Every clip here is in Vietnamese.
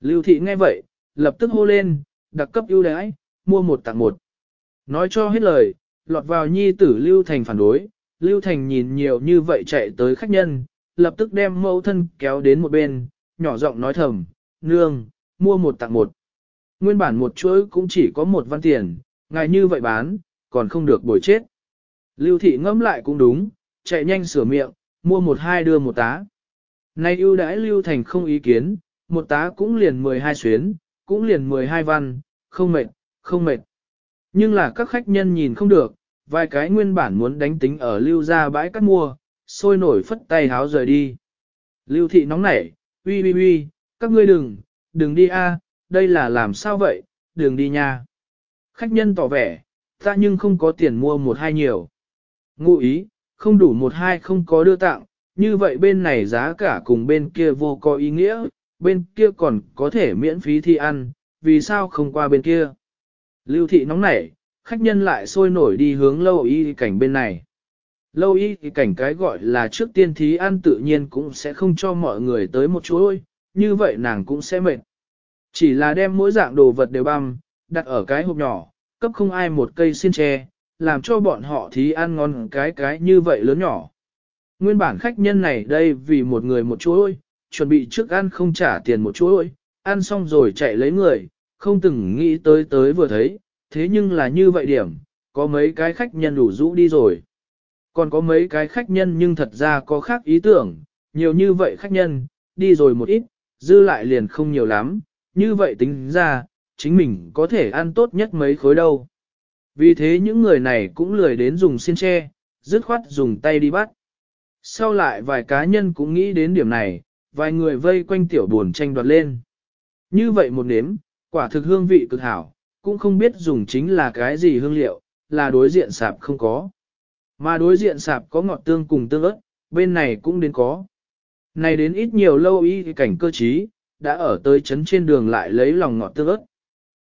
Lưu thị nghe vậy, lập tức hô lên, đặc cấp ưu đãi, mua một tặng một. Nói cho hết lời, lọt vào nhi tử Lưu Thành phản đối, Lưu Thành nhìn nhiều như vậy chạy tới khách nhân, lập tức đem mẫu thân kéo đến một bên, nhỏ giọng nói thầm, nương, mua một tặng một. Nguyên bản một chuỗi cũng chỉ có một văn tiền, ngài như vậy bán, còn không được bồi chết. Lưu thị ngẫm lại cũng đúng, chạy nhanh sửa miệng, mua một hai đưa một tá. Nay ưu đãi Lưu Thành không ý kiến, một tá cũng liền 12 xuyến, cũng liền 12 văn, không mệt, không mệt. Nhưng là các khách nhân nhìn không được, vài cái nguyên bản muốn đánh tính ở lưu ra bãi cắt mua, sôi nổi phất tay háo rời đi. Lưu thị nóng nảy, uy uy uy, các ngươi đừng, đừng đi a, đây là làm sao vậy, đừng đi nha. Khách nhân tỏ vẻ, ta nhưng không có tiền mua một hai nhiều. Ngụ ý, không đủ một hai không có đưa tặng, như vậy bên này giá cả cùng bên kia vô có ý nghĩa, bên kia còn có thể miễn phí thi ăn, vì sao không qua bên kia. Lưu thị nóng nảy, khách nhân lại sôi nổi đi hướng lâu y cảnh bên này. Lâu y thì cảnh cái gọi là trước tiên thí ăn tự nhiên cũng sẽ không cho mọi người tới một chỗ ơi, như vậy nàng cũng sẽ mệt. Chỉ là đem mỗi dạng đồ vật đều băm, đặt ở cái hộp nhỏ, cấp không ai một cây xin tre, làm cho bọn họ thí ăn ngon cái cái như vậy lớn nhỏ. Nguyên bản khách nhân này đây vì một người một chỗ ơi, chuẩn bị trước ăn không trả tiền một chỗ ơi, ăn xong rồi chạy lấy người, không từng nghĩ tới tới vừa thấy, thế nhưng là như vậy điểm, có mấy cái khách nhân đủ rũ đi rồi. Còn có mấy cái khách nhân nhưng thật ra có khác ý tưởng, nhiều như vậy khách nhân, đi rồi một ít, dư lại liền không nhiều lắm, như vậy tính ra, chính mình có thể ăn tốt nhất mấy khối đâu. Vì thế những người này cũng lười đến dùng xiên tre, dứt khoát dùng tay đi bắt. Sau lại vài cá nhân cũng nghĩ đến điểm này, vài người vây quanh tiểu buồn tranh đoạt lên. Như vậy một nếm, quả thực hương vị cực hảo, cũng không biết dùng chính là cái gì hương liệu, là đối diện sạp không có. Mà đối diện sạp có ngọt tương cùng tương ớt, bên này cũng đến có. Này đến ít nhiều lâu y cảnh cơ trí, đã ở tới chấn trên đường lại lấy lòng ngọt tương ớt.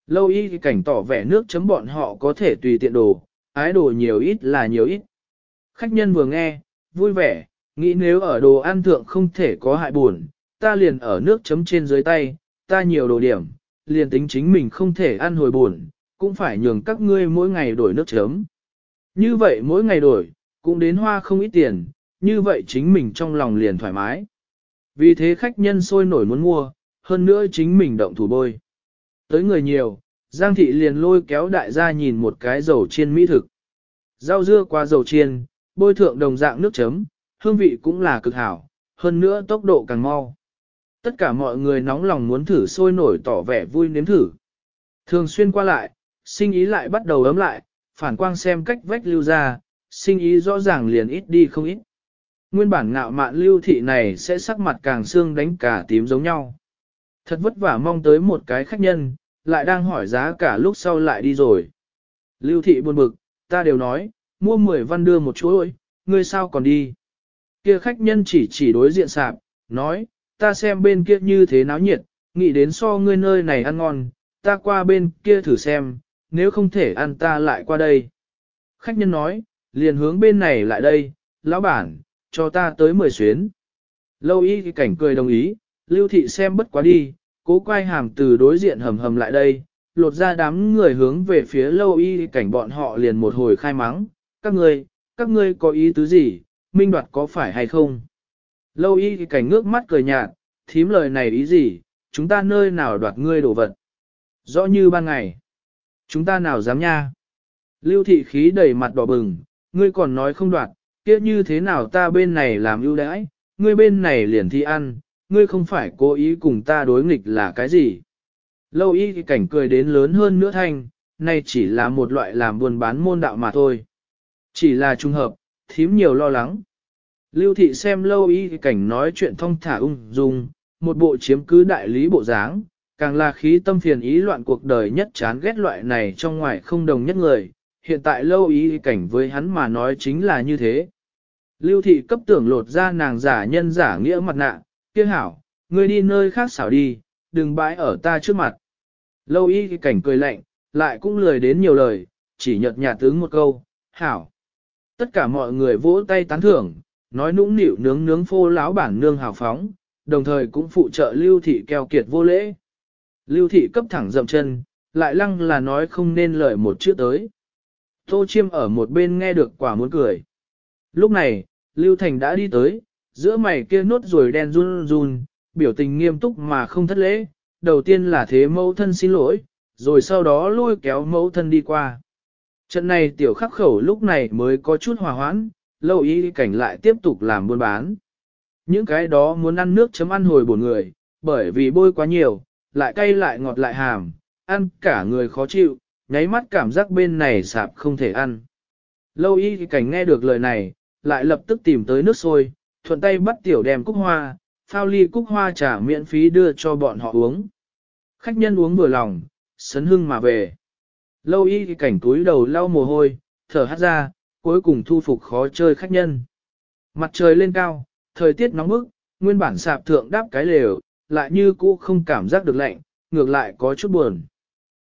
Lâu y cảnh tỏ vẻ nước chấm bọn họ có thể tùy tiện đồ, ái đồ nhiều ít là nhiều ít. Khách nhân vừa nghe, vui vẻ, nghĩ nếu ở đồ ăn thượng không thể có hại buồn, ta liền ở nước chấm trên dưới tay, ta nhiều đồ điểm, liền tính chính mình không thể ăn hồi buồn, cũng phải nhường các ngươi mỗi ngày đổi nước chấm. Như vậy mỗi ngày đổi, cũng đến hoa không ít tiền, như vậy chính mình trong lòng liền thoải mái. Vì thế khách nhân sôi nổi muốn mua, hơn nữa chính mình động thủ bôi. Tới người nhiều, Giang thị liền lôi kéo đại gia nhìn một cái dầu chiên mỹ thực. Rau dưa qua dầu chiên, bôi thượng đồng dạng nước chấm, hương vị cũng là cực hảo, hơn nữa tốc độ càng mau. Tất cả mọi người nóng lòng muốn thử sôi nổi tỏ vẻ vui nếm thử. Thường xuyên qua lại, sinh ý lại bắt đầu ấm lại, phản quang xem cách vách lưu ra, sinh ý rõ ràng liền ít đi không ít. Nguyên bản ngạo mạn lưu thị này sẽ sắc mặt càng xương đánh cả tím giống nhau. Thật vất vả mong tới một cái khách nhân, lại đang hỏi giá cả lúc sau lại đi rồi. Lưu thị buồn bực, ta đều nói, mua 10 văn đưa một chuỗi, ngươi sao còn đi. Kia khách nhân chỉ chỉ đối diện sạp, nói, ta xem bên kia như thế náo nhiệt, nghĩ đến so ngươi nơi này ăn ngon, ta qua bên kia thử xem, nếu không thể ăn ta lại qua đây. Khách nhân nói, liền hướng bên này lại đây, lão bản, cho ta tới 10 xuyến. Lâu y cảnh cười đồng ý, lưu thị xem bất quá đi, cố quay hàm từ đối diện hầm hầm lại đây, lột ra đám người hướng về phía lâu y cảnh bọn họ liền một hồi khai mắng, các ngươi, các ngươi có ý tứ gì, minh đoạt có phải hay không? Lâu y cảnh ngước mắt cười nhạt, thím lời này ý gì, chúng ta nơi nào đoạt ngươi đổ vật? Rõ như ban ngày. Chúng ta nào dám nha? Lưu thị khí đầy mặt đỏ bừng, ngươi còn nói không đoạt, kia như thế nào ta bên này làm ưu đãi, ngươi bên này liền thi ăn, ngươi không phải cố ý cùng ta đối nghịch là cái gì. Lâu y cảnh cười đến lớn hơn nữa thanh, nay chỉ là một loại làm buôn bán môn đạo mà thôi. Chỉ là trung hợp, thím nhiều lo lắng. Lưu thị xem lâu y cảnh nói chuyện thông thả ung dung, một bộ chiếm cứ đại lý bộ dáng, càng là khí tâm phiền ý loạn cuộc đời nhất chán ghét loại này trong ngoài không đồng nhất người, hiện tại lâu Y cảnh với hắn mà nói chính là như thế. Lưu thị cấp tưởng lột ra nàng giả nhân giả nghĩa mặt nạ, kia hảo, ngươi đi nơi khác xảo đi, đừng bãi ở ta trước mặt. Lâu y cảnh cười lạnh, lại cũng lười đến nhiều lời, chỉ nhợt nhạt tướng một câu, hảo. Tất cả mọi người vỗ tay tán thưởng, nói nũng nịu nướng nướng phô láo bản nương hào phóng, đồng thời cũng phụ trợ lưu thị keo kiệt vô lễ. Lưu thị cấp thẳng dậm chân, lại lăng là nói không nên lời một chữ tới. Tô chiêm ở một bên nghe được quả muốn cười. Lúc này, Lưu Thành đã đi tới, giữa mày kia nốt rồi đen run run, biểu tình nghiêm túc mà không thất lễ. Đầu tiên là thế mẫu thân xin lỗi, rồi sau đó lôi kéo mẫu thân đi qua. Trận này tiểu khắc khẩu lúc này mới có chút hòa hoãn, lâu ý cảnh lại tiếp tục làm buôn bán. Những cái đó muốn ăn nước chấm ăn hồi bổn người, bởi vì bôi quá nhiều, lại cay lại ngọt lại hàm, ăn cả người khó chịu, nháy mắt cảm giác bên này sạp không thể ăn. Lâu y cảnh nghe được lời này, lại lập tức tìm tới nước sôi, thuận tay bắt tiểu đem cúc hoa, phao ly cúc hoa trả miễn phí đưa cho bọn họ uống. Khách nhân uống vừa lòng, sấn hưng mà về. Lâu y cảnh túi đầu lau mồ hôi, thở hát ra, cuối cùng thu phục khó chơi khách nhân. Mặt trời lên cao, thời tiết nóng bức, nguyên bản sạp thượng đáp cái lều, lại như cũ không cảm giác được lạnh, ngược lại có chút buồn.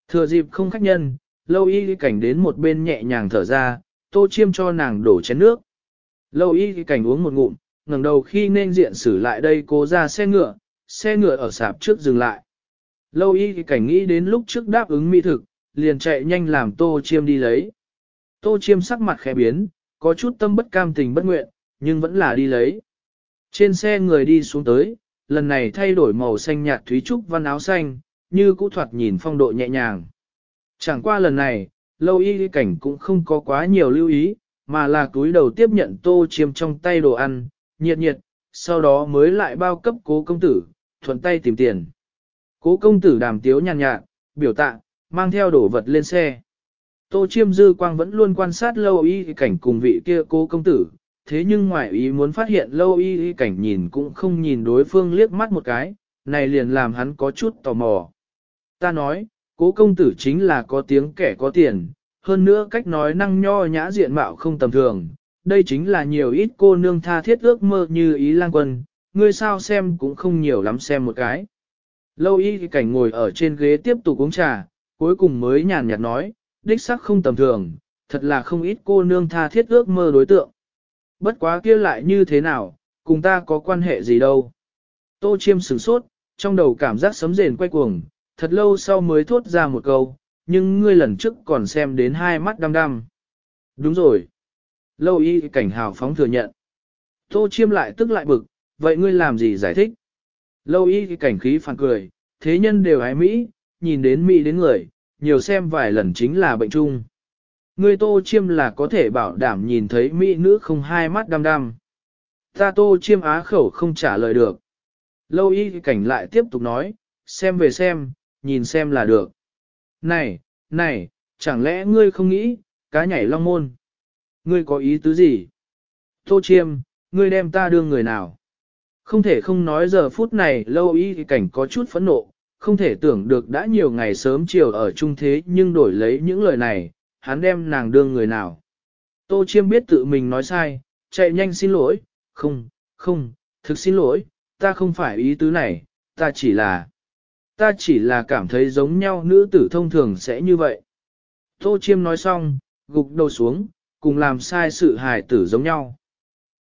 Thừa dịp không khách nhân, lâu y cảnh đến một bên nhẹ nhàng thở ra, tô chiêm cho nàng đổ chén nước. Lâu y cảnh uống một ngụm, ngẩng đầu khi nên diện xử lại đây cố ra xe ngựa, xe ngựa ở sạp trước dừng lại. Lâu y cảnh nghĩ đến lúc trước đáp ứng mỹ thực, liền chạy nhanh làm tô chiêm đi lấy. Tô chiêm sắc mặt khẽ biến, có chút tâm bất cam tình bất nguyện, nhưng vẫn là đi lấy. Trên xe người đi xuống tới, lần này thay đổi màu xanh nhạt thúy trúc văn áo xanh, như cũ thoạt nhìn phong độ nhẹ nhàng. Chẳng qua lần này, lâu y cảnh cũng không có quá nhiều lưu ý, mà là túi đầu tiếp nhận tô chiêm trong tay đồ ăn, nhiệt nhiệt, sau đó mới lại bao cấp cố công tử, thuận tay tìm tiền. Cố công tử đàm tiếu nhàn nhạt, biểu tạ, mang theo đồ vật lên xe. Tô chiêm dư quang vẫn luôn quan sát lâu y cảnh cùng vị kia cố công tử, thế nhưng ngoại ý muốn phát hiện lâu y cảnh nhìn cũng không nhìn đối phương liếc mắt một cái, này liền làm hắn có chút tò mò. Ta nói, cố công tử chính là có tiếng kẻ có tiền, hơn nữa cách nói năng nho nhã diện mạo không tầm thường, đây chính là nhiều ít cô nương tha thiết ước mơ như ý lang quân, ngươi sao xem cũng không nhiều lắm xem một cái. Lâu y cảnh ngồi ở trên ghế tiếp tục uống trà, cuối cùng mới nhàn nhạt nói, đích sắc không tầm thường, thật là không ít cô nương tha thiết ước mơ đối tượng. Bất quá kia lại như thế nào, cùng ta có quan hệ gì đâu. Tô chiêm sửng sốt, trong đầu cảm giác sấm rền quay cuồng, thật lâu sau mới thốt ra một câu, nhưng ngươi lần trước còn xem đến hai mắt đăm đăm. Đúng rồi. Lâu y cảnh hào phóng thừa nhận. Tô chiêm lại tức lại bực, vậy ngươi làm gì giải thích? Lâu y cảnh khí phản cười, thế nhân đều ái Mỹ, nhìn đến Mỹ đến người, nhiều xem vài lần chính là bệnh chung. Ngươi tô chiêm là có thể bảo đảm nhìn thấy Mỹ nữ không hai mắt đăm đăm. Ta tô chiêm á khẩu không trả lời được. Lâu y cảnh lại tiếp tục nói, xem về xem, nhìn xem là được. Này, này, chẳng lẽ ngươi không nghĩ, cá nhảy long môn? Ngươi có ý tứ gì? Tô chiêm, ngươi đem ta đưa người nào? Không thể không nói giờ phút này lâu y cảnh có chút phẫn nộ, không thể tưởng được đã nhiều ngày sớm chiều ở chung thế nhưng đổi lấy những lời này, hắn đem nàng đương người nào. Tô chiêm biết tự mình nói sai, chạy nhanh xin lỗi, không, không, thực xin lỗi, ta không phải ý tứ này, ta chỉ là, ta chỉ là cảm thấy giống nhau nữ tử thông thường sẽ như vậy. Tô chiêm nói xong, gục đầu xuống, cùng làm sai sự hài tử giống nhau.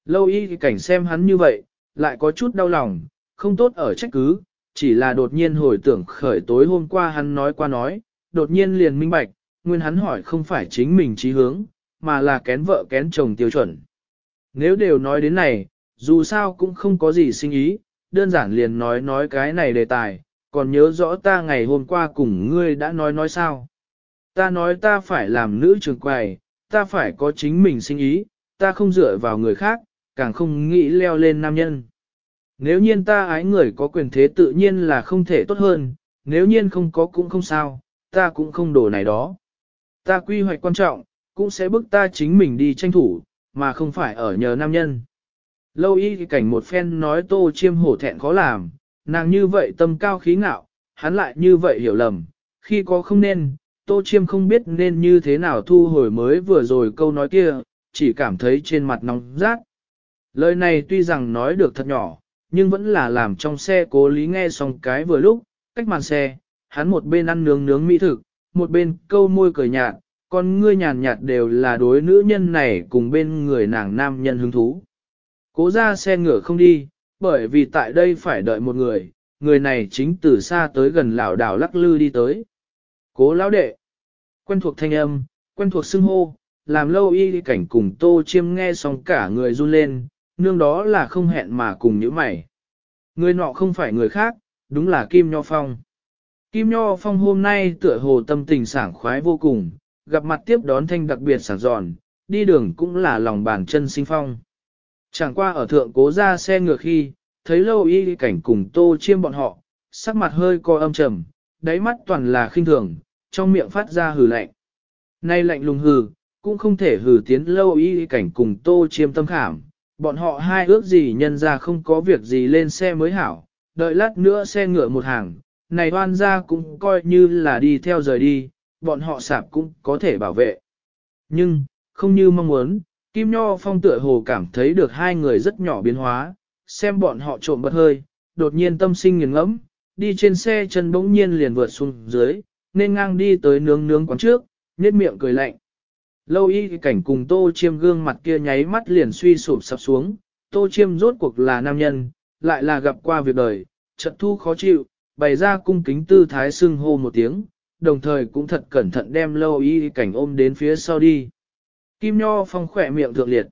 Lâu y cảnh xem hắn như vậy, lại có chút đau lòng, không tốt ở trách cứ, chỉ là đột nhiên hồi tưởng khởi tối hôm qua hắn nói qua nói, đột nhiên liền minh bạch, nguyên hắn hỏi không phải chính mình trí hướng, mà là kén vợ kén chồng tiêu chuẩn. Nếu đều nói đến này, dù sao cũng không có gì sinh ý, đơn giản liền nói nói cái này đề tài, còn nhớ rõ ta ngày hôm qua cùng ngươi đã nói nói sao. Ta nói ta phải làm nữ trường quầy, ta phải có chính mình sinh ý, ta không dựa vào người khác, càng không nghĩ leo lên nam nhân. Nếu nhiên ta ái người có quyền thế tự nhiên là không thể tốt hơn, nếu nhiên không có cũng không sao, ta cũng không đổ này đó. Ta quy hoạch quan trọng, cũng sẽ bức ta chính mình đi tranh thủ, mà không phải ở nhờ nam nhân. Lâu y thì cảnh một phen nói tô chiêm hổ thẹn khó làm, nàng như vậy tâm cao khí ngạo, hắn lại như vậy hiểu lầm, khi có không nên, tô chiêm không biết nên như thế nào thu hồi mới vừa rồi câu nói kia, chỉ cảm thấy trên mặt nóng rát. Lời này tuy rằng nói được thật nhỏ, nhưng vẫn là làm trong xe cố lý nghe xong cái vừa lúc, cách màn xe, hắn một bên ăn nướng nướng mỹ thực, một bên câu môi cười nhạt, còn ngươi nhàn nhạt đều là đối nữ nhân này cùng bên người nàng nam nhân hứng thú. Cố ra xe ngựa không đi, bởi vì tại đây phải đợi một người, người này chính từ xa tới gần lão đảo lắc lư đi tới. Cố lão đệ, quen thuộc thanh âm, quen thuộc xưng hô, làm lâu y cảnh cùng tô chiêm nghe xong cả người run lên, nương đó là không hẹn mà cùng những mày. Người nọ không phải người khác, đúng là Kim Nho Phong. Kim Nho Phong hôm nay tựa hồ tâm tình sảng khoái vô cùng, gặp mặt tiếp đón thanh đặc biệt sảng giòn, đi đường cũng là lòng bàn chân sinh phong. Chẳng qua ở thượng cố ra xe ngược khi, thấy lâu y cảnh cùng tô chiêm bọn họ, sắc mặt hơi co âm trầm, đáy mắt toàn là khinh thường, trong miệng phát ra hừ lạnh. Nay lạnh lùng hừ, cũng không thể hừ tiến lâu y cảnh cùng tô chiêm tâm khảm, bọn họ hai ước gì nhân ra không có việc gì lên xe mới hảo, đợi lát nữa xe ngựa một hàng, này đoan ra cũng coi như là đi theo rời đi, bọn họ sạp cũng có thể bảo vệ. Nhưng, không như mong muốn, Kim Nho Phong tựa hồ cảm thấy được hai người rất nhỏ biến hóa, xem bọn họ trộm bật hơi, đột nhiên tâm sinh nghiền ngẫm, đi trên xe chân bỗng nhiên liền vượt xuống dưới, nên ngang đi tới nướng nướng quán trước, nhếch miệng cười lạnh. Lâu y cảnh cùng tô chiêm gương mặt kia nháy mắt liền suy sụp sập xuống, tô chiêm rốt cuộc là nam nhân, lại là gặp qua việc đời, trận thu khó chịu, bày ra cung kính tư thái xưng hô một tiếng, đồng thời cũng thật cẩn thận đem lâu y cảnh ôm đến phía sau đi. Kim Nho Phong khỏe miệng thượng liệt.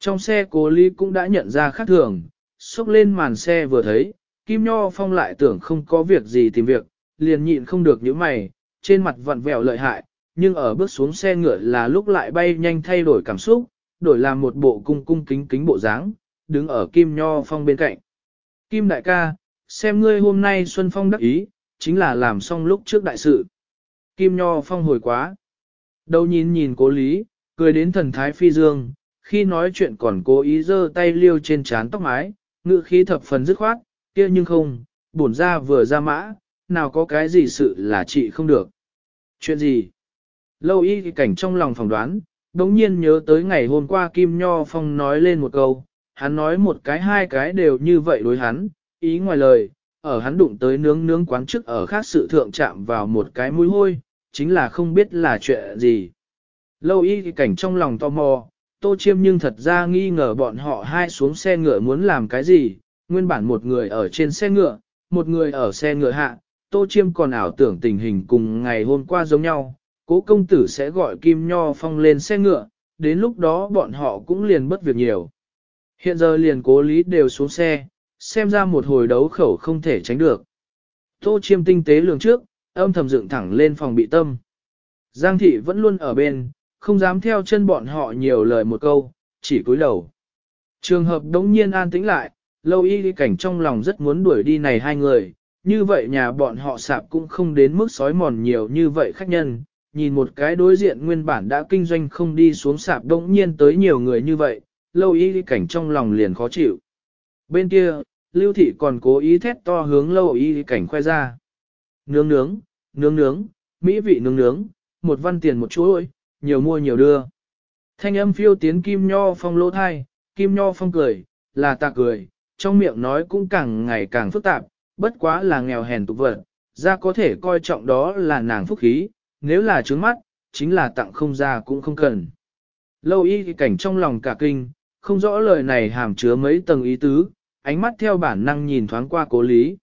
Trong xe cố Lý cũng đã nhận ra khác thường, xúc lên màn xe vừa thấy, Kim Nho Phong lại tưởng không có việc gì tìm việc, liền nhịn không được những mày, trên mặt vặn vẹo lợi hại, nhưng ở bước xuống xe ngựa là lúc lại bay nhanh thay đổi cảm xúc, đổi làm một bộ cung cung kính kính bộ dáng, đứng ở Kim Nho Phong bên cạnh. Kim đại ca, xem ngươi hôm nay Xuân Phong đắc ý, chính là làm xong lúc trước đại sự. Kim Nho Phong hồi quá. Đầu nhìn nhìn cố lý, cười đến thần thái phi dương, khi nói chuyện còn cố ý giơ tay liêu trên trán tóc mái, ngự khí thập phần dứt khoát, kia nhưng không, bổn ra vừa ra mã, nào có cái gì sự là chị không được. Chuyện gì? Lâu y cảnh trong lòng phỏng đoán, đống nhiên nhớ tới ngày hôm qua Kim Nho Phong nói lên một câu, hắn nói một cái hai cái đều như vậy đối hắn, ý ngoài lời, ở hắn đụng tới nướng nướng quán trước ở khác sự thượng chạm vào một cái mũi hôi, chính là không biết là chuyện gì. Lâu y cảnh trong lòng tò mò, tô chiêm nhưng thật ra nghi ngờ bọn họ hai xuống xe ngựa muốn làm cái gì, nguyên bản một người ở trên xe ngựa, một người ở xe ngựa hạ, tô chiêm còn ảo tưởng tình hình cùng ngày hôm qua giống nhau, cố công tử sẽ gọi Kim Nho Phong lên xe ngựa, đến lúc đó bọn họ cũng liền bất việc nhiều. Hiện giờ liền cố lý đều xuống xe, xem ra một hồi đấu khẩu không thể tránh được. Tô chiêm tinh tế lường trước, âm thầm dựng thẳng lên phòng bị tâm. Giang thị vẫn luôn ở bên, không dám theo chân bọn họ nhiều lời một câu, chỉ cúi đầu. Trường hợp đống nhiên an tĩnh lại, lâu y cảnh trong lòng rất muốn đuổi đi này hai người, như vậy nhà bọn họ sạp cũng không đến mức sói mòn nhiều như vậy khách nhân, nhìn một cái đối diện nguyên bản đã kinh doanh không đi xuống sạp đống nhiên tới nhiều người như vậy, lâu y cảnh trong lòng liền khó chịu. Bên kia, lưu thị còn cố ý thét to hướng lâu y cảnh khoe ra. Nướng nướng, nướng nướng, mỹ vị nướng nướng, một văn tiền một chuỗi, nhiều mua nhiều đưa. Thanh âm phiêu tiến kim nho phong lỗ thai, kim nho phong cười, là ta cười, trong miệng nói cũng càng ngày càng phức tạp, bất quá là nghèo hèn tục vật, ra có thể coi trọng đó là nàng phúc khí, nếu là trướng mắt, chính là tặng không ra cũng không cần. Lâu y cảnh trong lòng cả kinh, không rõ lời này hàm chứa mấy tầng ý tứ, ánh mắt theo bản năng nhìn thoáng qua cố lý.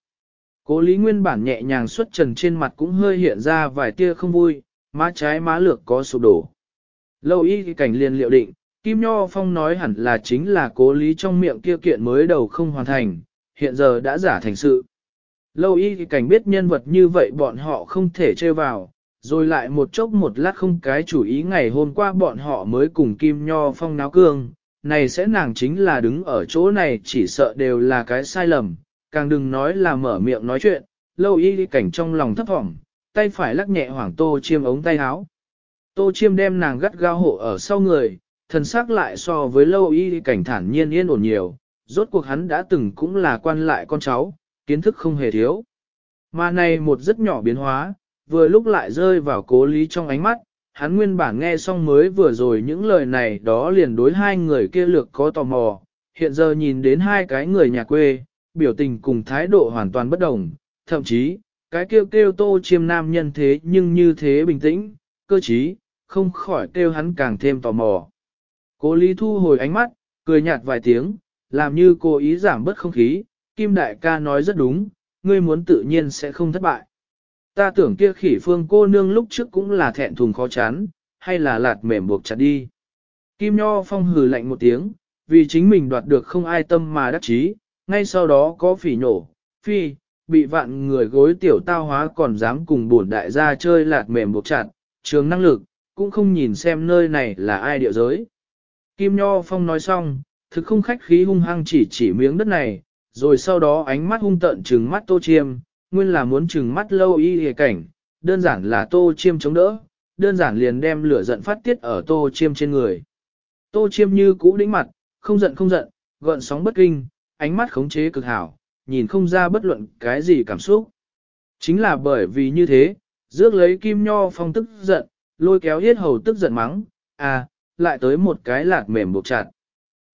Cố lý nguyên bản nhẹ nhàng xuất trần trên mặt cũng hơi hiện ra vài tia không vui, má trái má lược có sụp đổ. Lâu y cảnh liền liệu định, Kim Nho Phong nói hẳn là chính là cố lý trong miệng kia kiện mới đầu không hoàn thành, hiện giờ đã giả thành sự. Lâu y cảnh biết nhân vật như vậy bọn họ không thể chơi vào, rồi lại một chốc một lát không cái chủ ý ngày hôm qua bọn họ mới cùng Kim Nho Phong náo cương, này sẽ nàng chính là đứng ở chỗ này chỉ sợ đều là cái sai lầm, càng đừng nói là mở miệng nói chuyện, lâu y cảnh trong lòng thấp thỏm, tay phải lắc nhẹ hoảng tô chiêm ống tay áo. Tô chiêm đem nàng gắt gao hộ ở sau người, thần sắc lại so với lâu y cảnh thản nhiên yên ổn nhiều, rốt cuộc hắn đã từng cũng là quan lại con cháu, kiến thức không hề thiếu. Mà này một rất nhỏ biến hóa, vừa lúc lại rơi vào cố lý trong ánh mắt, hắn nguyên bản nghe xong mới vừa rồi những lời này đó liền đối hai người kia lược có tò mò, hiện giờ nhìn đến hai cái người nhà quê, biểu tình cùng thái độ hoàn toàn bất đồng, thậm chí, cái kêu kêu tô chiêm nam nhân thế nhưng như thế bình tĩnh, cơ trí, không khỏi kêu hắn càng thêm tò mò. Cố Lý thu hồi ánh mắt, cười nhạt vài tiếng, làm như cố ý giảm bớt không khí, Kim Đại ca nói rất đúng, ngươi muốn tự nhiên sẽ không thất bại. Ta tưởng kia khỉ phương cô nương lúc trước cũng là thẹn thùng khó chán, hay là lạt mềm buộc chặt đi. Kim Nho Phong hừ lạnh một tiếng, vì chính mình đoạt được không ai tâm mà đắc chí, ngay sau đó có phỉ nhổ, phi, bị vạn người gối tiểu tao hóa còn dám cùng bổn đại gia chơi lạt mềm buộc chặt, trường năng lực, cũng không nhìn xem nơi này là ai địa giới. Kim Nho Phong nói xong, thực không khách khí hung hăng chỉ chỉ miếng đất này, rồi sau đó ánh mắt hung tận trừng mắt tô chiêm, nguyên là muốn chừng mắt lâu y hề cảnh, đơn giản là tô chiêm chống đỡ, đơn giản liền đem lửa giận phát tiết ở tô chiêm trên người. Tô chiêm như cũ đĩnh mặt, không giận không giận, gợn sóng bất kinh, ánh mắt khống chế cực hảo, nhìn không ra bất luận cái gì cảm xúc. Chính là bởi vì như thế, rước lấy kim nho phong tức giận, lôi kéo hết hầu tức giận mắng, à, lại tới một cái lạt mềm buộc chặt.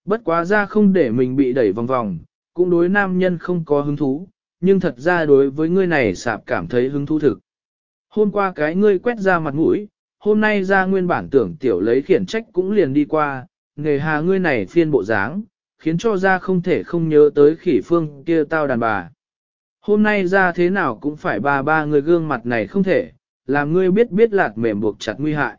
Bất quá ra không để mình bị đẩy vòng vòng, cũng đối nam nhân không có hứng thú, nhưng thật ra đối với ngươi này sạp cảm thấy hứng thú thực. Hôm qua cái ngươi quét ra mặt mũi, hôm nay ra nguyên bản tưởng tiểu lấy khiển trách cũng liền đi qua, nghề hà ngươi này phiên bộ dáng, khiến cho ra không thể không nhớ tới khỉ phương kia tao đàn bà. Hôm nay ra thế nào cũng phải ba ba người gương mặt này không thể, làm ngươi biết biết lạt mềm buộc chặt nguy hại.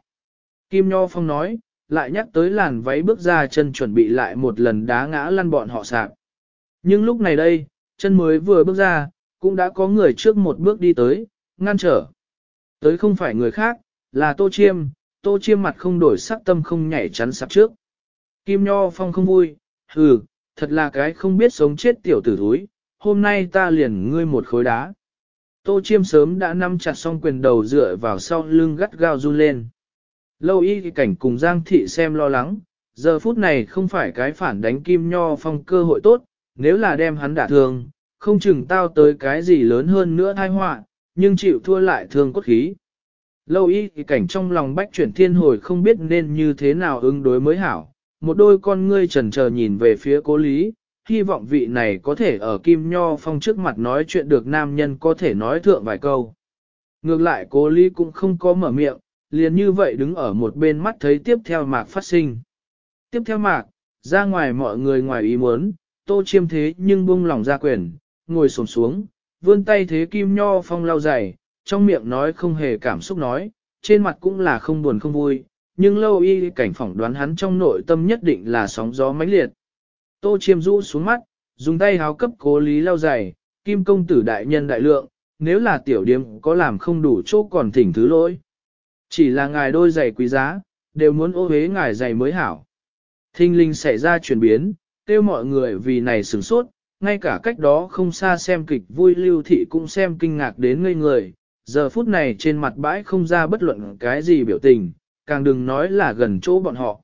Kim Nho Phong nói, lại nhắc tới làn váy bước ra chân chuẩn bị lại một lần đá ngã lăn bọn họ sạc. Nhưng lúc này đây, chân mới vừa bước ra, cũng đã có người trước một bước đi tới, ngăn trở. Tới không phải người khác, là Tô Chiêm, Tô Chiêm mặt không đổi sắc tâm không nhảy chắn sạp trước. Kim Nho Phong không vui, hừ, thật là cái không biết sống chết tiểu tử thúi, hôm nay ta liền ngươi một khối đá. Tô Chiêm sớm đã nắm chặt xong quyền đầu dựa vào sau lưng gắt gao run lên. Lâu y cảnh cùng Giang Thị xem lo lắng, giờ phút này không phải cái phản đánh Kim Nho Phong cơ hội tốt, nếu là đem hắn đả thương, không chừng tao tới cái gì lớn hơn nữa thai họa, nhưng chịu thua lại thương cốt khí. Lâu y thì cảnh trong lòng bách chuyển thiên hồi không biết nên như thế nào ứng đối mới hảo, một đôi con ngươi trần chờ nhìn về phía cố lý, hy vọng vị này có thể ở Kim Nho Phong trước mặt nói chuyện được nam nhân có thể nói thượng vài câu. Ngược lại cố lý cũng không có mở miệng, liền như vậy đứng ở một bên mắt thấy tiếp theo mạc phát sinh. Tiếp theo mạc, ra ngoài mọi người ngoài ý muốn, tô chiêm thế nhưng buông lỏng ra quyền, ngồi sồn xuống, vươn tay thế Kim Nho Phong lau dày, trong miệng nói không hề cảm xúc nói, trên mặt cũng là không buồn không vui, nhưng lâu y cảnh phỏng đoán hắn trong nội tâm nhất định là sóng gió mãnh liệt. Tô chiêm rũ xuống mắt, dùng tay háo cấp cố lý lau dày, kim công tử đại nhân đại lượng, nếu là tiểu điếm có làm không đủ chỗ còn thỉnh thứ lỗi. Chỉ là ngài đôi giày quý giá, đều muốn ô hế ngài giày mới hảo. Thinh linh xảy ra chuyển biến, kêu mọi người vì này sửng sốt, ngay cả cách đó không xa xem kịch vui lưu thị cũng xem kinh ngạc đến ngây người, giờ phút này trên mặt bãi không ra bất luận cái gì biểu tình, càng đừng nói là gần chỗ bọn họ.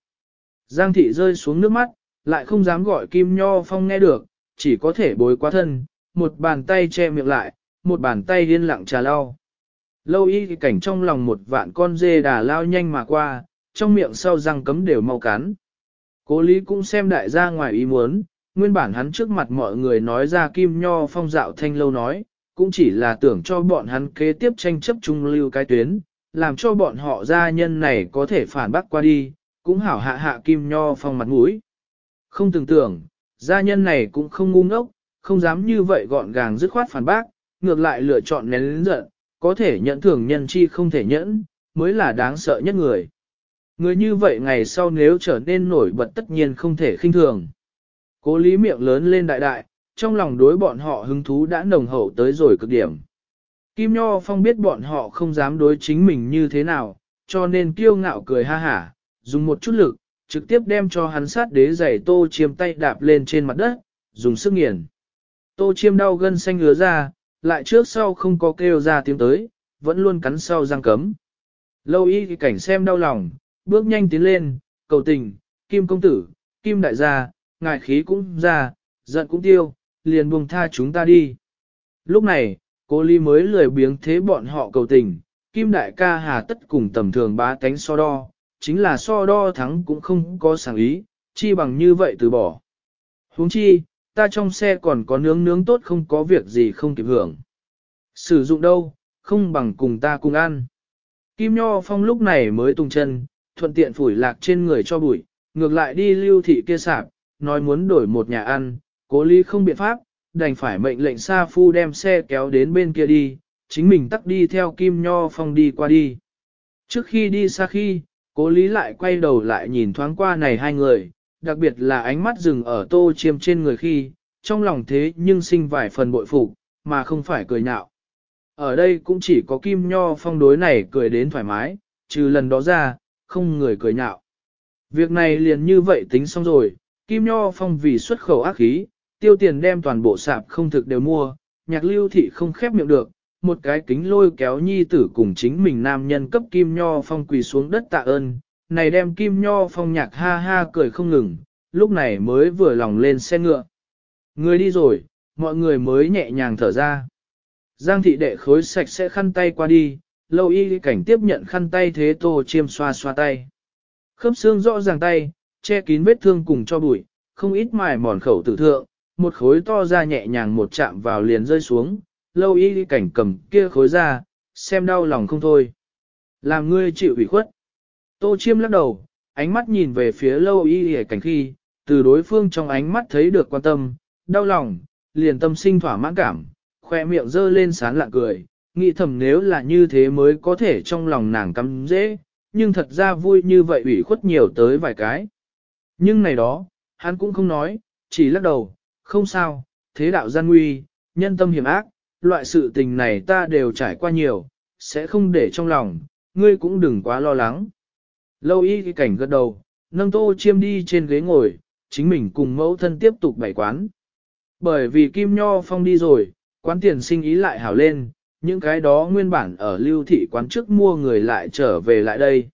Giang thị rơi xuống nước mắt, lại không dám gọi Kim Nho Phong nghe được, chỉ có thể bối quá thân, một bàn tay che miệng lại, một bàn tay điên lặng trà lau. Lâu y thì cảnh trong lòng một vạn con dê đà lao nhanh mà qua, trong miệng sau răng cấm đều mau cắn. Cố lý cũng xem đại gia ngoài ý muốn, nguyên bản hắn trước mặt mọi người nói ra Kim Nho Phong dạo thanh lâu nói, cũng chỉ là tưởng cho bọn hắn kế tiếp tranh chấp trung lưu cái tuyến, làm cho bọn họ gia nhân này có thể phản bác qua đi, cũng hảo hạ hạ kim nho phong mặt mũi. Không tưởng tưởng, gia nhân này cũng không ngu ngốc, không dám như vậy gọn gàng dứt khoát phản bác, ngược lại lựa chọn nén lĩnh giận, có thể nhận thưởng nhân chi không thể nhẫn, mới là đáng sợ nhất người. Người như vậy ngày sau nếu trở nên nổi bật tất nhiên không thể khinh thường. Cố lý miệng lớn lên đại đại, trong lòng đối bọn họ hứng thú đã nồng hậu tới rồi cực điểm. Kim Nho Phong biết bọn họ không dám đối chính mình như thế nào, cho nên kiêu ngạo cười ha hả, dùng một chút lực, trực tiếp đem cho hắn sát đế giày tô chiêm tay đạp lên trên mặt đất, dùng sức nghiền. Tô chiêm đau gân xanh ngứa ra, lại trước sau không có kêu ra tiếng tới, vẫn luôn cắn sau răng cấm. Lâu y thì cảnh xem đau lòng, bước nhanh tiến lên, cầu tình, kim công tử, kim đại gia, ngài khí cũng ra, giận cũng tiêu, liền buông tha chúng ta đi. Lúc này, Cô Ly mới lười biếng thế bọn họ cầu tình, Kim Đại ca hà tất cùng tầm thường bá tánh so đo, chính là so đo thắng cũng không có sáng ý, chi bằng như vậy từ bỏ. huống chi, ta trong xe còn có nướng nướng tốt không có việc gì không kịp hưởng. Sử dụng đâu, không bằng cùng ta cùng ăn. Kim Nho Phong lúc này mới tung chân, thuận tiện phủi lạc trên người cho bụi, ngược lại đi lưu thị kia sạp, nói muốn đổi một nhà ăn, cố ly không biện pháp, đành phải mệnh lệnh Sa Phu đem xe kéo đến bên kia đi, chính mình tắt đi theo Kim Nho Phong đi qua đi. Trước khi đi xa khi, cố lý lại quay đầu lại nhìn thoáng qua này hai người, đặc biệt là ánh mắt dừng ở tô chiêm trên người khi, trong lòng thế nhưng sinh vài phần bội phục, mà không phải cười nhạo. Ở đây cũng chỉ có Kim Nho Phong đối này cười đến thoải mái, trừ lần đó ra, không người cười nhạo. Việc này liền như vậy tính xong rồi, Kim Nho Phong vì xuất khẩu ác khí, tiêu tiền đem toàn bộ sạp không thực đều mua, nhạc lưu thị không khép miệng được, một cái kính lôi kéo nhi tử cùng chính mình nam nhân cấp Kim Nho Phong quỳ xuống đất tạ ơn, này đem Kim Nho Phong nhạc ha ha cười không ngừng, lúc này mới vừa lòng lên xe ngựa. Người đi rồi, mọi người mới nhẹ nhàng thở ra. Giang thị đệ khối sạch sẽ khăn tay qua đi, lâu y cảnh tiếp nhận khăn tay thế tô chiêm xoa xoa tay. Khớp xương rõ ràng tay, che kín vết thương cùng cho bụi, không ít mài mòn khẩu tử thượng, một khối to ra nhẹ nhàng một chạm vào liền rơi xuống, lâu y cảnh cầm kia khối ra, xem đau lòng không thôi. Làm ngươi chịu ủy khuất. Tô chiêm lắc đầu, ánh mắt nhìn về phía lâu y cảnh khi, từ đối phương trong ánh mắt thấy được quan tâm, đau lòng, liền tâm sinh thỏa mãn cảm, khoe miệng dơ lên sán lạ cười, nghĩ thầm nếu là như thế mới có thể trong lòng nàng cắm dễ, nhưng thật ra vui như vậy ủy khuất nhiều tới vài cái. Nhưng này đó, hắn cũng không nói, chỉ lắc đầu, không sao, thế đạo gian nguy, nhân tâm hiểm ác, loại sự tình này ta đều trải qua nhiều, sẽ không để trong lòng, ngươi cũng đừng quá lo lắng. Lâu y cái cảnh gật đầu, nâng tô chiêm đi trên ghế ngồi, chính mình cùng mẫu thân tiếp tục bày quán. Bởi vì Kim Nho Phong đi rồi, quán tiền sinh ý lại hảo lên, những cái đó nguyên bản ở lưu thị quán trước mua người lại trở về lại đây.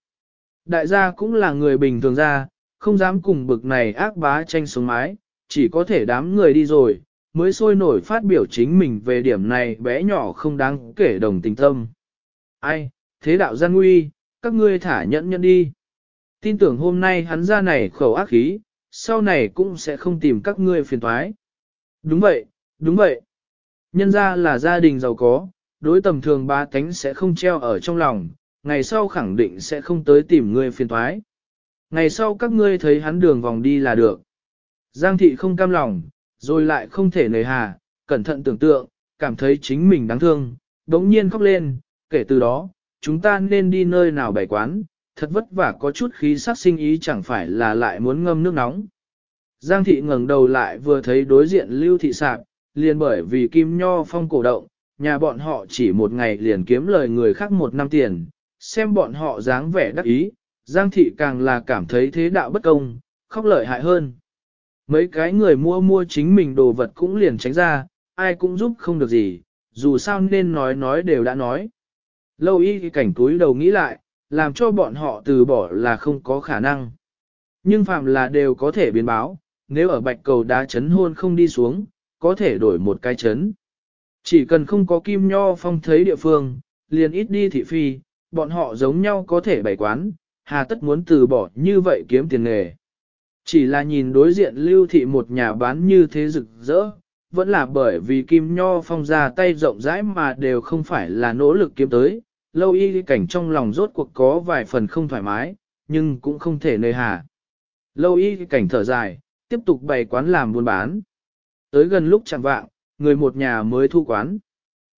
Đại gia cũng là người bình thường ra, không dám cùng bực này ác bá tranh sống mái, chỉ có thể đám người đi rồi, mới sôi nổi phát biểu chính mình về điểm này bé nhỏ không đáng kể đồng tình tâm. Ai, thế đạo gian nguy, các ngươi thả nhẫn nhẫn đi. Tin tưởng hôm nay hắn ra này khẩu ác khí, sau này cũng sẽ không tìm các ngươi phiền toái. Đúng vậy, đúng vậy. Nhân ra là gia đình giàu có, đối tầm thường ba tánh sẽ không treo ở trong lòng, ngày sau khẳng định sẽ không tới tìm ngươi phiền toái. Ngày sau các ngươi thấy hắn đường vòng đi là được. Giang thị không cam lòng, rồi lại không thể nề hà, cẩn thận tưởng tượng, cảm thấy chính mình đáng thương, đống nhiên khóc lên, kể từ đó, chúng ta nên đi nơi nào bày quán, thật vất vả có chút khí sắc sinh ý chẳng phải là lại muốn ngâm nước nóng. Giang thị ngẩng đầu lại vừa thấy đối diện lưu thị sạp, liền bởi vì kim nho phong cổ động, nhà bọn họ chỉ một ngày liền kiếm lời người khác một năm tiền, xem bọn họ dáng vẻ đắc ý, Giang thị càng là cảm thấy thế đạo bất công, khóc lợi hại hơn. Mấy cái người mua mua chính mình đồ vật cũng liền tránh ra, ai cũng giúp không được gì, dù sao nên nói nói đều đã nói. Lâu y cảnh túi đầu nghĩ lại, làm cho bọn họ từ bỏ là không có khả năng. Nhưng phạm là đều có thể biến báo, nếu ở bạch cầu đá chấn hôn không đi xuống, có thể đổi một cái chấn. Chỉ cần không có kim nho phong thấy địa phương, liền ít đi thị phi, bọn họ giống nhau có thể bày quán, hà tất muốn từ bỏ như vậy kiếm tiền nghề. Chỉ là nhìn đối diện lưu thị một nhà bán như thế rực rỡ, vẫn là bởi vì kim nho phong ra tay rộng rãi mà đều không phải là nỗ lực kiếm tới, lâu y cảnh trong lòng rốt cuộc có vài phần không thoải mái, nhưng cũng không thể nơi hà. Lâu y cảnh thở dài, tiếp tục bày quán làm buôn bán. Tới gần lúc chẳng vạng, người một nhà mới thu quán.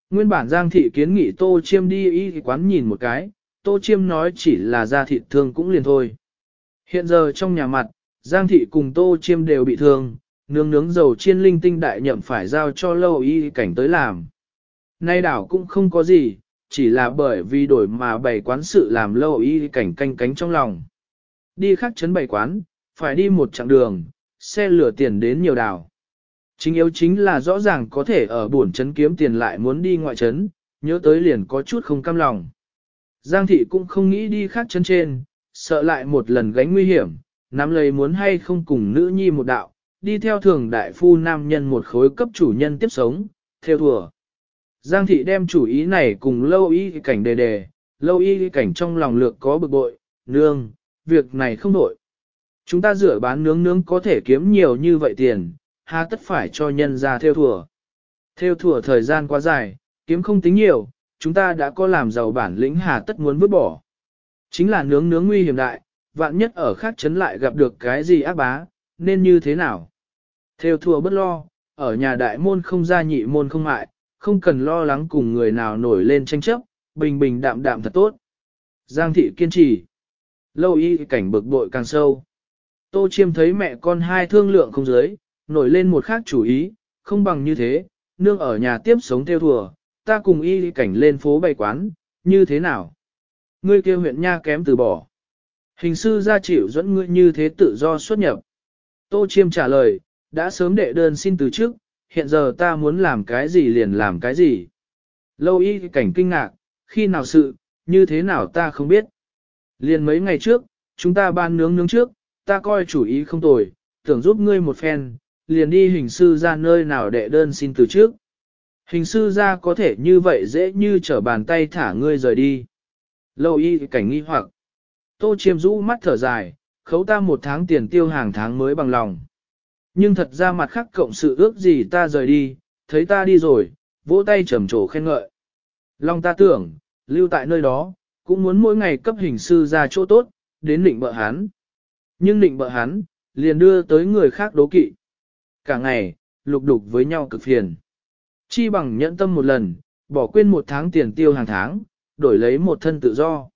Nguyên bản Giang Thị kiến nghị Tô Chiêm đi y quán nhìn một cái, Tô Chiêm nói chỉ là ra thịt thương cũng liền thôi. Hiện giờ trong nhà mặt, Giang Thị cùng Tô Chiêm đều bị thương, nướng nướng dầu chiên linh tinh đại nhậm phải giao cho lâu y cảnh tới làm. Nay đảo cũng không có gì, chỉ là bởi vì đổi mà bày quán sự làm lâu y cảnh canh cánh trong lòng. Đi khác chấn bày quán, phải đi một chặng đường, xe lửa tiền đến nhiều đảo. Chính yếu chính là rõ ràng có thể ở buồn chấn kiếm tiền lại muốn đi ngoại chấn, nhớ tới liền có chút không cam lòng. Giang thị cũng không nghĩ đi khác chân trên, sợ lại một lần gánh nguy hiểm, nắm lấy muốn hay không cùng nữ nhi một đạo, đi theo thường đại phu nam nhân một khối cấp chủ nhân tiếp sống, theo thừa. Giang thị đem chủ ý này cùng lâu y cảnh đề đề, lâu y cảnh trong lòng lược có bực bội, nương, việc này không đổi. Chúng ta rửa bán nướng nướng có thể kiếm nhiều như vậy tiền, hà tất phải cho nhân ra theo thùa. Theo thùa thời gian quá dài, kiếm không tính nhiều, chúng ta đã có làm giàu bản lĩnh hà tất muốn vứt bỏ. Chính là nướng nướng nguy hiểm đại, vạn nhất ở khác chấn lại gặp được cái gì ác bá, nên như thế nào? Theo thùa bất lo, ở nhà đại môn không ra nhị môn không mại, không cần lo lắng cùng người nào nổi lên tranh chấp, bình bình đạm đạm thật tốt. Giang thị kiên trì. Lâu y cảnh bực bội càng sâu. Tô chiêm thấy mẹ con hai thương lượng không dưới, nổi lên một khác chủ ý, không bằng như thế, nương ở nhà tiếp sống theo thùa, ta cùng y cảnh lên phố bày quán, như thế nào? Ngươi kêu huyện nha kém từ bỏ. Hình sư gia chịu dẫn ngươi như thế tự do xuất nhập. Tô chiêm trả lời, đã sớm đệ đơn xin từ trước, hiện giờ ta muốn làm cái gì liền làm cái gì. Lâu y cảnh kinh ngạc, khi nào sự, như thế nào ta không biết. Liền mấy ngày trước, chúng ta ban nướng nướng trước, ta coi chủ ý không tồi, tưởng giúp ngươi một phen, liền đi hình sư ra nơi nào đệ đơn xin từ trước. Hình sư ra có thể như vậy dễ như trở bàn tay thả ngươi rời đi. Lâu y cảnh nghi hoặc. Tô chiêm rũ mắt thở dài, khấu ta một tháng tiền tiêu hàng tháng mới bằng lòng. Nhưng thật ra mặt khác cộng sự ước gì ta rời đi, thấy ta đi rồi, vỗ tay trầm trồ khen ngợi. Long ta tưởng, lưu tại nơi đó, cũng muốn mỗi ngày cấp hình sư ra chỗ tốt, đến định bợ hắn. Nhưng định bợ hắn, liền đưa tới người khác đố kỵ. Cả ngày, lục đục với nhau cực phiền. Chi bằng nhẫn tâm một lần, bỏ quên một tháng tiền tiêu hàng tháng, đổi lấy một thân tự do.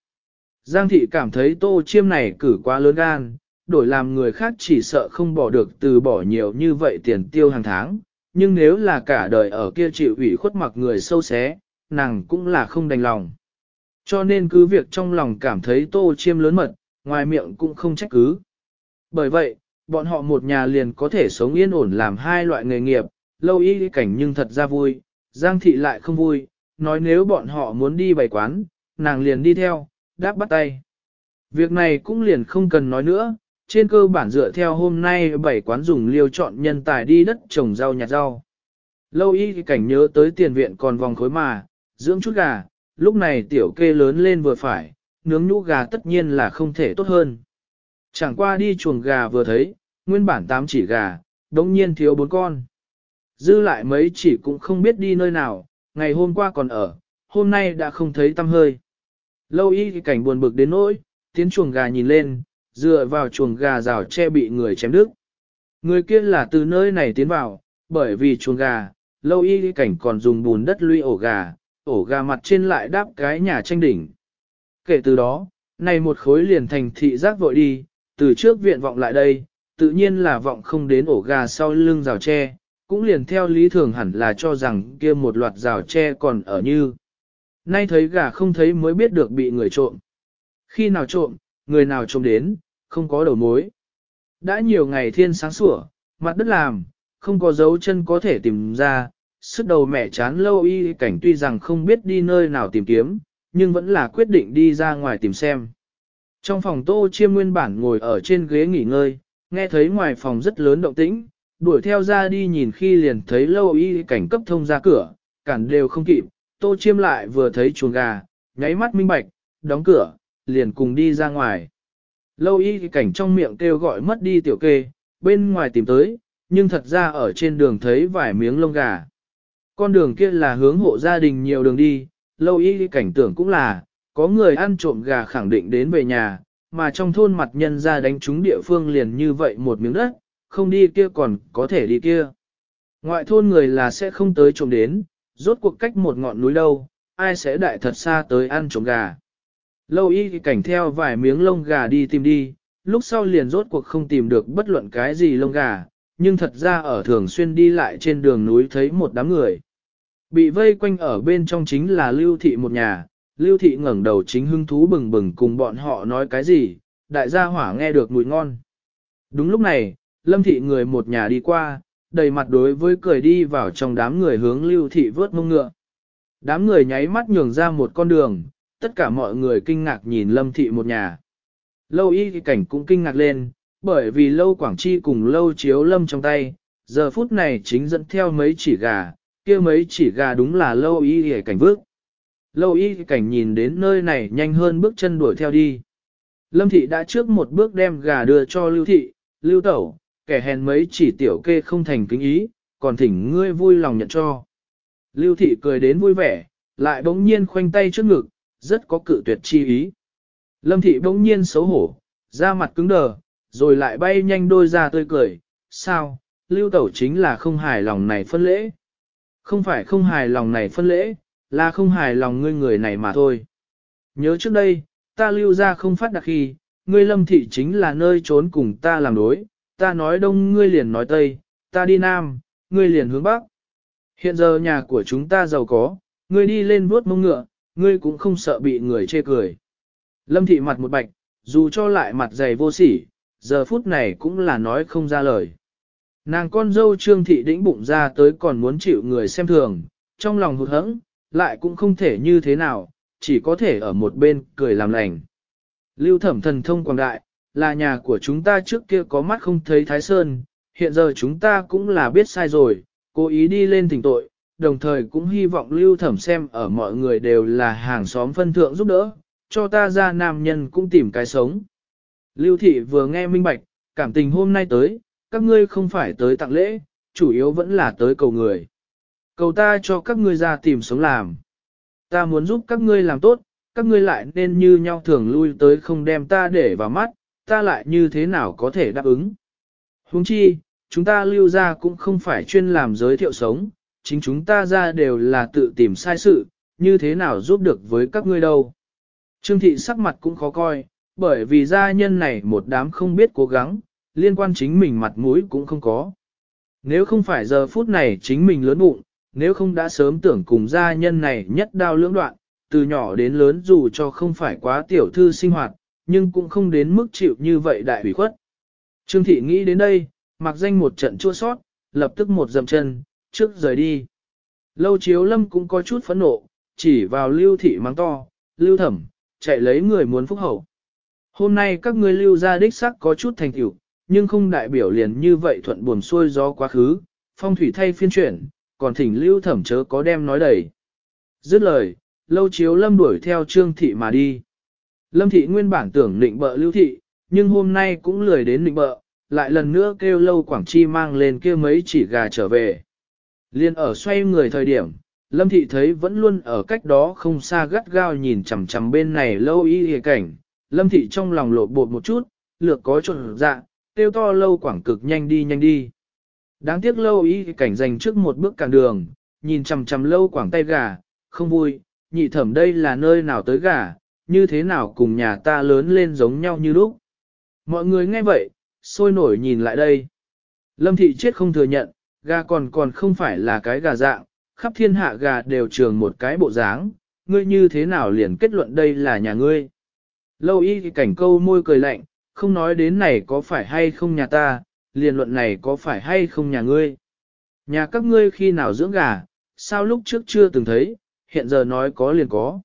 Giang thị cảm thấy tô chiêm này cử quá lớn gan, đổi làm người khác chỉ sợ không bỏ được từ bỏ nhiều như vậy tiền tiêu hàng tháng, nhưng nếu là cả đời ở kia chịu ủy khuất mặc người sâu xé, nàng cũng là không đành lòng. Cho nên cứ việc trong lòng cảm thấy tô chiêm lớn mật, ngoài miệng cũng không trách cứ. Bởi vậy, bọn họ một nhà liền có thể sống yên ổn làm hai loại nghề nghiệp, lâu y cảnh nhưng thật ra vui, Giang thị lại không vui, nói nếu bọn họ muốn đi bày quán, nàng liền đi theo, đáp bắt tay. Việc này cũng liền không cần nói nữa, trên cơ bản dựa theo hôm nay bảy quán dùng liêu chọn nhân tài đi đất trồng rau nhặt rau. Lâu y cảnh nhớ tới tiền viện còn vòng khối mà, dưỡng chút gà, lúc này tiểu kê lớn lên vừa phải, nướng nhũ gà tất nhiên là không thể tốt hơn. Chẳng qua đi chuồng gà vừa thấy, nguyên bản tám chỉ gà, đống nhiên thiếu bốn con. Dư lại mấy chỉ cũng không biết đi nơi nào, ngày hôm qua còn ở, hôm nay đã không thấy tâm hơi. Lâu y cảnh buồn bực đến nỗi, tiến chuồng gà nhìn lên, dựa vào chuồng gà rào che bị người chém đứt. Người kia là từ nơi này tiến vào, bởi vì chuồng gà, lâu y cảnh còn dùng bùn đất lũy ổ gà, ổ gà mặt trên lại đáp cái nhà tranh đỉnh. Kể từ đó, này một khối liền thành thị giác vội đi, từ trước viện vọng lại đây, tự nhiên là vọng không đến ổ gà sau lưng rào tre, cũng liền theo lý thường hẳn là cho rằng kia một loạt rào tre còn ở như. Nay thấy gà không thấy mới biết được bị người trộm. Khi nào trộm, người nào trộm đến, không có đầu mối. Đã nhiều ngày thiên sáng sủa, mặt đất làm, không có dấu chân có thể tìm ra, sức đầu mẹ chán lâu y cảnh tuy rằng không biết đi nơi nào tìm kiếm, nhưng vẫn là quyết định đi ra ngoài tìm xem. Trong phòng tô chiêm nguyên bản ngồi ở trên ghế nghỉ ngơi, nghe thấy ngoài phòng rất lớn động tĩnh, đuổi theo ra đi nhìn khi liền thấy lâu y cảnh cấp thông ra cửa, cản đều không kịp, tô chiêm lại vừa thấy chuồng gà, nháy mắt minh bạch, đóng cửa, liền cùng đi ra ngoài. Lâu y cảnh trong miệng kêu gọi mất đi tiểu kê, bên ngoài tìm tới, nhưng thật ra ở trên đường thấy vài miếng lông gà. Con đường kia là hướng hộ gia đình nhiều đường đi, lâu y cảnh tưởng cũng là, có người ăn trộm gà khẳng định đến về nhà, mà trong thôn mặt nhân ra đánh trúng địa phương liền như vậy một miếng đất, không đi kia còn có thể đi kia. Ngoại thôn người là sẽ không tới trộm đến, rốt cuộc cách một ngọn núi đâu, ai sẽ đại thật xa tới ăn trộm gà. Lâu y cảnh theo vài miếng lông gà đi tìm đi, lúc sau liền rốt cuộc không tìm được bất luận cái gì lông gà, nhưng thật ra ở thường xuyên đi lại trên đường núi thấy một đám người. Bị vây quanh ở bên trong chính là lưu thị một nhà, lưu thị ngẩng đầu chính hưng thú bừng bừng cùng bọn họ nói cái gì, đại gia hỏa nghe được mùi ngon. Đúng lúc này, lâm thị người một nhà đi qua, đầy mặt đối với cười đi vào trong đám người hướng lưu thị vớt mông ngựa. Đám người nháy mắt nhường ra một con đường, tất cả mọi người kinh ngạc nhìn lâm thị một nhà. Lâu y cảnh cũng kinh ngạc lên, bởi vì lâu quảng chi cùng lâu chiếu lâm trong tay, giờ phút này chính dẫn theo mấy chỉ gà, kia mấy chỉ gà đúng là lâu y cảnh vước. Lâu y cảnh nhìn đến nơi này nhanh hơn bước chân đuổi theo đi. Lâm thị đã trước một bước đem gà đưa cho lưu thị, lưu tẩu, kẻ hèn mấy chỉ tiểu kê không thành kính ý, còn thỉnh ngươi vui lòng nhận cho. Lưu thị cười đến vui vẻ, lại bỗng nhiên khoanh tay trước ngực, rất có cự tuyệt chi ý. Lâm thị bỗng nhiên xấu hổ, da mặt cứng đờ, rồi lại bay nhanh đôi ra tươi cười, sao, lưu tẩu chính là không hài lòng này phân lễ. Không phải không hài lòng này phân lễ, là không hài lòng ngươi người này mà thôi. Nhớ trước đây, ta lưu ra không phát đặc khi, ngươi lâm thị chính là nơi trốn cùng ta làm đối, ta nói đông ngươi liền nói tây, ta đi nam, ngươi liền hướng bắc. Hiện giờ nhà của chúng ta giàu có, ngươi đi lên vuốt mông ngựa, ngươi cũng không sợ bị người chê cười. Lâm thị mặt một bạch, dù cho lại mặt dày vô sỉ, giờ phút này cũng là nói không ra lời. Nàng con dâu trương thị đĩnh bụng ra tới còn muốn chịu người xem thường, trong lòng hụt hẫng, lại cũng không thể như thế nào, chỉ có thể ở một bên cười làm lành. Lưu thẩm thần thông quảng đại, là nhà của chúng ta trước kia có mắt không thấy Thái Sơn, hiện giờ chúng ta cũng là biết sai rồi, cố ý đi lên tỉnh tội, đồng thời cũng hy vọng lưu thẩm xem ở mọi người đều là hàng xóm phân thượng giúp đỡ, cho ta ra nam nhân cũng tìm cái sống. Lưu thị vừa nghe minh bạch, cảm tình hôm nay tới, các ngươi không phải tới tặng lễ, chủ yếu vẫn là tới cầu người. Cầu ta cho các ngươi ra tìm sống làm. Ta muốn giúp các ngươi làm tốt, các ngươi lại nên như nhau thường lui tới không đem ta để vào mắt, ta lại như thế nào có thể đáp ứng. Huống chi, chúng ta lưu ra cũng không phải chuyên làm giới thiệu sống, chính chúng ta ra đều là tự tìm sai sự, như thế nào giúp được với các ngươi đâu. Trương thị sắc mặt cũng khó coi, bởi vì gia nhân này một đám không biết cố gắng, liên quan chính mình mặt mũi cũng không có. Nếu không phải giờ phút này chính mình lớn bụng, nếu không đã sớm tưởng cùng gia nhân này nhất đao lưỡng đoạn, từ nhỏ đến lớn dù cho không phải quá tiểu thư sinh hoạt, nhưng cũng không đến mức chịu như vậy đại hủy khuất. Trương thị nghĩ đến đây, mặc danh một trận chua sót, lập tức một dầm chân, trước rời đi. Lâu chiếu lâm cũng có chút phẫn nộ, chỉ vào lưu thị mắng to, lưu thẩm, chạy lấy người muốn phúc hậu. Hôm nay các ngươi lưu ra đích sắc có chút thành tựu, nhưng không đại biểu liền như vậy thuận buồm xuôi gió quá khứ, phong thủy thay phiên chuyển, còn thỉnh lưu thẩm chớ có đem nói đầy. Dứt lời, lâu chiếu lâm đuổi theo trương thị mà đi. Lâm thị nguyên bản tưởng định bợ lưu thị, nhưng hôm nay cũng lười đến định bợ, lại lần nữa kêu lâu quảng chi mang lên kia mấy chỉ gà trở về. Liên ở xoay người thời điểm, lâm thị thấy vẫn luôn ở cách đó không xa gắt gao nhìn chằm chằm bên này lâu y hề cảnh, lâm thị trong lòng lộ bột một chút, lược có trộn dạ, kêu to lâu quảng cực nhanh đi nhanh đi. Đáng tiếc lâu y cảnh dành trước một bước càng đường, nhìn chằm chằm lâu quảng tay gà, không vui, nhị thẩm đây là nơi nào tới gà, như thế nào cùng nhà ta lớn lên giống nhau như lúc. Mọi người nghe vậy, sôi nổi nhìn lại đây. Lâm thị chết không thừa nhận, gà còn còn không phải là cái gà dạng, khắp thiên hạ gà đều trường một cái bộ dáng, ngươi như thế nào liền kết luận đây là nhà ngươi. Lâu y cảnh câu môi cười lạnh, không nói đến này có phải hay không nhà ta, liền luận này có phải hay không nhà ngươi. Nhà các ngươi khi nào dưỡng gà, sao lúc trước chưa từng thấy, hiện giờ nói có liền có.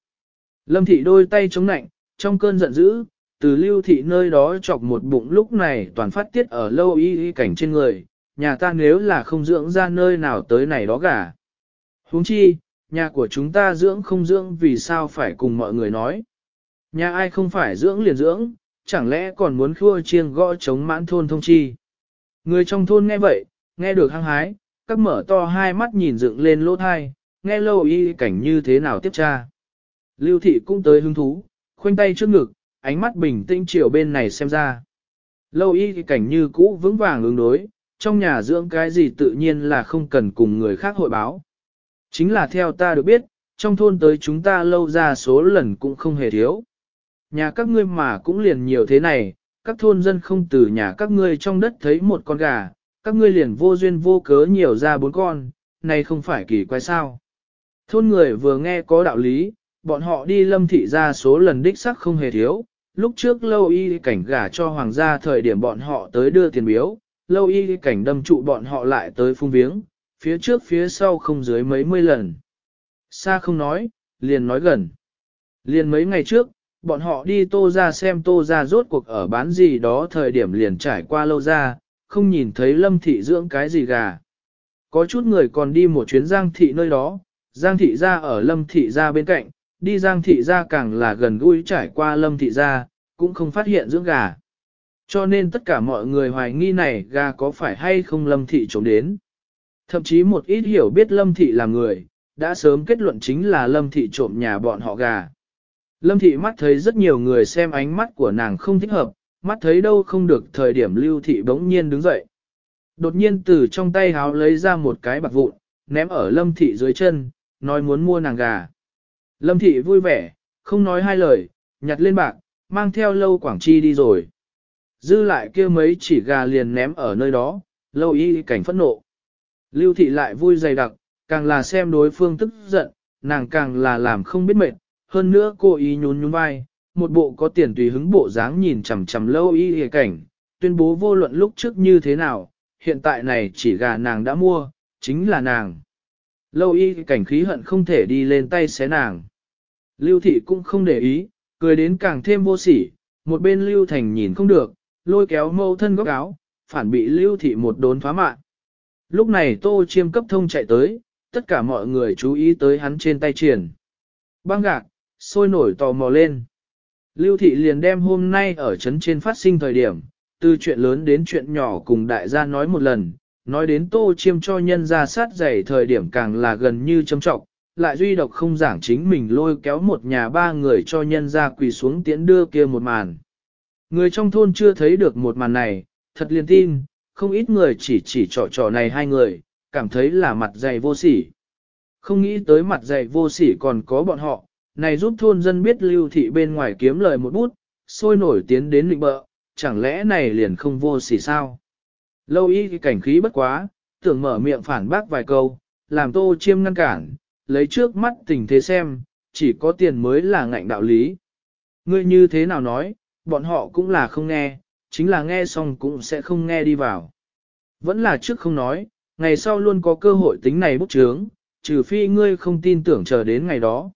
Lâm thị đôi tay chống nạnh, trong cơn giận dữ, từ lưu thị nơi đó chọc một bụng lúc này toàn phát tiết ở lâu y y cảnh trên người, nhà ta nếu là không dưỡng ra nơi nào tới này đó gà. huống chi, nhà của chúng ta dưỡng không dưỡng vì sao phải cùng mọi người nói. Nhà ai không phải dưỡng liền dưỡng, chẳng lẽ còn muốn khua chiêng gõ chống mãn thôn thông chi. Người trong thôn nghe vậy, nghe được hăng hái, các mở to hai mắt nhìn dựng lên lỗ thai, nghe lâu y cảnh như thế nào tiếp tra. Lưu thị cũng tới hứng thú, khoanh tay trước ngực, ánh mắt bình tĩnh chiều bên này xem ra. Lâu y cảnh như cũ vững vàng ứng đối, trong nhà dưỡng cái gì tự nhiên là không cần cùng người khác hội báo. Chính là theo ta được biết, trong thôn tới chúng ta lâu ra số lần cũng không hề thiếu. Nhà các ngươi mà cũng liền nhiều thế này, các thôn dân không từ nhà các ngươi trong đất thấy một con gà, các ngươi liền vô duyên vô cớ nhiều ra bốn con, này không phải kỳ quái sao. Thôn người vừa nghe có đạo lý, bọn họ đi lâm thị ra số lần đích sắc không hề thiếu, lúc trước lâu y cảnh gả cho hoàng gia thời điểm bọn họ tới đưa tiền biếu, lâu y cảnh đâm trụ bọn họ lại tới phung viếng, phía trước phía sau không dưới mấy mươi lần. Xa không nói, liền nói gần. Liền mấy ngày trước, bọn họ đi tô ra xem tô ra rốt cuộc ở bán gì đó thời điểm liền trải qua lâu ra, không nhìn thấy lâm thị dưỡng cái gì gà. Có chút người còn đi một chuyến giang thị nơi đó, giang thị ra ở lâm thị ra bên cạnh, đi giang thị ra càng là gần gũi trải qua lâm thị ra, cũng không phát hiện dưỡng gà. Cho nên tất cả mọi người hoài nghi này gà có phải hay không lâm thị trốn đến. Thậm chí một ít hiểu biết lâm thị là người, đã sớm kết luận chính là lâm thị trộm nhà bọn họ gà. Lâm thị mắt thấy rất nhiều người xem ánh mắt của nàng không thích hợp, mắt thấy đâu không được thời điểm lưu thị bỗng nhiên đứng dậy. Đột nhiên từ trong tay háo lấy ra một cái bạc vụn, ném ở lâm thị dưới chân, nói muốn mua nàng gà. Lâm thị vui vẻ, không nói hai lời, nhặt lên bạc, mang theo lâu quảng chi đi rồi. Dư lại kia mấy chỉ gà liền ném ở nơi đó, lâu y cảnh phẫn nộ. Lưu thị lại vui dày đặc, càng là xem đối phương tức giận, nàng càng là làm không biết mệt, hơn nữa cô ý nhún nhún vai, một bộ có tiền tùy hứng bộ dáng nhìn chằm chằm lâu y hề cảnh, tuyên bố vô luận lúc trước như thế nào, hiện tại này chỉ gà nàng đã mua, chính là nàng. Lâu y cảnh khí hận không thể đi lên tay xé nàng. Lưu thị cũng không để ý, cười đến càng thêm vô sỉ, một bên lưu thành nhìn không được, lôi kéo mâu thân góc áo, phản bị lưu thị một đốn phá mạng. Lúc này tô chiêm cấp thông chạy tới, tất cả mọi người chú ý tới hắn trên tay triển. Băng gạc, sôi nổi tò mò lên. Lưu thị liền đem hôm nay ở trấn trên phát sinh thời điểm, từ chuyện lớn đến chuyện nhỏ cùng đại gia nói một lần, nói đến tô chiêm cho nhân ra sát dày thời điểm càng là gần như châm trọng, lại duy độc không giảng chính mình lôi kéo một nhà ba người cho nhân ra quỳ xuống tiễn đưa kia một màn. Người trong thôn chưa thấy được một màn này, thật liền tin, không ít người chỉ chỉ trò trò này hai người, cảm thấy là mặt dày vô sỉ. Không nghĩ tới mặt dày vô sỉ còn có bọn họ, này giúp thôn dân biết lưu thị bên ngoài kiếm lời một bút, sôi nổi tiến đến định bợ, chẳng lẽ này liền không vô sỉ sao? Lâu y cái cảnh khí bất quá, tưởng mở miệng phản bác vài câu, làm tô chiêm ngăn cản, lấy trước mắt tình thế xem, chỉ có tiền mới là ngạnh đạo lý. Ngươi như thế nào nói, bọn họ cũng là không nghe, chính là nghe xong cũng sẽ không nghe đi vào. Vẫn là trước không nói, ngày sau luôn có cơ hội tính này bút trướng, trừ phi ngươi không tin tưởng chờ đến ngày đó.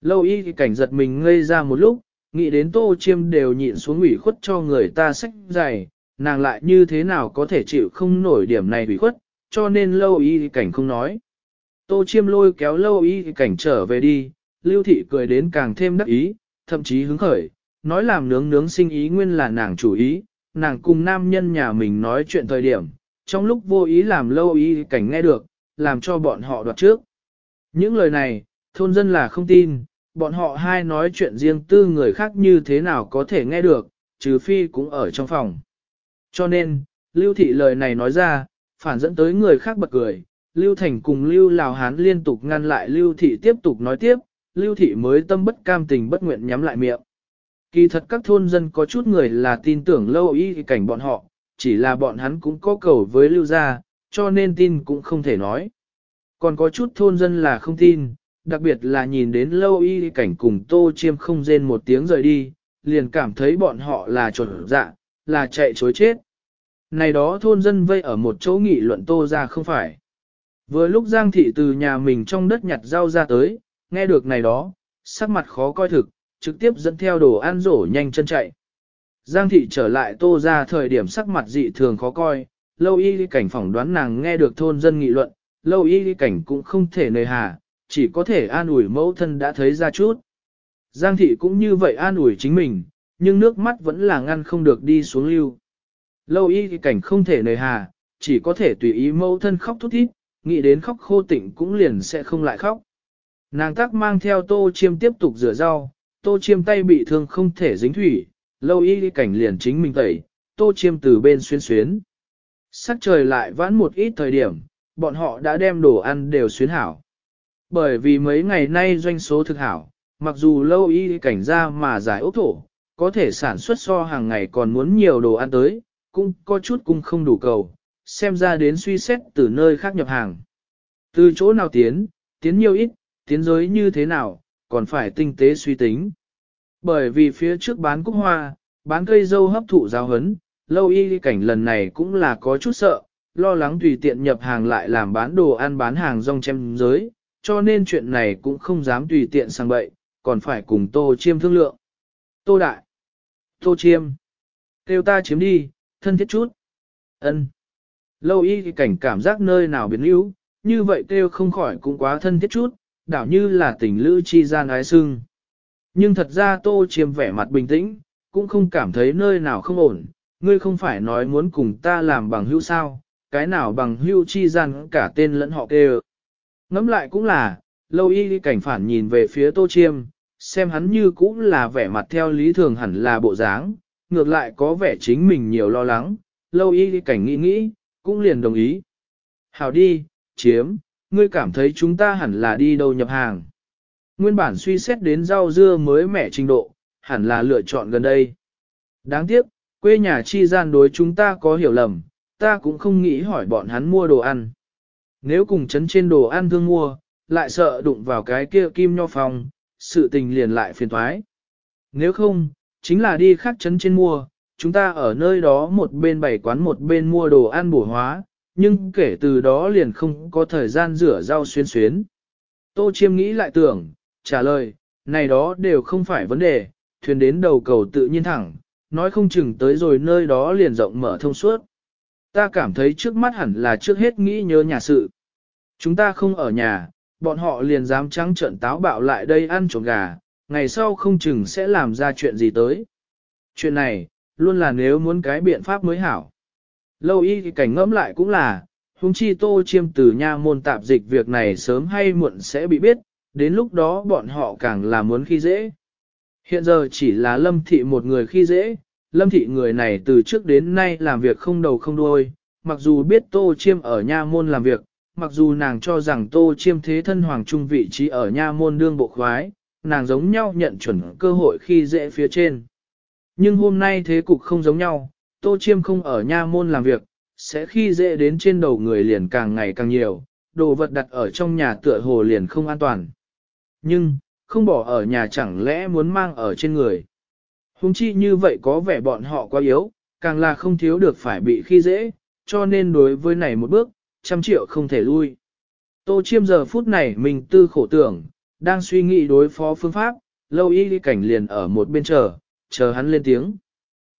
Lâu y thì cảnh giật mình ngây ra một lúc, nghĩ đến tô chiêm đều nhịn xuống ủy khuất cho người ta sách dày, nàng lại như thế nào có thể chịu không nổi điểm này ủy khuất, cho nên lâu y thì cảnh không nói. Tô chiêm lôi kéo lâu y thì cảnh trở về đi, lưu thị cười đến càng thêm đắc ý, thậm chí hứng khởi, nói làm nướng nướng sinh ý nguyên là nàng chủ ý, nàng cùng nam nhân nhà mình nói chuyện thời điểm, trong lúc vô ý làm lâu y cảnh nghe được, làm cho bọn họ đoạt trước. Những lời này, thôn dân là không tin, bọn họ hai nói chuyện riêng tư người khác như thế nào có thể nghe được, trừ phi cũng ở trong phòng. Cho nên, Lưu Thị lời này nói ra, phản dẫn tới người khác bật cười, Lưu Thành cùng Lưu Lào Hán liên tục ngăn lại Lưu Thị tiếp tục nói tiếp, Lưu Thị mới tâm bất cam tình bất nguyện nhắm lại miệng. Kỳ thật các thôn dân có chút người là tin tưởng lâu y cảnh bọn họ, chỉ là bọn hắn cũng có cầu với Lưu gia, cho nên tin cũng không thể nói. Còn có chút thôn dân là không tin, đặc biệt là nhìn đến lâu y cảnh cùng tô chiêm không rên một tiếng rời đi, liền cảm thấy bọn họ là trột dạ, là chạy chối chết. Này đó thôn dân vây ở một chỗ nghị luận tô ra không phải. Vừa lúc Giang thị từ nhà mình trong đất nhặt rau ra tới, nghe được này đó, sắc mặt khó coi thực, trực tiếp dẫn theo đồ ăn rổ nhanh chân chạy. Giang thị trở lại tô ra thời điểm sắc mặt dị thường khó coi, lâu y cảnh phỏng đoán nàng nghe được thôn dân nghị luận, lâu y cảnh cũng không thể nề hà, chỉ có thể an ủi mẫu thân đã thấy ra chút. Giang thị cũng như vậy an ủi chính mình, nhưng nước mắt vẫn là ngăn không được đi xuống lưu. Lâu y cảnh không thể nề hà, chỉ có thể tùy ý mẫu thân khóc thút thít, nghĩ đến khóc khô tịnh cũng liền sẽ không lại khóc. Nàng tác mang theo tô chiêm tiếp tục rửa rau, tô chiêm tay bị thương không thể dính thủy, lâu y cảnh liền chính mình tẩy, tô chiêm từ bên xuyên xuyến. Sắc trời lại vãn một ít thời điểm, bọn họ đã đem đồ ăn đều xuyến hảo. Bởi vì mấy ngày nay doanh số thực hảo, mặc dù lâu y cảnh ra mà giải ốc thổ, có thể sản xuất so hàng ngày còn muốn nhiều đồ ăn tới, cũng có chút cũng không đủ cầu, xem ra đến suy xét từ nơi khác nhập hàng. Từ chỗ nào tiến, tiến nhiều ít, tiến giới như thế nào, còn phải tinh tế suy tính. Bởi vì phía trước bán cúc hoa, bán cây dâu hấp thụ giáo hấn, lâu y cảnh lần này cũng là có chút sợ, lo lắng tùy tiện nhập hàng lại làm bán đồ ăn bán hàng rong chém giới, cho nên chuyện này cũng không dám tùy tiện sang bậy, còn phải cùng Tô Chiêm thương lượng. Tô Đại, Tô Chiêm, kêu ta chiếm đi, thân thiết chút. ân Lâu y cảnh cảm giác nơi nào biến yếu, như vậy kêu không khỏi cũng quá thân thiết chút, đảo như là tình lữ chi gian ái sưng. Nhưng thật ra Tô Chiêm vẻ mặt bình tĩnh, cũng không cảm thấy nơi nào không ổn, ngươi không phải nói muốn cùng ta làm bằng hữu sao, cái nào bằng hữu chi gian cả tên lẫn họ kêu. Ngẫm lại cũng là, lâu y cảnh phản nhìn về phía Tô Chiêm, xem hắn như cũng là vẻ mặt theo lý thường hẳn là bộ dáng, ngược lại có vẻ chính mình nhiều lo lắng, lâu y cảnh nghĩ nghĩ, cũng liền đồng ý. hào đi, chiếm, ngươi cảm thấy chúng ta hẳn là đi đâu nhập hàng. Nguyên bản suy xét đến rau dưa mới mẻ trình độ, hẳn là lựa chọn gần đây. Đáng tiếc, quê nhà chi gian đối chúng ta có hiểu lầm, ta cũng không nghĩ hỏi bọn hắn mua đồ ăn. Nếu cùng chấn trên đồ ăn thương mua, lại sợ đụng vào cái kia kim nho phòng, sự tình liền lại phiền thoái. Nếu không, chính là đi khác chấn trên mua, chúng ta ở nơi đó một bên bày quán một bên mua đồ ăn bổ hóa, nhưng kể từ đó liền không có thời gian rửa rau xuyên xuyến. Tô Chiêm nghĩ lại tưởng, trả lời, này đó đều không phải vấn đề, thuyền đến đầu cầu tự nhiên thẳng, nói không chừng tới rồi nơi đó liền rộng mở thông suốt. Ta cảm thấy trước mắt hẳn là trước hết nghĩ nhớ nhà sự. Chúng ta không ở nhà, bọn họ liền dám trắng trợn táo bạo lại đây ăn trộm gà, ngày sau không chừng sẽ làm ra chuyện gì tới. Chuyện này, luôn là nếu muốn cái biện pháp mới hảo. Lâu y thì cảnh ngẫm lại cũng là, hung chi tô chiêm từ nha môn tạp dịch việc này sớm hay muộn sẽ bị biết, đến lúc đó bọn họ càng là muốn khi dễ. Hiện giờ chỉ là lâm thị một người khi dễ, lâm thị người này từ trước đến nay làm việc không đầu không đuôi, mặc dù biết tô chiêm ở nha môn làm việc, mặc dù nàng cho rằng tô chiêm thế thân hoàng trung vị trí ở nha môn đương bộ khoái, nàng giống nhau nhận chuẩn cơ hội khi dễ phía trên. Nhưng hôm nay thế cục không giống nhau, tô chiêm không ở nha môn làm việc, sẽ khi dễ đến trên đầu người liền càng ngày càng nhiều, đồ vật đặt ở trong nhà tựa hồ liền không an toàn. Nhưng, không bỏ ở nhà chẳng lẽ muốn mang ở trên người. Hùng chi như vậy có vẻ bọn họ quá yếu, càng là không thiếu được phải bị khi dễ, cho nên đối với này một bước, trăm triệu không thể lui. Tô chiêm giờ phút này mình tư khổ tưởng, đang suy nghĩ đối phó phương pháp, lâu y cảnh liền ở một bên chờ, chờ hắn lên tiếng.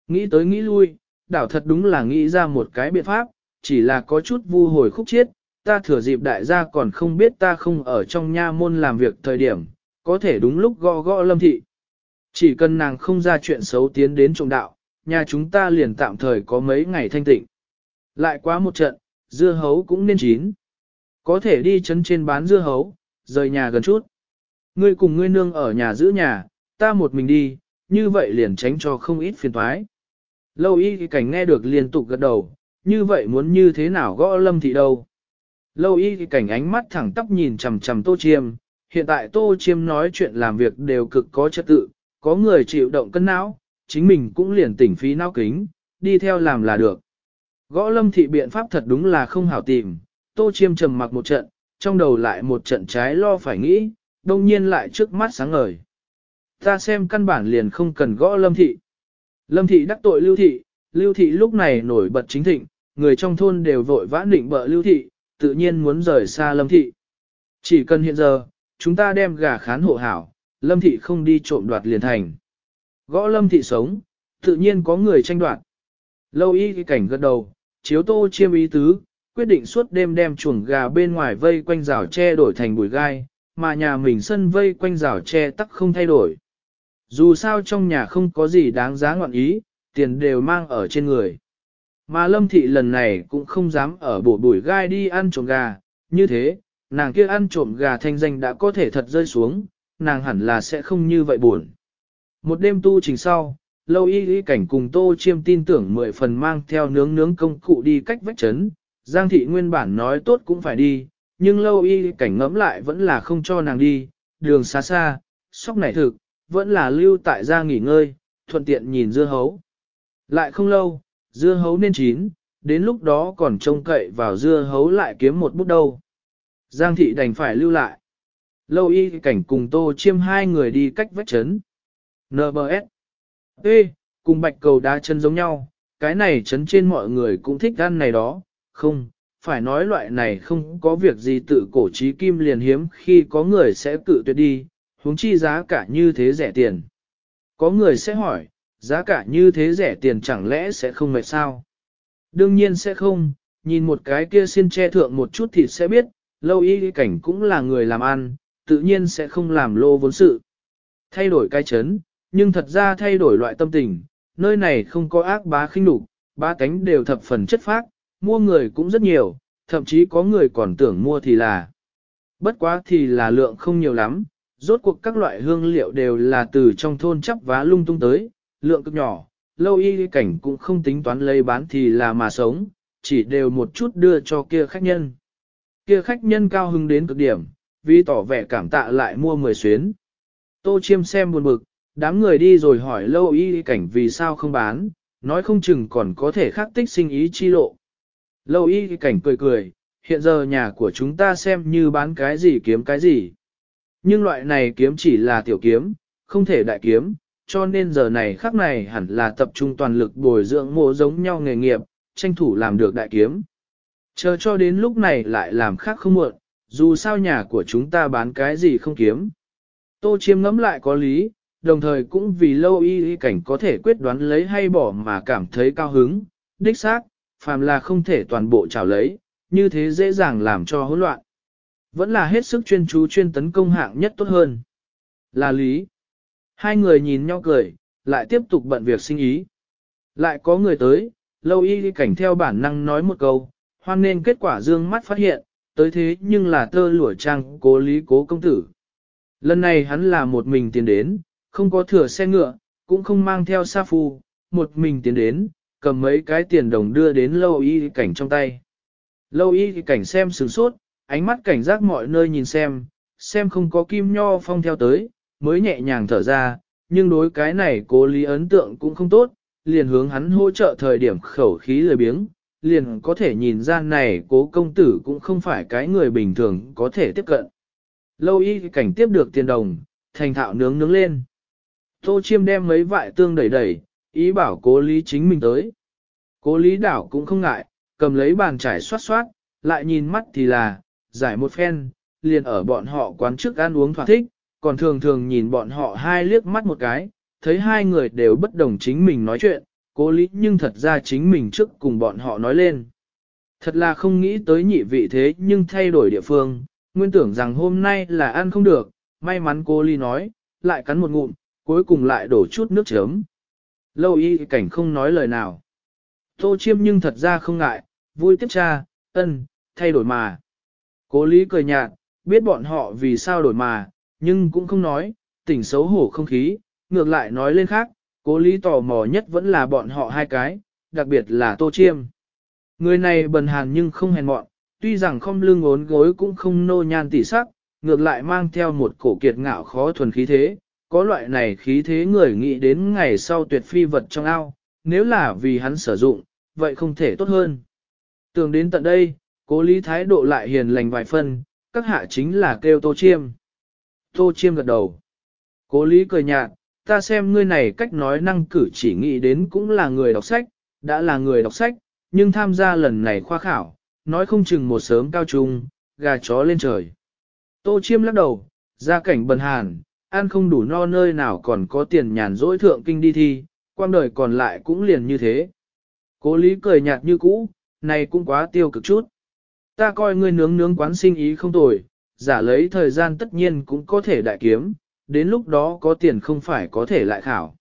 Nghĩ tới nghĩ lui, đảo thật đúng là nghĩ ra một cái biện pháp, chỉ là có chút vu hồi khúc chiết, ta thừa dịp đại gia còn không biết ta không ở trong nha môn làm việc thời điểm, có thể đúng lúc gõ gõ lâm thị. Chỉ cần nàng không ra chuyện xấu tiến đến trọng đạo, nhà chúng ta liền tạm thời có mấy ngày thanh tịnh. Lại quá một trận, dưa hấu cũng nên chín. Có thể đi chấn trên bán dưa hấu, rời nhà gần chút. Ngươi cùng ngươi nương ở nhà giữ nhà, ta một mình đi, như vậy liền tránh cho không ít phiền toái. Lâu y cảnh nghe được liên tục gật đầu, như vậy muốn như thế nào gõ lâm thị đâu. Lâu y cảnh ánh mắt thẳng tóc nhìn chằm chằm tô chiêm, hiện tại tô chiêm nói chuyện làm việc đều cực có trật tự, có người chịu động cân não, chính mình cũng liền tỉnh phí não kính, đi theo làm là được. Gõ lâm thị biện pháp thật đúng là không hảo tìm, tô chiêm trầm mặc một trận, trong đầu lại một trận trái lo phải nghĩ, đông nhiên lại trước mắt sáng ngời. Ta xem căn bản liền không cần gõ lâm thị. Lâm thị đắc tội lưu thị, lưu thị lúc này nổi bật chính thịnh, người trong thôn đều vội vã định bợ lưu thị, tự nhiên muốn rời xa lâm thị. Chỉ cần hiện giờ, chúng ta đem gà khán hộ hảo, lâm thị không đi trộm đoạt liền thành. Gõ lâm thị sống, tự nhiên có người tranh đoạt. Lâu y cái cảnh gật đầu, chiếu tô chiêm ý tứ, quyết định suốt đêm đem chuồng gà bên ngoài vây quanh rào tre đổi thành bụi gai, mà nhà mình sân vây quanh rào tre tắc không thay đổi. Dù sao trong nhà không có gì đáng giá ngoạn ý, tiền đều mang ở trên người. Mà lâm thị lần này cũng không dám ở bộ bụi gai đi ăn trộm gà, như thế, nàng kia ăn trộm gà thanh danh đã có thể thật rơi xuống, nàng hẳn là sẽ không như vậy buồn. Một đêm tu trình sau, lâu y y cảnh cùng tô chiêm tin tưởng mười phần mang theo nướng nướng công cụ đi cách vách chấn, Giang thị nguyên bản nói tốt cũng phải đi, nhưng lâu y cảnh ngẫm lại vẫn là không cho nàng đi, đường xa xa, sóc nảy thực, vẫn là lưu tại gia nghỉ ngơi, thuận tiện nhìn dưa hấu. Lại không lâu, dưa hấu nên chín, đến lúc đó còn trông cậy vào dưa hấu lại kiếm một bút đâu. Giang thị đành phải lưu lại. Lâu y cảnh cùng tô chiêm hai người đi cách vách chấn. NBS. Ê, cùng bạch cầu đá chân giống nhau, cái này chấn trên mọi người cũng thích ăn này đó, không, phải nói loại này không có việc gì tự cổ trí kim liền hiếm khi có người sẽ cự tuyệt đi, huống chi giá cả như thế rẻ tiền. Có người sẽ hỏi, giá cả như thế rẻ tiền chẳng lẽ sẽ không mệt sao? Đương nhiên sẽ không, nhìn một cái kia xin che thượng một chút thì sẽ biết, lâu y cảnh cũng là người làm ăn, tự nhiên sẽ không làm lô vốn sự. Thay đổi cái chấn, nhưng thật ra thay đổi loại tâm tình, nơi này không có ác bá khinh đục, ba cánh đều thập phần chất phác, mua người cũng rất nhiều, thậm chí có người còn tưởng mua thì là. Bất quá thì là lượng không nhiều lắm, rốt cuộc các loại hương liệu đều là từ trong thôn chắp vá lung tung tới, lượng cực nhỏ, lâu y cảnh cũng không tính toán lấy bán thì là mà sống, chỉ đều một chút đưa cho kia khách nhân. Kia khách nhân cao hứng đến cực điểm, vì tỏ vẻ cảm tạ lại mua 10 xuyến. Tô chiêm xem buồn bực, đám người đi rồi hỏi lâu y cảnh vì sao không bán, nói không chừng còn có thể khắc tích sinh ý chi lộ. Lâu y cảnh cười cười, hiện giờ nhà của chúng ta xem như bán cái gì kiếm cái gì. Nhưng loại này kiếm chỉ là tiểu kiếm, không thể đại kiếm, cho nên giờ này khắc này hẳn là tập trung toàn lực bồi dưỡng mộ giống nhau nghề nghiệp, tranh thủ làm được đại kiếm. Chờ cho đến lúc này lại làm khác không muộn, dù sao nhà của chúng ta bán cái gì không kiếm. Tô chiêm ngẫm lại có lý, đồng thời cũng vì lâu y y cảnh có thể quyết đoán lấy hay bỏ mà cảm thấy cao hứng, đích xác, phàm là không thể toàn bộ trào lấy, như thế dễ dàng làm cho hỗn loạn. Vẫn là hết sức chuyên chú chuyên tấn công hạng nhất tốt hơn. Là lý. Hai người nhìn nhau cười, lại tiếp tục bận việc sinh ý. Lại có người tới, lâu y cảnh theo bản năng nói một câu, hoan nên kết quả dương mắt phát hiện, tới thế nhưng là tơ lụa trang cố lý cố công tử. Lần này hắn là một mình tiến đến, không có thừa xe ngựa, cũng không mang theo sa phu, một mình tiến đến, cầm mấy cái tiền đồng đưa đến lâu y cảnh trong tay. Lâu y cảnh xem sửng sốt, ánh mắt cảnh giác mọi nơi nhìn xem, xem không có kim nho phong theo tới, mới nhẹ nhàng thở ra, nhưng đối cái này cố lý ấn tượng cũng không tốt, liền hướng hắn hỗ trợ thời điểm khẩu khí lười biếng, liền có thể nhìn ra này cố công tử cũng không phải cái người bình thường có thể tiếp cận. Lâu y cảnh tiếp được tiền đồng, thành thạo nướng nướng lên. Tô chiêm đem mấy vại tương đẩy đẩy, ý bảo cố lý chính mình tới. Cố lý đảo cũng không ngại, cầm lấy bàn trải xoát xoát, lại nhìn mắt thì là, giải một phen, liền ở bọn họ quán trước ăn uống thỏa thích, còn thường thường nhìn bọn họ hai liếc mắt một cái, thấy hai người đều bất đồng chính mình nói chuyện, cố lý nhưng thật ra chính mình trước cùng bọn họ nói lên. Thật là không nghĩ tới nhị vị thế nhưng thay đổi địa phương, nguyên tưởng rằng hôm nay là ăn không được, may mắn cô Lý nói, lại cắn một ngụm, cuối cùng lại đổ chút nước chấm. Lâu y cảnh không nói lời nào. Tô chiêm nhưng thật ra không ngại, vui tiếp cha, ân, thay đổi mà. Cố lý cười nhạt, biết bọn họ vì sao đổi mà, nhưng cũng không nói, tỉnh xấu hổ không khí, ngược lại nói lên khác, cố lý tò mò nhất vẫn là bọn họ hai cái, đặc biệt là tô chiêm. Người này bần hàn nhưng không hèn mọn, tuy rằng không lưng ốn gối cũng không nô nhan tỉ sắc, ngược lại mang theo một cổ kiệt ngạo khó thuần khí thế, có loại này khí thế người nghĩ đến ngày sau tuyệt phi vật trong ao, nếu là vì hắn sử dụng, vậy không thể tốt hơn. Tưởng đến tận đây, cố lý thái độ lại hiền lành vài phân, các hạ chính là kêu tô chiêm. Tô chiêm gật đầu. Cố lý cười nhạt, ta xem ngươi này cách nói năng cử chỉ nghĩ đến cũng là người đọc sách, đã là người đọc sách, nhưng tham gia lần này khoa khảo, nói không chừng một sớm cao trung, gà chó lên trời. Tô chiêm lắc đầu, ra cảnh bần hàn, ăn không đủ no nơi nào còn có tiền nhàn dỗi thượng kinh đi thi, quang đời còn lại cũng liền như thế. Cố lý cười nhạt như cũ, này cũng quá tiêu cực chút. Ta coi ngươi nướng nướng quán sinh ý không tồi, giả lấy thời gian tất nhiên cũng có thể đại kiếm, đến lúc đó có tiền không phải có thể lại khảo.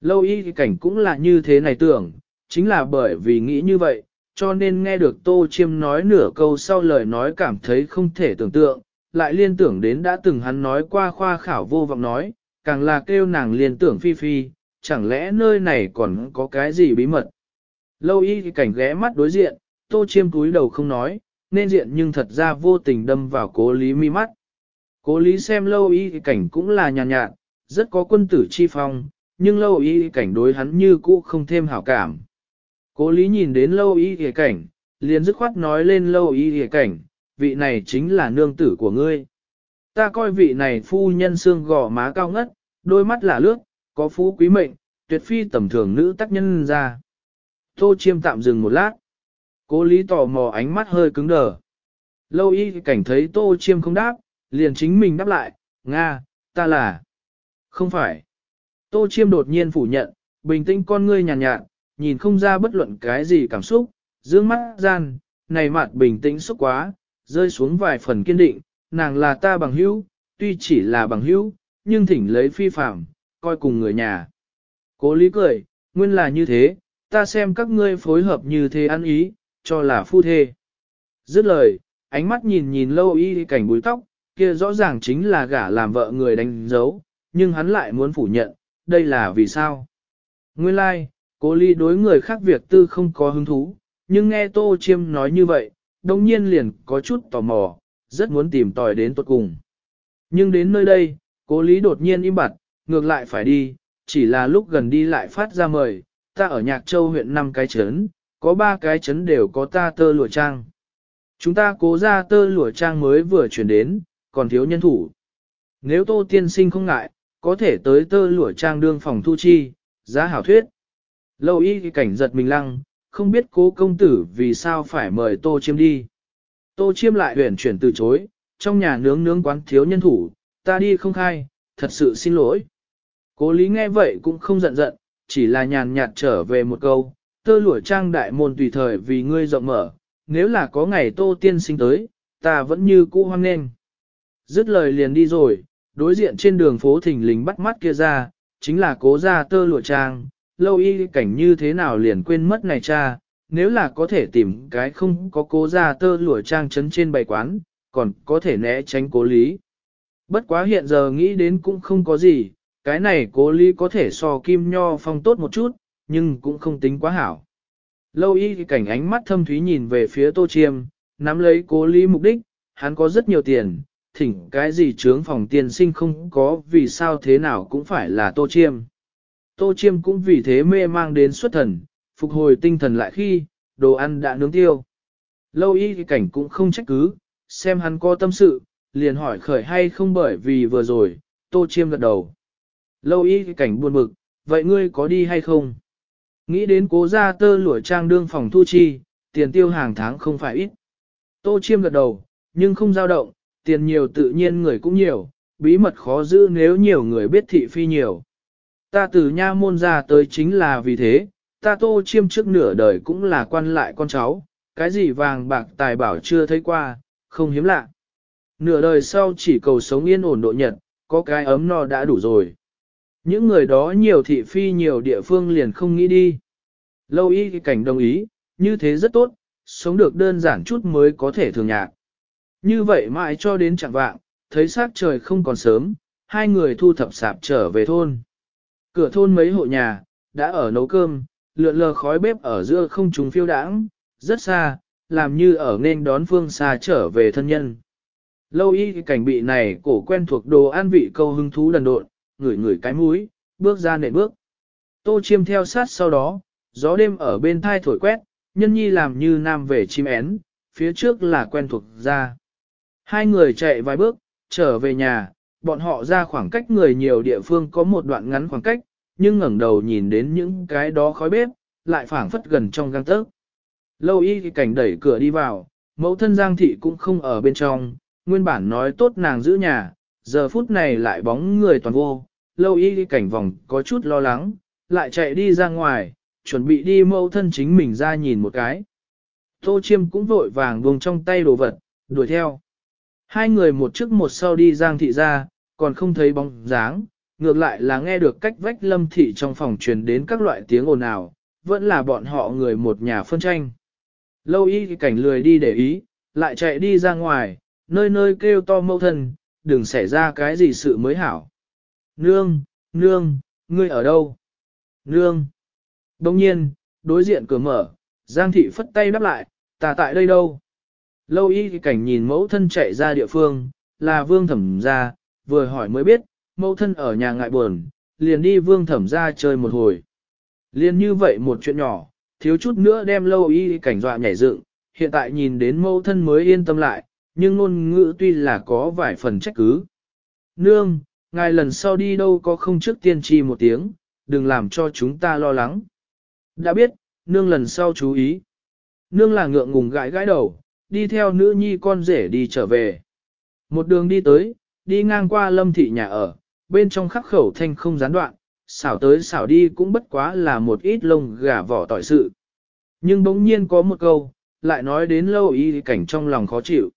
Lâu y cảnh cũng là như thế này tưởng, chính là bởi vì nghĩ như vậy, cho nên nghe được Tô Chiêm nói nửa câu sau lời nói cảm thấy không thể tưởng tượng, lại liên tưởng đến đã từng hắn nói qua khoa khảo vô vọng nói, càng là kêu nàng liên tưởng phi phi, chẳng lẽ nơi này còn có cái gì bí mật. Lâu y cảnh ghé mắt đối diện, Tô Chiêm túi đầu không nói, nên diện nhưng thật ra vô tình đâm vào cố lý mi mắt. Cố lý xem lâu y cảnh cũng là nhàn nhạt, nhạt, rất có quân tử chi phong, nhưng lâu y cảnh đối hắn như cũ không thêm hảo cảm. Cố lý nhìn đến lâu y cảnh, liền dứt khoát nói lên lâu y cảnh, vị này chính là nương tử của ngươi. Ta coi vị này phu nhân xương gò má cao ngất, đôi mắt là lướt, có phú quý mệnh, tuyệt phi tầm thường nữ tác nhân ra. Tô chiêm tạm dừng một lát. Cố lý tò mò ánh mắt hơi cứng đờ. Lâu y cảnh thấy tô chiêm không đáp, liền chính mình đáp lại, Nga, ta là. Không phải. Tô chiêm đột nhiên phủ nhận, bình tĩnh con ngươi nhàn nhạt, nhạt, nhìn không ra bất luận cái gì cảm xúc, dương mắt gian, này mặt bình tĩnh xúc quá, rơi xuống vài phần kiên định, nàng là ta bằng hữu, tuy chỉ là bằng hữu, nhưng thỉnh lấy phi phạm, coi cùng người nhà. Cố lý cười, nguyên là như thế, ta xem các ngươi phối hợp như thế ăn ý, cho là phu thê. Dứt lời, ánh mắt nhìn nhìn lâu y cảnh búi tóc, kia rõ ràng chính là gả làm vợ người đánh dấu, nhưng hắn lại muốn phủ nhận, đây là vì sao? Nguyên lai, like, cố ly đối người khác việc tư không có hứng thú, nhưng nghe Tô Chiêm nói như vậy, đồng nhiên liền có chút tò mò, rất muốn tìm tòi đến tuột cùng. Nhưng đến nơi đây, cố lý đột nhiên im bặt, ngược lại phải đi, chỉ là lúc gần đi lại phát ra mời, ta ở Nhạc Châu huyện năm cái trấn, có ba cái trấn đều có ta tơ lụa trang. Chúng ta cố ra tơ lụa trang mới vừa chuyển đến, còn thiếu nhân thủ. Nếu tô tiên sinh không ngại, có thể tới tơ lụa trang đương phòng thu chi, giá hảo thuyết. Lâu y cảnh giật mình lăng, không biết cố công tử vì sao phải mời tô chiêm đi. Tô chiêm lại huyền chuyển từ chối, trong nhà nướng nướng quán thiếu nhân thủ, ta đi không khai, thật sự xin lỗi. Cố lý nghe vậy cũng không giận giận, chỉ là nhàn nhạt trở về một câu, tơ lụa trang đại môn tùy thời vì ngươi rộng mở, nếu là có ngày tô tiên sinh tới, ta vẫn như cũ hoang nên. Dứt lời liền đi rồi, đối diện trên đường phố thình lình bắt mắt kia ra, chính là cố gia tơ lụa trang, lâu y cảnh như thế nào liền quên mất này cha, nếu là có thể tìm cái không có cố gia tơ lụa trang chấn trên bày quán, còn có thể né tránh cố lý. Bất quá hiện giờ nghĩ đến cũng không có gì, cái này cố lý có thể so kim nho phong tốt một chút, nhưng cũng không tính quá hảo. Lâu y cảnh ánh mắt thâm thúy nhìn về phía tô chiêm, nắm lấy cố lý mục đích, hắn có rất nhiều tiền, thỉnh cái gì trướng phòng tiền sinh không có vì sao thế nào cũng phải là tô chiêm. Tô chiêm cũng vì thế mê mang đến xuất thần, phục hồi tinh thần lại khi, đồ ăn đã nướng tiêu. Lâu y cảnh cũng không trách cứ, xem hắn có tâm sự, liền hỏi khởi hay không bởi vì vừa rồi, tô chiêm gật đầu. Lâu y cảnh buồn bực, vậy ngươi có đi hay không? Nghĩ đến cố gia tơ lụa trang đương phòng thu chi, tiền tiêu hàng tháng không phải ít. Tô chiêm gật đầu, nhưng không dao động, tiền nhiều tự nhiên người cũng nhiều, bí mật khó giữ nếu nhiều người biết thị phi nhiều. Ta từ nha môn ra tới chính là vì thế, ta tô chiêm trước nửa đời cũng là quan lại con cháu, cái gì vàng bạc tài bảo chưa thấy qua, không hiếm lạ. Nửa đời sau chỉ cầu sống yên ổn độ nhật, có cái ấm no đã đủ rồi. Những người đó nhiều thị phi nhiều địa phương liền không nghĩ đi. Lâu y cảnh đồng ý, như thế rất tốt, sống được đơn giản chút mới có thể thường nhạc. Như vậy mãi cho đến chẳng vạng, thấy sát trời không còn sớm, hai người thu thập sạp trở về thôn. Cửa thôn mấy hộ nhà, đã ở nấu cơm, lượn lờ khói bếp ở giữa không trùng phiêu đãng, rất xa, làm như ở nên đón phương xa trở về thân nhân. Lâu y cảnh bị này cổ quen thuộc đồ an vị câu hứng thú đần độn, ngửi ngửi cái mũi, bước ra nệm bước. Tô chiêm theo sát sau đó, gió đêm ở bên thai thổi quét, nhân nhi làm như nam về chim én, phía trước là quen thuộc ra. Hai người chạy vài bước, trở về nhà, bọn họ ra khoảng cách người nhiều địa phương có một đoạn ngắn khoảng cách, nhưng ngẩng đầu nhìn đến những cái đó khói bếp, lại phảng phất gần trong gang tấc. Lâu y thì cảnh đẩy cửa đi vào, mẫu thân Giang Thị cũng không ở bên trong, nguyên bản nói tốt nàng giữ nhà, giờ phút này lại bóng người toàn vô, lâu y cảnh vòng có chút lo lắng, lại chạy đi ra ngoài, chuẩn bị đi mẫu thân chính mình ra nhìn một cái. Tô chiêm cũng vội vàng buông trong tay đồ vật, đuổi theo. Hai người một trước một sau đi giang thị ra, còn không thấy bóng dáng, ngược lại là nghe được cách vách lâm thị trong phòng truyền đến các loại tiếng ồn ào, vẫn là bọn họ người một nhà phân tranh. Lâu y cảnh lười đi để ý, lại chạy đi ra ngoài, nơi nơi kêu to mâu thân, đừng xảy ra cái gì sự mới hảo. Nương, nương, ngươi ở đâu? Nương. Đồng nhiên, đối diện cửa mở, Giang thị phất tay đáp lại, ta tại đây đâu? Lâu y cảnh nhìn mẫu thân chạy ra địa phương, là vương thẩm ra, vừa hỏi mới biết, mẫu thân ở nhà ngại buồn, liền đi vương thẩm ra chơi một hồi. Liền như vậy một chuyện nhỏ, thiếu chút nữa đem lâu y cảnh dọa nhảy dựng, hiện tại nhìn đến mẫu thân mới yên tâm lại, nhưng ngôn ngữ tuy là có vài phần trách cứ. Nương, ngài lần sau đi đâu có không trước tiên tri một tiếng, đừng làm cho chúng ta lo lắng. Đã biết, nương lần sau chú ý. Nương là ngượng ngùng gãi gãi đầu, đi theo nữ nhi con rể đi trở về. Một đường đi tới, đi ngang qua lâm thị nhà ở, bên trong khắc khẩu thanh không gián đoạn, xảo tới xảo đi cũng bất quá là một ít lông gà vỏ tỏi sự. Nhưng bỗng nhiên có một câu, lại nói đến lâu ý cảnh trong lòng khó chịu.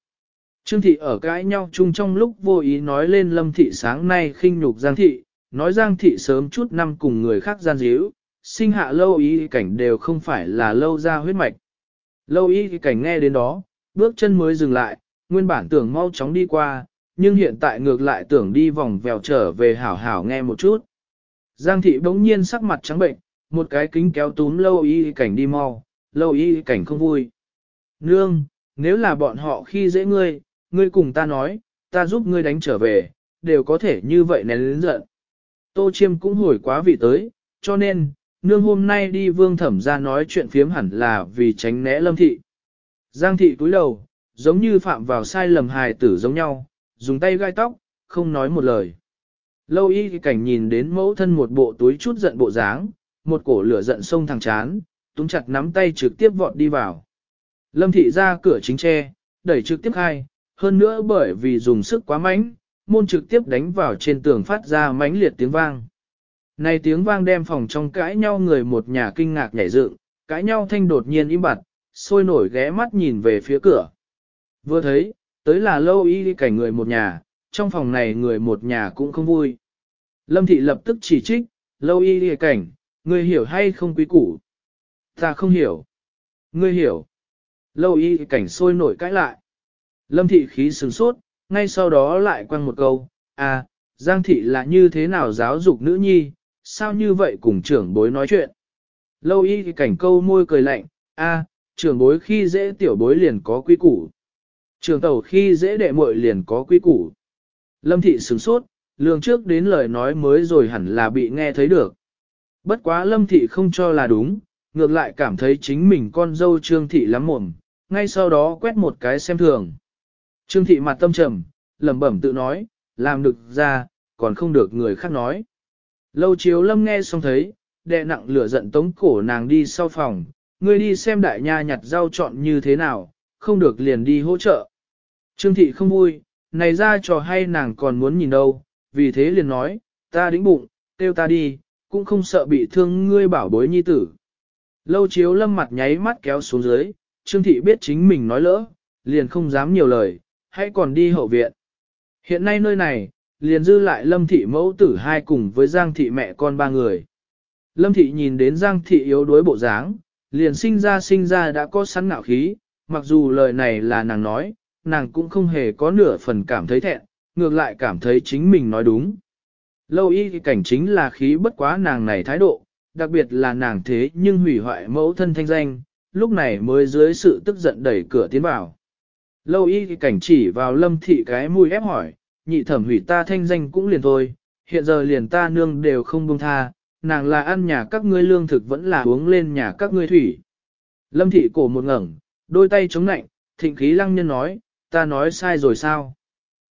Trương thị ở cãi nhau chung trong lúc vô ý nói lên lâm thị sáng nay khinh nhục giang thị, nói giang thị sớm chút năm cùng người khác gian díu, sinh hạ lâu ý cảnh đều không phải là lâu ra huyết mạch. Lâu ý cảnh nghe đến đó, bước chân mới dừng lại, nguyên bản tưởng mau chóng đi qua, nhưng hiện tại ngược lại tưởng đi vòng vèo trở về hảo hảo nghe một chút. Giang thị bỗng nhiên sắc mặt trắng bệnh, một cái kính kéo túm lâu y cảnh đi mau, lâu y cảnh không vui. Nương, nếu là bọn họ khi dễ ngươi, ngươi cùng ta nói, ta giúp ngươi đánh trở về, đều có thể như vậy nén lớn giận. Tô chiêm cũng hồi quá vị tới, cho nên, nương hôm nay đi vương thẩm ra nói chuyện phiếm hẳn là vì tránh né lâm thị. Giang thị cúi đầu, giống như phạm vào sai lầm hài tử giống nhau, dùng tay gai tóc, không nói một lời. Lâu y cảnh nhìn đến mẫu thân một bộ túi chút giận bộ dáng, một cổ lửa giận sông thẳng chán, túng chặt nắm tay trực tiếp vọt đi vào. Lâm thị ra cửa chính tre, đẩy trực tiếp khai, hơn nữa bởi vì dùng sức quá mạnh, môn trực tiếp đánh vào trên tường phát ra mãnh liệt tiếng vang. Này tiếng vang đem phòng trong cãi nhau người một nhà kinh ngạc nhảy dựng, cãi nhau thanh đột nhiên im bặt, sôi nổi ghé mắt nhìn về phía cửa. Vừa thấy, tới là lâu y cảnh người một nhà, trong phòng này người một nhà cũng không vui. Lâm thị lập tức chỉ trích, lâu y cảnh, người hiểu hay không quý củ? Ta không hiểu. Ngươi hiểu. Lâu y cảnh sôi nổi cãi lại. Lâm thị khí sừng sốt, ngay sau đó lại quăng một câu, à, Giang thị là như thế nào giáo dục nữ nhi, sao như vậy cùng trưởng bối nói chuyện. Lâu y cảnh câu môi cười lạnh, a, à, trưởng bối khi dễ tiểu bối liền có quy củ. Trường tàu khi dễ đệ muội liền có quy củ. Lâm thị sửng sốt, lường trước đến lời nói mới rồi hẳn là bị nghe thấy được. Bất quá lâm thị không cho là đúng, ngược lại cảm thấy chính mình con dâu trương thị lắm mồm, ngay sau đó quét một cái xem thường. Trương thị mặt tâm trầm, lẩm bẩm tự nói, làm được ra, còn không được người khác nói. Lâu chiếu lâm nghe xong thấy, đệ nặng lửa giận tống cổ nàng đi sau phòng, ngươi đi xem đại nha nhặt rau chọn như thế nào, không được liền đi hỗ trợ. Trương thị không vui, này ra trò hay nàng còn muốn nhìn đâu, vì thế liền nói, ta đĩnh bụng, tiêu ta đi, cũng không sợ bị thương ngươi bảo bối nhi tử. Lâu chiếu lâm mặt nháy mắt kéo xuống dưới, Trương thị biết chính mình nói lỡ, liền không dám nhiều lời, hãy còn đi hậu viện. Hiện nay nơi này, liền dư lại lâm thị mẫu tử hai cùng với giang thị mẹ con ba người. Lâm thị nhìn đến giang thị yếu đuối bộ dáng, liền sinh ra sinh ra đã có sẵn ngạo khí, mặc dù lời này là nàng nói, nàng cũng không hề có nửa phần cảm thấy thẹn, ngược lại cảm thấy chính mình nói đúng. Lâu y cảnh chính là khí bất quá nàng này thái độ, đặc biệt là nàng thế nhưng hủy hoại mẫu thân thanh danh, lúc này mới dưới sự tức giận đẩy cửa tiến vào. Lâu y cảnh chỉ vào lâm thị cái mùi ép hỏi, nhị thẩm hủy ta thanh danh cũng liền thôi, hiện giờ liền ta nương đều không buông tha, nàng là ăn nhà các ngươi lương thực vẫn là uống lên nhà các ngươi thủy. Lâm thị cổ một ngẩng, đôi tay chống nạnh, thịnh khí lăng nhân nói, ta nói sai rồi sao?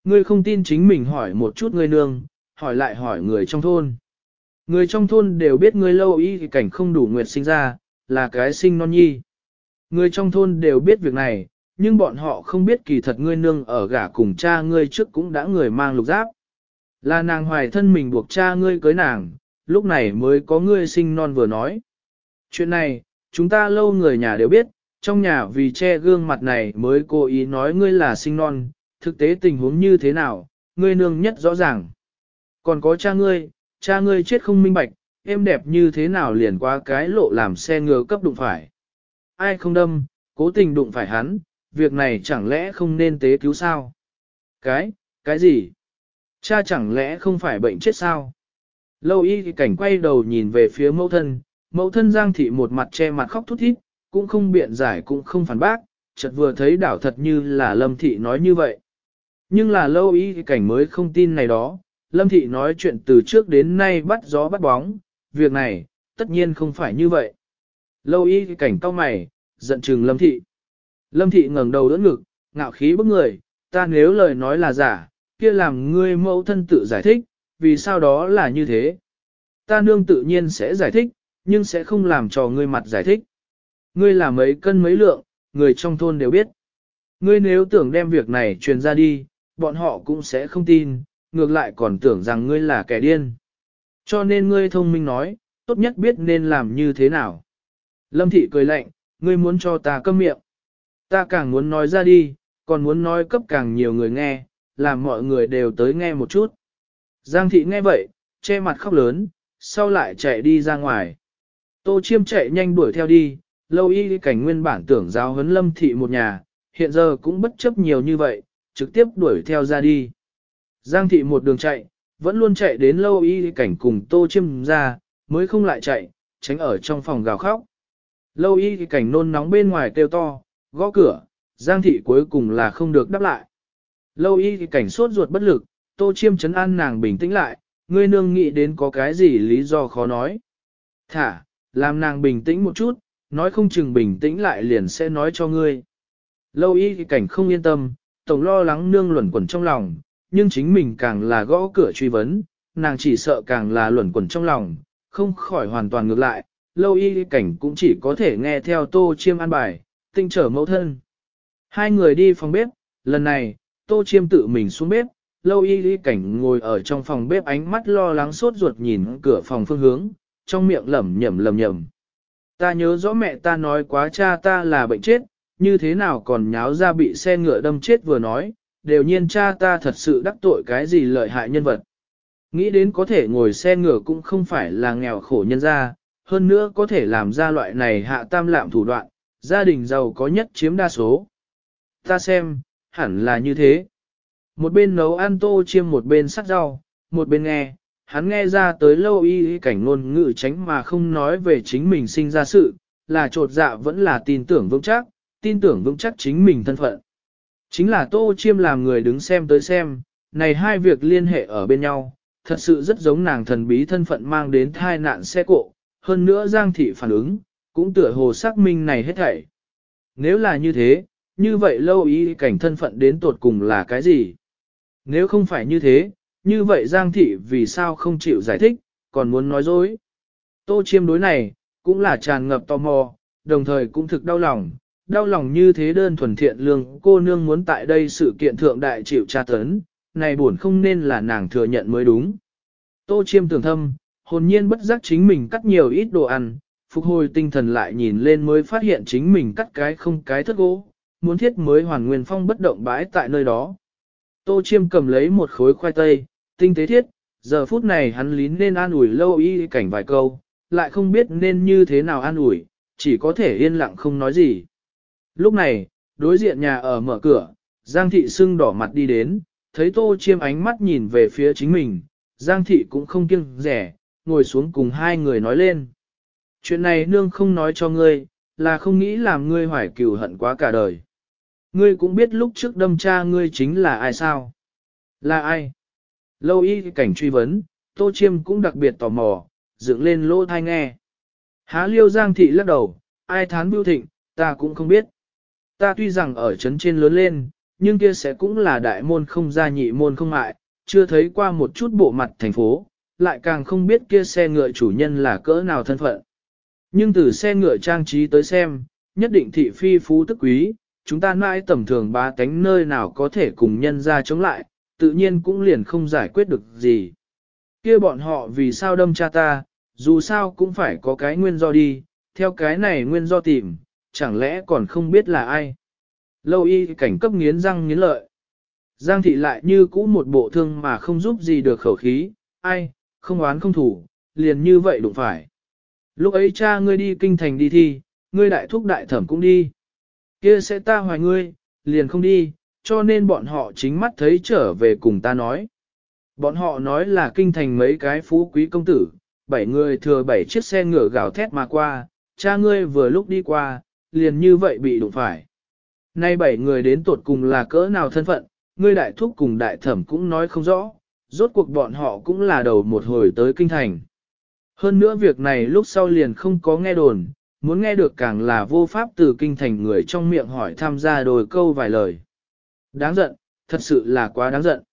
Ngươi không tin chính mình hỏi một chút ngươi nương, hỏi lại hỏi người trong thôn. Người trong thôn đều biết ngươi lâu y cảnh không đủ nguyệt sinh ra, là cái sinh non nhi. Người trong thôn đều biết việc này, nhưng bọn họ không biết kỳ thật ngươi nương ở gả cùng cha ngươi trước cũng đã người mang lục giáp. Là nàng hoài thân mình buộc cha ngươi cưới nàng, lúc này mới có ngươi sinh non vừa nói. Chuyện này, chúng ta lâu người nhà đều biết, trong nhà vì che gương mặt này mới cố ý nói ngươi là sinh non, thực tế tình huống như thế nào, ngươi nương nhất rõ ràng. Còn có cha ngươi, cha ngươi chết không minh bạch, em đẹp như thế nào liền qua cái lộ làm xe ngựa cấp đụng phải. Ai không đâm, cố tình đụng phải hắn, việc này chẳng lẽ không nên tế cứu sao? Cái, cái gì? Cha chẳng lẽ không phải bệnh chết sao? Lâu y cảnh quay đầu nhìn về phía mẫu thân, mẫu thân giang thị một mặt che mặt khóc thút thít, cũng không biện giải cũng không phản bác, chợt vừa thấy đảo thật như là lâm thị nói như vậy. Nhưng là lâu y cảnh mới không tin này đó, lâm thị nói chuyện từ trước đến nay bắt gió bắt bóng, việc này, tất nhiên không phải như vậy. Lâu y cảnh cao mày, giận chừng lâm thị. Lâm thị ngẩng đầu đỡ ngực, ngạo khí bức người, ta nếu lời nói là giả, kia làm ngươi mẫu thân tự giải thích, vì sao đó là như thế. Ta nương tự nhiên sẽ giải thích, nhưng sẽ không làm cho ngươi mặt giải thích. Ngươi là mấy cân mấy lượng, người trong thôn đều biết. Ngươi nếu tưởng đem việc này truyền ra đi, bọn họ cũng sẽ không tin, ngược lại còn tưởng rằng ngươi là kẻ điên. Cho nên ngươi thông minh nói, tốt nhất biết nên làm như thế nào. Lâm thị cười lạnh, ngươi muốn cho ta câm miệng. Ta càng muốn nói ra đi, còn muốn nói cấp càng nhiều người nghe, làm mọi người đều tới nghe một chút. Giang thị nghe vậy, che mặt khóc lớn, sau lại chạy đi ra ngoài. Tô chiêm chạy nhanh đuổi theo đi, lâu y cảnh nguyên bản tưởng giáo huấn lâm thị một nhà, hiện giờ cũng bất chấp nhiều như vậy, trực tiếp đuổi theo ra đi. Giang thị một đường chạy, vẫn luôn chạy đến lâu y cảnh cùng tô chiêm ra, mới không lại chạy, tránh ở trong phòng gào khóc. Lâu y cảnh nôn nóng bên ngoài kêu to, gõ cửa, Giang thị cuối cùng là không được đáp lại. Lâu y cảnh sốt ruột bất lực, tô chiêm chấn an nàng bình tĩnh lại, ngươi nương nghĩ đến có cái gì lý do khó nói. Thả, làm nàng bình tĩnh một chút, nói không chừng bình tĩnh lại liền sẽ nói cho ngươi. Lâu y cái cảnh không yên tâm, tổng lo lắng nương luẩn quẩn trong lòng, nhưng chính mình càng là gõ cửa truy vấn, nàng chỉ sợ càng là luẩn quẩn trong lòng, không khỏi hoàn toàn ngược lại, lâu y cảnh cũng chỉ có thể nghe theo tô chiêm an bài, tinh trở mẫu thân. Hai người đi phòng bếp, lần này, tô chiêm tự mình xuống bếp, lâu y cảnh ngồi ở trong phòng bếp ánh mắt lo lắng sốt ruột nhìn cửa phòng phương hướng, trong miệng lẩm nhẩm lẩm nhẩm. Ta nhớ rõ mẹ ta nói quá cha ta là bệnh chết, như thế nào còn nháo ra bị xe ngựa đâm chết vừa nói, đều nhiên cha ta thật sự đắc tội cái gì lợi hại nhân vật. Nghĩ đến có thể ngồi xe ngựa cũng không phải là nghèo khổ nhân gia hơn nữa có thể làm ra loại này hạ tam lạm thủ đoạn, gia đình giàu có nhất chiếm đa số. Ta xem, hẳn là như thế. Một bên nấu ăn tô chiêm một bên sắc rau, một bên nghe, hắn nghe ra tới lâu y y cảnh ngôn ngữ tránh mà không nói về chính mình sinh ra sự, là trột dạ vẫn là tin tưởng vững chắc, tin tưởng vững chắc chính mình thân phận. Chính là tô chiêm làm người đứng xem tới xem, này hai việc liên hệ ở bên nhau, thật sự rất giống nàng thần bí thân phận mang đến thai nạn xe cộ, hơn nữa Giang Thị phản ứng, cũng tựa hồ xác minh này hết thảy. Nếu là như thế, như vậy lâu ý cảnh thân phận đến tột cùng là cái gì? Nếu không phải như thế, như vậy Giang Thị vì sao không chịu giải thích, còn muốn nói dối? Tô chiêm đối này, cũng là tràn ngập tò mò, đồng thời cũng thực đau lòng, đau lòng như thế đơn thuần thiện lương cô nương muốn tại đây sự kiện thượng đại chịu tra tấn, này buồn không nên là nàng thừa nhận mới đúng. Tô chiêm tưởng thâm, hồn nhiên bất giác chính mình cắt nhiều ít đồ ăn, phục hồi tinh thần lại nhìn lên mới phát hiện chính mình cắt cái không cái thất gỗ, muốn thiết mới hoàn nguyên phong bất động bãi tại nơi đó. Tô chiêm cầm lấy một khối khoai tây, tinh tế thiết, giờ phút này hắn lín nên an ủi lâu y cảnh vài câu, lại không biết nên như thế nào an ủi, chỉ có thể yên lặng không nói gì. Lúc này, đối diện nhà ở mở cửa, Giang thị sưng đỏ mặt đi đến, thấy tô chiêm ánh mắt nhìn về phía chính mình, Giang thị cũng không kiêng rẻ, ngồi xuống cùng hai người nói lên. Chuyện này nương không nói cho ngươi, là không nghĩ làm ngươi hoài cừu hận quá cả đời. Ngươi cũng biết lúc trước đâm cha ngươi chính là ai sao? Là ai? Lâu y cảnh truy vấn, Tô Chiêm cũng đặc biệt tò mò, dựng lên lỗ thai nghe. Há liêu giang thị lắc đầu, ai thán bưu thịnh, ta cũng không biết. Ta tuy rằng ở trấn trên lớn lên, nhưng kia sẽ cũng là đại môn không gia nhị môn không mại, chưa thấy qua một chút bộ mặt thành phố, lại càng không biết kia xe ngựa chủ nhân là cỡ nào thân phận. Nhưng từ xe ngựa trang trí tới xem, nhất định thị phi phú tức quý, chúng ta mãi tầm thường ba tánh nơi nào có thể cùng nhân ra chống lại, tự nhiên cũng liền không giải quyết được gì. kia bọn họ vì sao đâm cha ta, dù sao cũng phải có cái nguyên do đi, theo cái này nguyên do tìm, chẳng lẽ còn không biết là ai. Lâu y cảnh cấp nghiến răng nghiến lợi. Giang thị lại như cũ một bộ thương mà không giúp gì được khẩu khí, ai, không oán không thủ, liền như vậy đụng phải. Lúc ấy cha ngươi đi kinh thành đi thi, ngươi đại thúc đại thẩm cũng đi kia sẽ ta hoài ngươi, liền không đi, cho nên bọn họ chính mắt thấy trở về cùng ta nói. Bọn họ nói là kinh thành mấy cái phú quý công tử, bảy người thừa bảy chiếc xe ngựa gào thét mà qua, cha ngươi vừa lúc đi qua, liền như vậy bị đụng phải. Nay bảy người đến tột cùng là cỡ nào thân phận, ngươi đại thúc cùng đại thẩm cũng nói không rõ, rốt cuộc bọn họ cũng là đầu một hồi tới kinh thành. Hơn nữa việc này lúc sau liền không có nghe đồn, muốn nghe được càng là vô pháp từ kinh thành người trong miệng hỏi tham gia đồi câu vài lời. Đáng giận, thật sự là quá đáng giận.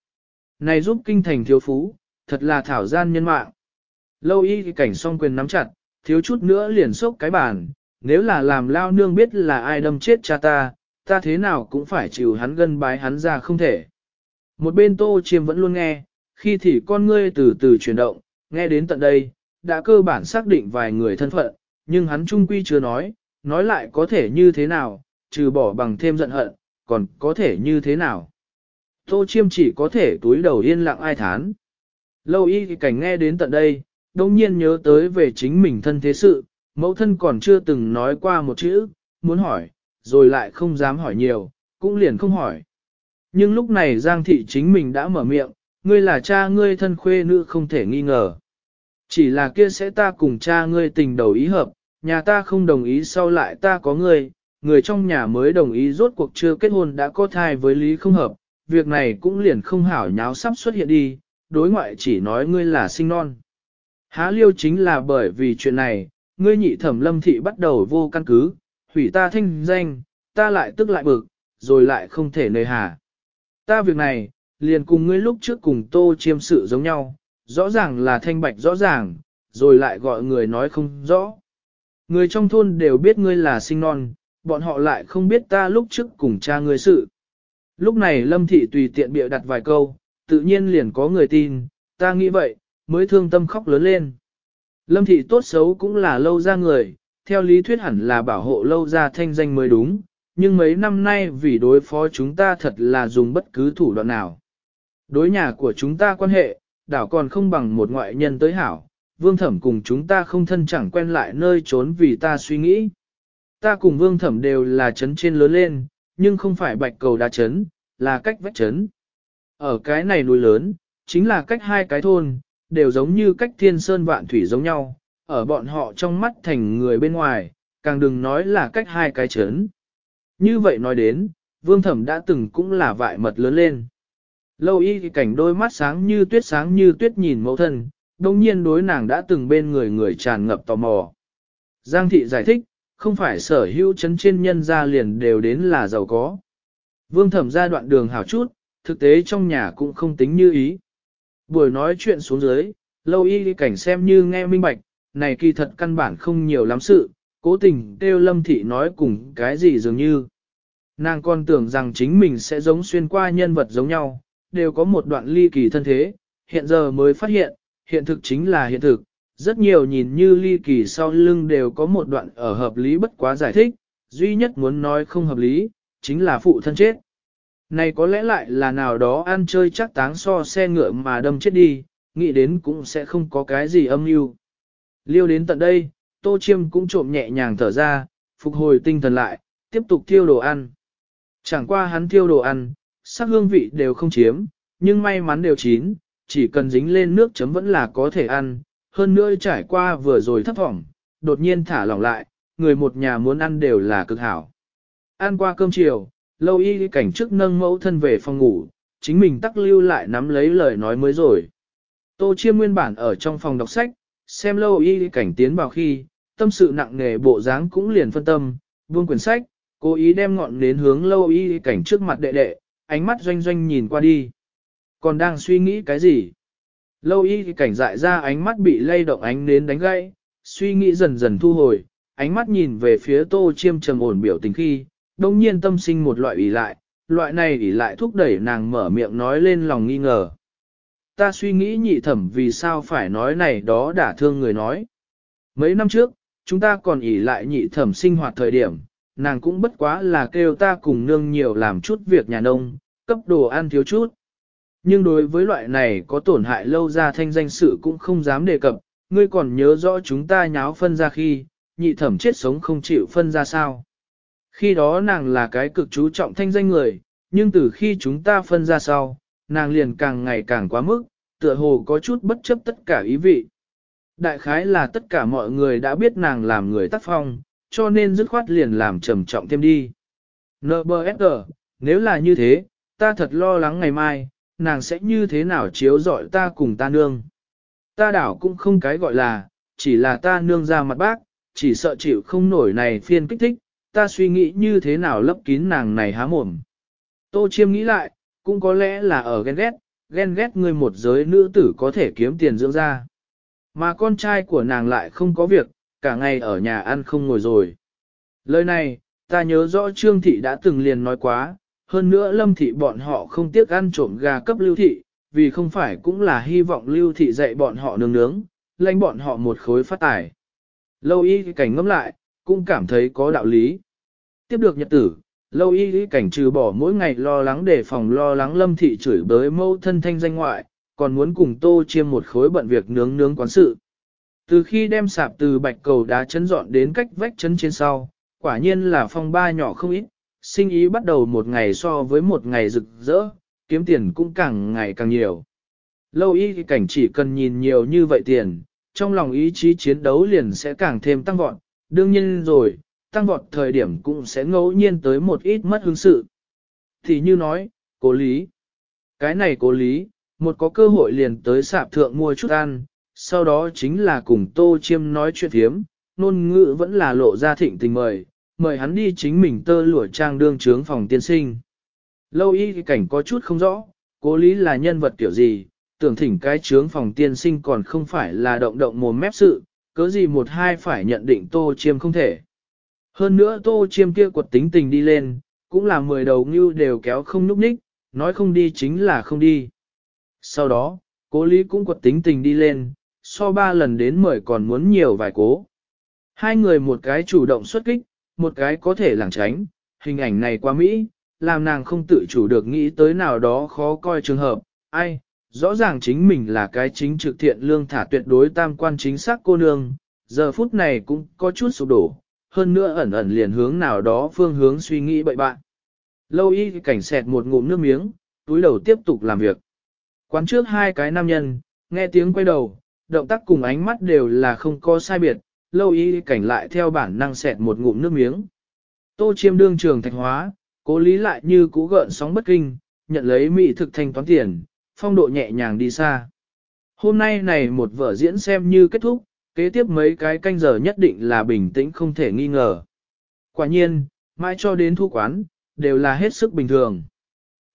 Này giúp kinh thành thiếu phú, thật là thảo gian nhân mạng. Lâu y cảnh song quyền nắm chặt, thiếu chút nữa liền sốc cái bàn, nếu là làm lao nương biết là ai đâm chết cha ta, ta thế nào cũng phải chịu hắn gân bái hắn ra không thể. Một bên tô chiêm vẫn luôn nghe, khi thì con ngươi từ từ chuyển động, nghe đến tận đây, đã cơ bản xác định vài người thân phận, nhưng hắn trung quy chưa nói, nói lại có thể như thế nào, trừ bỏ bằng thêm giận hận, còn có thể như thế nào. Tô chiêm chỉ có thể túi đầu yên lặng ai thán. Lâu y thì cảnh nghe đến tận đây, đồng nhiên nhớ tới về chính mình thân thế sự, mẫu thân còn chưa từng nói qua một chữ, muốn hỏi, rồi lại không dám hỏi nhiều, cũng liền không hỏi. Nhưng lúc này Giang thị chính mình đã mở miệng, ngươi là cha ngươi thân khuê nữ không thể nghi ngờ. Chỉ là kia sẽ ta cùng cha ngươi tình đầu ý hợp, nhà ta không đồng ý sau lại ta có người, người trong nhà mới đồng ý rốt cuộc chưa kết hôn đã có thai với lý không hợp, việc này cũng liền không hảo nháo sắp xuất hiện đi, đối ngoại chỉ nói ngươi là sinh non. Há liêu chính là bởi vì chuyện này, ngươi nhị thẩm lâm thị bắt đầu vô căn cứ, hủy ta thanh danh, ta lại tức lại bực, rồi lại không thể nơi hà. Ta việc này, liền cùng ngươi lúc trước cùng tô chiêm sự giống nhau, rõ ràng là thanh bạch rõ ràng, rồi lại gọi người nói không rõ. Người trong thôn đều biết ngươi là sinh non, bọn họ lại không biết ta lúc trước cùng cha ngươi sự. Lúc này Lâm Thị tùy tiện bịa đặt vài câu, tự nhiên liền có người tin, ta nghĩ vậy, mới thương tâm khóc lớn lên. Lâm Thị tốt xấu cũng là lâu ra người, theo lý thuyết hẳn là bảo hộ lâu ra thanh danh mới đúng, nhưng mấy năm nay vì đối phó chúng ta thật là dùng bất cứ thủ đoạn nào. Đối nhà của chúng ta quan hệ, đảo còn không bằng một ngoại nhân tới hảo, vương thẩm cùng chúng ta không thân chẳng quen lại nơi trốn vì ta suy nghĩ. Ta cùng vương thẩm đều là chấn trên lớn lên, nhưng không phải bạch cầu đá chấn, là cách vách chấn. Ở cái này núi lớn, chính là cách hai cái thôn, đều giống như cách thiên sơn vạn thủy giống nhau, ở bọn họ trong mắt thành người bên ngoài, càng đừng nói là cách hai cái chấn. Như vậy nói đến, vương thẩm đã từng cũng là vại mật lớn lên. Lâu y cảnh đôi mắt sáng như tuyết sáng như tuyết nhìn mẫu thân, đồng nhiên đối nàng đã từng bên người người tràn ngập tò mò. Giang thị giải thích, không phải sở hữu chấn trên nhân gia liền đều đến là giàu có. Vương thẩm ra đoạn đường hảo chút, thực tế trong nhà cũng không tính như ý. Buổi nói chuyện xuống dưới, lâu y cảnh xem như nghe minh bạch, này kỳ thật căn bản không nhiều lắm sự, cố tình kêu lâm thị nói cùng cái gì dường như. Nàng còn tưởng rằng chính mình sẽ giống xuyên qua nhân vật giống nhau, đều có một đoạn ly kỳ thân thế, hiện giờ mới phát hiện, hiện thực chính là hiện thực, rất nhiều nhìn như ly kỳ sau lưng đều có một đoạn ở hợp lý bất quá giải thích, duy nhất muốn nói không hợp lý, chính là phụ thân chết. Này có lẽ lại là nào đó ăn chơi chắc táng so xe ngựa mà đâm chết đi, nghĩ đến cũng sẽ không có cái gì âm mưu. Liêu đến tận đây, Tô Chiêm cũng trộm nhẹ nhàng thở ra, phục hồi tinh thần lại, tiếp tục thiêu đồ ăn. Chẳng qua hắn thiêu đồ ăn, sắc hương vị đều không chiếm, nhưng may mắn đều chín, chỉ cần dính lên nước chấm vẫn là có thể ăn, hơn nữa trải qua vừa rồi thấp thỏm, đột nhiên thả lỏng lại, người một nhà muốn ăn đều là cực hảo. Ăn qua cơm chiều, lâu y cảnh trước nâng mẫu thân về phòng ngủ, chính mình tắc lưu lại nắm lấy lời nói mới rồi. Tô chiêm nguyên bản ở trong phòng đọc sách, xem lâu y cảnh tiến vào khi, tâm sự nặng nề bộ dáng cũng liền phân tâm, buông quyển sách, cố ý đem ngọn nến hướng lâu y cảnh trước mặt đệ đệ, ánh mắt doanh doanh nhìn qua đi. Còn đang suy nghĩ cái gì? Lâu y cảnh dại ra ánh mắt bị lay động ánh nến đánh gãy, suy nghĩ dần dần thu hồi, ánh mắt nhìn về phía tô chiêm trầm ổn biểu tình khi, đồng nhiên tâm sinh một loại ủy lại, loại này ủy lại thúc đẩy nàng mở miệng nói lên lòng nghi ngờ. Ta suy nghĩ nhị thẩm vì sao phải nói này đó đã thương người nói. Mấy năm trước, chúng ta còn ỉ lại nhị thẩm sinh hoạt thời điểm, nàng cũng bất quá là kêu ta cùng nương nhiều làm chút việc nhà nông, cấp đồ ăn thiếu chút. Nhưng đối với loại này có tổn hại lâu ra thanh danh sự cũng không dám đề cập, ngươi còn nhớ rõ chúng ta nháo phân ra khi, nhị thẩm chết sống không chịu phân ra sao. Khi đó nàng là cái cực chú trọng thanh danh người, nhưng từ khi chúng ta phân ra sau, nàng liền càng ngày càng quá mức, tựa hồ có chút bất chấp tất cả ý vị. Đại khái là tất cả mọi người đã biết nàng làm người tác phong, cho nên dứt khoát liền làm trầm trọng thêm đi. NBSG, nếu là như thế, ta thật lo lắng ngày mai, nàng sẽ như thế nào chiếu dọi ta cùng ta nương. Ta đảo cũng không cái gọi là, chỉ là ta nương ra mặt bác, chỉ sợ chịu không nổi này phiên kích thích, ta suy nghĩ như thế nào lấp kín nàng này há mồm. Tô chiêm nghĩ lại, cũng có lẽ là ở ghen ghét, ghen ghét người một giới nữ tử có thể kiếm tiền dưỡng ra. Mà con trai của nàng lại không có việc, cả ngày ở nhà ăn không ngồi rồi. Lời này, ta nhớ rõ Trương Thị đã từng liền nói quá, hơn nữa Lâm Thị bọn họ không tiếc ăn trộm gà cấp Lưu Thị, vì không phải cũng là hy vọng Lưu Thị dạy bọn họ nướng nướng, lãnh bọn họ một khối phát tài. Lâu y cảnh ngâm lại, cũng cảm thấy có đạo lý. Tiếp được nhật tử, lâu y cảnh trừ bỏ mỗi ngày lo lắng để phòng lo lắng Lâm Thị chửi bới mâu thân thanh danh ngoại, còn muốn cùng tô chiêm một khối bận việc nướng nướng quán sự. Từ khi đem sạp từ bạch cầu đá chấn dọn đến cách vách chấn trên sau, quả nhiên là phong ba nhỏ không ít, sinh ý bắt đầu một ngày so với một ngày rực rỡ, kiếm tiền cũng càng ngày càng nhiều. Lâu y cảnh chỉ cần nhìn nhiều như vậy tiền, trong lòng ý chí chiến đấu liền sẽ càng thêm tăng vọt, đương nhiên rồi, tăng vọt thời điểm cũng sẽ ngẫu nhiên tới một ít mất hứng sự. Thì như nói, cố lý. Cái này cố lý, một có cơ hội liền tới sạp thượng mua chút ăn, sau đó chính là cùng Tô Chiêm nói chuyện thiếm, nôn ngữ vẫn là lộ ra thịnh tình mời, mời hắn đi chính mình tơ lụa trang đương trướng phòng tiên sinh. Lâu y cảnh có chút không rõ, cố lý là nhân vật kiểu gì, tưởng thỉnh cái trướng phòng tiên sinh còn không phải là động động mồm mép sự, cớ gì một hai phải nhận định Tô Chiêm không thể. Hơn nữa Tô Chiêm kia quật tính tình đi lên, cũng là mười đầu ngưu đều kéo không núp ních, nói không đi chính là không đi. Sau đó, cố lý cũng quật tính tình đi lên, so ba lần đến mời còn muốn nhiều vài cố. Hai người một cái chủ động xuất kích, một cái có thể lảng tránh, hình ảnh này quá Mỹ, làm nàng không tự chủ được nghĩ tới nào đó khó coi trường hợp, ai, rõ ràng chính mình là cái chính trực thiện lương thả tuyệt đối tam quan chính xác cô nương, giờ phút này cũng có chút sụp đổ, hơn nữa ẩn ẩn liền hướng nào đó phương hướng suy nghĩ bậy bạn. Lâu y cảnh sẹt một ngụm nước miếng, túi đầu tiếp tục làm việc. Quán trước hai cái nam nhân, nghe tiếng quay đầu, động tác cùng ánh mắt đều là không có sai biệt, lâu y cảnh lại theo bản năng xẹt một ngụm nước miếng. Tô chiêm đương trường thạch hóa, cố lý lại như cũ gợn sóng bất kinh, nhận lấy mỹ thực thanh toán tiền, phong độ nhẹ nhàng đi xa. Hôm nay này một vở diễn xem như kết thúc, kế tiếp mấy cái canh giờ nhất định là bình tĩnh không thể nghi ngờ. Quả nhiên, mãi cho đến thu quán, đều là hết sức bình thường.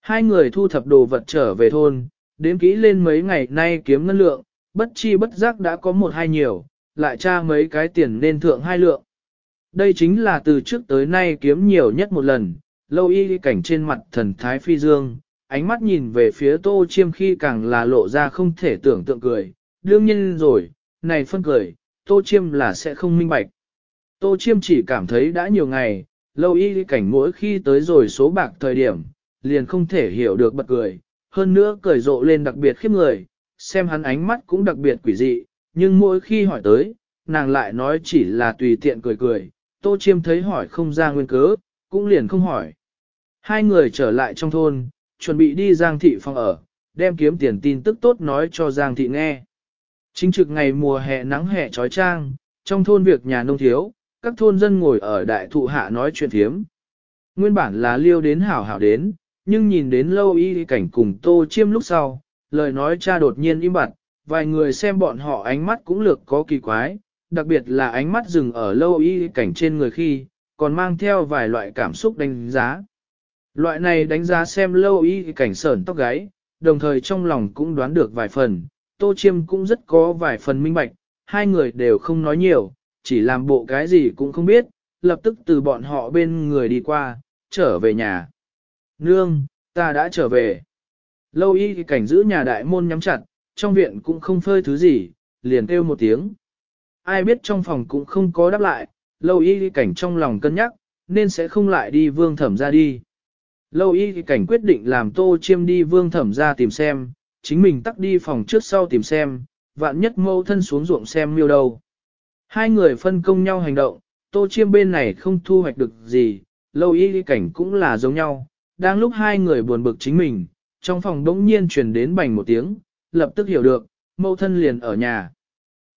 Hai người thu thập đồ vật trở về thôn, đếm kỹ lên mấy ngày nay kiếm ngân lượng, bất chi bất giác đã có một hai nhiều, lại tra mấy cái tiền nên thượng hai lượng. Đây chính là từ trước tới nay kiếm nhiều nhất một lần, lâu y cảnh trên mặt thần thái phi dương, ánh mắt nhìn về phía tô chiêm khi càng là lộ ra không thể tưởng tượng cười. Đương nhiên rồi, này phân cười, tô chiêm là sẽ không minh bạch. Tô chiêm chỉ cảm thấy đã nhiều ngày, lâu y cảnh mỗi khi tới rồi số bạc thời điểm, liền không thể hiểu được bật cười, hơn nữa cười rộ lên đặc biệt khiếp người, xem hắn ánh mắt cũng đặc biệt quỷ dị, nhưng mỗi khi hỏi tới, nàng lại nói chỉ là tùy tiện cười cười, tô chiêm thấy hỏi không ra nguyên cớ, cũng liền không hỏi. Hai người trở lại trong thôn, chuẩn bị đi Giang Thị phòng ở, đem kiếm tiền tin tức tốt nói cho Giang Thị nghe. Chính trực ngày mùa hè nắng hè trói trang, trong thôn việc nhà nông thiếu, các thôn dân ngồi ở đại thụ hạ nói chuyện thiếm. Nguyên bản là liêu đến hảo hảo đến, nhưng nhìn đến lâu y cảnh cùng tô chiêm lúc sau, lời nói cha đột nhiên im bặt, vài người xem bọn họ ánh mắt cũng lược có kỳ quái, đặc biệt là ánh mắt dừng ở lâu y cảnh trên người khi, còn mang theo vài loại cảm xúc đánh giá. Loại này đánh giá xem lâu y cảnh sởn tóc gáy, đồng thời trong lòng cũng đoán được vài phần, tô chiêm cũng rất có vài phần minh bạch, hai người đều không nói nhiều, chỉ làm bộ cái gì cũng không biết, lập tức từ bọn họ bên người đi qua, trở về nhà. Nương, ta đã trở về. Lâu y cảnh giữ nhà đại môn nhắm chặt, trong viện cũng không phơi thứ gì, liền kêu một tiếng. Ai biết trong phòng cũng không có đáp lại, lâu y cảnh trong lòng cân nhắc, nên sẽ không lại đi vương thẩm ra đi. Lâu y cảnh quyết định làm tô chiêm đi vương thẩm ra tìm xem, chính mình tắt đi phòng trước sau tìm xem, vạn nhất mâu thân xuống ruộng xem miêu đâu. Hai người phân công nhau hành động, tô chiêm bên này không thu hoạch được gì, lâu y cảnh cũng là giống nhau. Đang lúc hai người buồn bực chính mình, trong phòng đống nhiên truyền đến bành một tiếng, lập tức hiểu được, mẫu thân liền ở nhà.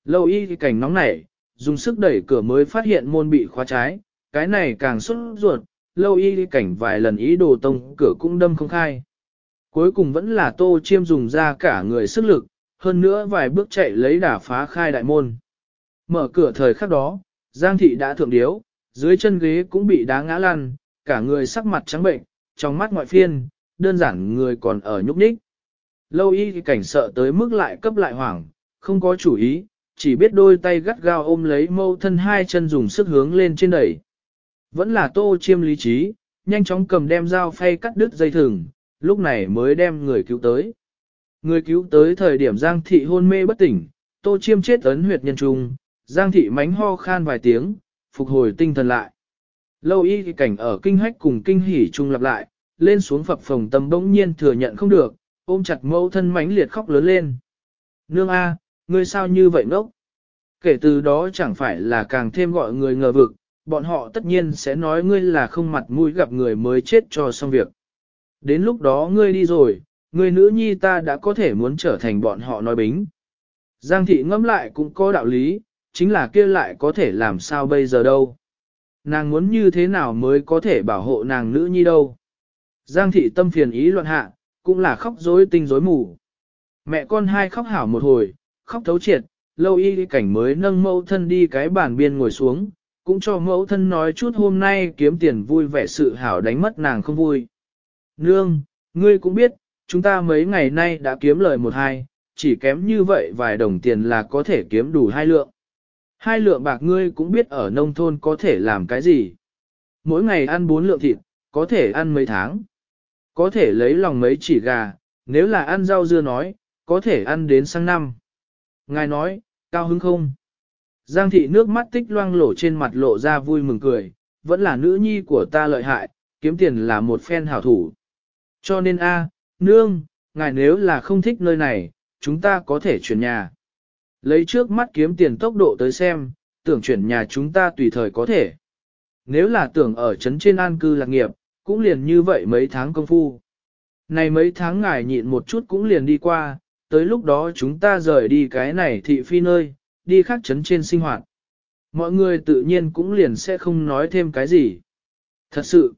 Lâu y cảnh nóng nảy, dùng sức đẩy cửa mới phát hiện môn bị khóa trái, cái này càng xuất ruột, lâu y cảnh vài lần ý đồ tông cửa cũng đâm không khai. Cuối cùng vẫn là tô chiêm dùng ra cả người sức lực, hơn nữa vài bước chạy lấy đả phá khai đại môn. Mở cửa thời khắc đó, Giang thị đã thượng điếu, dưới chân ghế cũng bị đá ngã lăn, cả người sắc mặt trắng bệnh, trong mắt ngoại phiên, đơn giản người còn ở nhúc nhích. Lâu y cảnh sợ tới mức lại cấp lại hoảng, không có chủ ý, chỉ biết đôi tay gắt gao ôm lấy mâu thân hai chân dùng sức hướng lên trên đẩy. Vẫn là tô chiêm lý trí, nhanh chóng cầm đem dao phay cắt đứt dây thừng, lúc này mới đem người cứu tới. Người cứu tới thời điểm Giang thị hôn mê bất tỉnh, tô chiêm chết ấn huyệt nhân trung, Giang thị mánh ho khan vài tiếng, phục hồi tinh thần lại. Lâu y cảnh ở kinh hách cùng kinh hỉ trung lặp lại, lên xuống phập phồng tâm bỗng nhiên thừa nhận không được, ôm chặt mẫu thân mãnh liệt khóc lớn lên. Nương A, ngươi sao như vậy ngốc? Kể từ đó chẳng phải là càng thêm gọi người ngờ vực, bọn họ tất nhiên sẽ nói ngươi là không mặt mũi gặp người mới chết cho xong việc. Đến lúc đó ngươi đi rồi, người nữ nhi ta đã có thể muốn trở thành bọn họ nói bính. Giang thị ngẫm lại cũng có đạo lý, chính là kia lại có thể làm sao bây giờ đâu. Nàng muốn như thế nào mới có thể bảo hộ nàng nữ nhi đâu. Giang thị tâm phiền ý loạn hạ, cũng là khóc rối tinh rối mù. Mẹ con hai khóc hảo một hồi, khóc thấu triệt, lâu y cảnh mới nâng mẫu thân đi cái bàn biên ngồi xuống, cũng cho mẫu thân nói chút hôm nay kiếm tiền vui vẻ sự hảo đánh mất nàng không vui. Nương, ngươi cũng biết, chúng ta mấy ngày nay đã kiếm lời một hai, chỉ kém như vậy vài đồng tiền là có thể kiếm đủ hai lượng. Hai lượng bạc ngươi cũng biết ở nông thôn có thể làm cái gì. Mỗi ngày ăn bốn lượng thịt, có thể ăn mấy tháng. Có thể lấy lòng mấy chỉ gà, nếu là ăn rau dưa nói, có thể ăn đến sang năm. Ngài nói, cao hứng không? Giang thị nước mắt tích loang lổ trên mặt lộ ra vui mừng cười, vẫn là nữ nhi của ta lợi hại, kiếm tiền là một phen hảo thủ. Cho nên a, nương, ngài nếu là không thích nơi này, chúng ta có thể chuyển nhà. Lấy trước mắt kiếm tiền tốc độ tới xem, tưởng chuyển nhà chúng ta tùy thời có thể. Nếu là tưởng ở trấn trên an cư lạc nghiệp, cũng liền như vậy mấy tháng công phu. Này mấy tháng ngài nhịn một chút cũng liền đi qua, tới lúc đó chúng ta rời đi cái này thị phi nơi, đi khác trấn trên sinh hoạt. Mọi người tự nhiên cũng liền sẽ không nói thêm cái gì. Thật sự,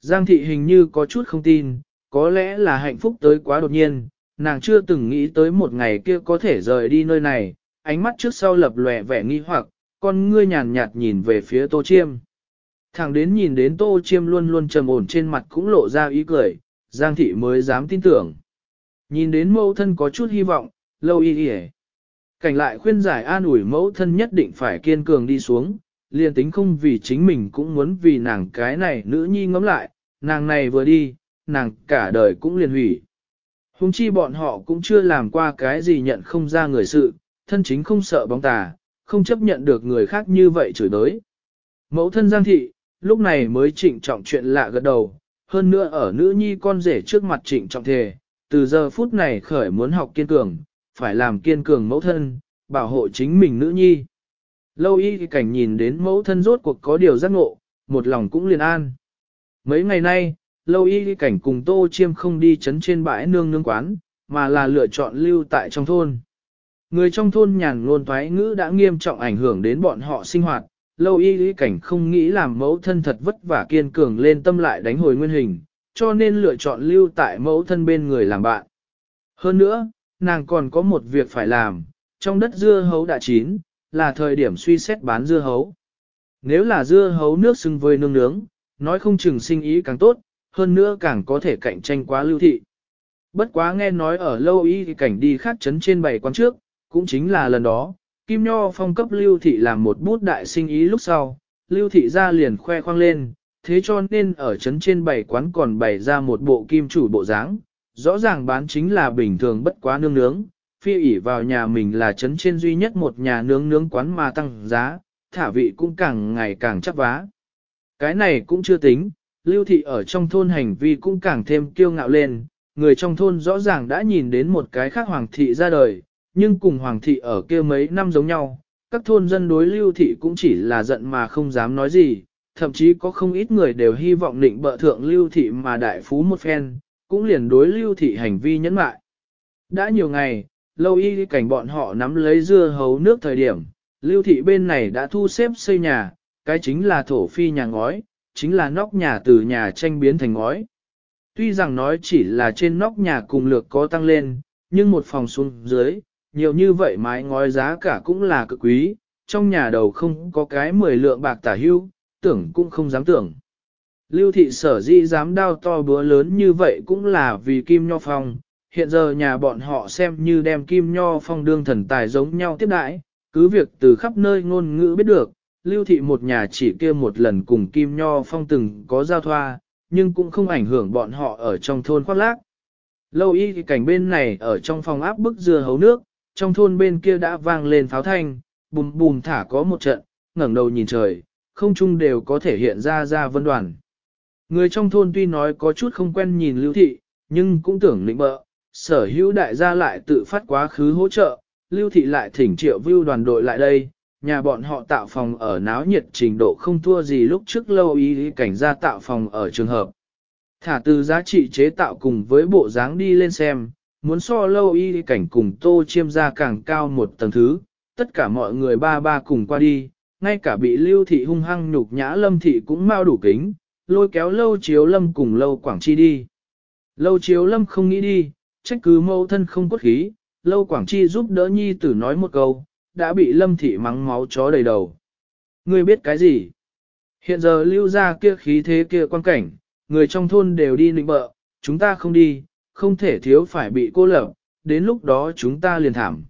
Giang thị hình như có chút không tin, có lẽ là hạnh phúc tới quá đột nhiên, nàng chưa từng nghĩ tới một ngày kia có thể rời đi nơi này, ánh mắt trước sau lập lòe vẻ nghi hoặc, con ngươi nhàn nhạt nhìn về phía tô chiêm. Thẳng đến nhìn đến tô chiêm luôn luôn trầm ổn trên mặt cũng lộ ra ý cười, Giang thị mới dám tin tưởng. Nhìn đến mẫu thân có chút hy vọng, lâu y y Cảnh lại khuyên giải an ủi mẫu thân nhất định phải kiên cường đi xuống, liền tính không vì chính mình cũng muốn vì nàng cái này nữ nhi ngẫm lại, nàng này vừa đi, nàng cả đời cũng liền hủy. Hùng chi bọn họ cũng chưa làm qua cái gì nhận không ra người sự, thân chính không sợ bóng tà, không chấp nhận được người khác như vậy chửi đới. Mẫu thân Giang Thị, lúc này mới trịnh trọng chuyện lạ gật đầu, hơn nữa ở nữ nhi con rể trước mặt trịnh trọng thề, từ giờ phút này khởi muốn học kiên cường, phải làm kiên cường mẫu thân, bảo hộ chính mình nữ nhi. Lâu y cảnh nhìn đến mẫu thân rốt cuộc có điều giác ngộ, một lòng cũng liền an. Mấy ngày nay, lâu y cảnh cùng tô chiêm không đi chấn trên bãi nương nương quán, mà là lựa chọn lưu tại trong thôn. Người trong thôn nhàn ngôn thoái ngữ đã nghiêm trọng ảnh hưởng đến bọn họ sinh hoạt, lâu y cảnh không nghĩ làm mẫu thân thật vất vả kiên cường lên tâm lại đánh hồi nguyên hình, cho nên lựa chọn lưu tại mẫu thân bên người làm bạn. Hơn nữa, nàng còn có một việc phải làm, trong đất dưa hấu đã chín, là thời điểm suy xét bán dưa hấu. Nếu là dưa hấu nước xưng với nương nướng, nói không chừng sinh ý càng tốt, hơn nữa càng có thể cạnh tranh quá lưu thị. Bất quá nghe nói ở lâu y thì cảnh đi khác chấn trên bảy quán trước, cũng chính là lần đó, Kim Nho phong cấp lưu thị làm một bút đại sinh ý lúc sau, lưu thị ra liền khoe khoang lên, thế cho nên ở chấn trên bảy quán còn bày ra một bộ kim chủ bộ dáng, rõ ràng bán chính là bình thường bất quá nương nướng, phi ỉ vào nhà mình là chấn trên duy nhất một nhà nướng nướng quán mà tăng giá, thả vị cũng càng ngày càng chắc vá. Cái này cũng chưa tính, lưu thị ở trong thôn hành vi cũng càng thêm kiêu ngạo lên, người trong thôn rõ ràng đã nhìn đến một cái khác hoàng thị ra đời, nhưng cùng hoàng thị ở kia mấy năm giống nhau, các thôn dân đối lưu thị cũng chỉ là giận mà không dám nói gì, thậm chí có không ít người đều hy vọng định bợ thượng lưu thị mà đại phú một phen, cũng liền đối lưu thị hành vi nhẫn mại. Đã nhiều ngày, lâu y cảnh bọn họ nắm lấy dưa hấu nước thời điểm, lưu thị bên này đã thu xếp xây nhà, cái chính là thổ phi nhà ngói, chính là nóc nhà từ nhà tranh biến thành ngói. Tuy rằng nói chỉ là trên nóc nhà cùng lược có tăng lên, nhưng một phòng xuống dưới, nhiều như vậy mái ngói giá cả cũng là cực quý, trong nhà đầu không có cái 10 lượng bạc tả hưu, tưởng cũng không dám tưởng. Lưu thị sở dĩ dám đao to búa lớn như vậy cũng là vì Kim Nho Phong, hiện giờ nhà bọn họ xem như đem Kim Nho Phong đương thần tài giống nhau tiếp đãi, cứ việc từ khắp nơi ngôn ngữ biết được, Lưu thị một nhà chỉ kia một lần cùng Kim Nho Phong từng có giao thoa, nhưng cũng không ảnh hưởng bọn họ ở trong thôn khoác lác. Lâu y thì cảnh bên này ở trong phòng áp bức dưa hấu nước, trong thôn bên kia đã vang lên pháo thanh, bùm bùm thả có một trận, ngẩng đầu nhìn trời, không chung đều có thể hiện ra ra vân đoàn. Người trong thôn tuy nói có chút không quen nhìn lưu thị, nhưng cũng tưởng lĩnh bợ, sở hữu đại gia lại tự phát quá khứ hỗ trợ, lưu thị lại thỉnh triệu vưu đoàn đội lại đây, nhà bọn họ tạo phòng ở náo nhiệt trình độ không thua gì lúc trước lâu ý cảnh gia tạo phòng ở trường hợp. Thả từ giá trị chế tạo cùng với bộ dáng đi lên xem, muốn so lâu y cảnh cùng tô chiêm ra càng cao một tầng thứ, tất cả mọi người ba ba cùng qua đi, ngay cả bị lưu thị hung hăng nhục nhã lâm thị cũng mau đủ kính, lôi kéo lâu chiếu lâm cùng lâu quảng chi đi. Lâu chiếu lâm không nghĩ đi, trách cứ mâu thân không cốt khí, lâu quảng chi giúp đỡ nhi tử nói một câu, đã bị lâm thị mắng máu chó đầy đầu. Ngươi biết cái gì? Hiện giờ lưu ra kia khí thế kia quan cảnh, người trong thôn đều đi nịnh bợ, chúng ta không đi, không thể thiếu phải bị cô lập, đến lúc đó chúng ta liền thảm.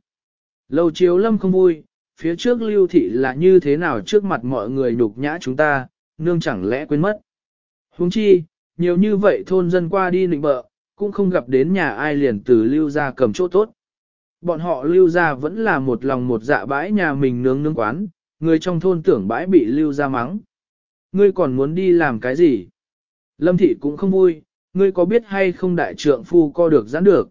Lâu chiếu lâm không vui, phía trước lưu thị là như thế nào trước mặt mọi người nhục nhã chúng ta, nương chẳng lẽ quên mất. Huống chi, nhiều như vậy thôn dân qua đi nịnh bợ, cũng không gặp đến nhà ai liền từ lưu ra cầm chỗ tốt. Bọn họ lưu ra vẫn là một lòng một dạ bãi nhà mình nướng nướng quán, người trong thôn tưởng bãi bị lưu ra mắng. Ngươi còn muốn đi làm cái gì? Lâm thị cũng không vui, ngươi có biết hay không đại trượng phu co được giãn được.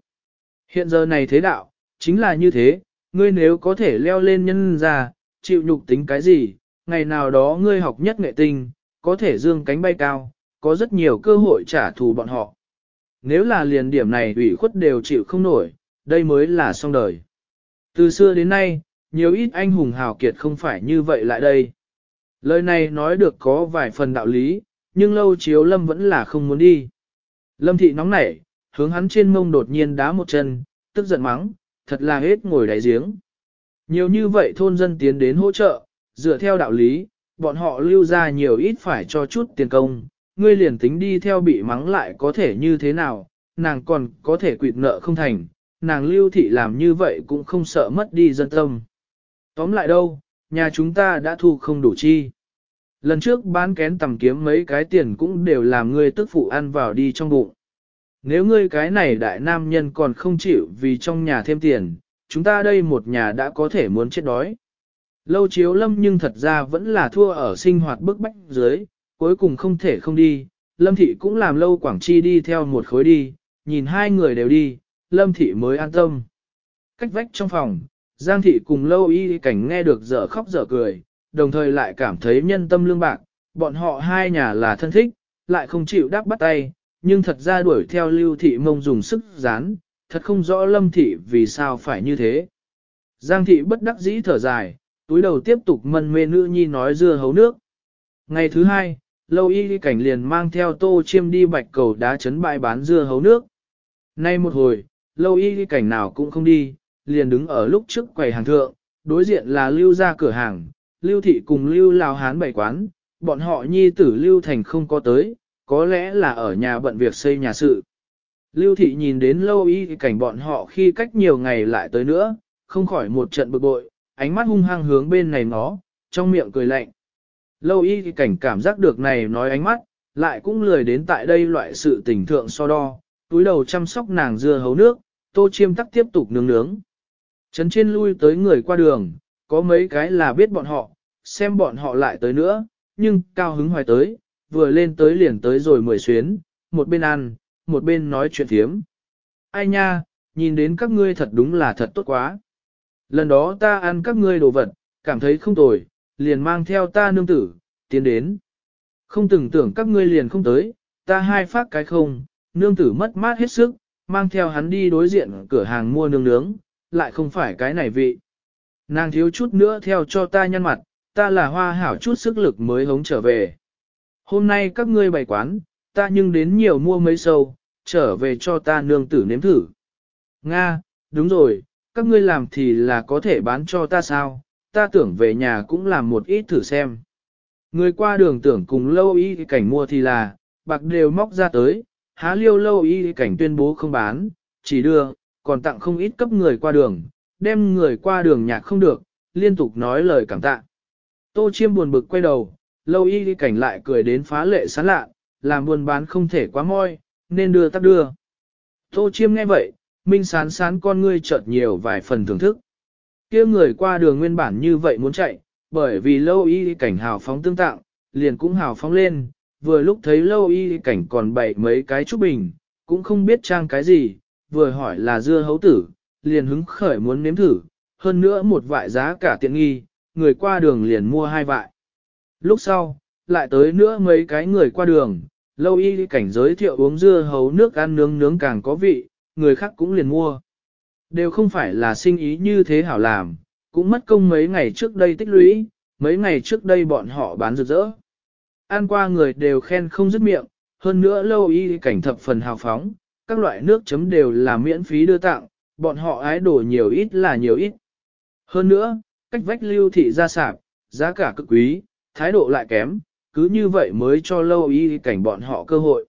Hiện giờ này thế đạo, chính là như thế, ngươi nếu có thể leo lên nhân ra, chịu nhục tính cái gì, ngày nào đó ngươi học nhất nghệ tinh, có thể dương cánh bay cao, có rất nhiều cơ hội trả thù bọn họ. Nếu là liền điểm này ủy khuất đều chịu không nổi, đây mới là xong đời. Từ xưa đến nay, nhiều ít anh hùng hào kiệt không phải như vậy lại đây. Lời này nói được có vài phần đạo lý, nhưng lâu chiếu lâm vẫn là không muốn đi. Lâm thị nóng nảy, hướng hắn trên mông đột nhiên đá một chân, tức giận mắng, thật là hết ngồi đáy giếng. Nhiều như vậy thôn dân tiến đến hỗ trợ, dựa theo đạo lý, bọn họ lưu ra nhiều ít phải cho chút tiền công, ngươi liền tính đi theo bị mắng lại có thể như thế nào, nàng còn có thể quỵt nợ không thành, nàng lưu thị làm như vậy cũng không sợ mất đi dân tâm. Tóm lại đâu, nhà chúng ta đã thu không đủ chi. Lần trước bán kén tầm kiếm mấy cái tiền cũng đều làm ngươi tức phụ ăn vào đi trong bụng. Nếu ngươi cái này đại nam nhân còn không chịu vì trong nhà thêm tiền, chúng ta đây một nhà đã có thể muốn chết đói. Lâu chiếu lâm nhưng thật ra vẫn là thua ở sinh hoạt bức bách dưới, cuối cùng không thể không đi. Lâm thị cũng làm lâu quảng chi đi theo một khối đi, nhìn hai người đều đi, lâm thị mới an tâm. Cách vách trong phòng, Giang thị cùng lâu y cảnh nghe được dở khóc dở cười, đồng thời lại cảm thấy nhân tâm lương bạc, bọn họ hai nhà là thân thích, lại không chịu đáp bắt tay, nhưng thật ra đuổi theo lưu thị mông dùng sức dán, thật không rõ lâm thị vì sao phải như thế. Giang thị bất đắc dĩ thở dài, túi đầu tiếp tục mân mê nữ nhi nói dưa hấu nước. Ngày thứ hai, lâu y cảnh liền mang theo tô chiêm đi bạch cầu đá chấn bãi bán dưa hấu nước. Nay một hồi, lâu y cảnh nào cũng không đi, liền đứng ở lúc trước quầy hàng thượng, đối diện là lưu ra cửa hàng, lưu thị cùng lưu Lào hán bảy quán, bọn họ nhi tử lưu thành không có tới, có lẽ là ở nhà bận việc xây nhà sự. Lưu thị nhìn đến lâu y cảnh bọn họ khi cách nhiều ngày lại tới nữa, không khỏi một trận bực bội, ánh mắt hung hăng hướng bên này nó, trong miệng cười lạnh. Lâu y cảnh cảm giác được này nói ánh mắt, lại cũng lười đến tại đây loại sự tình thượng so đo, túi đầu chăm sóc nàng dưa hấu nước, tô chiêm tắc tiếp tục nướng nướng. Trấn trên lui tới người qua đường, có mấy cái là biết bọn họ, xem bọn họ lại tới nữa, nhưng cao hứng hoài tới, vừa lên tới liền tới rồi mười xuyến, một bên ăn, một bên nói chuyện thiếm. Ai nha, nhìn đến các ngươi thật đúng là thật tốt quá. Lần đó ta ăn các ngươi đồ vật, cảm thấy không tồi, liền mang theo ta nương tử, tiến đến. Không từng tưởng các ngươi liền không tới, ta hai phát cái không, nương tử mất mát hết sức, mang theo hắn đi đối diện cửa hàng mua nương nướng, lại không phải cái này vị. Nàng thiếu chút nữa theo cho ta nhăn mặt, ta là hoa hảo chút sức lực mới hống trở về. Hôm nay các ngươi bày quán, ta nhưng đến nhiều mua mấy sâu, trở về cho ta nương tử nếm thử. Nga, đúng rồi, các ngươi làm thì là có thể bán cho ta sao, ta tưởng về nhà cũng làm một ít thử xem. Người qua đường tưởng cùng lâu y cảnh mua thì là, bạc đều móc ra tới, há liêu lâu y cảnh tuyên bố không bán, chỉ đưa, còn tặng không ít cấp người qua đường, đem người qua đường nhạc không được, liên tục nói lời cảm tạ. Tô chiêm buồn bực quay đầu, lâu y cảnh lại cười đến phá lệ sán lạ, làm buôn bán không thể quá môi, nên đưa tắt đưa. Tô chiêm nghe vậy, minh sán sán con ngươi chợt nhiều vài phần thưởng thức. kia người qua đường nguyên bản như vậy muốn chạy, bởi vì lâu y cảnh hào phóng tương tạng, liền cũng hào phóng lên, vừa lúc thấy lâu y cảnh còn bày mấy cái trúc bình, cũng không biết trang cái gì, vừa hỏi là dưa hấu tử, liền hứng khởi muốn nếm thử, hơn nữa một vại giá cả tiện nghi, người qua đường liền mua hai vại. Lúc sau, lại tới nữa mấy cái người qua đường, lâu y cảnh giới thiệu uống dưa hấu nước ăn nướng nướng càng có vị, người khác cũng liền mua. Đều không phải là sinh ý như thế hảo làm, cũng mất công mấy ngày trước đây tích lũy, mấy ngày trước đây bọn họ bán rực rỡ. Ăn qua người đều khen không dứt miệng, hơn nữa lâu y cảnh thập phần hào phóng, các loại nước chấm đều là miễn phí đưa tặng, bọn họ ái đổ nhiều ít là nhiều ít. Hơn nữa, cách vách lưu thị ra sạp, giá cả cực quý, thái độ lại kém, cứ như vậy mới cho lâu y cảnh bọn họ cơ hội.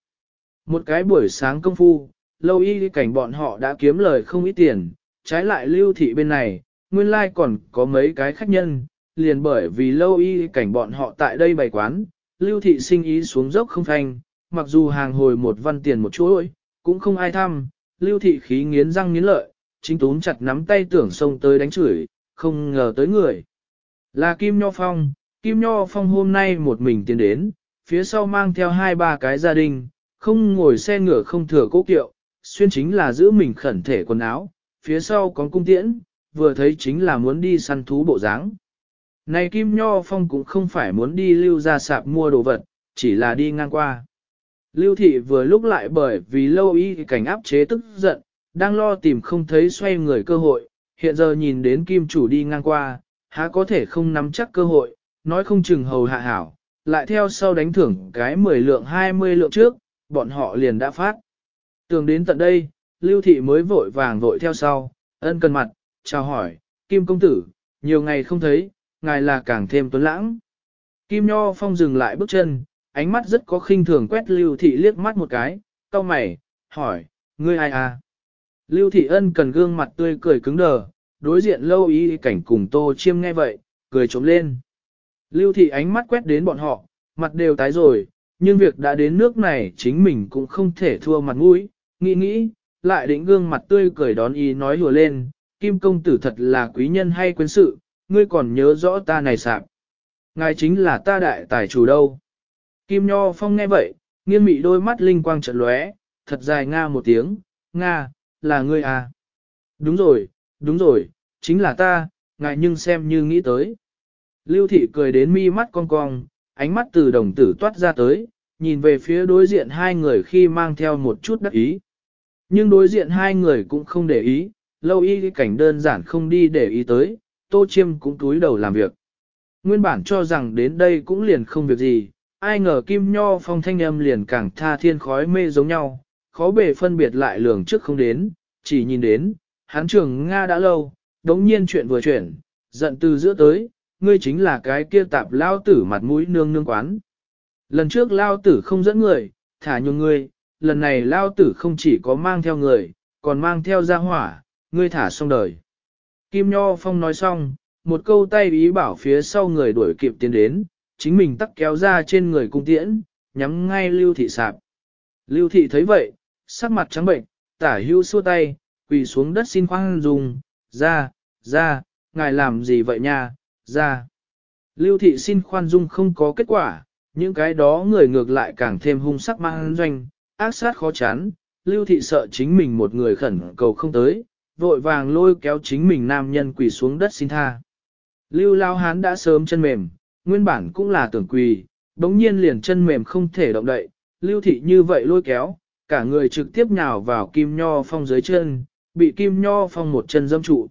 Một cái buổi sáng công phu, lâu y cảnh bọn họ đã kiếm lời không ít tiền, trái lại lưu thị bên này, nguyên lai like còn có mấy cái khách nhân, liền bởi vì lâu y cảnh bọn họ tại đây bày quán, lưu thị sinh ý xuống dốc không thành mặc dù hàng hồi một văn tiền một chuỗi, cũng không ai thăm, lưu thị khí nghiến răng nghiến lợi, chính tún chặt nắm tay tưởng xông tới đánh chửi, không ngờ tới người. Là Kim Nho Phong, Kim Nho Phong hôm nay một mình tiến đến, phía sau mang theo hai ba cái gia đình, không ngồi xe ngựa không thừa cố kiệu, xuyên chính là giữ mình khẩn thể quần áo, phía sau có cung tiễn, vừa thấy chính là muốn đi săn thú bộ dáng. Này Kim Nho Phong cũng không phải muốn đi lưu ra sạp mua đồ vật, chỉ là đi ngang qua. Lưu thị vừa lúc lại bởi vì lâu y cảnh áp chế tức giận, đang lo tìm không thấy xoay người cơ hội, hiện giờ nhìn đến kim chủ đi ngang qua, há có thể không nắm chắc cơ hội, nói không chừng hầu hạ hảo, lại theo sau đánh thưởng cái 10 lượng 20 lượng trước, bọn họ liền đã phát. tường đến tận đây, lưu thị mới vội vàng vội theo sau, ân cần mặt, chào hỏi, kim công tử, nhiều ngày không thấy, ngài là càng thêm tuấn lãng. Kim Nho Phong dừng lại bước chân, ánh mắt rất có khinh thường quét Lưu Thị liếc mắt một cái, cau mày, hỏi, ngươi ai à? Lưu Thị Ân cần gương mặt tươi cười cứng đờ, đối diện lâu ý cảnh cùng Tô Chiêm nghe vậy, cười trống lên. Lưu Thị ánh mắt quét đến bọn họ, mặt đều tái rồi, nhưng việc đã đến nước này chính mình cũng không thể thua mặt mũi, nghĩ nghĩ, lại định gương mặt tươi cười đón ý nói hùa lên, Kim công tử thật là quý nhân hay quyến sự, ngươi còn nhớ rõ ta này sạp. Ngài chính là ta đại tài chủ đâu. Kim Nho Phong nghe vậy, nghiêng mị đôi mắt linh quang trận lóe, thật dài nga một tiếng, nga, là ngươi à. Đúng rồi, đúng rồi, chính là ta, ngài nhưng xem như nghĩ tới. Lưu thị cười đến mi mắt cong cong, ánh mắt từ đồng tử toát ra tới, nhìn về phía đối diện hai người khi mang theo một chút đắc ý. Nhưng đối diện hai người cũng không để ý, lâu y cái cảnh đơn giản không đi để ý tới, tô chiêm cũng túi đầu làm việc. Nguyên bản cho rằng đến đây cũng liền không việc gì, ai ngờ kim nho phong thanh âm liền càng tha thiên khói mê giống nhau, khó bề phân biệt lại lường trước không đến, chỉ nhìn đến, hắn trường Nga đã lâu, đống nhiên chuyện vừa chuyển, giận từ giữa tới, ngươi chính là cái kia tạp lao tử mặt mũi nương nương quán. Lần trước lao tử không dẫn người, thả nhường ngươi, lần này lao tử không chỉ có mang theo người, còn mang theo gia hỏa, ngươi thả xong đời. Kim Nho Phong nói xong, một câu tay ý bảo phía sau người đuổi kịp tiến đến, chính mình tắc kéo ra trên người cung tiễn, nhắm ngay lưu thị sạp. Lưu thị thấy vậy, sắc mặt trắng bệnh, tả hưu xua tay, quỳ xuống đất xin khoan dùng, ra, ra, ngài làm gì vậy nha, ra. Lưu thị xin khoan dung không có kết quả, những cái đó người ngược lại càng thêm hung sắc mang doanh, ác sát khó chán, lưu thị sợ chính mình một người khẩn cầu không tới, vội vàng lôi kéo chính mình nam nhân quỳ xuống đất xin tha. Lưu lao hán đã sớm chân mềm, nguyên bản cũng là tưởng quỳ, đống nhiên liền chân mềm không thể động đậy, lưu thị như vậy lôi kéo, cả người trực tiếp nhào vào kim nho phong dưới chân, bị kim nho phong một chân dâm trụ.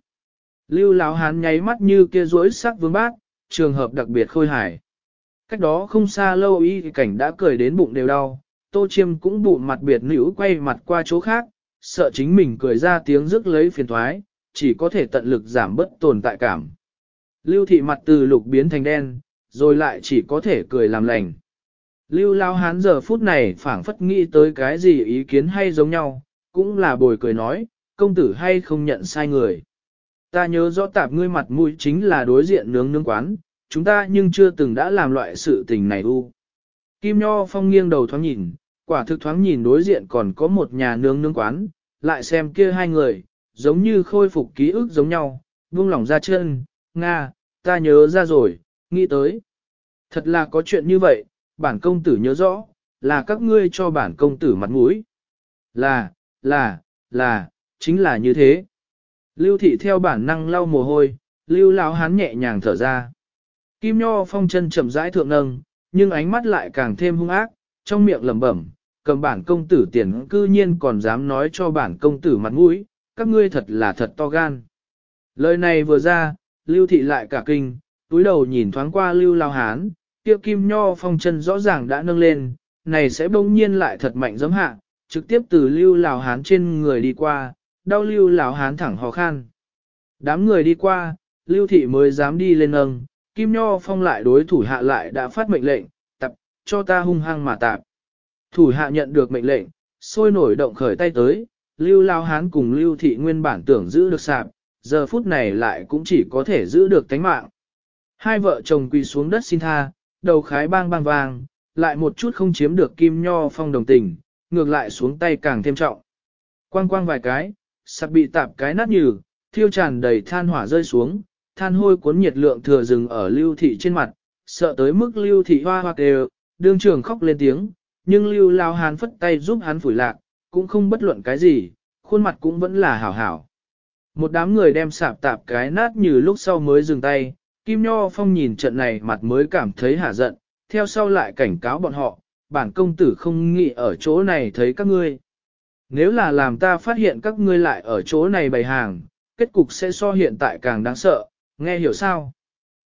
Lưu lão hán nháy mắt như kia rối sắc vương bát, trường hợp đặc biệt khôi hài. Cách đó không xa lâu y cảnh đã cười đến bụng đều đau, tô chiêm cũng bụng mặt biệt nữ quay mặt qua chỗ khác, sợ chính mình cười ra tiếng rức lấy phiền thoái, chỉ có thể tận lực giảm bất tồn tại cảm. Lưu thị mặt từ lục biến thành đen, rồi lại chỉ có thể cười làm lành. Lưu lao hán giờ phút này phảng phất nghĩ tới cái gì ý kiến hay giống nhau, cũng là bồi cười nói, công tử hay không nhận sai người. Ta nhớ rõ tạp ngươi mặt mũi chính là đối diện nướng nướng quán, chúng ta nhưng chưa từng đã làm loại sự tình này u. Kim Nho Phong nghiêng đầu thoáng nhìn, quả thực thoáng nhìn đối diện còn có một nhà nướng nướng quán, lại xem kia hai người, giống như khôi phục ký ức giống nhau, buông lỏng ra chân, Nga, ta nhớ ra rồi, nghĩ tới. Thật là có chuyện như vậy, bản công tử nhớ rõ, là các ngươi cho bản công tử mặt mũi. Là, là, là, chính là như thế. Lưu thị theo bản năng lau mồ hôi, lưu lão hán nhẹ nhàng thở ra. Kim Nho phong chân chậm rãi thượng nâng, nhưng ánh mắt lại càng thêm hung ác, trong miệng lẩm bẩm, cầm bản công tử tiền cư nhiên còn dám nói cho bản công tử mặt mũi, các ngươi thật là thật to gan. Lời này vừa ra, lưu thị lại cả kinh, túi đầu nhìn thoáng qua lưu lao hán, kia kim nho phong chân rõ ràng đã nâng lên, này sẽ bỗng nhiên lại thật mạnh giấm hạ, trực tiếp từ lưu Lào hán trên người đi qua, đau lưu Lào hán thẳng hò khan. Đám người đi qua, lưu thị mới dám đi lên nâng, kim nho phong lại đối thủ hạ lại đã phát mệnh lệnh, tập, cho ta hung hăng mà tạp. Thủ hạ nhận được mệnh lệnh, sôi nổi động khởi tay tới, lưu lao hán cùng lưu thị nguyên bản tưởng giữ được sạp, giờ phút này lại cũng chỉ có thể giữ được tánh mạng. Hai vợ chồng quỳ xuống đất xin tha, đầu khái bang bang vàng, lại một chút không chiếm được kim nho phong đồng tình, ngược lại xuống tay càng thêm trọng. Quang quang vài cái, sạp bị tạp cái nát nhừ, thiêu tràn đầy than hỏa rơi xuống, than hôi cuốn nhiệt lượng thừa rừng ở lưu thị trên mặt, sợ tới mức lưu thị hoa hoa đều, đương trường khóc lên tiếng, nhưng lưu lao hán phất tay giúp hắn phủi lạc, cũng không bất luận cái gì, khuôn mặt cũng vẫn là hảo hảo. Một đám người đem sạp tạp cái nát như lúc sau mới dừng tay, Kim Nho Phong nhìn trận này mặt mới cảm thấy hả giận, theo sau lại cảnh cáo bọn họ, bản công tử không nghĩ ở chỗ này thấy các ngươi. Nếu là làm ta phát hiện các ngươi lại ở chỗ này bày hàng, kết cục sẽ so hiện tại càng đáng sợ, nghe hiểu sao?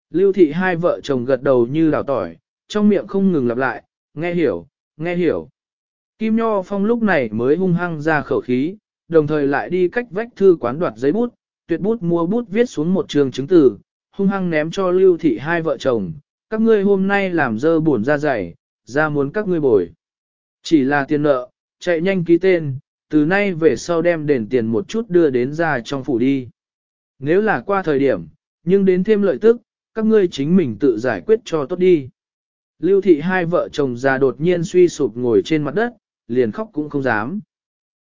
Lưu thị hai vợ chồng gật đầu như đào tỏi, trong miệng không ngừng lặp lại, nghe hiểu, nghe hiểu. Kim Nho Phong lúc này mới hung hăng ra khẩu khí, đồng thời lại đi cách vách thư quán đoạt giấy bút, tuyệt bút mua bút viết xuống một trường chứng từ, hung hăng ném cho lưu thị hai vợ chồng, các ngươi hôm nay làm dơ buồn ra dày, ra muốn các ngươi bồi. Chỉ là tiền nợ, chạy nhanh ký tên, từ nay về sau đem đền tiền một chút đưa đến ra trong phủ đi. Nếu là qua thời điểm, nhưng đến thêm lợi tức, các ngươi chính mình tự giải quyết cho tốt đi. Lưu thị hai vợ chồng già đột nhiên suy sụp ngồi trên mặt đất, liền khóc cũng không dám.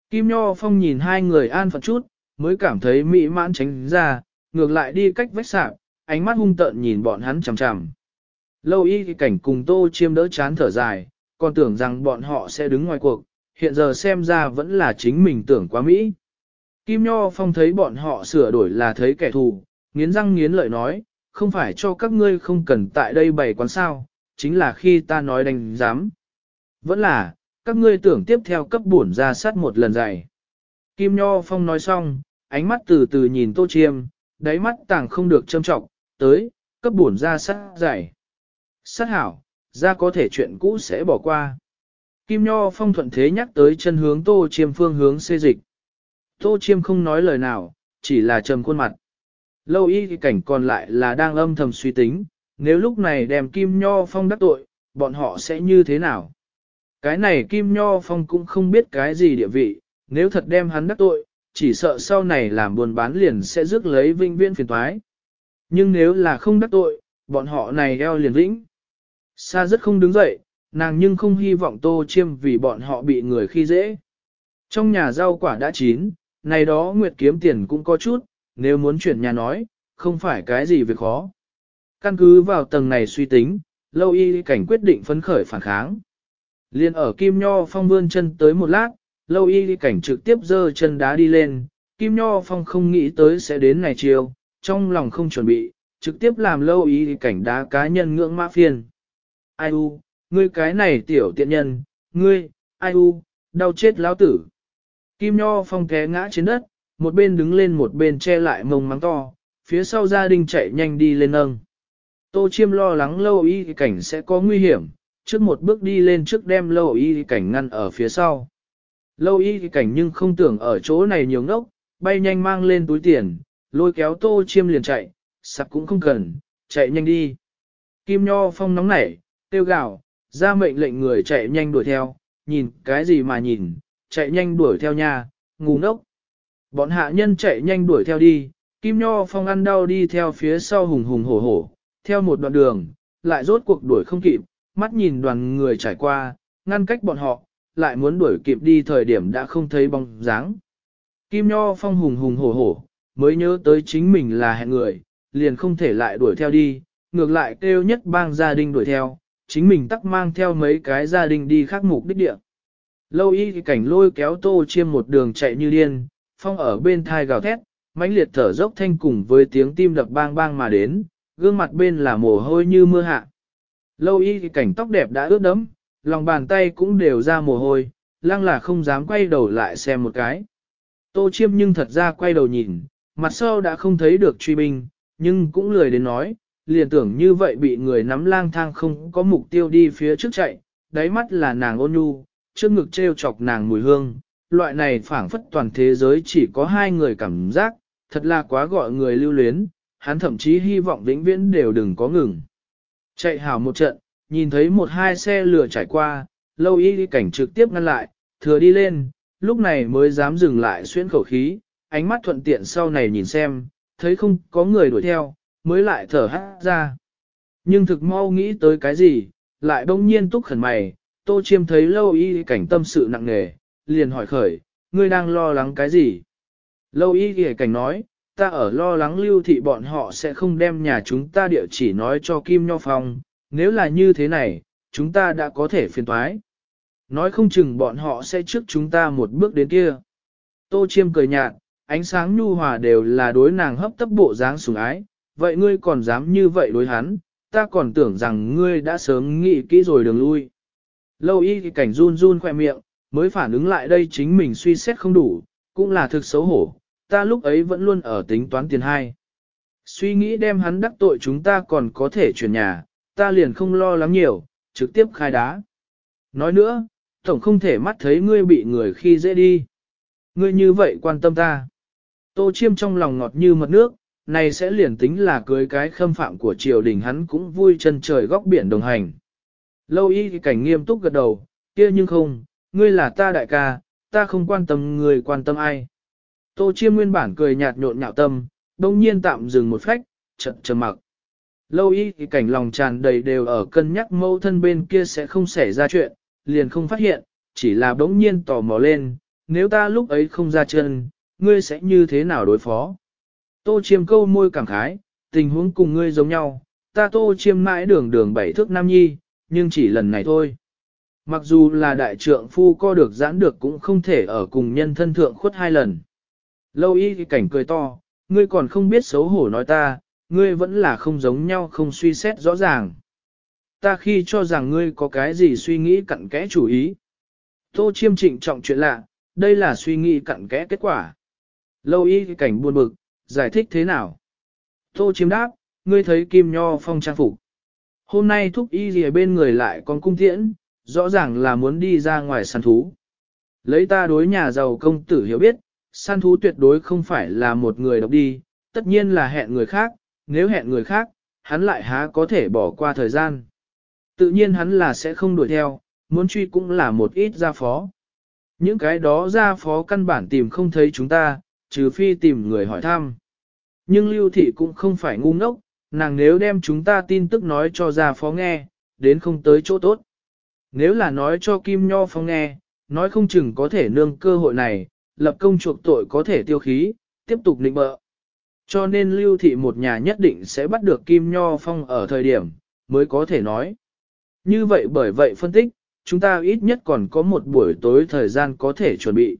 Kim Nho Phong nhìn hai người an phận chút, mới cảm thấy mỹ mãn tránh ra, ngược lại đi cách vách sạp, ánh mắt hung tợn nhìn bọn hắn chằm chằm. Lâu y thì cảnh cùng tô chiêm đỡ chán thở dài, còn tưởng rằng bọn họ sẽ đứng ngoài cuộc, hiện giờ xem ra vẫn là chính mình tưởng quá mỹ. Kim Nho Phong thấy bọn họ sửa đổi là thấy kẻ thù, nghiến răng nghiến lợi nói, không phải cho các ngươi không cần tại đây bày quán sao, chính là khi ta nói đánh giám. Vẫn là, các ngươi tưởng tiếp theo cấp bổn ra sát một lần dày. Kim Nho Phong nói xong, ánh mắt từ từ nhìn Tô Chiêm, đáy mắt tàng không được châm trọng, tới, cấp bổn ra sát giải Sát hảo, ra có thể chuyện cũ sẽ bỏ qua. Kim Nho Phong thuận thế nhắc tới chân hướng Tô Chiêm phương hướng xê dịch. Tô Chiêm không nói lời nào, chỉ là trầm khuôn mặt. Lâu y cảnh còn lại là đang âm thầm suy tính, nếu lúc này đem Kim Nho Phong đắc tội, bọn họ sẽ như thế nào? Cái này Kim Nho Phong cũng không biết cái gì địa vị, nếu thật đem hắn đắc tội, chỉ sợ sau này làm buồn bán liền sẽ rước lấy vinh viên phiền thoái. Nhưng nếu là không đắc tội, bọn họ này eo liền lĩnh, Sa rất không đứng dậy, nàng nhưng không hy vọng tô chiêm vì bọn họ bị người khi dễ. Trong nhà rau quả đã chín, này đó Nguyệt kiếm tiền cũng có chút, nếu muốn chuyển nhà nói, không phải cái gì việc khó. Căn cứ vào tầng này suy tính, lâu y cảnh quyết định phấn khởi phản kháng. Liên ở Kim Nho Phong vươn chân tới một lát, lâu y cảnh trực tiếp giơ chân đá đi lên, Kim Nho Phong không nghĩ tới sẽ đến này chiều, trong lòng không chuẩn bị, trực tiếp làm lâu y cảnh đá cá nhân ngưỡng mã phiền. Ai u, ngươi cái này tiểu tiện nhân, ngươi, ai u, đau chết lão tử. Kim Nho Phong té ngã trên đất, một bên đứng lên một bên che lại mông mắng to, phía sau gia đình chạy nhanh đi lên nâng. Tô Chiêm lo lắng lâu y cảnh sẽ có nguy hiểm, trước một bước đi lên trước đem lâu y cảnh ngăn ở phía sau. Lâu y cảnh nhưng không tưởng ở chỗ này nhiều ngốc, bay nhanh mang lên túi tiền, lôi kéo tô chiêm liền chạy, sạp cũng không cần, chạy nhanh đi. Kim Nho Phong nóng nảy, tiêu gạo, ra mệnh lệnh người chạy nhanh đuổi theo, nhìn cái gì mà nhìn, chạy nhanh đuổi theo nhà, ngu ngốc. Bọn hạ nhân chạy nhanh đuổi theo đi, Kim Nho Phong ăn đau đi theo phía sau hùng hùng hổ hổ, theo một đoạn đường, lại rốt cuộc đuổi không kịp, mắt nhìn đoàn người trải qua, ngăn cách bọn họ, lại muốn đuổi kịp đi thời điểm đã không thấy bóng dáng. Kim Nho Phong hùng hùng hổ hổ, mới nhớ tới chính mình là hẹn người, liền không thể lại đuổi theo đi, ngược lại kêu nhất bang gia đình đuổi theo, chính mình tắc mang theo mấy cái gia đình đi khác mục đích địa. Lâu y thì cảnh lôi kéo tô chiêm một đường chạy như điên, phong ở bên thai gào thét, mãnh liệt thở dốc thanh cùng với tiếng tim đập bang bang mà đến, gương mặt bên là mồ hôi như mưa hạ. Lâu y thì cảnh tóc đẹp đã ướt đẫm, lòng bàn tay cũng đều ra mồ hôi, lăng là không dám quay đầu lại xem một cái. Tô chiêm nhưng thật ra quay đầu nhìn, mặt sau đã không thấy được truy binh, nhưng cũng lười đến nói, liền tưởng như vậy bị người nắm lang thang không có mục tiêu đi phía trước chạy, đáy mắt là nàng ôn nhu, trước ngực treo chọc nàng mùi hương, loại này phảng phất toàn thế giới chỉ có hai người cảm giác, thật là quá gọi người lưu luyến, hắn thậm chí hy vọng vĩnh viễn đều đừng có ngừng. Chạy hảo một trận, nhìn thấy một hai xe lửa trải qua, lâu y cảnh trực tiếp ngăn lại, thừa đi lên, lúc này mới dám dừng lại xuyên khẩu khí, ánh mắt thuận tiện sau này nhìn xem, thấy không có người đuổi theo, mới lại thở hát ra. Nhưng thực mau nghĩ tới cái gì, lại bỗng nhiên túc khẩn mày, tô chiêm thấy lâu y cảnh tâm sự nặng nề, liền hỏi khởi, ngươi đang lo lắng cái gì? Lâu y cảnh nói, ta ở lo lắng lưu thị bọn họ sẽ không đem nhà chúng ta địa chỉ nói cho Kim Nho Phong, nếu là như thế này, chúng ta đã có thể phiền toái. Nói không chừng bọn họ sẽ trước chúng ta một bước đến kia. Tô Chiêm cười nhạt, ánh sáng nhu hòa đều là đối nàng hấp tấp bộ dáng sủng ái, vậy ngươi còn dám như vậy đối hắn, ta còn tưởng rằng ngươi đã sớm nghĩ kỹ rồi đường lui. Lâu y thì cảnh run run khoe miệng, mới phản ứng lại đây chính mình suy xét không đủ, cũng là thực xấu hổ, ta lúc ấy vẫn luôn ở tính toán tiền hai. Suy nghĩ đem hắn đắc tội chúng ta còn có thể chuyển nhà, ta liền không lo lắng nhiều, trực tiếp khai đá. Nói nữa, tổng không thể mắt thấy ngươi bị người khi dễ đi. Ngươi như vậy quan tâm ta. Tô chiêm trong lòng ngọt như mật nước, này sẽ liền tính là cưới cái khâm phạm của triều đình hắn cũng vui chân trời góc biển đồng hành. Lâu y thì cảnh nghiêm túc gật đầu, kia nhưng không, ngươi là ta đại ca, ta không quan tâm người quan tâm ai. Tô chiêm nguyên bản cười nhạt nhộn nhạo tâm, đông nhiên tạm dừng một phách, chợt trầm mặc. Lâu y thì cảnh lòng tràn đầy đều ở cân nhắc mâu thân bên kia sẽ không xảy ra chuyện, liền không phát hiện, chỉ là đống nhiên tò mò lên, nếu ta lúc ấy không ra chân, ngươi sẽ như thế nào đối phó. Tô chiêm câu môi cảm khái, tình huống cùng ngươi giống nhau, ta tô chiêm mãi đường đường bảy thước nam nhi, nhưng chỉ lần này thôi. Mặc dù là đại trượng phu co được giãn được cũng không thể ở cùng nhân thân thượng khuất hai lần. Lâu y thì cảnh cười to, ngươi còn không biết xấu hổ nói ta, ngươi vẫn là không giống nhau không suy xét rõ ràng. Ta khi cho rằng ngươi có cái gì suy nghĩ cặn kẽ chủ ý. Tô chiêm trịnh trọng chuyện lạ, đây là suy nghĩ cặn kẽ kết quả. Lâu y cảnh buồn bực, giải thích thế nào? Tô chiếm đáp, ngươi thấy kim nho phong trang phục. Hôm nay thúc y gì bên người lại còn cung tiễn, rõ ràng là muốn đi ra ngoài săn thú. Lấy ta đối nhà giàu công tử hiểu biết, săn thú tuyệt đối không phải là một người độc đi, tất nhiên là hẹn người khác, nếu hẹn người khác, hắn lại há có thể bỏ qua thời gian. Tự nhiên hắn là sẽ không đuổi theo, muốn truy cũng là một ít gia phó. Những cái đó gia phó căn bản tìm không thấy chúng ta, trừ phi tìm người hỏi thăm. Nhưng lưu thị cũng không phải ngu ngốc, nàng nếu đem chúng ta tin tức nói cho gia phó nghe, đến không tới chỗ tốt. Nếu là nói cho Kim Nho Phong nghe, nói không chừng có thể nương cơ hội này, lập công chuộc tội có thể tiêu khí, tiếp tục định bợ. Cho nên lưu thị một nhà nhất định sẽ bắt được Kim Nho Phong ở thời điểm, mới có thể nói. Như vậy bởi vậy phân tích, chúng ta ít nhất còn có một buổi tối thời gian có thể chuẩn bị.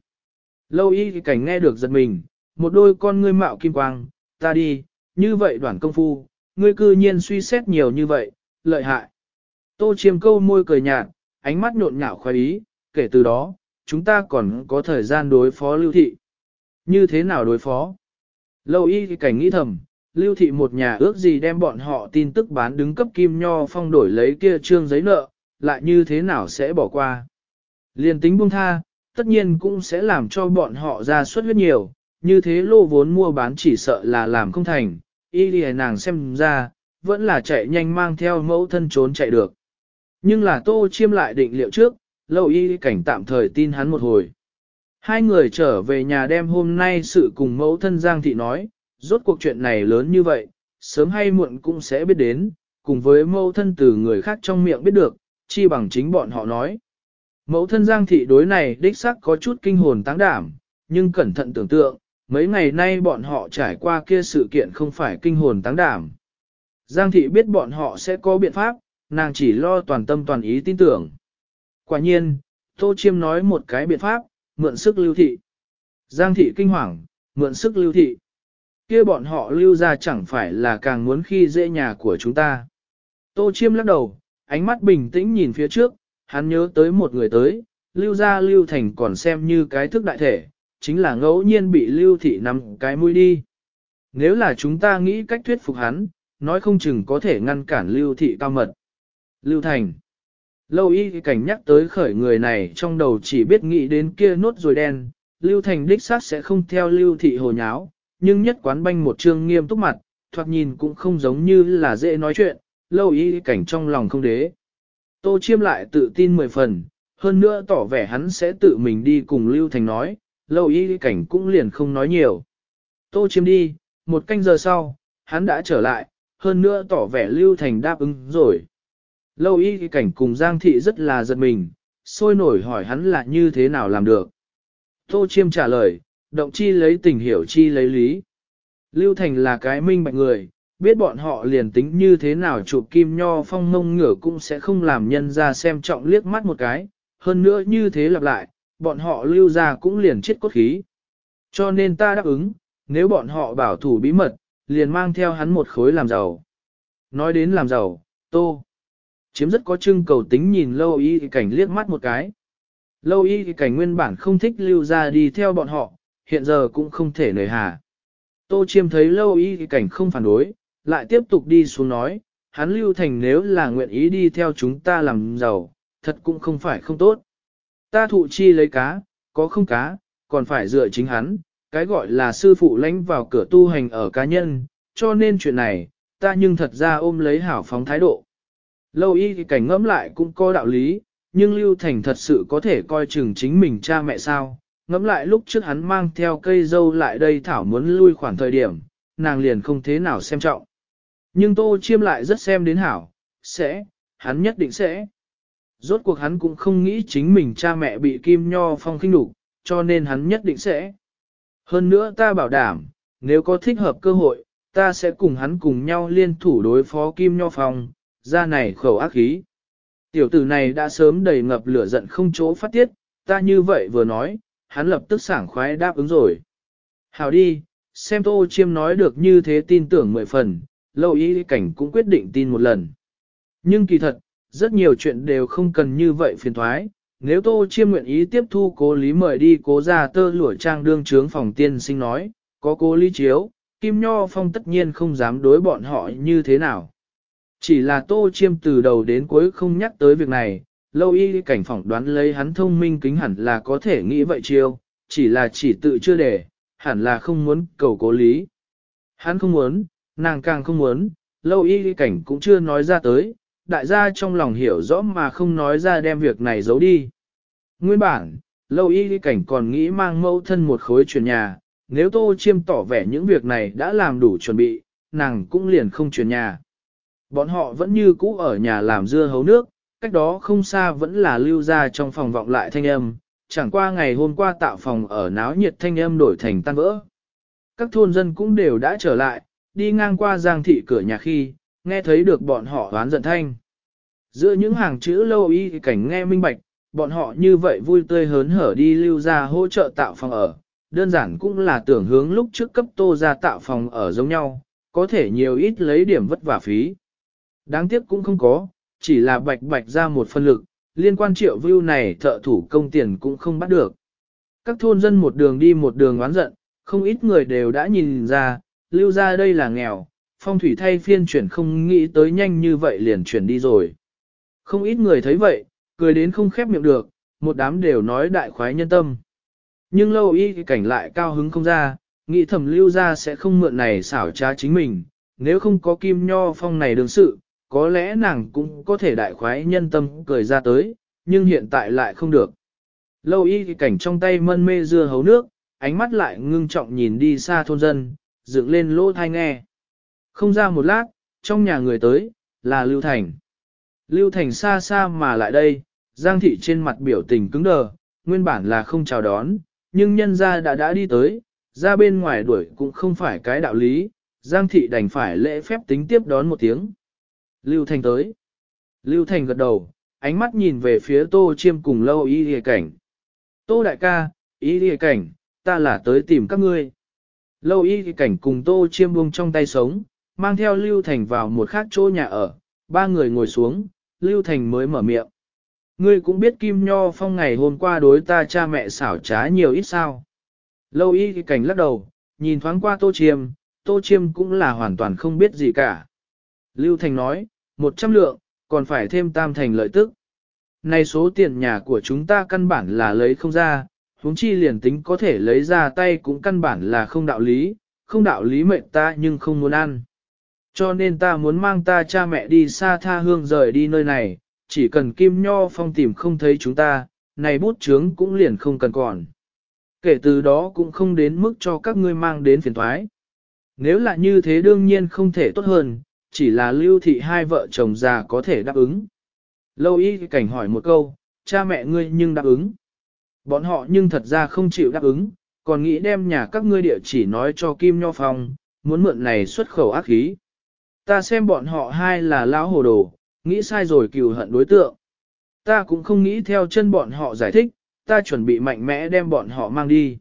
Lâu y thì cảnh nghe được giật mình, một đôi con ngươi mạo kim quang, ta đi, như vậy đoàn công phu, ngươi cư nhiên suy xét nhiều như vậy, lợi hại. Tô chiêm câu môi cười nhạt, ánh mắt nhộn nhạo khoái ý, kể từ đó, chúng ta còn có thời gian đối phó lưu thị. Như thế nào đối phó? Lâu y thì cảnh nghĩ thầm, lưu thị một nhà ước gì đem bọn họ tin tức bán đứng cấp kim nho phong đổi lấy kia trương giấy nợ, lại như thế nào sẽ bỏ qua. Liên tính buông tha, tất nhiên cũng sẽ làm cho bọn họ ra suất huyết nhiều, như thế lô vốn mua bán chỉ sợ là làm không thành, y lìa nàng xem ra, vẫn là chạy nhanh mang theo mẫu thân trốn chạy được. Nhưng là tô chiêm lại định liệu trước, lâu y cảnh tạm thời tin hắn một hồi. Hai người trở về nhà đem hôm nay sự cùng mẫu thân Giang Thị nói, rốt cuộc chuyện này lớn như vậy, sớm hay muộn cũng sẽ biết đến, cùng với mẫu thân từ người khác trong miệng biết được, chi bằng chính bọn họ nói. Mẫu thân Giang Thị đối này đích sắc có chút kinh hồn táng đảm, nhưng cẩn thận tưởng tượng, mấy ngày nay bọn họ trải qua kia sự kiện không phải kinh hồn táng đảm. Giang Thị biết bọn họ sẽ có biện pháp, nàng chỉ lo toàn tâm toàn ý tin tưởng. Quả nhiên, Tô Chiêm nói một cái biện pháp, mượn sức lưu thị. Giang thị kinh hoàng, mượn sức lưu thị. kia bọn họ lưu ra chẳng phải là càng muốn khi dễ nhà của chúng ta. Tô Chiêm lắc đầu, ánh mắt bình tĩnh nhìn phía trước, hắn nhớ tới một người tới, lưu ra lưu thành còn xem như cái thức đại thể, chính là ngẫu nhiên bị lưu thị nắm cái mũi đi. Nếu là chúng ta nghĩ cách thuyết phục hắn, nói không chừng có thể ngăn cản lưu thị cao mật. Lưu Thành Lâu y cảnh nhắc tới khởi người này trong đầu chỉ biết nghĩ đến kia nốt rồi đen, Lưu Thành đích xác sẽ không theo Lưu Thị hồ nháo, nhưng nhất quán banh một trương nghiêm túc mặt, thoạt nhìn cũng không giống như là dễ nói chuyện, lâu y cảnh trong lòng không đế. Tô chiêm lại tự tin mười phần, hơn nữa tỏ vẻ hắn sẽ tự mình đi cùng Lưu Thành nói, lâu y cảnh cũng liền không nói nhiều. Tô chiêm đi, một canh giờ sau, hắn đã trở lại, hơn nữa tỏ vẻ Lưu Thành đáp ứng rồi. Lâu y cảnh cùng Giang Thị rất là giật mình, sôi nổi hỏi hắn là như thế nào làm được. Tô Chiêm trả lời, động chi lấy tình hiểu chi lấy lý. Lưu Thành là cái minh bạch người, biết bọn họ liền tính như thế nào chụp kim nho phong mông ngửa cũng sẽ không làm nhân ra xem trọng liếc mắt một cái, hơn nữa như thế lặp lại, bọn họ lưu ra cũng liền chết cốt khí. Cho nên ta đáp ứng, nếu bọn họ bảo thủ bí mật, liền mang theo hắn một khối làm giàu. Nói đến làm giàu, tô. Chiếm rất có trưng cầu tính nhìn lâu y cảnh liếc mắt một cái. Lâu y cảnh nguyên bản không thích lưu ra đi theo bọn họ, hiện giờ cũng không thể nời hà. Tô chiêm thấy lâu y cảnh không phản đối, lại tiếp tục đi xuống nói, hắn lưu thành nếu là nguyện ý đi theo chúng ta làm giàu, thật cũng không phải không tốt. Ta thụ chi lấy cá, có không cá, còn phải dựa chính hắn, cái gọi là sư phụ lãnh vào cửa tu hành ở cá nhân, cho nên chuyện này, ta nhưng thật ra ôm lấy hảo phóng thái độ. Lâu y cảnh ngẫm lại cũng có đạo lý, nhưng Lưu Thành thật sự có thể coi chừng chính mình cha mẹ sao. Ngẫm lại lúc trước hắn mang theo cây dâu lại đây Thảo muốn lui khoản thời điểm, nàng liền không thế nào xem trọng. Nhưng Tô Chiêm lại rất xem đến Hảo, sẽ, hắn nhất định sẽ. Rốt cuộc hắn cũng không nghĩ chính mình cha mẹ bị Kim Nho Phong khinh đủ, cho nên hắn nhất định sẽ. Hơn nữa ta bảo đảm, nếu có thích hợp cơ hội, ta sẽ cùng hắn cùng nhau liên thủ đối phó Kim Nho Phong, ra này khẩu ác khí. Tiểu tử này đã sớm đầy ngập lửa giận không chỗ phát tiết, ta như vậy vừa nói, hắn lập tức sảng khoái đáp ứng rồi. Hào đi, xem tô chiêm nói được như thế tin tưởng mười phần, lâu ý cảnh cũng quyết định tin một lần. Nhưng kỳ thật, rất nhiều chuyện đều không cần như vậy phiền thoái, nếu tô chiêm nguyện ý tiếp thu cố lý mời đi cố ra tơ lũa trang đương trướng phòng tiên sinh nói, có cố lý chiếu, Kim Nho Phong tất nhiên không dám đối bọn họ như thế nào. Chỉ là tô chiêm từ đầu đến cuối không nhắc tới việc này, lâu y cảnh phỏng đoán lấy hắn thông minh kính hẳn là có thể nghĩ vậy chiêu, chỉ là chỉ tự chưa để, hẳn là không muốn cầu cố lý. Hắn không muốn, nàng càng không muốn, lâu y cảnh cũng chưa nói ra tới, đại gia trong lòng hiểu rõ mà không nói ra đem việc này giấu đi. Nguyên bản, lâu y cảnh còn nghĩ mang mẫu thân một khối chuyển nhà, nếu tô chiêm tỏ vẻ những việc này đã làm đủ chuẩn bị, nàng cũng liền không chuyển nhà. Bọn họ vẫn như cũ ở nhà làm dưa hấu nước, cách đó không xa vẫn là lưu ra trong phòng vọng lại thanh âm, chẳng qua ngày hôm qua tạo phòng ở náo nhiệt thanh âm đổi thành tan vỡ. Các thôn dân cũng đều đã trở lại, đi ngang qua giang thị cửa nhà khi, nghe thấy được bọn họ oán giận thanh. Giữa những hàng chữ lâu y cảnh nghe minh bạch, bọn họ như vậy vui tươi hớn hở đi lưu ra hỗ trợ tạo phòng ở, đơn giản cũng là tưởng hướng lúc trước cấp tô ra tạo phòng ở giống nhau, có thể nhiều ít lấy điểm vất vả phí. Đáng tiếc cũng không có, chỉ là bạch bạch ra một phân lực, liên quan triệu view này thợ thủ công tiền cũng không bắt được. Các thôn dân một đường đi một đường oán giận, không ít người đều đã nhìn ra, lưu ra đây là nghèo, phong thủy thay phiên chuyển không nghĩ tới nhanh như vậy liền chuyển đi rồi. Không ít người thấy vậy, cười đến không khép miệng được, một đám đều nói đại khoái nhân tâm. Nhưng lâu y cảnh lại cao hứng không ra, nghĩ thầm lưu ra sẽ không mượn này xảo trá chính mình, nếu không có kim nho phong này đương sự, có lẽ nàng cũng có thể đại khoái nhân tâm cười ra tới, nhưng hiện tại lại không được. Lâu y cảnh trong tay mân mê dưa hấu nước, ánh mắt lại ngưng trọng nhìn đi xa thôn dân, dựng lên lỗ thai nghe. Không ra một lát, trong nhà người tới, là Lưu Thành. Lưu Thành xa xa mà lại đây, Giang Thị trên mặt biểu tình cứng đờ, nguyên bản là không chào đón, nhưng nhân ra đã đã đi tới, ra bên ngoài đuổi cũng không phải cái đạo lý, Giang Thị đành phải lễ phép tính tiếp đón một tiếng. Lưu Thành tới. Lưu Thành gật đầu, ánh mắt nhìn về phía Tô Chiêm cùng lâu y lìa cảnh. Tô đại ca, y lìa cảnh, ta là tới tìm các ngươi. Lâu y thì cảnh cùng Tô Chiêm buông trong tay sống, mang theo Lưu Thành vào một khác chỗ nhà ở, ba người ngồi xuống, Lưu Thành mới mở miệng. Ngươi cũng biết Kim Nho Phong ngày hôm qua đối ta cha mẹ xảo trá nhiều ít sao. Lâu y cảnh lắc đầu, nhìn thoáng qua Tô Chiêm, Tô Chiêm cũng là hoàn toàn không biết gì cả. Lưu Thành nói, 100 lượng, còn phải thêm tam thành lợi tức. Này số tiền nhà của chúng ta căn bản là lấy không ra, huống chi liền tính có thể lấy ra tay cũng căn bản là không đạo lý, không đạo lý mệnh ta nhưng không muốn ăn. Cho nên ta muốn mang ta cha mẹ đi xa tha hương rời đi nơi này, chỉ cần Kim Nho Phong tìm không thấy chúng ta, này bút chướng cũng liền không cần còn. Kể từ đó cũng không đến mức cho các ngươi mang đến phiền thoái. Nếu là như thế đương nhiên không thể tốt hơn, chỉ là lưu thị hai vợ chồng già có thể đáp ứng. Lâu y cảnh hỏi một câu, cha mẹ ngươi nhưng đáp ứng. Bọn họ nhưng thật ra không chịu đáp ứng, còn nghĩ đem nhà các ngươi địa chỉ nói cho Kim Nho Phong, muốn mượn này xuất khẩu ác khí. Ta xem bọn họ hai là lão hồ đồ, nghĩ sai rồi cừu hận đối tượng. Ta cũng không nghĩ theo chân bọn họ giải thích, ta chuẩn bị mạnh mẽ đem bọn họ mang đi.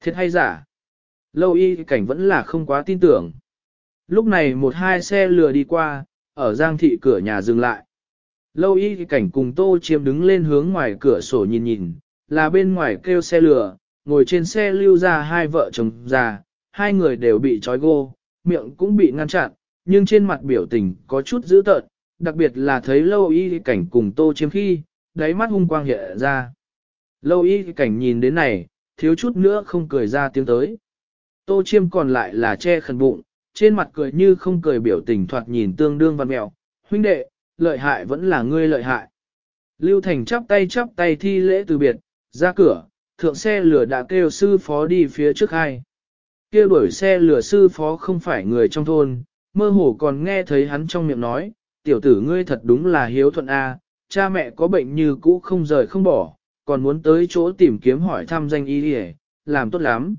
Thiệt hay giả? Lâu y cảnh vẫn là không quá tin tưởng. Lúc này một hai xe lừa đi qua, ở giang thị cửa nhà dừng lại. Lâu y cảnh cùng tô chiêm đứng lên hướng ngoài cửa sổ nhìn nhìn, là bên ngoài kêu xe lửa, ngồi trên xe lưu ra hai vợ chồng già, hai người đều bị trói gô, miệng cũng bị ngăn chặn, nhưng trên mặt biểu tình có chút dữ tợn, đặc biệt là thấy lâu y cảnh cùng tô chiêm khi, đáy mắt hung quang hiện ra. Lâu y cảnh nhìn đến này, thiếu chút nữa không cười ra tiếng tới. Tô chiêm còn lại là che khẩn bụng, trên mặt cười như không cười biểu tình thoạt nhìn tương đương văn mẹo, huynh đệ, lợi hại vẫn là ngươi lợi hại. Lưu Thành chắp tay chắp tay thi lễ từ biệt, ra cửa, thượng xe lửa đã kêu sư phó đi phía trước hai. Kêu đuổi xe lửa sư phó không phải người trong thôn, mơ hồ còn nghe thấy hắn trong miệng nói, tiểu tử ngươi thật đúng là hiếu thuận A, cha mẹ có bệnh như cũ không rời không bỏ, còn muốn tới chỗ tìm kiếm hỏi thăm danh y đi làm tốt lắm.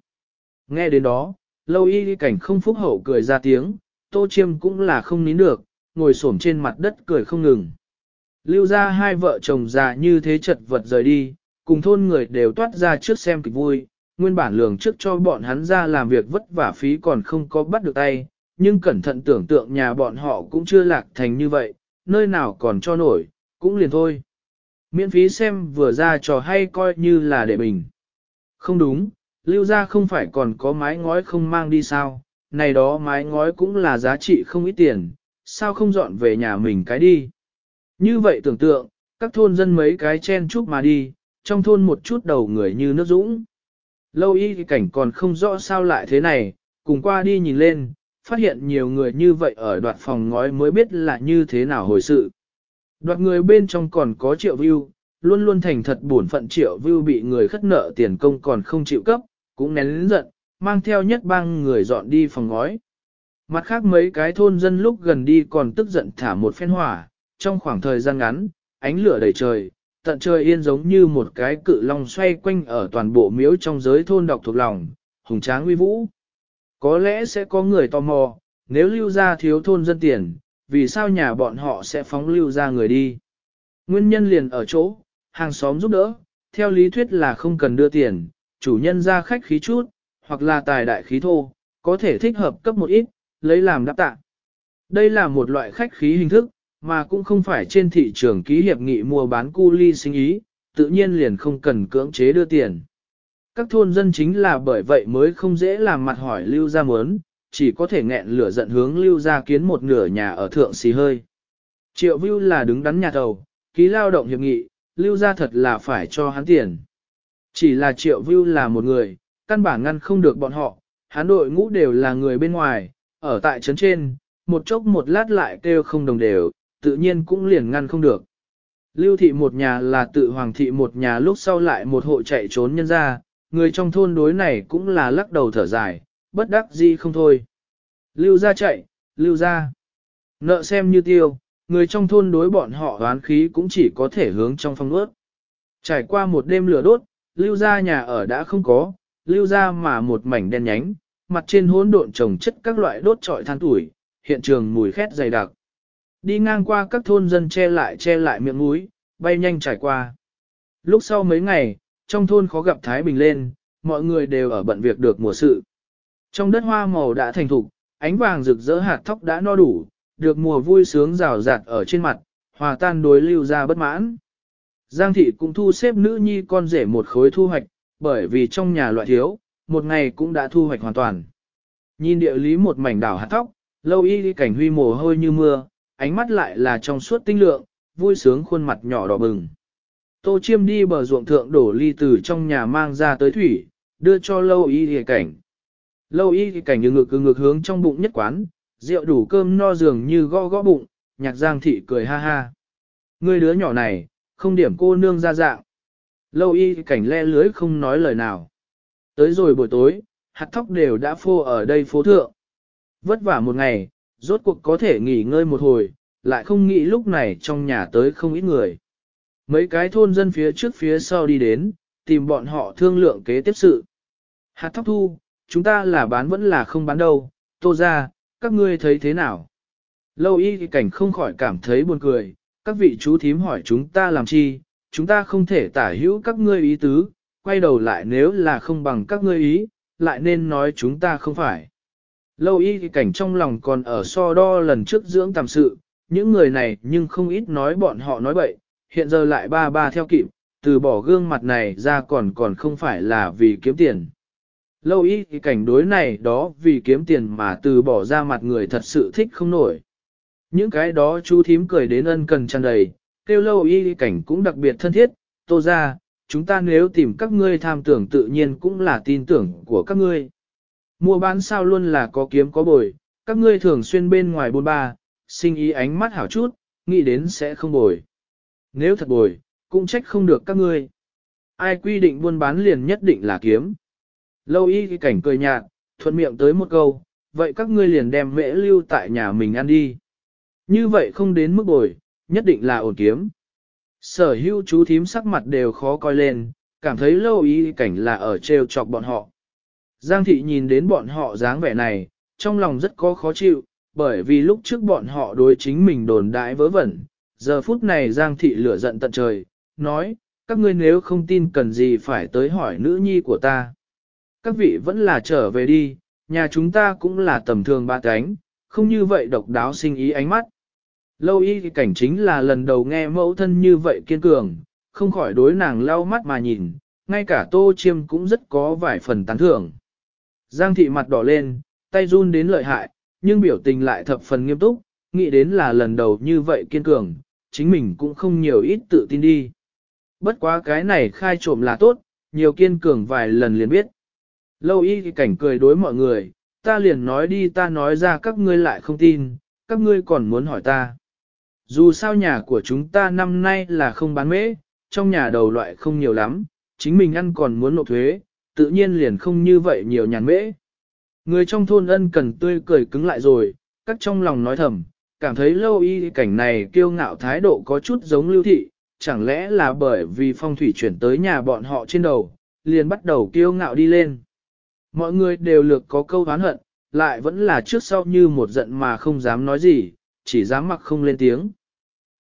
Nghe đến đó, lâu y cảnh không phúc hậu cười ra tiếng, tô chiêm cũng là không nín được, ngồi xổm trên mặt đất cười không ngừng. Lưu ra hai vợ chồng già như thế chật vật rời đi, cùng thôn người đều toát ra trước xem kịch vui, nguyên bản lường trước cho bọn hắn ra làm việc vất vả phí còn không có bắt được tay, nhưng cẩn thận tưởng tượng nhà bọn họ cũng chưa lạc thành như vậy, nơi nào còn cho nổi, cũng liền thôi. Miễn phí xem vừa ra trò hay coi như là để mình. Không đúng, lưu ra không phải còn có mái ngói không mang đi sao, này đó mái ngói cũng là giá trị không ít tiền, sao không dọn về nhà mình cái đi. Như vậy tưởng tượng, các thôn dân mấy cái chen chúc mà đi, trong thôn một chút đầu người như nước dũng. Lâu y thì cảnh còn không rõ sao lại thế này, cùng qua đi nhìn lên, phát hiện nhiều người như vậy ở đoạt phòng ngói mới biết là như thế nào hồi sự. Đoạt người bên trong còn có triệu view, luôn luôn thành thật buồn phận triệu view bị người khất nợ tiền công còn không chịu cấp, cũng nén lĩnh giận, mang theo nhất bang người dọn đi phòng ngói. Mặt khác mấy cái thôn dân lúc gần đi còn tức giận thả một phen hỏa, trong khoảng thời gian ngắn, ánh lửa đầy trời, tận trời yên giống như một cái cự long xoay quanh ở toàn bộ miếu trong giới thôn độc thuộc lòng, hùng tráng uy vũ. Có lẽ sẽ có người tò mò, nếu lưu ra thiếu thôn dân tiền, vì sao nhà bọn họ sẽ phóng lưu ra người đi. Nguyên nhân liền ở chỗ, hàng xóm giúp đỡ, theo lý thuyết là không cần đưa tiền, chủ nhân ra khách khí chút, hoặc là tài đại khí thô, có thể thích hợp cấp một ít, lấy làm đáp tạ. Đây là một loại khách khí hình thức, mà cũng không phải trên thị trường ký hiệp nghị mua bán cu ly sinh ý, tự nhiên liền không cần cưỡng chế đưa tiền. Các thôn dân chính là bởi vậy mới không dễ làm mặt hỏi lưu ra mớn, chỉ có thể nghẹn lửa giận hướng lưu ra kiến một nửa nhà ở thượng xì hơi. Triệu view là đứng đắn nhà thầu, ký lao động hiệp nghị, lưu ra thật là phải cho hắn tiền. Chỉ là triệu view là một người, căn bản ngăn không được bọn họ, hắn đội ngũ đều là người bên ngoài, ở tại trấn trên, một chốc một lát lại kêu không đồng đều, tự nhiên cũng liền ngăn không được. Lưu thị một nhà là tự hoàng thị một nhà lúc sau lại một hộ chạy trốn nhân ra, người trong thôn đối này cũng là lắc đầu thở dài, bất đắc gì không thôi. Lưu ra chạy, lưu ra. Nợ xem như tiêu, người trong thôn đối bọn họ đoán khí cũng chỉ có thể hướng trong phong ướt. Trải qua một đêm lửa đốt, lưu ra nhà ở đã không có, lưu ra mà một mảnh đen nhánh, mặt trên hỗn độn trồng chất các loại đốt trọi than tuổi, hiện trường mùi khét dày đặc. Đi ngang qua các thôn dân che lại che lại miệng mũi, bay nhanh trải qua. Lúc sau mấy ngày, trong thôn khó gặp Thái Bình lên, mọi người đều ở bận việc được mùa sự. Trong đất hoa màu đã thành thục, ánh vàng rực rỡ hạt thóc đã no đủ, được mùa vui sướng rào rạt ở trên mặt, hòa tan đối lưu ra bất mãn. Giang thị cũng thu xếp nữ nhi con rể một khối thu hoạch, bởi vì trong nhà loại thiếu, một ngày cũng đã thu hoạch hoàn toàn. Nhìn địa lý một mảnh đảo hạt thóc, lâu y cảnh huy mồ hôi như mưa, ánh mắt lại là trong suốt tinh lượng, vui sướng khuôn mặt nhỏ đỏ bừng. Tô chiêm đi bờ ruộng thượng đổ ly từ trong nhà mang ra tới thủy, đưa cho lâu y cảnh. Lâu y cảnh như ngực cứ ngực hướng trong bụng nhất quán, rượu đủ cơm no dường như gõ gõ bụng, nhạc giang thị cười ha ha. Người đứa nhỏ này, không điểm cô nương ra dạng. Lâu y cảnh le lưới không nói lời nào. Tới rồi buổi tối, hạt thóc đều đã phô ở đây phố thượng. Vất vả một ngày, rốt cuộc có thể nghỉ ngơi một hồi, lại không nghĩ lúc này trong nhà tới không ít người. Mấy cái thôn dân phía trước phía sau đi đến, tìm bọn họ thương lượng kế tiếp sự. Hạt thóc thu, chúng ta là bán vẫn là không bán đâu, tô ra, các ngươi thấy thế nào? Lâu y thì cảnh không khỏi cảm thấy buồn cười, các vị chú thím hỏi chúng ta làm chi, chúng ta không thể tả hữu các ngươi ý tứ, quay đầu lại nếu là không bằng các ngươi ý, lại nên nói chúng ta không phải. Lâu y thì cảnh trong lòng còn ở so đo lần trước dưỡng tạm sự, những người này nhưng không ít nói bọn họ nói bậy, hiện giờ lại ba ba theo kịp, từ bỏ gương mặt này ra còn còn không phải là vì kiếm tiền. Lâu y thì cảnh đối này đó vì kiếm tiền mà từ bỏ ra mặt người thật sự thích không nổi. Những cái đó chú thím cười đến ân cần tràn đầy, kêu lâu y cảnh cũng đặc biệt thân thiết, tô ra, chúng ta nếu tìm các ngươi tham tưởng tự nhiên cũng là tin tưởng của các ngươi. Mua bán sao luôn là có kiếm có bồi, các ngươi thường xuyên bên ngoài buôn ba, sinh ý ánh mắt hảo chút, nghĩ đến sẽ không bồi. Nếu thật bồi, cũng trách không được các ngươi. Ai quy định buôn bán liền nhất định là kiếm. Lâu y cảnh cười nhạt, thuận miệng tới một câu, vậy các ngươi liền đem mễ lưu tại nhà mình ăn đi. Như vậy không đến mức bồi, nhất định là ổn kiếm. Sở hữu chú thím sắc mặt đều khó coi lên, cảm thấy lâu y cảnh là ở trêu chọc bọn họ. Giang thị nhìn đến bọn họ dáng vẻ này, trong lòng rất có khó chịu, bởi vì lúc trước bọn họ đối chính mình đồn đãi vớ vẩn. Giờ phút này Giang thị lửa giận tận trời, nói, các ngươi nếu không tin cần gì phải tới hỏi nữ nhi của ta. Các vị vẫn là trở về đi, nhà chúng ta cũng là tầm thường ba cánh, không như vậy độc đáo sinh ý ánh mắt. Lâu y cảnh chính là lần đầu nghe mẫu thân như vậy kiên cường, không khỏi đối nàng lau mắt mà nhìn, ngay cả tô chiêm cũng rất có vài phần tán thưởng. Giang thị mặt đỏ lên, tay run đến lợi hại, nhưng biểu tình lại thập phần nghiêm túc, nghĩ đến là lần đầu như vậy kiên cường, chính mình cũng không nhiều ít tự tin đi. Bất quá cái này khai trộm là tốt, nhiều kiên cường vài lần liền biết. Lâu y cảnh cười đối mọi người, ta liền nói đi ta nói ra các ngươi lại không tin, các ngươi còn muốn hỏi ta. Dù sao nhà của chúng ta năm nay là không bán mễ, trong nhà đầu loại không nhiều lắm, chính mình ăn còn muốn nộp thuế, tự nhiên liền không như vậy nhiều nhàn mễ. Người trong thôn ân cần tươi cười cứng lại rồi, các trong lòng nói thầm, cảm thấy lâu y cảnh này kiêu ngạo thái độ có chút giống lưu thị, chẳng lẽ là bởi vì phong thủy chuyển tới nhà bọn họ trên đầu, liền bắt đầu kiêu ngạo đi lên. Mọi người đều lược có câu hán hận, lại vẫn là trước sau như một giận mà không dám nói gì, chỉ dám mặc không lên tiếng.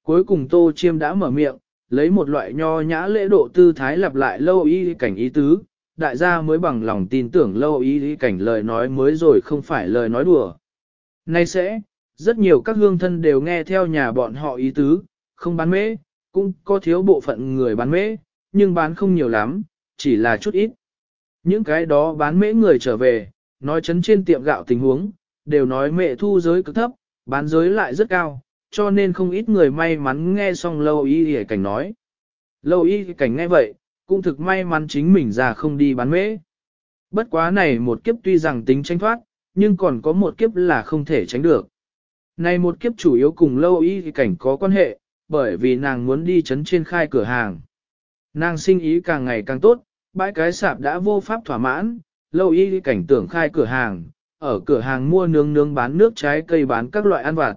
Cuối cùng Tô Chiêm đã mở miệng, lấy một loại nho nhã lễ độ tư thái lặp lại lâu y cảnh ý tứ, đại gia mới bằng lòng tin tưởng lâu y cảnh lời nói mới rồi không phải lời nói đùa. Nay sẽ, rất nhiều các hương thân đều nghe theo nhà bọn họ ý tứ, không bán mễ, cũng có thiếu bộ phận người bán mễ, nhưng bán không nhiều lắm, chỉ là chút ít. Những cái đó bán mễ người trở về, nói chấn trên tiệm gạo tình huống, đều nói mẹ thu giới cực thấp, bán giới lại rất cao, cho nên không ít người may mắn nghe xong lâu y ý cảnh nói. Lâu y cảnh nghe vậy, cũng thực may mắn chính mình ra không đi bán mễ. Bất quá này một kiếp tuy rằng tính tranh thoát, nhưng còn có một kiếp là không thể tránh được. Này một kiếp chủ yếu cùng lâu y cảnh có quan hệ, bởi vì nàng muốn đi chấn trên khai cửa hàng. Nàng sinh ý càng ngày càng tốt, bãi cái sạp đã vô pháp thỏa mãn, lâu y cảnh tưởng khai cửa hàng, ở cửa hàng mua nướng nướng bán nước trái cây bán các loại ăn vặt.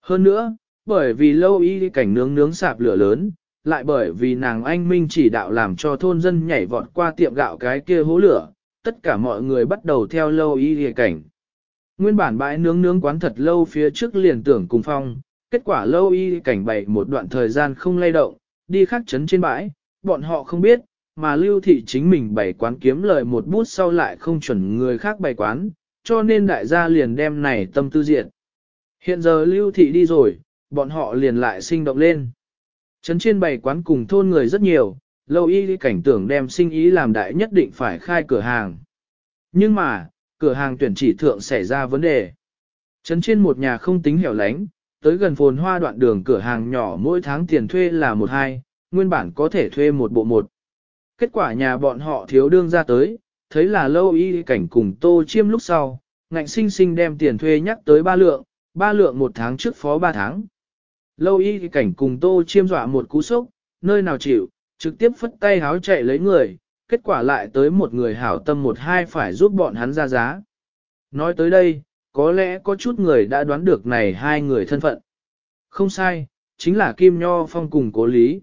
Hơn nữa, bởi vì lâu y cảnh nướng nướng sạp lửa lớn, lại bởi vì nàng anh minh chỉ đạo làm cho thôn dân nhảy vọt qua tiệm gạo cái kia hố lửa, tất cả mọi người bắt đầu theo lâu y cảnh. Nguyên bản bãi nướng nướng quán thật lâu phía trước liền tưởng cùng phong, kết quả lâu y cảnh bày một đoạn thời gian không lay động, đi khắc chấn trên bãi, bọn họ không biết, mà lưu thị chính mình bày quán kiếm lời một bút sau lại không chuẩn người khác bày quán, cho nên đại gia liền đem này tâm tư diện. Hiện giờ lưu thị đi rồi, bọn họ liền lại sinh động lên. Trấn trên bày quán cùng thôn người rất nhiều, lâu y cảnh tưởng đem sinh ý làm đại nhất định phải khai cửa hàng. Nhưng mà, cửa hàng tuyển chỉ thượng xảy ra vấn đề. Trấn trên một nhà không tính hẻo lánh, tới gần phồn hoa đoạn đường cửa hàng nhỏ mỗi tháng tiền thuê là một hai, nguyên bản có thể thuê một bộ một. Kết quả nhà bọn họ thiếu đương ra tới, thấy là lâu y cảnh cùng tô chiêm lúc sau, ngạnh sinh sinh đem tiền thuê nhắc tới ba lượng, ba lượng một tháng trước phó ba tháng. Lâu y cảnh cùng tô chiêm dọa một cú sốc, nơi nào chịu, trực tiếp phất tay háo chạy lấy người, kết quả lại tới một người hảo tâm một hai phải giúp bọn hắn ra giá. Nói tới đây, có lẽ có chút người đã đoán được này hai người thân phận. Không sai, chính là Kim Nho Phong cùng cố lý.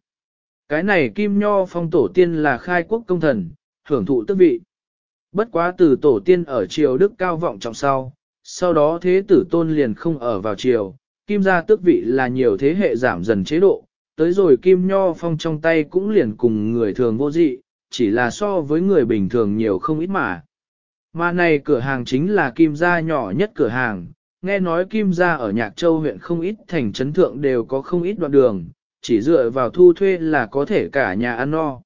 Cái này Kim Nho Phong tổ tiên là khai quốc công thần, hưởng thụ tước vị. Bất quá từ tổ tiên ở triều Đức cao vọng trọng sau, sau đó thế tử tôn liền không ở vào triều, Kim gia tước vị là nhiều thế hệ giảm dần chế độ, tới rồi Kim Nho Phong trong tay cũng liền cùng người thường vô dị, chỉ là so với người bình thường nhiều không ít mà. Mà này cửa hàng chính là Kim gia nhỏ nhất cửa hàng, nghe nói Kim gia ở Nhạc Châu huyện không ít thành trấn thượng đều có không ít đoạn đường, chỉ dựa vào thu thuê là có thể cả nhà ăn no.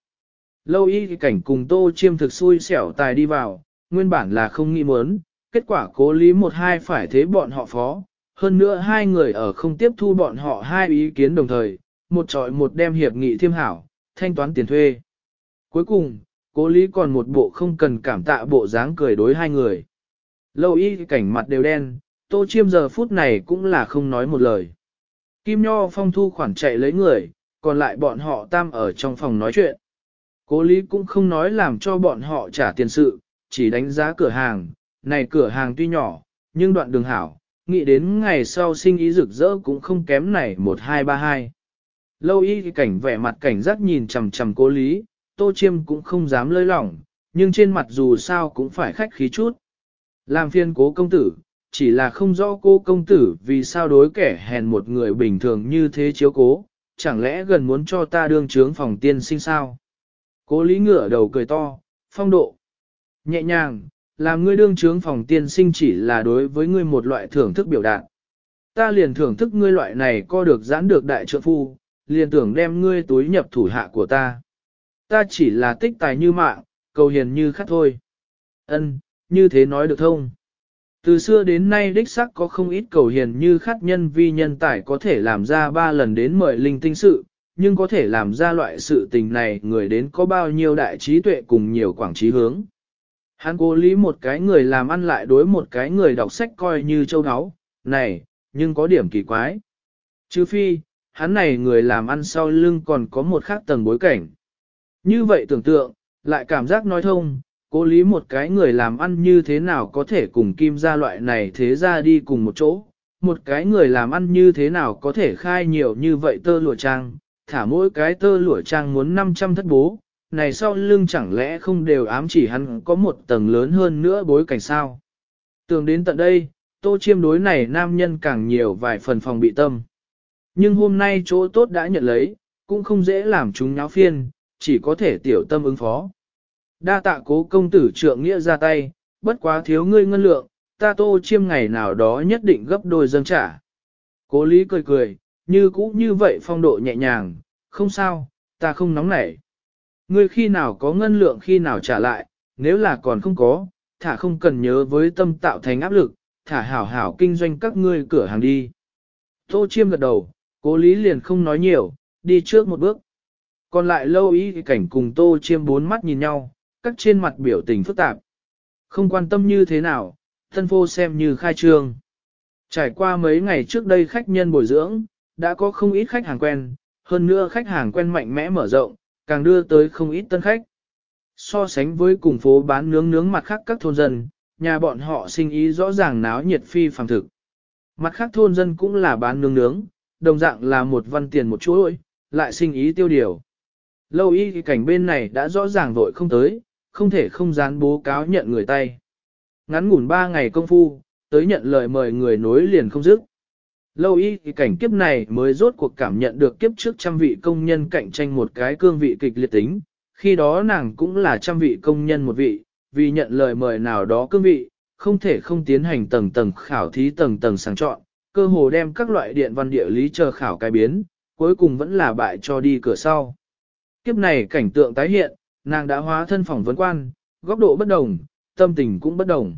Lâu y cảnh cùng tô chiêm thực xui xẻo tài đi vào, nguyên bản là không nghĩ muốn, kết quả cố lý một hai phải thế bọn họ phó. Hơn nữa hai người ở không tiếp thu bọn họ hai ý kiến đồng thời, một trọi một đem hiệp nghị thiêm hảo, thanh toán tiền thuê. Cuối cùng, cố lý còn một bộ không cần cảm tạ bộ dáng cười đối hai người. Lâu y cảnh mặt đều đen, tô chiêm giờ phút này cũng là không nói một lời. Kim Nho phong thu khoản chạy lấy người, còn lại bọn họ tam ở trong phòng nói chuyện. Cố lý cũng không nói làm cho bọn họ trả tiền sự, chỉ đánh giá cửa hàng, này cửa hàng tuy nhỏ, nhưng đoạn đường hảo, nghĩ đến ngày sau sinh ý rực rỡ cũng không kém này 1232. Lâu y cảnh vẻ mặt cảnh giác nhìn chằm chằm cố lý, tô chiêm cũng không dám lơi lỏng, nhưng trên mặt dù sao cũng phải khách khí chút. Làm phiên cố công tử, chỉ là không rõ cô công tử vì sao đối kẻ hèn một người bình thường như thế chiếu cố, chẳng lẽ gần muốn cho ta đương trướng phòng tiên sinh sao? Cố lý ngửa đầu cười to, phong độ, nhẹ nhàng, làm ngươi đương trướng phòng tiên sinh chỉ là đối với ngươi một loại thưởng thức biểu đạt. Ta liền thưởng thức ngươi loại này co được giãn được đại trượng phu, liền tưởng đem ngươi túi nhập thủ hạ của ta. Ta chỉ là tích tài như mạng, cầu hiền như khát thôi. Ân, như thế nói được không? Từ xưa đến nay đích sắc có không ít cầu hiền như khát nhân vi nhân tài có thể làm ra ba lần đến mời linh tinh sự, nhưng có thể làm ra loại sự tình này người đến có bao nhiêu đại trí tuệ cùng nhiều quảng trí hướng. Hắn cố lý một cái người làm ăn lại đối một cái người đọc sách coi như châu áo, này, nhưng có điểm kỳ quái. Chứ phi, hắn này người làm ăn sau lưng còn có một khác tầng bối cảnh. Như vậy tưởng tượng, lại cảm giác nói thông, cố lý một cái người làm ăn như thế nào có thể cùng kim gia loại này thế ra đi cùng một chỗ, một cái người làm ăn như thế nào có thể khai nhiều như vậy tơ lụa trang, thả mỗi cái tơ lụa trang muốn 500 thất bố, này sau lưng chẳng lẽ không đều ám chỉ hắn có một tầng lớn hơn nữa bối cảnh sao. Tưởng đến tận đây, tô chiêm đối này nam nhân càng nhiều vài phần phòng bị tâm. Nhưng hôm nay chỗ tốt đã nhận lấy, cũng không dễ làm chúng nháo phiên, chỉ có thể tiểu tâm ứng phó. Đa tạ cố công tử trượng nghĩa ra tay, bất quá thiếu ngươi ngân lượng, ta tô chiêm ngày nào đó nhất định gấp đôi dâng trả. Cố lý cười cười, như cũ như vậy phong độ nhẹ nhàng, không sao, ta không nóng nảy. Ngươi khi nào có ngân lượng khi nào trả lại, nếu là còn không có, thả không cần nhớ với tâm tạo thành áp lực, thả hảo hảo kinh doanh các ngươi cửa hàng đi. Tô chiêm gật đầu, cố lý liền không nói nhiều, đi trước một bước. Còn lại lâu ý cảnh cùng tô chiêm bốn mắt nhìn nhau, các trên mặt biểu tình phức tạp. Không quan tâm như thế nào, thân phô xem như khai trương. Trải qua mấy ngày trước đây khách nhân bồi dưỡng, đã có không ít khách hàng quen, hơn nữa khách hàng quen mạnh mẽ mở rộng, càng đưa tới không ít tân khách. So sánh với cùng phố bán nướng nướng mặt khác các thôn dân, nhà bọn họ sinh ý rõ ràng náo nhiệt phi phàng thực. Mặt khác thôn dân cũng là bán nướng nướng, đồng dạng là một văn tiền một chuỗi, lại sinh ý tiêu điều. Lâu y cảnh bên này đã rõ ràng vội không tới, không thể không dán bố cáo nhận người tay. Ngắn ngủn ba ngày công phu, tới nhận lời mời người nối liền không dứt. Lâu y thì cảnh kiếp này mới rốt cuộc cảm nhận được kiếp trước trăm vị công nhân cạnh tranh một cái cương vị kịch liệt tính, khi đó nàng cũng là trăm vị công nhân một vị, vì nhận lời mời nào đó cương vị, không thể không tiến hành tầng tầng khảo thí tầng tầng sáng chọn, cơ hồ đem các loại điện văn địa lý chờ khảo cái biến, cuối cùng vẫn là bại cho đi cửa sau. Kiếp này cảnh tượng tái hiện, nàng đã hóa thân phỏng vấn quan, góc độ bất đồng, tâm tình cũng bất đồng.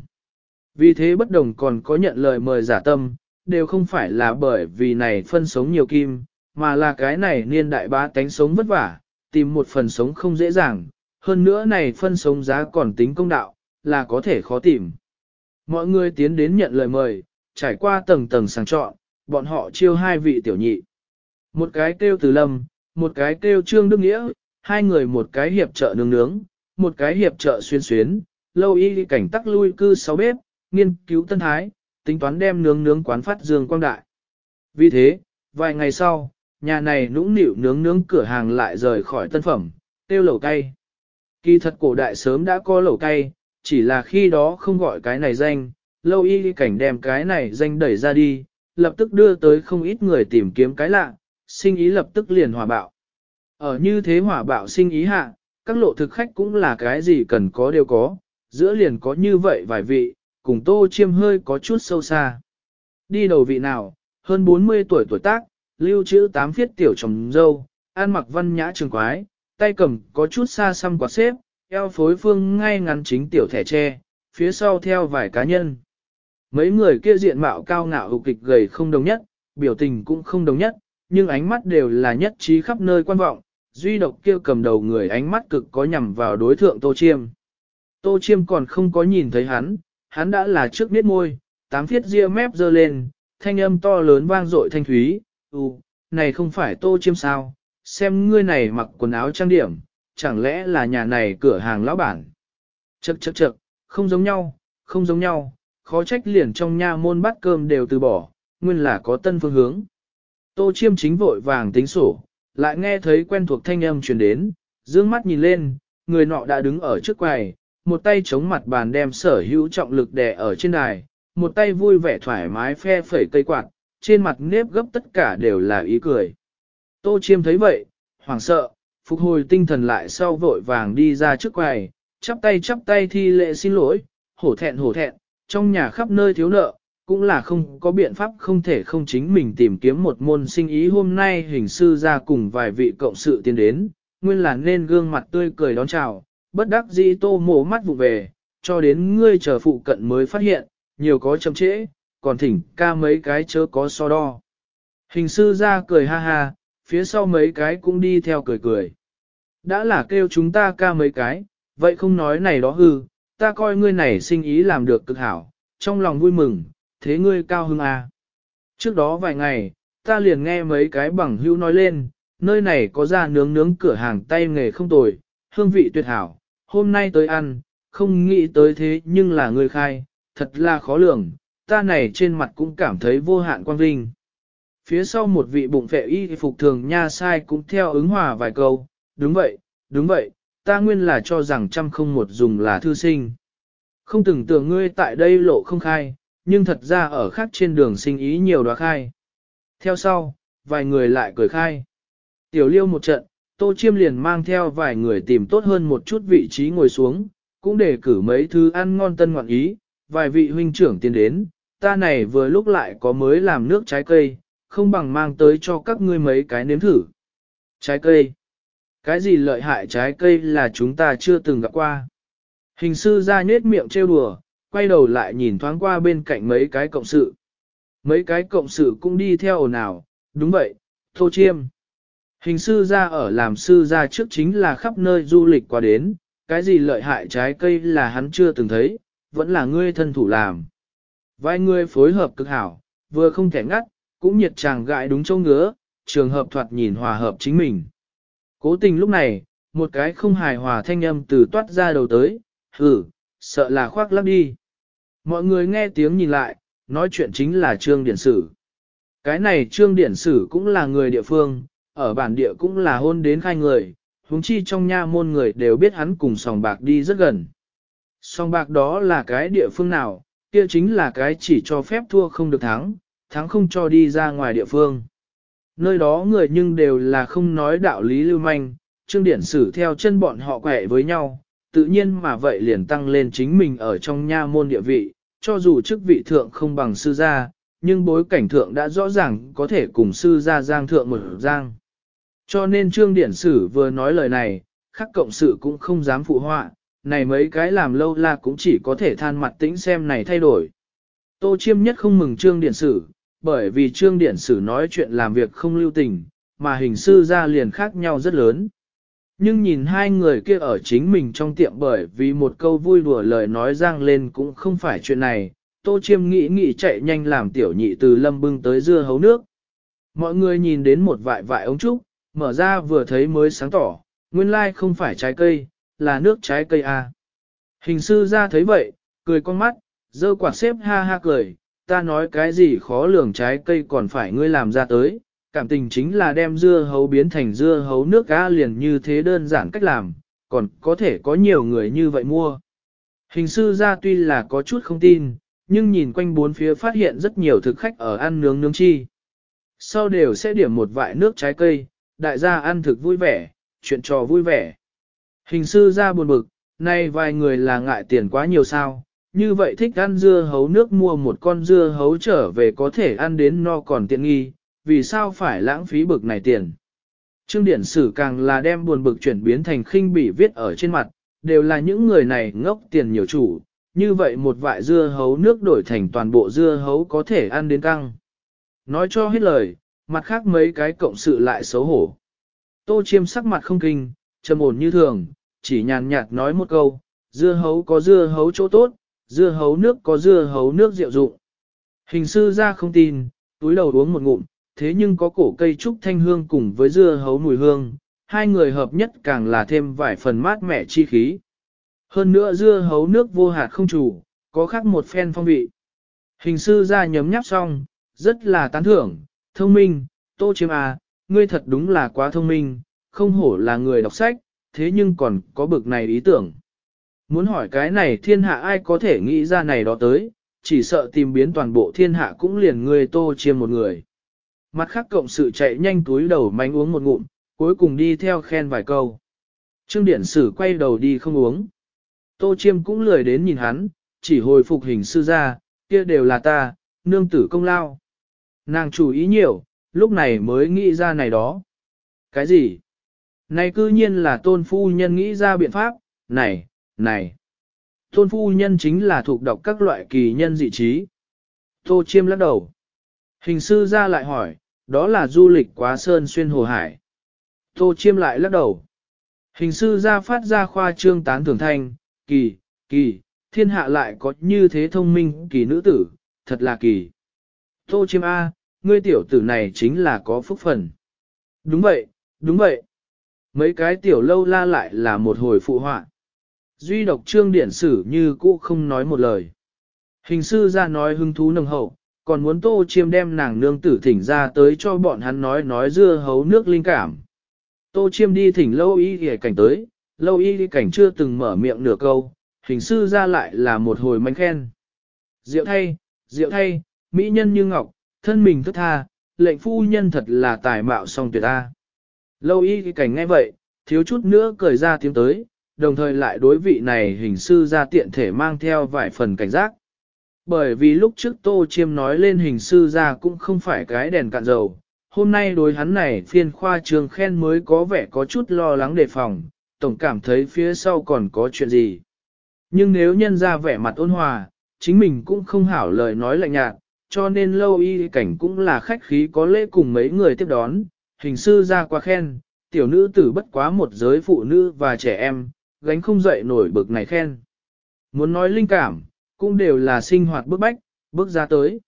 Vì thế bất đồng còn có nhận lời mời giả tâm, đều không phải là bởi vì này phân sống nhiều kim, mà là cái này niên đại bá tánh sống vất vả, tìm một phần sống không dễ dàng, hơn nữa này phân sống giá còn tính công đạo, là có thể khó tìm. Mọi người tiến đến nhận lời mời, trải qua tầng tầng sàng chọn, bọn họ chiêu hai vị tiểu nhị. Một cái kêu từ lâm, một cái kêu trương đức nghĩa, hai người một cái hiệp trợ nướng nướng, một cái hiệp trợ xuyên xuyến, lâu y cảnh tắc lui cư sáu bếp, nghiên cứu tân thái, tính toán đem nướng nướng quán phát dương quang đại. Vì thế, vài ngày sau, nhà này nũng nịu nướng nướng cửa hàng lại rời khỏi tân phẩm, tiêu lẩu cay. Kỳ thật cổ đại sớm đã có lẩu cay, chỉ là khi đó không gọi cái này danh, lâu y cảnh đem cái này danh đẩy ra đi, lập tức đưa tới không ít người tìm kiếm cái lạ, sinh ý lập tức liền hòa bạo. Ở như thế hỏa bạo sinh ý hạ, các lộ thực khách cũng là cái gì cần có đều có, giữa liền có như vậy vài vị, cùng tô chiêm hơi có chút sâu xa. Đi đầu vị nào, hơn 40 tuổi tuổi tác, lưu trữ tám phiết tiểu trồng dâu, an mặc văn nhã trường quái, tay cầm có chút xa xăm quạt xếp, eo phối phương ngay ngắn chính tiểu thẻ tre, phía sau theo vài cá nhân. Mấy người kia diện mạo cao ngạo hục kịch gầy không đồng nhất, biểu tình cũng không đồng nhất, nhưng ánh mắt đều là nhất trí khắp nơi quan vọng, duy độc kia cầm đầu người ánh mắt cực có nhằm vào đối thượng Tô Chiêm. Tô Chiêm còn không có nhìn thấy hắn, hắn đã là trước biết môi, tám thiết ria mép dơ lên, thanh âm to lớn vang dội thanh thúy, ừ, này không phải Tô Chiêm sao, xem ngươi này mặc quần áo trang điểm, chẳng lẽ là nhà này cửa hàng lão bản. Chậc chậc chậc, không giống nhau, không giống nhau, khó trách liền trong nha môn bát cơm đều từ bỏ, nguyên là có tân phương hướng. Tô Chiêm chính vội vàng tính sổ, lại nghe thấy quen thuộc thanh âm truyền đến, dương mắt nhìn lên, người nọ đã đứng ở trước quầy, một tay chống mặt bàn đem sở hữu trọng lực đè ở trên đài, một tay vui vẻ thoải mái phe phẩy cây quạt, trên mặt nếp gấp tất cả đều là ý cười. Tô Chiêm thấy vậy, hoảng sợ, phục hồi tinh thần lại sau vội vàng đi ra trước quầy, chắp tay chắp tay thi lệ xin lỗi, hổ thẹn hổ thẹn, trong nhà khắp nơi thiếu nợ, cũng là không có biện pháp không thể không chính mình tìm kiếm một môn sinh ý hôm nay hình sư ra cùng vài vị cộng sự tiến đến, nguyên là nên gương mặt tươi cười đón chào, bất đắc dĩ tô mổ mắt vụ về, cho đến ngươi chờ phụ cận mới phát hiện, nhiều có chậm trễ, còn thỉnh ca mấy cái chớ có so đo. Hình sư ra cười ha ha, phía sau mấy cái cũng đi theo cười cười. Đã là kêu chúng ta ca mấy cái, vậy không nói này đó hư, ta coi ngươi này sinh ý làm được cực hảo, trong lòng vui mừng, thế ngươi cao hưng à. Trước đó vài ngày, ta liền nghe mấy cái bằng hữu nói lên, nơi này có ra nướng nướng cửa hàng tay nghề không tồi, hương vị tuyệt hảo, hôm nay tới ăn, không nghĩ tới thế nhưng là người khai, thật là khó lường, ta này trên mặt cũng cảm thấy vô hạn quang vinh. Phía sau một vị bụng vệ y phục thường nha sai cũng theo ứng hòa vài câu, đúng vậy, đúng vậy, ta nguyên là cho rằng trăm không một dùng là thư sinh. Không từng tưởng ngươi tại đây lộ không khai, nhưng thật ra ở khác trên đường sinh ý nhiều đoá khai. Theo sau, vài người lại cười khai. Tiểu liêu một trận, Tô Chiêm liền mang theo vài người tìm tốt hơn một chút vị trí ngồi xuống, cũng để cử mấy thứ ăn ngon tân ngoạn ý, vài vị huynh trưởng tiến đến, ta này vừa lúc lại có mới làm nước trái cây, không bằng mang tới cho các ngươi mấy cái nếm thử. Trái cây. Cái gì lợi hại trái cây là chúng ta chưa từng gặp qua. Hình sư ra nhết miệng trêu đùa, quay đầu lại nhìn thoáng qua bên cạnh mấy cái cộng sự. Mấy cái cộng sự cũng đi theo ồn ào, đúng vậy, Tô Chiêm. Hình sư ra ở làm sư ra trước chính là khắp nơi du lịch qua đến, cái gì lợi hại trái cây là hắn chưa từng thấy, vẫn là ngươi thân thủ làm. Vài người phối hợp cực hảo, vừa không thể ngắt, cũng nhiệt chàng gãi đúng châu ngứa, trường hợp thoạt nhìn hòa hợp chính mình. Cố tình lúc này, một cái không hài hòa thanh âm từ toát ra đầu tới, hử, sợ là khoác lắp đi. Mọi người nghe tiếng nhìn lại, nói chuyện chính là Trương Điển Sử. Cái này Trương Điển Sử cũng là người địa phương, ở bản địa cũng là hôn đến khai người, huống chi trong nha môn người đều biết hắn cùng sòng bạc đi rất gần. Sòng bạc đó là cái địa phương nào, kia chính là cái chỉ cho phép thua không được thắng, thắng không cho đi ra ngoài địa phương. Nơi đó người nhưng đều là không nói đạo lý lưu manh, Trương Điển Sử theo chân bọn họ quẻ với nhau, tự nhiên mà vậy liền tăng lên chính mình ở trong nha môn địa vị, cho dù chức vị thượng không bằng sư gia, nhưng bối cảnh thượng đã rõ ràng có thể cùng sư gia giang thượng một giang. Cho nên Trương Điển Sử vừa nói lời này, khắc cộng sự cũng không dám phụ họa, này mấy cái làm lâu la cũng chỉ có thể than mặt tĩnh xem này thay đổi. Tô chiêm nhất không mừng trương điển sử, bởi vì trương điển sử nói chuyện làm việc không lưu tình, mà hình sư ra liền khác nhau rất lớn. Nhưng nhìn hai người kia ở chính mình trong tiệm bởi vì một câu vui đùa lời nói giang lên cũng không phải chuyện này, tô chiêm nghĩ nghĩ chạy nhanh làm tiểu nhị từ lâm bưng tới dưa hấu nước. Mọi người nhìn đến một vại vại ống trúc, mở ra vừa thấy mới sáng tỏ, nguyên lai không phải trái cây, là nước trái cây à. Hình sư ra thấy vậy, cười con mắt, dơ quạt xếp ha ha cười, ta nói cái gì khó lường trái cây còn phải ngươi làm ra tới, cảm tình chính là đem dưa hấu biến thành dưa hấu nước cá liền như thế đơn giản cách làm, còn có thể có nhiều người như vậy mua. Hình sư ra tuy là có chút không tin, nhưng nhìn quanh bốn phía phát hiện rất nhiều thực khách ở ăn nướng nướng chi. Sau đều sẽ điểm một vại nước trái cây, đại gia ăn thực vui vẻ, chuyện trò vui vẻ. Hình sư ra buồn bực, nay vài người là ngại tiền quá nhiều sao, như vậy thích ăn dưa hấu nước mua một con dưa hấu trở về có thể ăn đến no còn tiện nghi, vì sao phải lãng phí bực này tiền. Trương điển sử càng là đem buồn bực chuyển biến thành khinh bỉ viết ở trên mặt, đều là những người này ngốc tiền nhiều chủ, như vậy một vại dưa hấu nước đổi thành toàn bộ dưa hấu có thể ăn đến căng. Nói cho hết lời, mặt khác mấy cái cộng sự lại xấu hổ. Tô chiêm sắc mặt không kinh, trầm ổn như thường, chỉ nhàn nhạt nói một câu, dưa hấu có dưa hấu chỗ tốt, dưa hấu nước có dưa hấu nước rượu dụng. Hình sư ra không tin, túi đầu uống một ngụm, thế nhưng có cổ cây trúc thanh hương cùng với dưa hấu mùi hương, hai người hợp nhất càng là thêm vài phần mát mẻ chi khí. Hơn nữa dưa hấu nước vô hạt không chủ, có khác một phen phong vị. Hình sư ra nhấm nháp xong, rất là tán thưởng, thông minh, tô chiếm à, ngươi thật đúng là quá thông minh, không hổ là người đọc sách, thế nhưng còn có bực này ý tưởng. Muốn hỏi cái này thiên hạ ai có thể nghĩ ra này đó tới, chỉ sợ tìm biến toàn bộ thiên hạ cũng liền ngươi tô chiêm một người. Mặt khác cộng sự chạy nhanh túi đầu mánh uống một ngụm, cuối cùng đi theo khen vài câu. Trương Điển Sử quay đầu đi không uống. Tô Chiêm cũng lười đến nhìn hắn, chỉ hồi phục hình sư ra, kia đều là ta, nương tử công lao. Nàng chủ ý nhiều, lúc này mới nghĩ ra này đó. Cái gì? Này cư nhiên là tôn phu nhân nghĩ ra biện pháp, này, này. Tôn phu nhân chính là thuộc đọc các loại kỳ nhân dị trí. Tô Chiêm lắc đầu. Hình sư ra lại hỏi, đó là du lịch quá sơn xuyên hồ hải. Tô chiêm lại lắc đầu. Hình sư ra phát ra khoa trương tán thưởng thanh, kỳ, kỳ, thiên hạ lại có như thế thông minh kỳ nữ tử, thật là kỳ. Tô chiêm A, ngươi tiểu tử này chính là có phúc phần. Đúng vậy, đúng vậy. Mấy cái tiểu lâu la lại là một hồi phụ họa. Duy độc trương điển sử như cũ không nói một lời. Hình sư ra nói hứng thú nồng hậu, còn muốn tô chiêm đem nàng nương tử thỉnh ra tới cho bọn hắn nói nói dưa hấu nước linh cảm. Tô chiêm đi thỉnh lâu y ghề cảnh tới, lâu y cảnh chưa từng mở miệng nửa câu, hình sư ra lại là một hồi manh khen. Diệu thay, diệu thay, mỹ nhân như ngọc, thân mình thức tha, lệnh phu nhân thật là tài mạo song tuyệt ta. Lâu y cảnh nghe vậy, thiếu chút nữa cười ra tiếng tới, đồng thời lại đối vị này hình sư ra tiện thể mang theo vài phần cảnh giác. Bởi vì lúc trước Tô Chiêm nói lên hình sư ra cũng không phải cái đèn cạn dầu, hôm nay đối hắn này phiên khoa trường khen mới có vẻ có chút lo lắng đề phòng, tổng cảm thấy phía sau còn có chuyện gì. Nhưng nếu nhân ra vẻ mặt ôn hòa, chính mình cũng không hảo lời nói lạnh nhạt, cho nên lâu y cảnh cũng là khách khí có lễ cùng mấy người tiếp đón, hình sư ra qua khen, tiểu nữ tử bất quá một giới phụ nữ và trẻ em, gánh không dậy nổi bực này khen. Muốn nói linh cảm, cũng đều là sinh hoạt bức bách, bước ra tới.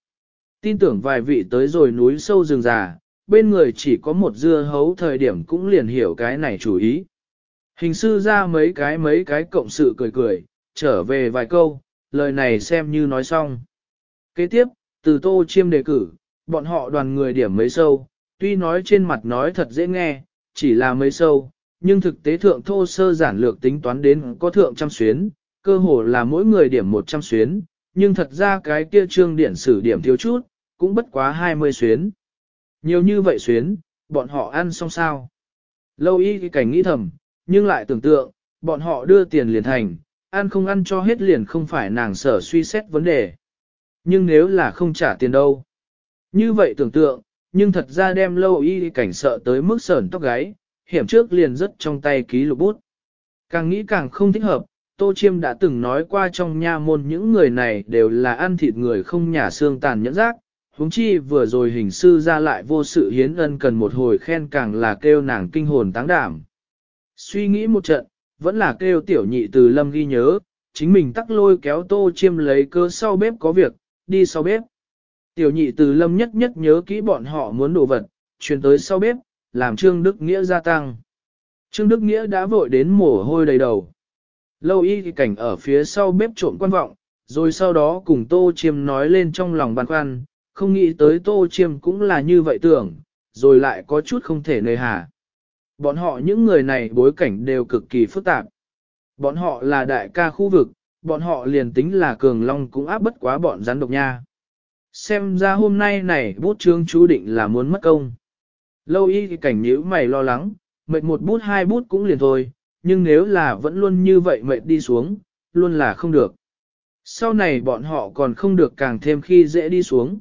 Tin tưởng vài vị tới rồi núi sâu rừng già, bên người chỉ có một dưa hấu thời điểm cũng liền hiểu cái này chủ ý. Hình sư ra mấy cái mấy cái cộng sự cười cười, trở về vài câu, lời này xem như nói xong. Kế tiếp, từ tô chiêm đề cử, bọn họ đoàn người điểm mấy sâu, tuy nói trên mặt nói thật dễ nghe, chỉ là mấy sâu, nhưng thực tế thượng thô sơ giản lược tính toán đến có thượng trăm xuyến, cơ hồ là mỗi người điểm 100 xuyến, nhưng thật ra cái kia trương điển sử điểm thiếu chút, cũng bất quá 20 xuyến. Nhiều như vậy xuyến, bọn họ ăn xong sao? Lâu y cái cảnh nghĩ thầm, nhưng lại tưởng tượng, bọn họ đưa tiền liền thành, ăn không ăn cho hết liền không phải nàng sở suy xét vấn đề. Nhưng nếu là không trả tiền đâu? Như vậy tưởng tượng, nhưng thật ra đem lâu y cảnh sợ tới mức sởn tóc gáy, hiểm trước liền rất trong tay ký lục bút. Càng nghĩ càng không thích hợp, Tô Chiêm đã từng nói qua trong nha môn những người này đều là ăn thịt người không nhả xương tàn nhẫn rác, huống chi vừa rồi hình sư ra lại vô sự hiến ân cần một hồi khen càng là kêu nàng kinh hồn táng đảm. Suy nghĩ một trận, vẫn là kêu tiểu nhị từ lâm ghi nhớ, chính mình tắc lôi kéo Tô Chiêm lấy cơ sau bếp có việc, đi sau bếp. Tiểu nhị từ lâm nhất nhất nhớ kỹ bọn họ muốn đồ vật, chuyển tới sau bếp, làm Trương Đức Nghĩa gia tăng. Trương Đức Nghĩa đã vội đến mồ hôi đầy đầu. Lâu y thì cảnh ở phía sau bếp trộn quan vọng, rồi sau đó cùng Tô Chiêm nói lên trong lòng băn khoăn, không nghĩ tới Tô Chiêm cũng là như vậy tưởng, rồi lại có chút không thể nơi hà. Bọn họ những người này bối cảnh đều cực kỳ phức tạp. Bọn họ là đại ca khu vực, bọn họ liền tính là cường long cũng áp bất quá bọn rắn độc nha. Xem ra hôm nay này bút chương chú định là muốn mất công. Lâu y thì cảnh nhíu mày lo lắng, mệt một bút hai bút cũng liền thôi, nhưng nếu là vẫn luôn như vậy mệt đi xuống, luôn là không được. Sau này bọn họ còn không được càng thêm khi dễ đi xuống.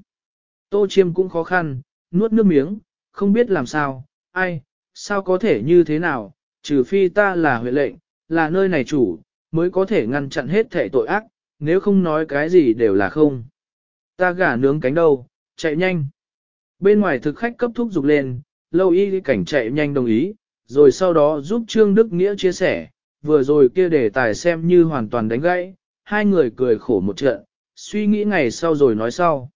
Tô chiêm cũng khó khăn, nuốt nước miếng, không biết làm sao, ai, sao có thể như thế nào, trừ phi ta là huệ lệnh, là nơi này chủ, mới có thể ngăn chặn hết thể tội ác, nếu không nói cái gì đều là không. Ta gà nướng cánh đâu, chạy nhanh. Bên ngoài thực khách cấp thúc dục lên, lâu y cảnh chạy nhanh đồng ý, rồi sau đó giúp Trương Đức Nghĩa chia sẻ, vừa rồi kia để tài xem như hoàn toàn đánh gãy, hai người cười khổ một trận, suy nghĩ ngày sau rồi nói sau.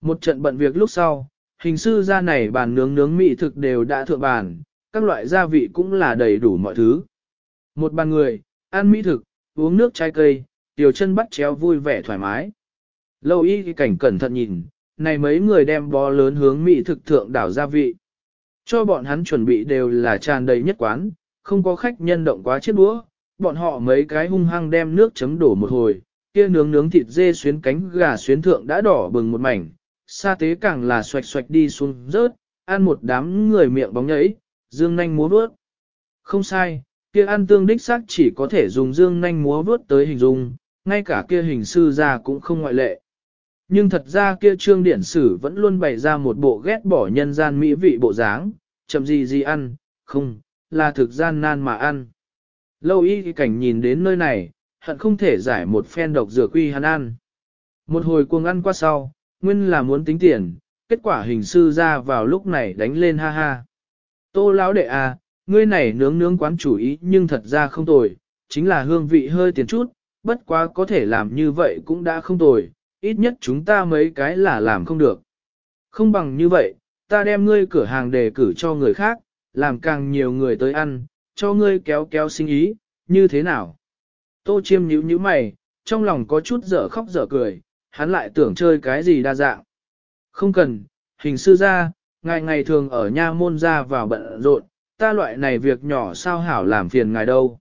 Một trận bận việc lúc sau, hình sư ra này bàn nướng nướng mỹ thực đều đã thượng bàn, các loại gia vị cũng là đầy đủ mọi thứ. Một bàn người, ăn mỹ thực, uống nước trái cây, tiểu chân bắt chéo vui vẻ thoải mái. Lâu y cảnh cẩn thận nhìn, này mấy người đem bó lớn hướng mỹ thực thượng đảo gia vị. Cho bọn hắn chuẩn bị đều là tràn đầy nhất quán, không có khách nhân động quá chiếc đũa, bọn họ mấy cái hung hăng đem nước chấm đổ một hồi, kia nướng nướng thịt dê xuyến cánh gà xuyến thượng đã đỏ bừng một mảnh, sa tế càng là xoạch xoạch đi xuống rớt, ăn một đám người miệng bóng nhảy, dương nanh múa bước. Không sai, kia ăn tương đích xác chỉ có thể dùng dương nanh múa vớt tới hình dung, ngay cả kia hình sư ra cũng không ngoại lệ. Nhưng thật ra kia trương điển sử vẫn luôn bày ra một bộ ghét bỏ nhân gian mỹ vị bộ dáng, chậm gì gì ăn, không, là thực gian nan mà ăn. Lâu y cảnh nhìn đến nơi này, hận không thể giải một phen độc dược quy hắn ăn. Một hồi cuồng ăn qua sau, nguyên là muốn tính tiền, kết quả hình sư ra vào lúc này đánh lên ha ha. Tô lão đệ à, ngươi này nướng nướng quán chủ ý nhưng thật ra không tồi, chính là hương vị hơi tiền chút, bất quá có thể làm như vậy cũng đã không tồi, ít nhất chúng ta mấy cái là làm không được. Không bằng như vậy, ta đem ngươi cửa hàng đề cử cho người khác, làm càng nhiều người tới ăn, cho ngươi kéo kéo sinh ý, như thế nào? Tô chiêm nhíu nhíu mày, trong lòng có chút dở khóc dở cười, hắn lại tưởng chơi cái gì đa dạng. Không cần, hình sư ra, ngài ngày thường ở nha môn ra vào bận rộn, ta loại này việc nhỏ sao hảo làm phiền ngài đâu.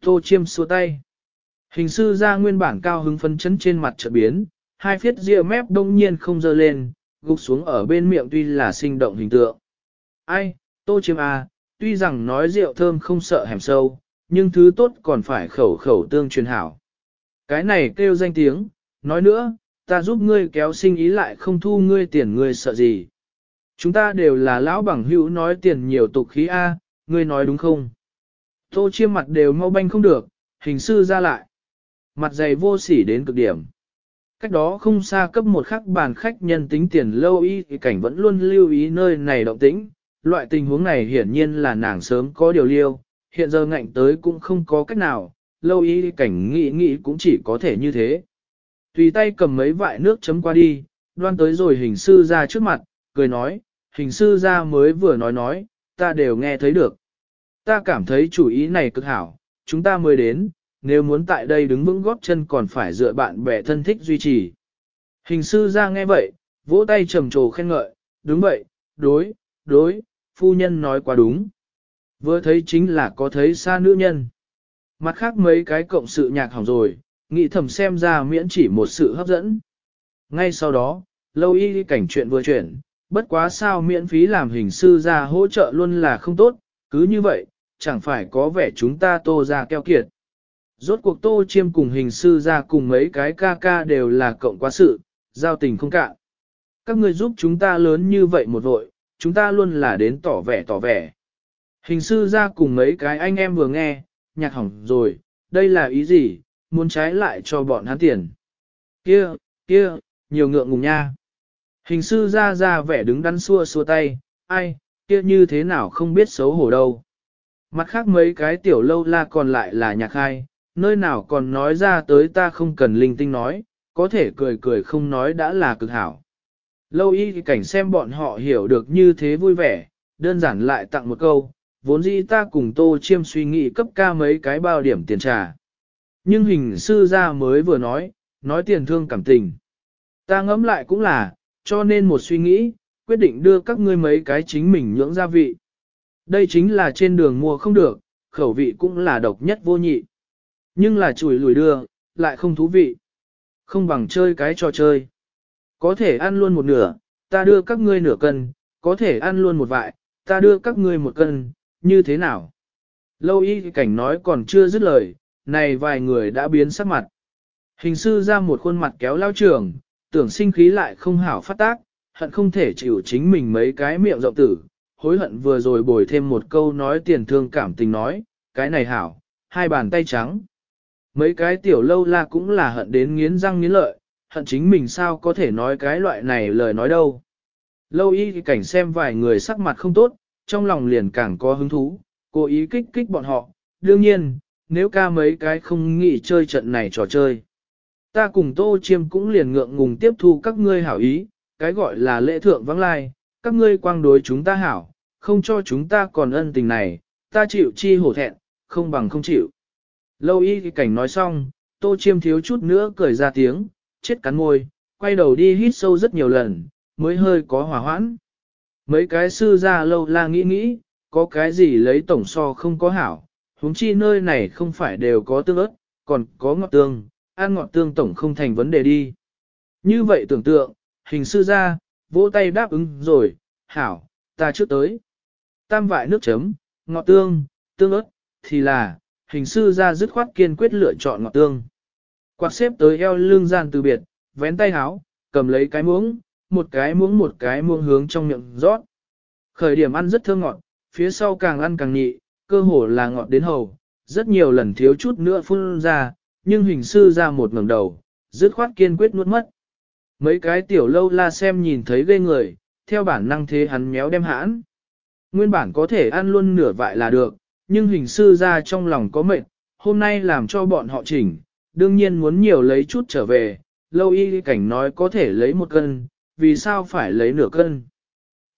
Tô chiêm xua tay. Hình sư ra nguyên bản cao hứng phấn chấn trên mặt trợ biến, hai phiết ria mép đông nhiên không dơ lên, gục xuống ở bên miệng tuy là sinh động hình tượng. Ai, tô chiêm à, tuy rằng nói rượu thơm không sợ hẻm sâu, nhưng thứ tốt còn phải khẩu khẩu tương truyền hảo. Cái này kêu danh tiếng, nói nữa, ta giúp ngươi kéo sinh ý lại không thu ngươi tiền ngươi sợ gì. Chúng ta đều là lão bằng hữu nói tiền nhiều tục khí A, ngươi nói đúng không? Tô chiêm mặt đều mau banh không được, hình sư ra lại. Mặt dày vô sỉ đến cực điểm. Cách đó không xa cấp một khắc bàn khách nhân tính tiền lâu y thì cảnh vẫn luôn lưu ý nơi này động tĩnh. Loại tình huống này hiển nhiên là nàng sớm có điều liêu, hiện giờ ngạnh tới cũng không có cách nào, lâu y cảnh nghĩ nghĩ cũng chỉ có thể như thế. Tùy tay cầm mấy vại nước chấm qua đi, đoan tới rồi hình sư ra trước mặt, cười nói, hình sư ra mới vừa nói nói, ta đều nghe thấy được. Ta cảm thấy chủ ý này cực hảo, chúng ta mới đến, nếu muốn tại đây đứng vững góp chân còn phải dựa bạn bè thân thích duy trì. Hình sư ra nghe vậy, vỗ tay trầm trồ khen ngợi, đúng vậy, đối, đối, phu nhân nói quá đúng. Vừa thấy chính là có thấy xa nữ nhân. Mặt khác mấy cái cộng sự nhạc hỏng rồi, nghĩ thầm xem ra miễn chỉ một sự hấp dẫn. Ngay sau đó, lâu y cảnh chuyện vừa chuyển, bất quá sao miễn phí làm hình sư ra hỗ trợ luôn là không tốt, cứ như vậy, chẳng phải có vẻ chúng ta tô ra keo kiệt. Rốt cuộc tô chiêm cùng hình sư ra cùng mấy cái ca ca đều là cộng quá sự, giao tình không cạn. Các người giúp chúng ta lớn như vậy một vội, chúng ta luôn là đến tỏ vẻ tỏ vẻ. Hình sư ra cùng mấy cái anh em vừa nghe, nhạc hỏng rồi, đây là ý gì, muốn trái lại cho bọn hắn tiền. Kia, kia, nhiều ngượng ngùng nha. Hình sư ra ra vẻ đứng đắn xua xua tay, ai, kia như thế nào không biết xấu hổ đâu. Mặt khác mấy cái tiểu lâu la còn lại là nhạc hai, nơi nào còn nói ra tới ta không cần linh tinh nói, có thể cười cười không nói đã là cực hảo. Lâu y cảnh xem bọn họ hiểu được như thế vui vẻ, đơn giản lại tặng một câu, vốn dĩ ta cùng tô chiêm suy nghĩ cấp ca mấy cái bao điểm tiền trà, Nhưng hình sư ra mới vừa nói, nói tiền thương cảm tình. Ta ngẫm lại cũng là, cho nên một suy nghĩ, quyết định đưa các ngươi mấy cái chính mình nhưỡng gia vị. Đây chính là trên đường mua không được, khẩu vị cũng là độc nhất vô nhị. Nhưng là chùi lùi đưa, lại không thú vị. Không bằng chơi cái trò chơi. Có thể ăn luôn một nửa, ta đưa các ngươi nửa cân, có thể ăn luôn một vại, ta đưa các ngươi một cân, như thế nào? Lâu y cảnh nói còn chưa dứt lời, này vài người đã biến sắc mặt. Hình sư ra một khuôn mặt kéo lao trường, tưởng sinh khí lại không hảo phát tác, hận không thể chịu chính mình mấy cái miệng rộng tử, hối hận vừa rồi bồi thêm một câu nói tiền thương cảm tình nói, cái này hảo, hai bàn tay trắng. Mấy cái tiểu lâu la cũng là hận đến nghiến răng nghiến lợi, hận chính mình sao có thể nói cái loại này lời nói đâu. Lâu y thì cảnh xem vài người sắc mặt không tốt, trong lòng liền càng có hứng thú, cố ý kích kích bọn họ. Đương nhiên, nếu ca mấy cái không nghĩ chơi trận này trò chơi. Ta cùng tô chiêm cũng liền ngượng ngùng tiếp thu các ngươi hảo ý, cái gọi là lễ thượng vắng lai, các ngươi quang đối chúng ta hảo, không cho chúng ta còn ân tình này, ta chịu chi hổ thẹn, không bằng không chịu. Lâu y cái cảnh nói xong, tô chiêm thiếu chút nữa cười ra tiếng, chết cắn môi, quay đầu đi hít sâu rất nhiều lần, mới hơi có hòa hoãn. Mấy cái sư ra lâu la nghĩ nghĩ, có cái gì lấy tổng so không có hảo, huống chi nơi này không phải đều có tương ớt, còn có ngọt tương, ăn ngọt tương tổng không thành vấn đề đi. Như vậy tưởng tượng, hình sư ra, vỗ tay đáp ứng rồi, hảo, ta trước tới. Tam vại nước chấm, ngọt tương, tương ớt, thì là, hình sư ra dứt khoát kiên quyết lựa chọn ngọt tương. Quạt xếp tới eo lưng gian từ biệt, vén tay háo, cầm lấy cái muỗng, một cái muỗng một cái muỗng hướng trong miệng rót. Khởi điểm ăn rất thơm ngọt, phía sau càng ăn càng nhị, cơ hồ là ngọt đến hầu, rất nhiều lần thiếu chút nữa phun ra, nhưng hình sư ra một ngẩng đầu, dứt khoát kiên quyết nuốt mất. Mấy cái tiểu lâu la xem nhìn thấy ghê người, theo bản năng thế hắn méo đem hãn. Nguyên bản có thể ăn luôn nửa vại là được, nhưng hình sư ra trong lòng có mệnh, hôm nay làm cho bọn họ chỉnh, đương nhiên muốn nhiều lấy chút trở về, lâu y cảnh nói có thể lấy một cân, vì sao phải lấy nửa cân.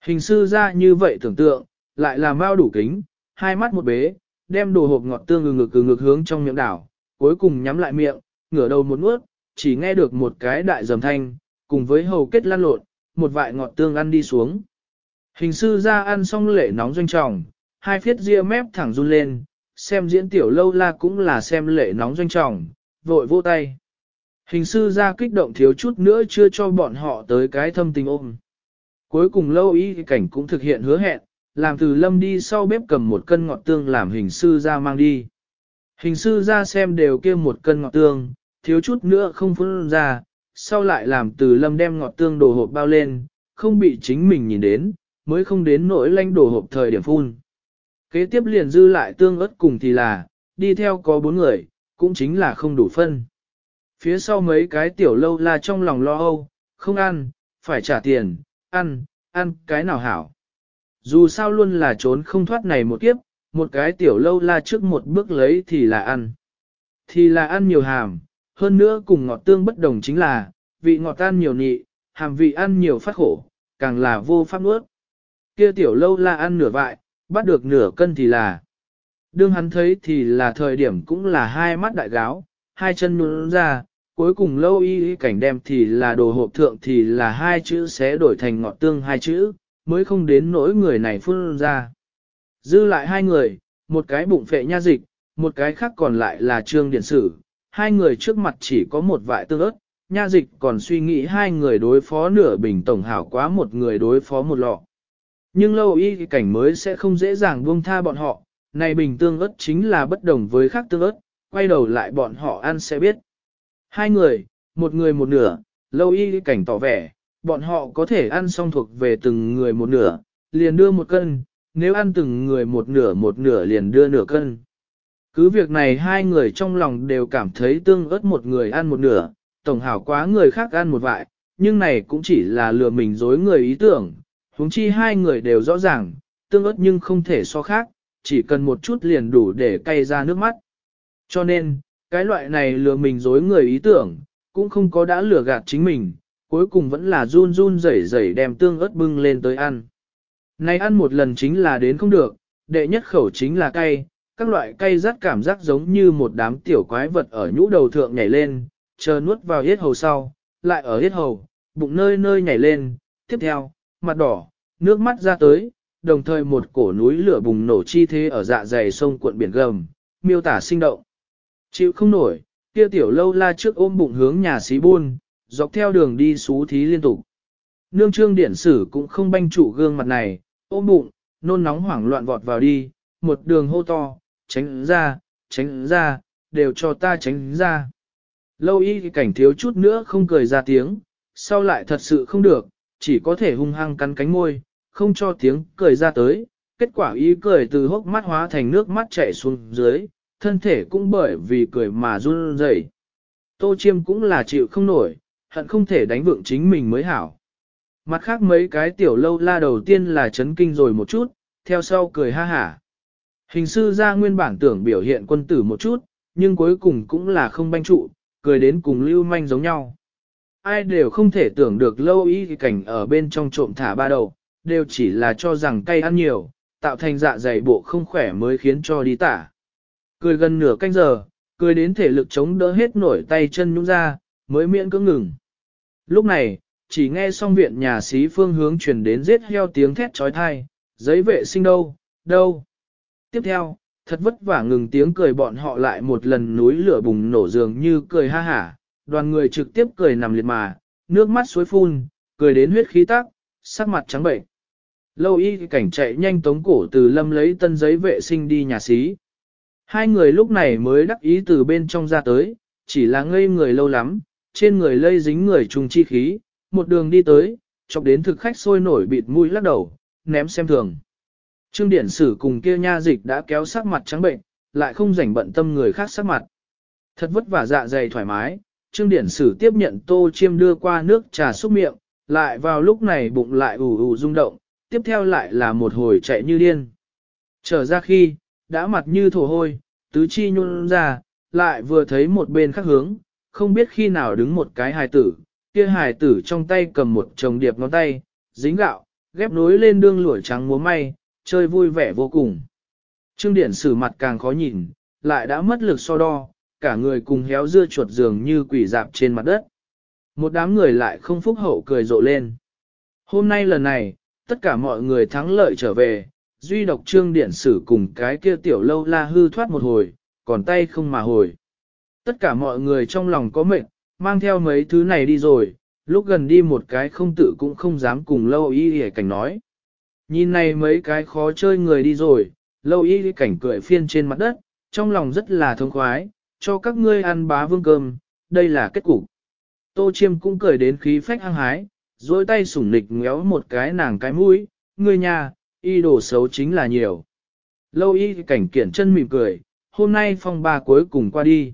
Hình sư ra như vậy tưởng tượng, lại là mau đủ kính, hai mắt một bế, đem đồ hộp ngọt tương ngực ngực ngực hướng trong miệng đảo, cuối cùng nhắm lại miệng, ngửa đầu một nuốt, chỉ nghe được một cái đại dầm thanh, cùng với hầu kết lan lộn, một vại ngọt tương ăn đi xuống. Hình sư ra ăn xong lệ nóng doanh trọng, hai phiết ria mép thẳng run lên, xem diễn tiểu lâu la cũng là xem lệ nóng doanh trọng, vội vô tay. Hình sư ra kích động thiếu chút nữa chưa cho bọn họ tới cái thâm tình ôm. Cuối cùng lâu ý cảnh cũng thực hiện hứa hẹn, làm từ lâm đi sau bếp cầm một cân ngọt tương làm hình sư ra mang đi. Hình sư ra xem đều kia một cân ngọt tương, thiếu chút nữa không phun ra, sau lại làm từ lâm đem ngọt tương đồ hộp bao lên, không bị chính mình nhìn đến, mới không đến nỗi lanh đồ hộp thời điểm phun. Kế tiếp liền dư lại tương ớt cùng thì là, đi theo có bốn người, cũng chính là không đủ phân. Phía sau mấy cái tiểu lâu là trong lòng lo âu, không ăn, phải trả tiền, ăn, ăn cái nào hảo. Dù sao luôn là trốn không thoát này một kiếp, một cái tiểu lâu la trước một bước lấy thì là ăn. Thì là ăn nhiều hàm, hơn nữa cùng ngọt tương bất đồng chính là, vị ngọt tan nhiều nị, hàm vị ăn nhiều phát khổ, càng là vô pháp nuốt. Kia tiểu lâu la ăn nửa vại, bắt được nửa cân thì là. Đương hắn thấy thì là thời điểm cũng là hai mắt đại gáo, hai chân nhún ra, cuối cùng lâu y cảnh đem thì là đồ hộp thượng thì là hai chữ sẽ đổi thành ngọt tương hai chữ, mới không đến nỗi người này phun ra. Dư lại hai người, một cái bụng phệ nha dịch, một cái khác còn lại là trương điện sử, hai người trước mặt chỉ có một vại tương ớt, nha dịch còn suy nghĩ hai người đối phó nửa bình tổng hảo quá một người đối phó một lọ. Nhưng lâu y cảnh mới sẽ không dễ dàng buông tha bọn họ, này bình tương ớt chính là bất đồng với khác tương ớt, quay đầu lại bọn họ ăn sẽ biết. Hai người, một người một nửa, lâu y cảnh tỏ vẻ, bọn họ có thể ăn xong thuộc về từng người một nửa, liền đưa một cân, nếu ăn từng người một nửa một nửa liền đưa nửa cân. Cứ việc này hai người trong lòng đều cảm thấy tương ớt một người ăn một nửa, tổng hảo quá người khác ăn một vại, nhưng này cũng chỉ là lừa mình dối người ý tưởng, huống chi hai người đều rõ ràng, tương ớt nhưng không thể so khác, chỉ cần một chút liền đủ để cay ra nước mắt. Cho nên, cái loại này lừa mình dối người ý tưởng, cũng không có đã lừa gạt chính mình, cuối cùng vẫn là run run rẩy rẩy đem tương ớt bưng lên tới ăn. Này ăn một lần chính là đến không được, đệ nhất khẩu chính là cay, các loại cay rất cảm giác giống như một đám tiểu quái vật ở nhũ đầu thượng nhảy lên, chờ nuốt vào hết hầu sau, lại ở hết hầu, bụng nơi nơi nhảy lên, tiếp theo, mặt đỏ, nước mắt ra tới, đồng thời một cổ núi lửa bùng nổ chi thế ở dạ dày sông cuộn biển gầm, miêu tả sinh động. Chịu không nổi, kia tiểu lâu la trước ôm bụng hướng nhà xí buôn, dọc theo đường đi xú thí liên tục. Nương trương điển sử cũng không banh trụ gương mặt này, ôm bụng, nôn nóng hoảng loạn vọt vào đi, một đường hô to, tránh ra, tránh ra, đều cho ta tránh ra. Lâu y cảnh thiếu chút nữa không cười ra tiếng, sau lại thật sự không được, chỉ có thể hung hăng cắn cánh môi, không cho tiếng cười ra tới, kết quả y cười từ hốc mắt hóa thành nước mắt chảy xuống dưới, thân thể cũng bởi vì cười mà run rẩy. Tô chiêm cũng là chịu không nổi, hận không thể đánh vượng chính mình mới hảo. Mặt khác mấy cái tiểu lâu la đầu tiên là chấn kinh rồi một chút, theo sau cười ha hả. Hình sư ra nguyên bản tưởng biểu hiện quân tử một chút, nhưng cuối cùng cũng là không banh trụ, cười đến cùng lưu manh giống nhau. Ai đều không thể tưởng được lâu y cảnh ở bên trong trộm thả ba đầu, đều chỉ là cho rằng cay ăn nhiều, tạo thành dạ dày bộ không khỏe mới khiến cho đi tả. Cười gần nửa canh giờ, cười đến thể lực chống đỡ hết nổi tay chân nhũng ra, mới miễn cưỡng ngừng. Lúc này, chỉ nghe xong viện nhà xí phương hướng truyền đến giết heo tiếng thét trói thai, giấy vệ sinh đâu, đâu. Tiếp theo, thật vất vả ngừng tiếng cười bọn họ lại một lần núi lửa bùng nổ dường như cười ha hả, đoàn người trực tiếp cười nằm liệt mà, nước mắt suối phun, cười đến huyết khí tắc, sắc mặt trắng bệnh. Lâu y cảnh chạy nhanh tống cổ từ lâm lấy tân giấy vệ sinh đi nhà xí. Hai người lúc này mới đắc ý từ bên trong ra tới, chỉ là ngây người lâu lắm, trên người lây dính người trùng chi khí, một đường đi tới, chọc đến thực khách sôi nổi bịt mũi lắc đầu, ném xem thường. Trương Điển Sử cùng kia nha dịch đã kéo sắc mặt trắng bệnh, lại không rảnh bận tâm người khác sắc mặt. Thật vất vả dạ dày thoải mái, Trương Điển Sử tiếp nhận tô chiêm đưa qua nước trà xúc miệng, lại vào lúc này bụng lại ủ ủ rung động, tiếp theo lại là một hồi chạy như điên. Trở ra khi, đã mặt như thổ hôi, tứ chi nhôn ra, lại vừa thấy một bên khác hướng, không biết khi nào đứng một cái hài tử, kia hài tử trong tay cầm một chồng điệp ngón tay, dính gạo, ghép nối lên đương lũa trắng múa may, chơi vui vẻ vô cùng. Trương Điển sử mặt càng khó nhìn, lại đã mất lực so đo, cả người cùng héo dưa chuột giường như quỷ dạp trên mặt đất. Một đám người lại không phúc hậu cười rộ lên. Hôm nay lần này, tất cả mọi người thắng lợi trở về, duy độc trương điện sử cùng cái kia tiểu lâu la hư thoát một hồi, còn tay không mà hồi. Tất cả mọi người trong lòng có mệnh, mang theo mấy thứ này đi rồi, lúc gần đi một cái không tự cũng không dám cùng lâu y hề cảnh nói. Nhìn này mấy cái khó chơi người đi rồi, lâu y cảnh cười phiên trên mặt đất, trong lòng rất là thông khoái, cho các ngươi ăn bá vương cơm, đây là kết cục. Tô chiêm cũng cười đến khí phách hăng hái, dối tay sủng nịch ngéo một cái nàng cái mũi, ngươi nhà, y đồ xấu chính là nhiều. Lâu y cảnh kiển chân mỉm cười, hôm nay phong ba cuối cùng qua đi.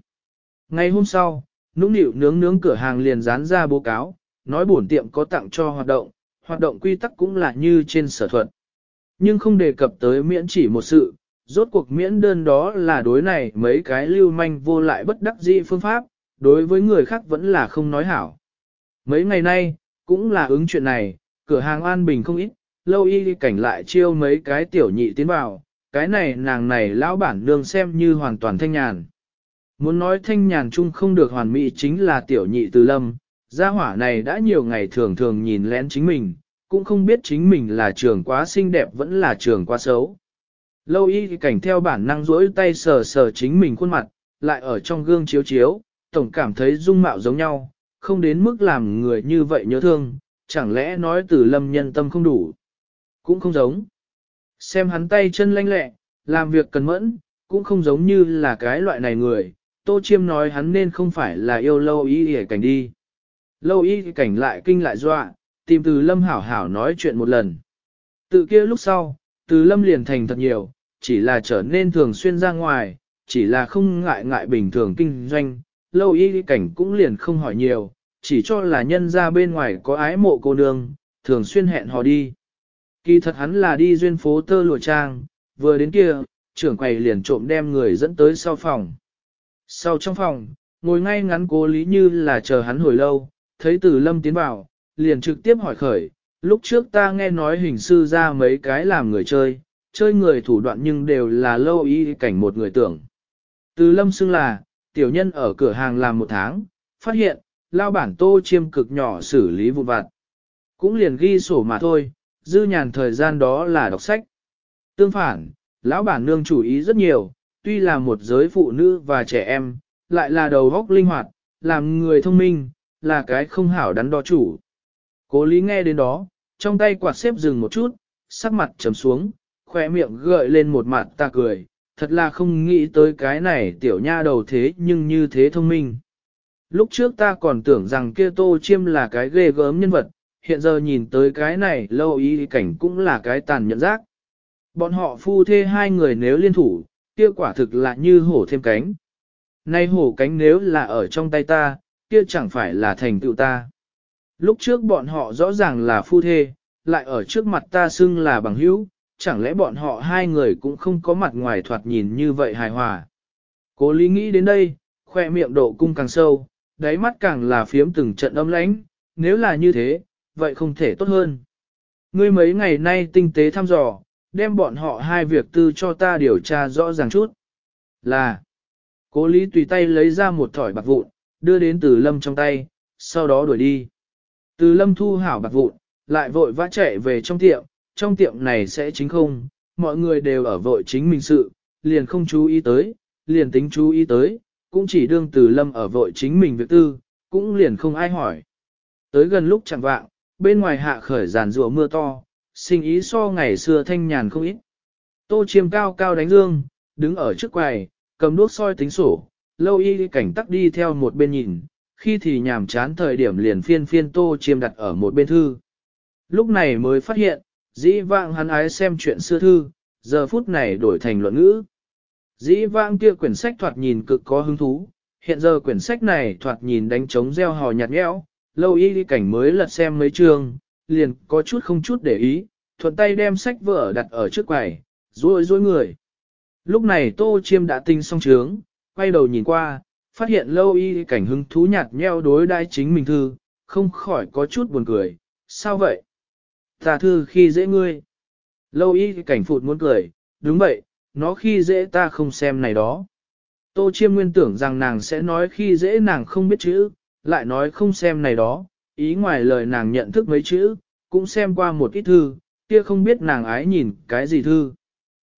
Ngày hôm sau, nũng nịu nướng nướng cửa hàng liền dán ra báo cáo, nói bổn tiệm có tặng cho hoạt động, hoạt động quy tắc cũng là như trên sở thuận. Nhưng không đề cập tới miễn chỉ một sự, rốt cuộc miễn đơn đó là đối này mấy cái lưu manh vô lại bất đắc dĩ phương pháp, đối với người khác vẫn là không nói hảo. Mấy ngày nay, cũng là ứng chuyện này, cửa hàng an bình không ít, lâu y cảnh lại chiêu mấy cái tiểu nhị tiến vào, cái này nàng này lão bản nương xem như hoàn toàn thanh nhàn. Muốn nói thanh nhàn chung không được hoàn mỹ chính là tiểu nhị từ lâm, gia hỏa này đã nhiều ngày thường thường nhìn lén chính mình, cũng không biết chính mình là trường quá xinh đẹp vẫn là trường quá xấu. Lâu y cảnh theo bản năng rỗi tay sờ sờ chính mình khuôn mặt, lại ở trong gương chiếu chiếu, tổng cảm thấy dung mạo giống nhau, không đến mức làm người như vậy nhớ thương, chẳng lẽ nói từ lâm nhân tâm không đủ. Cũng không giống. Xem hắn tay chân lanh lẹ, làm việc cần mẫn, cũng không giống như là cái loại này người, Tô Chiêm nói hắn nên không phải là yêu lâu y hề cảnh đi. Lâu y cảnh lại kinh lại dọa, tìm từ lâm hảo hảo nói chuyện một lần. Tự kia lúc sau, từ lâm liền thành thật nhiều, chỉ là trở nên thường xuyên ra ngoài, chỉ là không ngại ngại bình thường kinh doanh, lâu y cảnh cũng liền không hỏi nhiều, chỉ cho là nhân ra bên ngoài có ái mộ cô nương, thường xuyên hẹn họ đi. Kỳ thật hắn là đi duyên phố tơ lụa trang, vừa đến kia, trưởng quầy liền trộm đem người dẫn tới sau phòng. Sau trong phòng, ngồi ngay ngắn cố lý như là chờ hắn hồi lâu, thấy từ lâm tiến vào, liền trực tiếp hỏi khởi, lúc trước ta nghe nói hình sư ra mấy cái làm người chơi, chơi người thủ đoạn nhưng đều là lâu ý cảnh một người tưởng. Từ lâm xưng là, tiểu nhân ở cửa hàng làm một tháng, phát hiện, lao bản tô chiêm cực nhỏ xử lý vụn vặt. Cũng liền ghi sổ mà thôi, dư nhàn thời gian đó là đọc sách. Tương phản, lão bản nương chủ ý rất nhiều, tuy là một giới phụ nữ và trẻ em, lại là đầu góc linh hoạt, làm người thông minh, là cái không hảo đắn đo chủ. Cố lý nghe đến đó, trong tay quạt xếp dừng một chút, sắc mặt trầm xuống, khoe miệng gợi lên một mặt ta cười, thật là không nghĩ tới cái này tiểu nha đầu thế nhưng như thế thông minh. Lúc trước ta còn tưởng rằng kia tô chiêm là cái ghê gớm nhân vật, hiện giờ nhìn tới cái này lâu ý cảnh cũng là cái tàn nhẫn giác. Bọn họ phu thê hai người nếu liên thủ, kia quả thực là như hổ thêm cánh. Nay hổ cánh nếu là ở trong tay ta, kia chẳng phải là thành tựu ta. Lúc trước bọn họ rõ ràng là phu thê, lại ở trước mặt ta xưng là bằng hữu, chẳng lẽ bọn họ hai người cũng không có mặt ngoài thoạt nhìn như vậy hài hòa. Cố lý nghĩ đến đây, khoe miệng độ cung càng sâu, đáy mắt càng là phiếm từng trận âm lãnh, nếu là như thế, vậy không thể tốt hơn. Ngươi mấy ngày nay tinh tế thăm dò, đem bọn họ hai việc tư cho ta điều tra rõ ràng chút. Là, cố lý tùy tay lấy ra một thỏi bạc vụn, đưa đến từ lâm trong tay, sau đó đuổi đi. Từ lâm thu hảo bạc vụn, lại vội vã chạy về trong tiệm, trong tiệm này sẽ chính không, mọi người đều ở vội chính mình sự, liền không chú ý tới, liền tính chú ý tới, cũng chỉ đương từ lâm ở vội chính mình việc tư, cũng liền không ai hỏi. Tới gần lúc chẳng vạng, bên ngoài hạ khởi giàn rùa mưa to, sinh ý so ngày xưa thanh nhàn không ít. Tô chiêm cao cao đánh dương, đứng ở trước quầy, cầm đuốc soi tính sổ, lâu y cảnh tắc đi theo một bên nhìn, khi thì nhàm chán thời điểm liền phiên phiên tô chiêm đặt ở một bên thư. Lúc này mới phát hiện, dĩ vãng hắn ái xem chuyện xưa thư, giờ phút này đổi thành luận ngữ. Dĩ vãng kia quyển sách thoạt nhìn cực có hứng thú, hiện giờ quyển sách này thoạt nhìn đánh trống gieo hò nhạt nhẽo, lâu y cảnh mới lật xem mấy chương, liền có chút không chút để ý, thuận tay đem sách vở đặt ở trước quầy, rối rối người. Lúc này tô chiêm đã tinh xong trướng, quay đầu nhìn qua, phát hiện lâu y cảnh hứng thú nhạt nheo đối đai chính mình thư, không khỏi có chút buồn cười, sao vậy? Ta thư khi dễ ngươi. Lâu y cảnh phụt muốn cười, đúng vậy, nó khi dễ ta không xem này đó. Tô chiêm nguyên tưởng rằng nàng sẽ nói khi dễ nàng không biết chữ, lại nói không xem này đó, ý ngoài lời nàng nhận thức mấy chữ, cũng xem qua một ít thư, kia không biết nàng ái nhìn cái gì thư.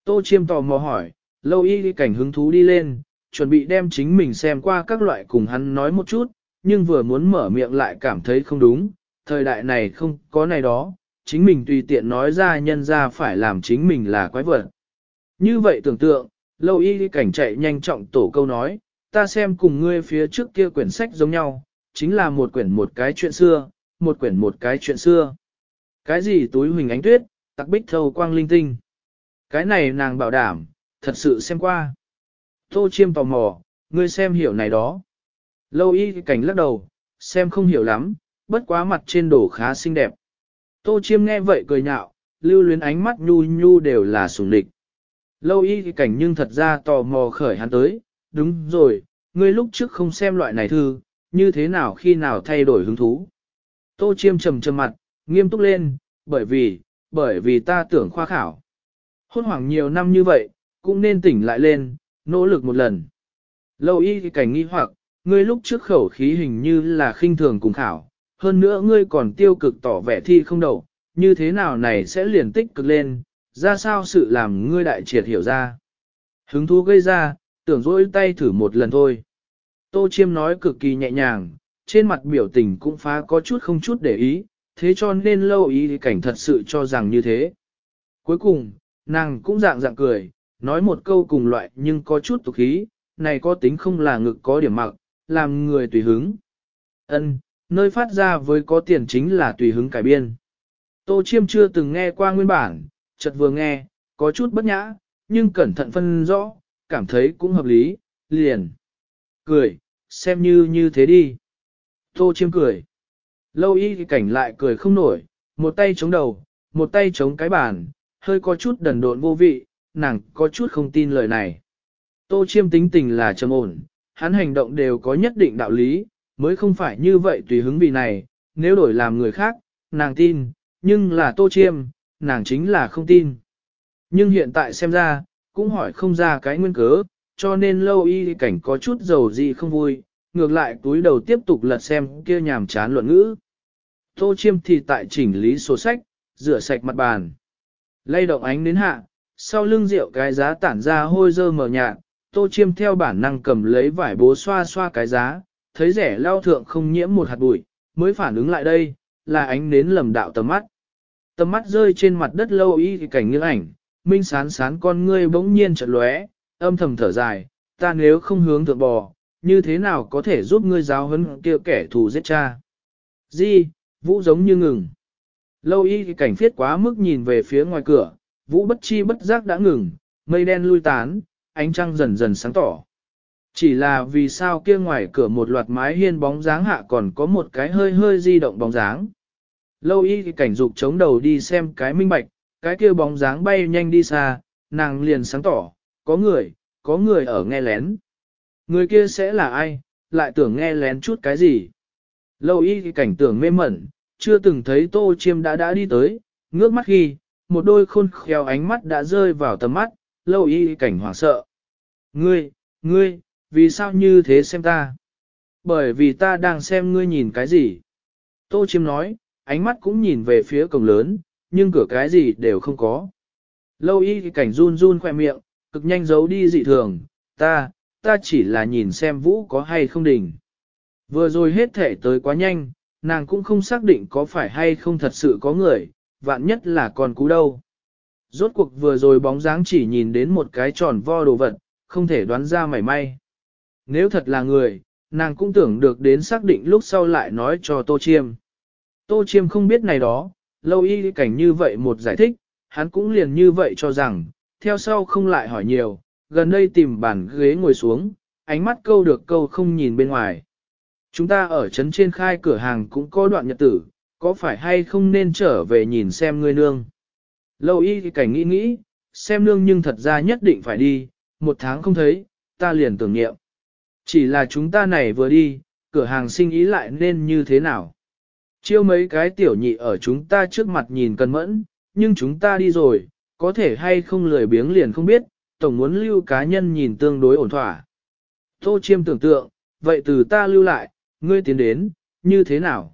Tô chiêm tò mò hỏi, lâu y cảnh hứng thú đi lên, chuẩn bị đem chính mình xem qua các loại cùng hắn nói một chút, nhưng vừa muốn mở miệng lại cảm thấy không đúng, thời đại này không có này đó, chính mình tùy tiện nói ra nhân ra phải làm chính mình là quái vật. Như vậy tưởng tượng, lâu y cảnh chạy nhanh trọng tổ câu nói, ta xem cùng ngươi phía trước kia quyển sách giống nhau, chính là một quyển một cái chuyện xưa, một quyển một cái chuyện xưa. Cái gì túi huỳnh ánh tuyết, tặc bích thâu quang linh tinh. Cái này nàng bảo đảm, thật sự xem qua. Tô chiêm tò mò, ngươi xem hiểu này đó. Lâu y cảnh lắc đầu, xem không hiểu lắm, bất quá mặt trên đổ khá xinh đẹp. Tô chiêm nghe vậy cười nhạo, lưu luyến ánh mắt nhu nhu đều là sùng địch. Lâu y cảnh nhưng thật ra tò mò khởi hắn tới, đúng rồi, ngươi lúc trước không xem loại này thư, như thế nào khi nào thay đổi hứng thú. Tô chiêm trầm trầm mặt, nghiêm túc lên, bởi vì, bởi vì ta tưởng khoa khảo. Hôn hoảng nhiều năm như vậy, cũng nên tỉnh lại lên, nỗ lực một lần. Lâu y cảnh nghi hoặc, ngươi lúc trước khẩu khí hình như là khinh thường cùng khảo, hơn nữa ngươi còn tiêu cực tỏ vẻ thi không đầu, như thế nào này sẽ liền tích cực lên, ra sao sự làm ngươi đại triệt hiểu ra. Hứng thú gây ra, tưởng dỗi tay thử một lần thôi. Tô Chiêm nói cực kỳ nhẹ nhàng, trên mặt biểu tình cũng phá có chút không chút để ý, thế cho nên lâu ý cảnh thật sự cho rằng như thế. Cuối cùng, nàng cũng dạng dạng cười, nói một câu cùng loại nhưng có chút tục khí, này có tính không là ngực có điểm mặc, làm người tùy hứng. Ân, nơi phát ra với có tiền chính là tùy hứng cải biên. Tô Chiêm chưa từng nghe qua nguyên bản, chợt vừa nghe, có chút bất nhã, nhưng cẩn thận phân rõ, cảm thấy cũng hợp lý, liền. Cười, xem như như thế đi. Tô chiêm cười. Lâu y cảnh lại cười không nổi, một tay chống đầu, một tay chống cái bàn, hơi có chút đần độn vô vị, nàng có chút không tin lời này. Tô chiêm tính tình là trầm ổn, hắn hành động đều có nhất định đạo lý, mới không phải như vậy tùy hứng vì này, nếu đổi làm người khác, nàng tin, nhưng là tô chiêm, nàng chính là không tin. Nhưng hiện tại xem ra, cũng hỏi không ra cái nguyên cớ, cho nên lâu y cảnh có chút dầu gì không vui, ngược lại túi đầu tiếp tục lật xem kia nhàm chán luận ngữ. Tô chiêm thì tại chỉnh lý sổ sách, rửa sạch mặt bàn. Lay động ánh đến hạ, sau lưng rượu cái giá tản ra hôi dơ mờ nhạt, tô chiêm theo bản năng cầm lấy vải bố xoa xoa cái giá, thấy rẻ lao thượng không nhiễm một hạt bụi, mới phản ứng lại đây, là ánh nến lầm đạo tầm mắt. Tầm mắt rơi trên mặt đất lâu y thì cảnh nghiêng ảnh, minh sán sán con ngươi bỗng nhiên chợt lóe, âm thầm thở dài, ta nếu không hướng thượng bò, như thế nào có thể giúp ngươi giáo huấn kia kẻ thù giết cha. Di, vũ giống như ngừng. Lâu y cảnh phiết quá mức nhìn về phía ngoài cửa, vũ bất chi bất giác đã ngừng, mây đen lui tán, ánh trăng dần dần sáng tỏ. Chỉ là vì sao kia ngoài cửa một loạt mái hiên bóng dáng hạ còn có một cái hơi hơi di động bóng dáng. Lâu y cảnh dục chống đầu đi xem cái minh bạch, cái kia bóng dáng bay nhanh đi xa, nàng liền sáng tỏ, có người, có người ở nghe lén. Người kia sẽ là ai, lại tưởng nghe lén chút cái gì. Lâu y thì cảnh tưởng mê mẩn, chưa từng thấy tô chiêm đã đã đi tới, ngước mắt khi, một đôi khôn khéo ánh mắt đã rơi vào tầm mắt, lâu y thì cảnh hoảng sợ. Ngươi, ngươi, vì sao như thế xem ta? Bởi vì ta đang xem ngươi nhìn cái gì? Tô chiêm nói, ánh mắt cũng nhìn về phía cổng lớn, nhưng cửa cái gì đều không có. Lâu y thì cảnh run run khoe miệng, cực nhanh giấu đi dị thường, ta, ta chỉ là nhìn xem vũ có hay không đỉnh. Vừa rồi hết thể tới quá nhanh, nàng cũng không xác định có phải hay không thật sự có người, vạn nhất là con cú đâu. Rốt cuộc vừa rồi bóng dáng chỉ nhìn đến một cái tròn vo đồ vật, không thể đoán ra mảy may. Nếu thật là người, nàng cũng tưởng được đến xác định lúc sau lại nói cho Tô Chiêm. Tô Chiêm không biết này đó, lâu y cảnh như vậy một giải thích, hắn cũng liền như vậy cho rằng, theo sau không lại hỏi nhiều, gần đây tìm bàn ghế ngồi xuống, ánh mắt câu được câu không nhìn bên ngoài. Chúng ta ở trấn trên khai cửa hàng cũng có đoạn nhật tử, có phải hay không nên trở về nhìn xem ngươi nương. Lâu y cảnh nghĩ nghĩ, xem nương nhưng thật ra nhất định phải đi, một tháng không thấy, ta liền tưởng nghiệm. Chỉ là chúng ta này vừa đi, cửa hàng sinh ý lại nên như thế nào. Chiêu mấy cái tiểu nhị ở chúng ta trước mặt nhìn cần mẫn, nhưng chúng ta đi rồi, có thể hay không lười biếng liền không biết, tổng muốn lưu cá nhân nhìn tương đối ổn thỏa. Tô chiêm tưởng tượng, vậy từ ta lưu lại, ngươi tiến đến, như thế nào?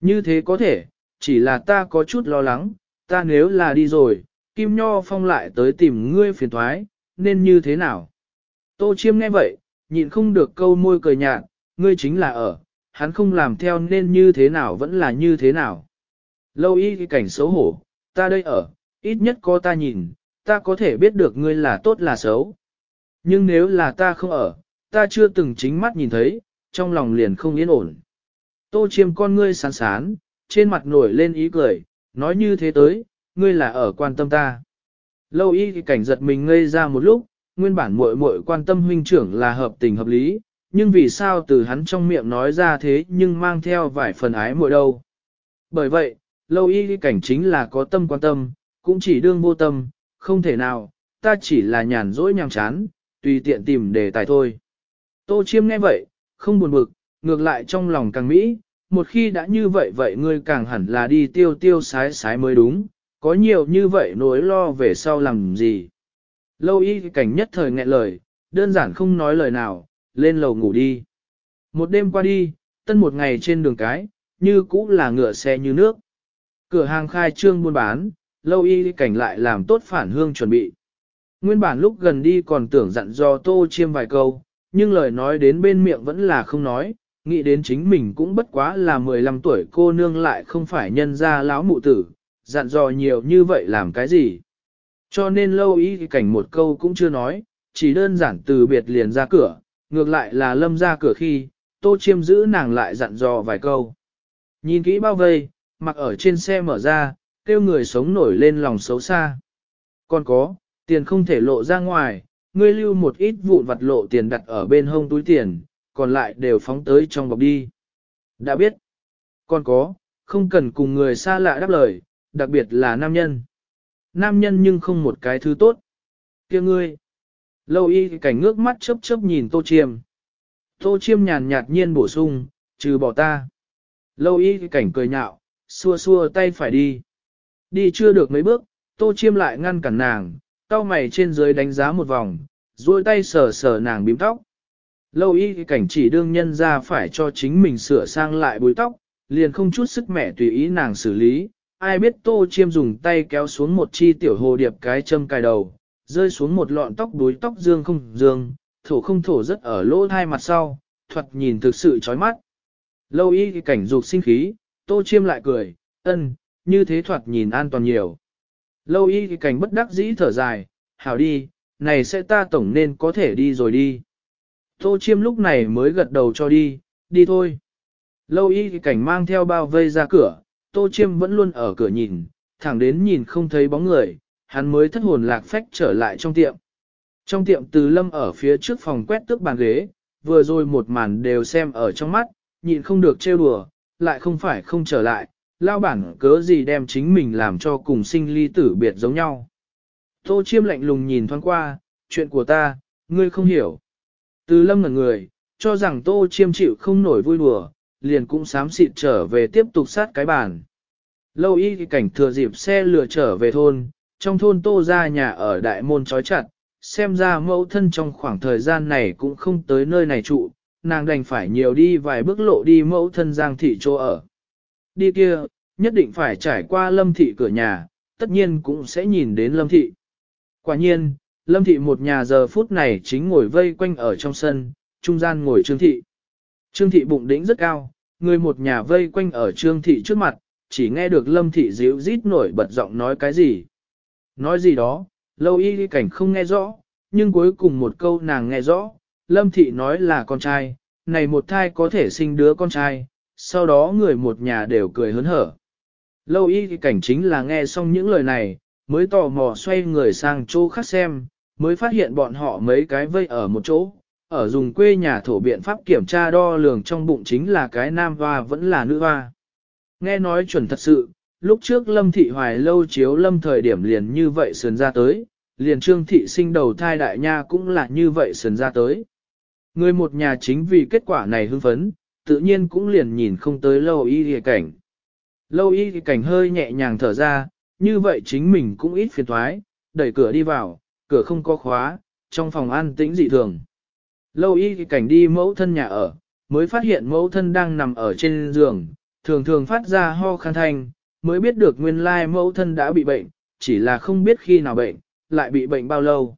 Như thế có thể, chỉ là ta có chút lo lắng, ta nếu là đi rồi, Kim Nho Phong lại tới tìm ngươi phiền thoái, nên như thế nào? Tô chiêm nghe vậy, nhịn không được câu môi cười nhạt, ngươi chính là ở, hắn không làm theo nên như thế nào vẫn là như thế nào. Lâu y cái cảnh xấu hổ, ta đây ở, ít nhất có ta nhìn, ta có thể biết được ngươi là tốt là xấu. Nhưng nếu là ta không ở, ta chưa từng chính mắt nhìn thấy, trong lòng liền không yên ổn. Tô chiêm con ngươi sán sán, trên mặt nổi lên ý cười, nói như thế tới, ngươi là ở quan tâm ta. Lâu y thì cảnh giật mình ngây ra một lúc, nguyên bản muội muội quan tâm huynh trưởng là hợp tình hợp lý, nhưng vì sao từ hắn trong miệng nói ra thế nhưng mang theo vài phần ái muội đâu. Bởi vậy, lâu y cảnh chính là có tâm quan tâm, cũng chỉ đương vô tâm, không thể nào, ta chỉ là nhàn rỗi nhàm chán, tùy tiện tìm đề tài thôi. Tô chiêm nghe vậy, không buồn bực, ngược lại trong lòng càng mỹ, một khi đã như vậy vậy ngươi càng hẳn là đi tiêu tiêu sái sái mới đúng, có nhiều như vậy nỗi lo về sau làm gì. Lâu y cảnh nhất thời nghẹn lời, đơn giản không nói lời nào, lên lầu ngủ đi. Một đêm qua đi, tân một ngày trên đường cái, như cũ là ngựa xe như nước. Cửa hàng khai trương buôn bán, lâu y cảnh lại làm tốt phản hương chuẩn bị. Nguyên bản lúc gần đi còn tưởng dặn do tô chiêm vài câu, nhưng lời nói đến bên miệng vẫn là không nói, nghĩ đến chính mình cũng bất quá là 15 tuổi cô nương lại không phải nhân ra lão mụ tử, dặn dò nhiều như vậy làm cái gì. Cho nên lâu y cảnh một câu cũng chưa nói, chỉ đơn giản từ biệt liền ra cửa, ngược lại là lâm ra cửa khi, tô chiêm giữ nàng lại dặn dò vài câu. Nhìn kỹ bao vây, mặc ở trên xe mở ra, kêu người sống nổi lên lòng xấu xa. Còn có, tiền không thể lộ ra ngoài, ngươi lưu một ít vụn vặt lộ tiền đặt ở bên hông túi tiền, còn lại đều phóng tới trong bọc đi. Đã biết. Còn có, không cần cùng người xa lạ đáp lời, đặc biệt là nam nhân. Nam nhân nhưng không một cái thứ tốt. kia ngươi. Lâu y cảnh ngước mắt chớp chớp nhìn tô chiêm. Tô chiêm nhàn nhạt nhiên bổ sung, trừ bỏ ta. Lâu y cảnh cười nhạo, xua xua tay phải đi. Đi chưa được mấy bước, tô chiêm lại ngăn cản nàng, cao mày trên dưới đánh giá một vòng, duỗi tay sờ sờ nàng bím tóc. Lâu y cảnh chỉ đương nhân ra phải cho chính mình sửa sang lại búi tóc, liền không chút sức mẻ tùy ý nàng xử lý. Ai biết tô chiêm dùng tay kéo xuống một chi tiểu hồ điệp cái châm cài đầu, rơi xuống một lọn tóc búi tóc dương không dương, thổ không thổ rất ở lỗ thai mặt sau, thuật nhìn thực sự chói mắt. Lâu y cảnh dục sinh khí, tô chiêm lại cười, ân, như thế thoạt nhìn an toàn nhiều. Lâu y cảnh bất đắc dĩ thở dài, hảo đi, này sẽ ta tổng nên có thể đi rồi đi. Tô chiêm lúc này mới gật đầu cho đi, đi thôi. Lâu y cảnh mang theo bao vây ra cửa, tô chiêm vẫn luôn ở cửa nhìn, thẳng đến nhìn không thấy bóng người, hắn mới thất hồn lạc phách trở lại trong tiệm. Trong tiệm từ lâm ở phía trước phòng quét tước bàn ghế, vừa rồi một màn đều xem ở trong mắt, nhịn không được trêu đùa, lại không phải không trở lại, lao bản cớ gì đem chính mình làm cho cùng sinh ly tử biệt giống nhau. Tô chiêm lạnh lùng nhìn thoáng qua, chuyện của ta, ngươi không hiểu. Từ lâm ngần người, cho rằng tô chiêm chịu không nổi vui đùa, liền cũng sám xịt trở về tiếp tục sát cái bàn. Lâu y thì cảnh thừa dịp xe lừa trở về thôn, trong thôn tô ra nhà ở đại môn trói chặt, xem ra mẫu thân trong khoảng thời gian này cũng không tới nơi này trụ, nàng đành phải nhiều đi vài bước lộ đi mẫu thân giang thị chỗ ở. Đi kia, nhất định phải trải qua lâm thị cửa nhà, tất nhiên cũng sẽ nhìn đến lâm thị. Quả nhiên, lâm thị một nhà giờ phút này chính ngồi vây quanh ở trong sân, trung gian ngồi trương thị. Trương thị bụng đỉnh rất cao, người một nhà vây quanh ở trương thị trước mặt, chỉ nghe được lâm thị díu rít nổi bật giọng nói cái gì. Nói gì đó, lâu y cảnh không nghe rõ, nhưng cuối cùng một câu nàng nghe rõ, lâm thị nói là con trai, này một thai có thể sinh đứa con trai, sau đó người một nhà đều cười hớn hở. Lâu y cảnh chính là nghe xong những lời này, mới tò mò xoay người sang chỗ khác xem, mới phát hiện bọn họ mấy cái vây ở một chỗ, ở dùng quê nhà thổ biện pháp kiểm tra đo lường trong bụng chính là cái nam hoa vẫn là nữ hoa. Nghe nói chuẩn thật sự, lúc trước lâm thị hoài lâu chiếu lâm thời điểm liền như vậy sườn ra tới, liền trương thị sinh đầu thai đại nha cũng là như vậy sườn ra tới. Người một nhà chính vì kết quả này hưng phấn, tự nhiên cũng liền nhìn không tới lâu y thì cảnh. Lâu y thì cảnh hơi nhẹ nhàng thở ra, như vậy chính mình cũng ít phiền thoái, đẩy cửa đi vào, cửa không có khóa, trong phòng an tĩnh dị thường. Lâu y thì cảnh đi mẫu thân nhà ở, mới phát hiện mẫu thân đang nằm ở trên giường, thường thường phát ra ho khăn thanh, mới biết được nguyên lai mẫu thân đã bị bệnh, chỉ là không biết khi nào bệnh, lại bị bệnh bao lâu.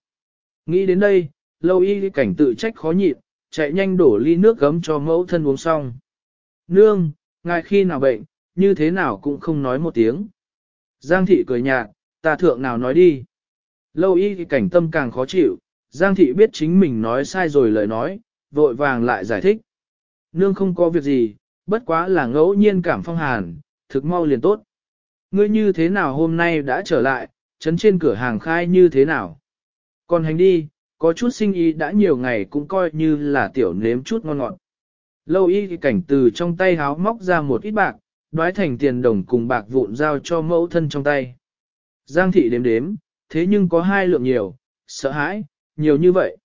Nghĩ đến đây, lâu y cảnh tự trách khó nhịn, chạy nhanh đổ ly nước gấm cho mẫu thân uống xong. Nương, ngài khi nào bệnh, như thế nào cũng không nói một tiếng. Giang thị cười nhạt, ta thượng nào nói đi. Lâu y cảnh tâm càng khó chịu, Giang thị biết chính mình nói sai rồi lời nói, vội vàng lại giải thích. Nương không có việc gì, bất quá là ngẫu nhiên cảm phong hàn, thực mau liền tốt. Ngươi như thế nào hôm nay đã trở lại, chấn trên cửa hàng khai như thế nào? Còn hành đi, có chút sinh ý đã nhiều ngày cũng coi như là tiểu nếm chút ngon ngọt. Lâu y thì cảnh từ trong tay háo móc ra một ít bạc, đoái thành tiền đồng cùng bạc vụn giao cho mẫu thân trong tay. Giang thị đếm đếm, thế nhưng có hai lượng nhiều, sợ hãi, nhiều như vậy.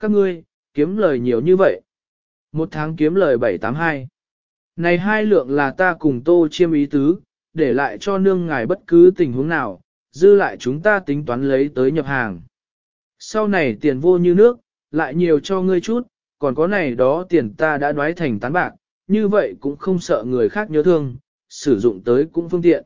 Các ngươi, kiếm lời nhiều như vậy. Một tháng kiếm lời 782. Này hai lượng là ta cùng tô chiêm ý tứ, để lại cho nương ngài bất cứ tình huống nào, dư lại chúng ta tính toán lấy tới nhập hàng. Sau này tiền vô như nước, lại nhiều cho ngươi chút, còn có này đó tiền ta đã đoái thành tán bạc, như vậy cũng không sợ người khác nhớ thương, sử dụng tới cũng phương tiện.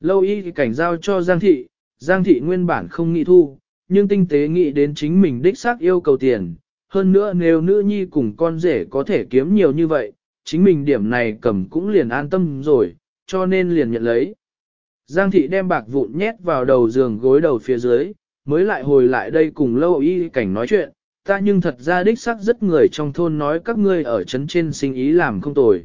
Lâu y thì cảnh giao cho Giang Thị, Giang Thị nguyên bản không nghĩ thu, nhưng tinh tế nghĩ đến chính mình đích xác yêu cầu tiền. Hơn nữa nếu nữ nhi cùng con rể có thể kiếm nhiều như vậy, chính mình điểm này cầm cũng liền an tâm rồi, cho nên liền nhận lấy. Giang thị đem bạc vụn nhét vào đầu giường gối đầu phía dưới, mới lại hồi lại đây cùng lâu y cảnh nói chuyện, ta nhưng thật ra đích xác rất người trong thôn nói các ngươi ở trấn trên sinh ý làm không tồi.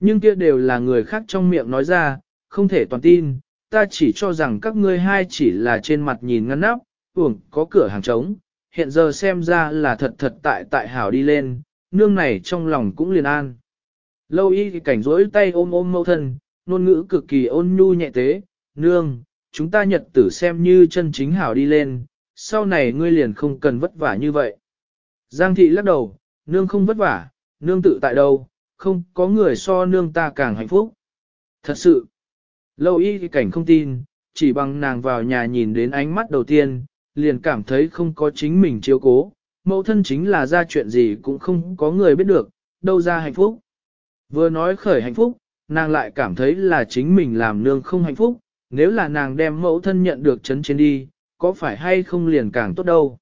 Nhưng kia đều là người khác trong miệng nói ra, không thể toàn tin, ta chỉ cho rằng các ngươi hai chỉ là trên mặt nhìn ngăn nắp, uổng có cửa hàng trống, hiện giờ xem ra là thật thật tại tại hảo đi lên, nương này trong lòng cũng liền an. Lâu y cảnh rỗi tay ôm ôm mẫu thân, ngôn ngữ cực kỳ ôn nhu nhẹ tế, nương, chúng ta nhật tử xem như chân chính hảo đi lên, sau này ngươi liền không cần vất vả như vậy. Giang thị lắc đầu, nương không vất vả, nương tự tại đâu, không có người so nương ta càng hạnh phúc. Thật sự, lâu y thì cảnh không tin, chỉ bằng nàng vào nhà nhìn đến ánh mắt đầu tiên, liền cảm thấy không có chính mình chiếu cố, mẫu thân chính là ra chuyện gì cũng không có người biết được, đâu ra hạnh phúc. Vừa nói khởi hạnh phúc, nàng lại cảm thấy là chính mình làm nương không hạnh phúc, nếu là nàng đem mẫu thân nhận được chấn trên đi, có phải hay không liền càng tốt đâu.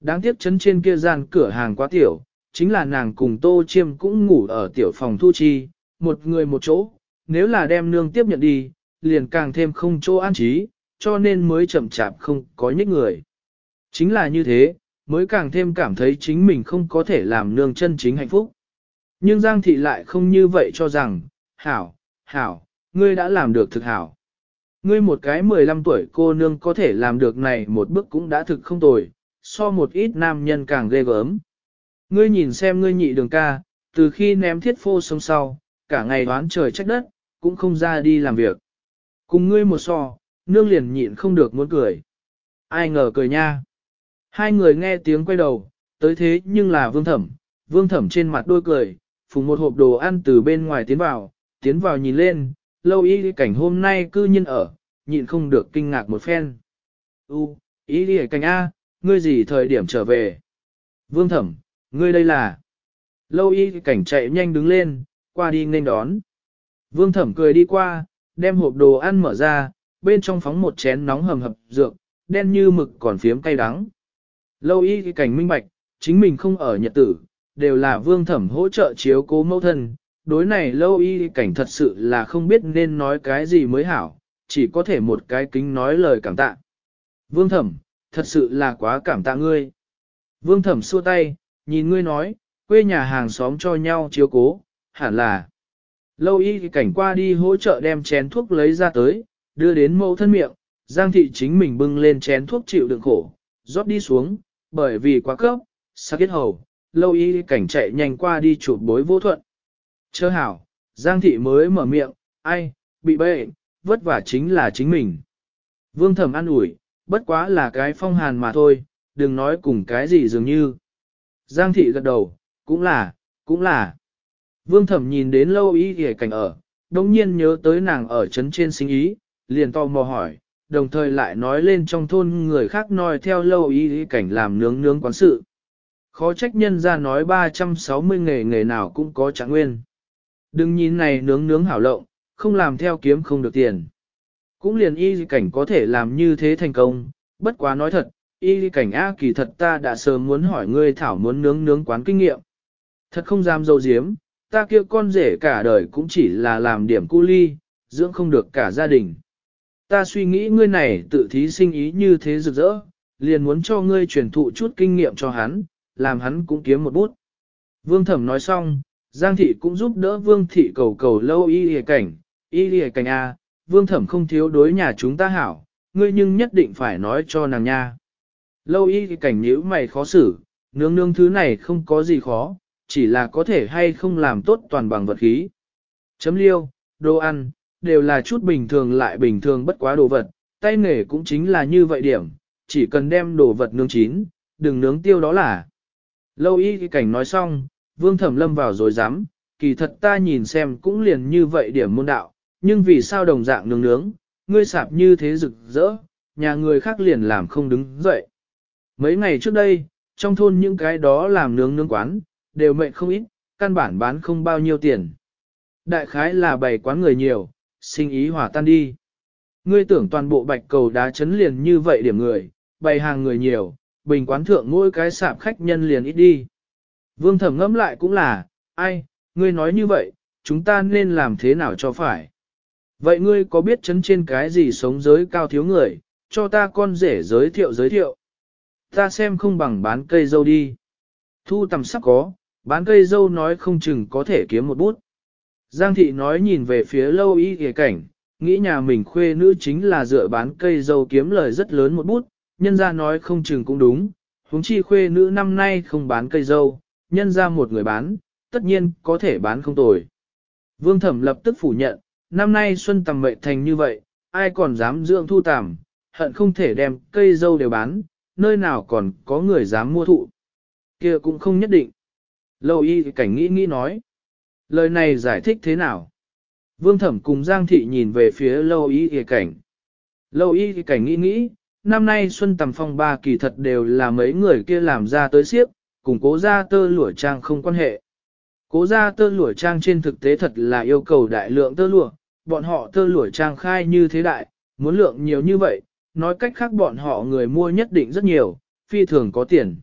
Đáng tiếc chấn trên kia gian cửa hàng quá tiểu, chính là nàng cùng Tô Chiêm cũng ngủ ở tiểu phòng thu chi, một người một chỗ, nếu là đem nương tiếp nhận đi, liền càng thêm không chỗ an trí, cho nên mới chậm chạp không có nhích người. Chính là như thế, mới càng thêm cảm thấy chính mình không có thể làm nương chân chính hạnh phúc. Nhưng Giang Thị lại không như vậy cho rằng, hảo, hảo, ngươi đã làm được thực hảo. Ngươi một cái 15 tuổi cô nương có thể làm được này một bước cũng đã thực không tồi, so một ít nam nhân càng ghê gớm. Ngươi nhìn xem ngươi nhị đường ca, từ khi ném thiết phô sông sau, cả ngày đoán trời trách đất, cũng không ra đi làm việc. Cùng ngươi một so, nương liền nhịn không được muốn cười. Ai ngờ cười nha. Hai người nghe tiếng quay đầu, tới thế nhưng là vương thẩm, vương thẩm trên mặt đôi cười, phùng một hộp đồ ăn từ bên ngoài tiến vào, tiến vào nhìn lên, lâu y cảnh hôm nay cư nhiên ở, nhịn không được kinh ngạc một phen. U, y đi cảnh A, ngươi gì thời điểm trở về? Vương thẩm, ngươi đây là... Lâu y cảnh chạy nhanh đứng lên, qua đi nên đón. Vương thẩm cười đi qua, đem hộp đồ ăn mở ra, bên trong phóng một chén nóng hầm hập dược, đen như mực còn phiếm cay đắng. Lâu y cảnh minh bạch, chính mình không ở nhật tử, đều là vương thẩm hỗ trợ chiếu cố mẫu thân. Đối này lâu y cảnh thật sự là không biết nên nói cái gì mới hảo, chỉ có thể một cái kính nói lời cảm tạ. Vương thẩm, thật sự là quá cảm tạ ngươi. Vương thẩm xua tay, nhìn ngươi nói, quê nhà hàng xóm cho nhau chiếu cố, hẳn là. Lâu y cảnh qua đi hỗ trợ đem chén thuốc lấy ra tới, đưa đến mẫu thân miệng, Giang thị chính mình bưng lên chén thuốc chịu đựng khổ, rót đi xuống, bởi vì quá cấp, sắc kết hầu, lâu y cảnh chạy nhanh qua đi chụp bối vô thuận. Chớ hảo, Giang thị mới mở miệng, ai, bị bệnh, vất vả chính là chính mình. Vương thẩm an ủi, bất quá là cái phong hàn mà thôi, đừng nói cùng cái gì dường như. Giang thị gật đầu, cũng là, cũng là. Vương thẩm nhìn đến lâu y ghề cảnh ở, đồng nhiên nhớ tới nàng ở trấn trên sinh ý, liền to mò hỏi, đồng thời lại nói lên trong thôn người khác nói theo lâu y cảnh làm nướng nướng quán sự. Khó trách nhân ra nói 360 nghề nghề nào cũng có trạng nguyên. Đừng nhìn này nướng nướng hảo lộng, không làm theo kiếm không được tiền. Cũng liền y cảnh có thể làm như thế thành công, bất quá nói thật, y cảnh A kỳ thật ta đã sớm muốn hỏi ngươi thảo muốn nướng nướng quán kinh nghiệm. Thật không dám dâu diếm, ta kia con rể cả đời cũng chỉ là làm điểm cu ly, dưỡng không được cả gia đình. Ta suy nghĩ ngươi này tự thí sinh ý như thế rực rỡ, liền muốn cho ngươi truyền thụ chút kinh nghiệm cho hắn, làm hắn cũng kiếm một bút. Vương thẩm nói xong, Giang thị cũng giúp đỡ vương thị cầu cầu lâu y lìa cảnh, y lìa cảnh A, vương thẩm không thiếu đối nhà chúng ta hảo, ngươi nhưng nhất định phải nói cho nàng nha. Lâu y cảnh nhíu mày khó xử, nương nương thứ này không có gì khó, chỉ là có thể hay không làm tốt toàn bằng vật khí. Chấm liêu, đồ ăn, đều là chút bình thường lại bình thường bất quá đồ vật, tay nghề cũng chính là như vậy điểm, chỉ cần đem đồ vật nướng chín, đừng nướng tiêu đó là. Lâu y cảnh nói xong, vương thẩm lâm vào rồi dám, kỳ thật ta nhìn xem cũng liền như vậy điểm môn đạo, nhưng vì sao đồng dạng nướng nướng, ngươi sạp như thế rực rỡ, nhà người khác liền làm không đứng dậy. Mấy ngày trước đây, trong thôn những cái đó làm nướng nướng quán, đều mệnh không ít, căn bản bán không bao nhiêu tiền. Đại khái là bày quán người nhiều, sinh ý hòa tan đi. Ngươi tưởng toàn bộ bạch cầu đá chấn liền như vậy điểm người, bày hàng người nhiều, bình quán thượng mỗi cái sạp khách nhân liền ít đi. Vương thẩm ngẫm lại cũng là, ai, ngươi nói như vậy, chúng ta nên làm thế nào cho phải. Vậy ngươi có biết chấn trên cái gì sống giới cao thiếu người, cho ta con rể giới thiệu giới thiệu. Ta xem không bằng bán cây dâu đi. Thu tầm sắp có, bán cây dâu nói không chừng có thể kiếm một bút. Giang thị nói nhìn về phía lâu y kề cảnh, nghĩ nhà mình khuê nữ chính là dựa bán cây dâu kiếm lời rất lớn một bút, nhân ra nói không chừng cũng đúng, huống chi khuê nữ năm nay không bán cây dâu, nhân ra một người bán, tất nhiên có thể bán không tồi. Vương thẩm lập tức phủ nhận, năm nay xuân tầm mệnh thành như vậy, ai còn dám dưỡng thu tằm, hận không thể đem cây dâu đều bán, nơi nào còn có người dám mua thụ. kia cũng không nhất định. Lâu y cảnh nghĩ nghĩ nói. Lời này giải thích thế nào? Vương thẩm cùng Giang thị nhìn về phía lâu y cảnh. Lâu y cảnh nghĩ nghĩ, năm nay xuân tầm phong ba kỳ thật đều là mấy người kia làm ra tới siếp, cùng cố ra tơ lụa trang không quan hệ. Cố ra tơ lụa trang trên thực tế thật là yêu cầu đại lượng tơ lụa, bọn họ tơ lụa trang khai như thế đại, muốn lượng nhiều như vậy, nói cách khác bọn họ người mua nhất định rất nhiều, phi thường có tiền.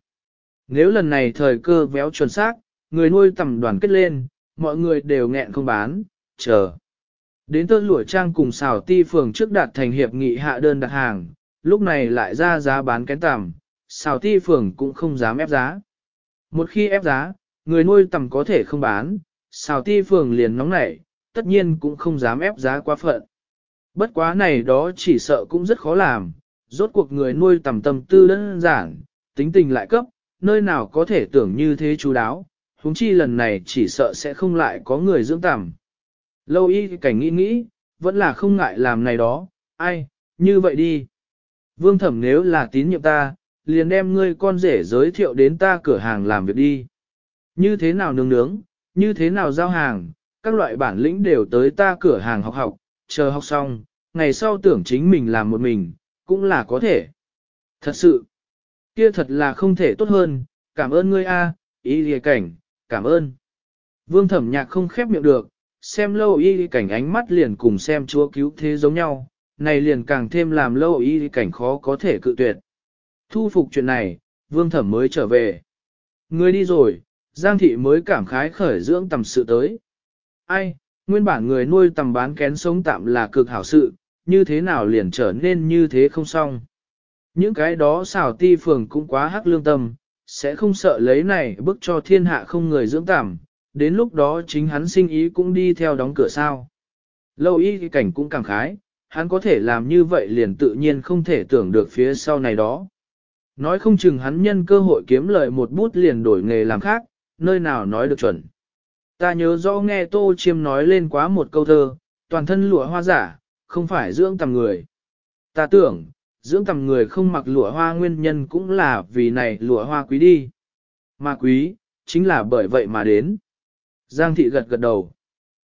Nếu lần này thời cơ véo chuẩn xác, người nuôi tầm đoàn kết lên, mọi người đều nghẹn không bán, chờ. Đến tơ lụa trang cùng xào ti phường trước đạt thành hiệp nghị hạ đơn đặt hàng, lúc này lại ra giá bán kén tằm, xào ti phường cũng không dám ép giá. Một khi ép giá, người nuôi tầm có thể không bán, xào ti phường liền nóng nảy, tất nhiên cũng không dám ép giá quá phận. Bất quá này đó chỉ sợ cũng rất khó làm, rốt cuộc người nuôi tầm tâm tư đơn giản, tính tình lại cấp, nơi nào có thể tưởng như thế chú đáo, huống chi lần này chỉ sợ sẽ không lại có người dưỡng tầm. Lâu y cảnh nghĩ nghĩ, vẫn là không ngại làm này đó, ai, như vậy đi. Vương thẩm nếu là tín nhiệm ta, liền đem ngươi con rể giới thiệu đến ta cửa hàng làm việc đi. Như thế nào nướng nướng, như thế nào giao hàng, các loại bản lĩnh đều tới ta cửa hàng học học, chờ học xong, ngày sau tưởng chính mình làm một mình, cũng là có thể. Thật sự, kia thật là không thể tốt hơn, cảm ơn ngươi a, ý lìa cảnh, cảm ơn. Vương thẩm nhạc không khép miệng được, xem lâu y cảnh ánh mắt liền cùng xem chúa cứu thế giống nhau, này liền càng thêm làm lâu y cảnh khó có thể cự tuyệt. Thu phục chuyện này, vương thẩm mới trở về. Người đi rồi, Giang thị mới cảm khái khởi dưỡng tầm sự tới. Ai, nguyên bản người nuôi tầm bán kén sống tạm là cực hảo sự, như thế nào liền trở nên như thế không xong. Những cái đó xảo ti phường cũng quá hắc lương tâm, sẽ không sợ lấy này bức cho thiên hạ không người dưỡng tạm, đến lúc đó chính hắn sinh ý cũng đi theo đóng cửa sao. Lâu y cảnh cũng cảm khái, hắn có thể làm như vậy liền tự nhiên không thể tưởng được phía sau này đó. Nói không chừng hắn nhân cơ hội kiếm lợi một bút liền đổi nghề làm khác, nơi nào nói được chuẩn. Ta nhớ rõ nghe Tô Chiêm nói lên quá một câu thơ, toàn thân lụa hoa giả, không phải dưỡng tầm người. Ta tưởng, dưỡng tầm người không mặc lụa hoa nguyên nhân cũng là vì này lụa hoa quý đi. Mà quý, chính là bởi vậy mà đến. Giang thị gật gật đầu.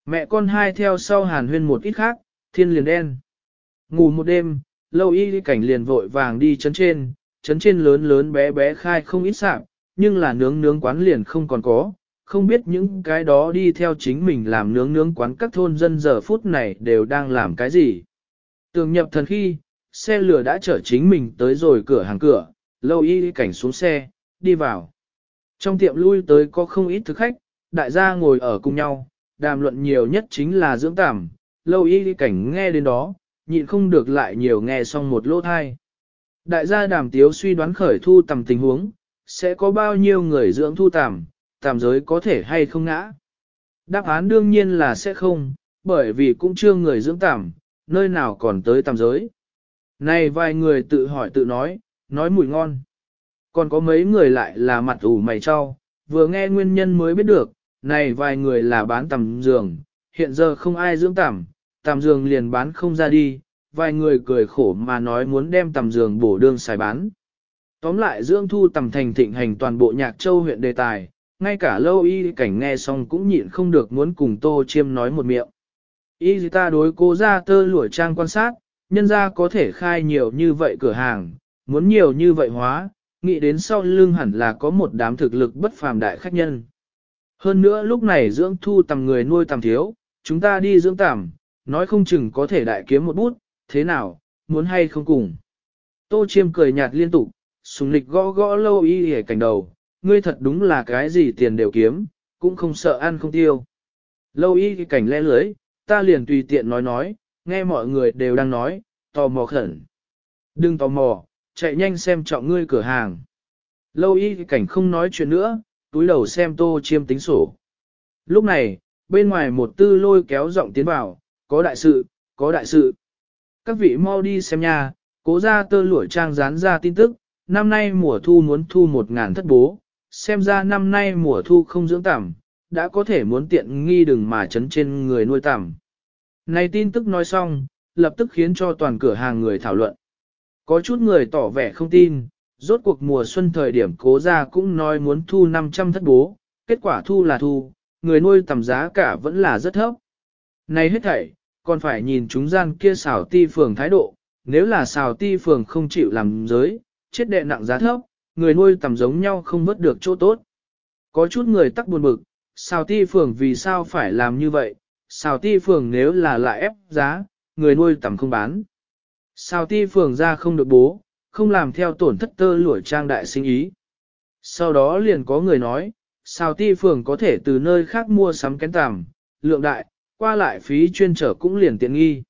Mẹ con hai theo sau hàn huyên một ít khác, thiên liền đen. Ngủ một đêm, lâu y cảnh liền vội vàng đi chấn trên, chấn trên lớn lớn bé bé khai không ít sạp, nhưng là nướng nướng quán liền không còn có, không biết những cái đó đi theo chính mình làm nướng nướng quán các thôn dân giờ phút này đều đang làm cái gì. Tường nhập thần khi, xe lửa đã chở chính mình tới rồi cửa hàng cửa, lâu y cảnh xuống xe, đi vào. Trong tiệm lui tới có không ít thực khách, đại gia ngồi ở cùng nhau, đàm luận nhiều nhất chính là dưỡng tảm, lâu y cảnh nghe đến đó, nhịn không được lại nhiều nghe xong một lỗ thai. Đại gia đàm tiếu suy đoán khởi thu tầm tình huống, sẽ có bao nhiêu người dưỡng thu tầm, tàm giới có thể hay không ngã. Đáp án đương nhiên là sẽ không, bởi vì cũng chưa người dưỡng tàm, nơi nào còn tới tàm giới. Này vài người tự hỏi tự nói, nói mùi ngon. Còn có mấy người lại là mặt ủ mày cho, vừa nghe nguyên nhân mới biết được, này vài người là bán tầm giường, hiện giờ không ai dưỡng tầm, tầm giường liền bán không ra đi, vài người cười khổ mà nói muốn đem tầm giường bổ đương xài bán. Tóm lại dưỡng thu tầm thành thịnh hành toàn bộ nhạc châu huyện đề tài, ngay cả lâu y cảnh nghe xong cũng nhịn không được muốn cùng tô chiêm nói một miệng. Y ta đối cô ra tơ lụa trang quan sát, nhân ra có thể khai nhiều như vậy cửa hàng, muốn nhiều như vậy hóa, nghĩ đến sau lưng hẳn là có một đám thực lực bất phàm đại khách nhân. Hơn nữa lúc này dưỡng thu tầm người nuôi tầm thiếu, chúng ta đi dưỡng tầm, nói không chừng có thể đại kiếm một bút, thế nào, muốn hay không cùng. Tô chiêm cười nhạt liên tục, sùng lịch gõ gõ lâu y hề cảnh đầu, ngươi thật đúng là cái gì tiền đều kiếm, cũng không sợ ăn không tiêu. Lâu y cảnh lẽ lưới, ta liền tùy tiện nói nói, nghe mọi người đều đang nói, tò mò khẩn. Đừng tò mò, chạy nhanh xem trọng ngươi cửa hàng. Lâu y cảnh không nói chuyện nữa, túi đầu xem tô chiêm tính sổ. Lúc này, bên ngoài một tư lôi kéo giọng tiến vào, có đại sự, có đại sự. Các vị mau đi xem nha, cố ra tơ lụa trang dán ra tin tức, năm nay mùa thu muốn thu một ngàn thất bố, xem ra năm nay mùa thu không dưỡng tằm, đã có thể muốn tiện nghi đừng mà chấn trên người nuôi tằm. Này tin tức nói xong, lập tức khiến cho toàn cửa hàng người thảo luận. Có chút người tỏ vẻ không tin, rốt cuộc mùa xuân thời điểm cố ra cũng nói muốn thu 500 thất bố, kết quả thu là thu, người nuôi tầm giá cả vẫn là rất thấp. Này hết thảy, còn phải nhìn chúng gian kia xào ti phường thái độ, nếu là xào ti phường không chịu làm giới, chết đệ nặng giá thấp, người nuôi tầm giống nhau không vớt được chỗ tốt. Có chút người tắc buồn bực, xào ti phường vì sao phải làm như vậy, xào ti phường nếu là lại ép giá, người nuôi tầm không bán. Xào ti phường ra không được bố, không làm theo tổn thất tơ lụa trang đại sinh ý. Sau đó liền có người nói, xào ti phường có thể từ nơi khác mua sắm kén tằm, lượng đại, qua lại phí chuyên trở cũng liền tiện nghi.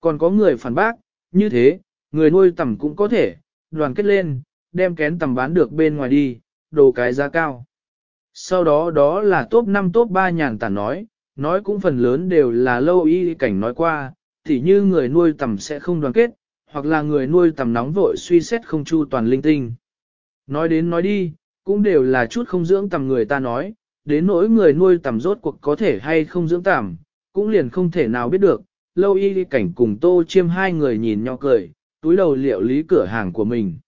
Còn có người phản bác, như thế, người nuôi tầm cũng có thể, đoàn kết lên, đem kén tầm bán được bên ngoài đi, đồ cái giá cao. Sau đó đó là top 5 top 3 nhàn tản nói, nói cũng phần lớn đều là lâu y cảnh nói qua, thì như người nuôi tầm sẽ không đoàn kết, hoặc là người nuôi tầm nóng vội suy xét không chu toàn linh tinh. Nói đến nói đi, cũng đều là chút không dưỡng tầm người ta nói, đến nỗi người nuôi tầm rốt cuộc có thể hay không dưỡng tầm, cũng liền không thể nào biết được. Lâu y cảnh cùng tô chiêm hai người nhìn nhau cười, túi đầu liệu lý cửa hàng của mình.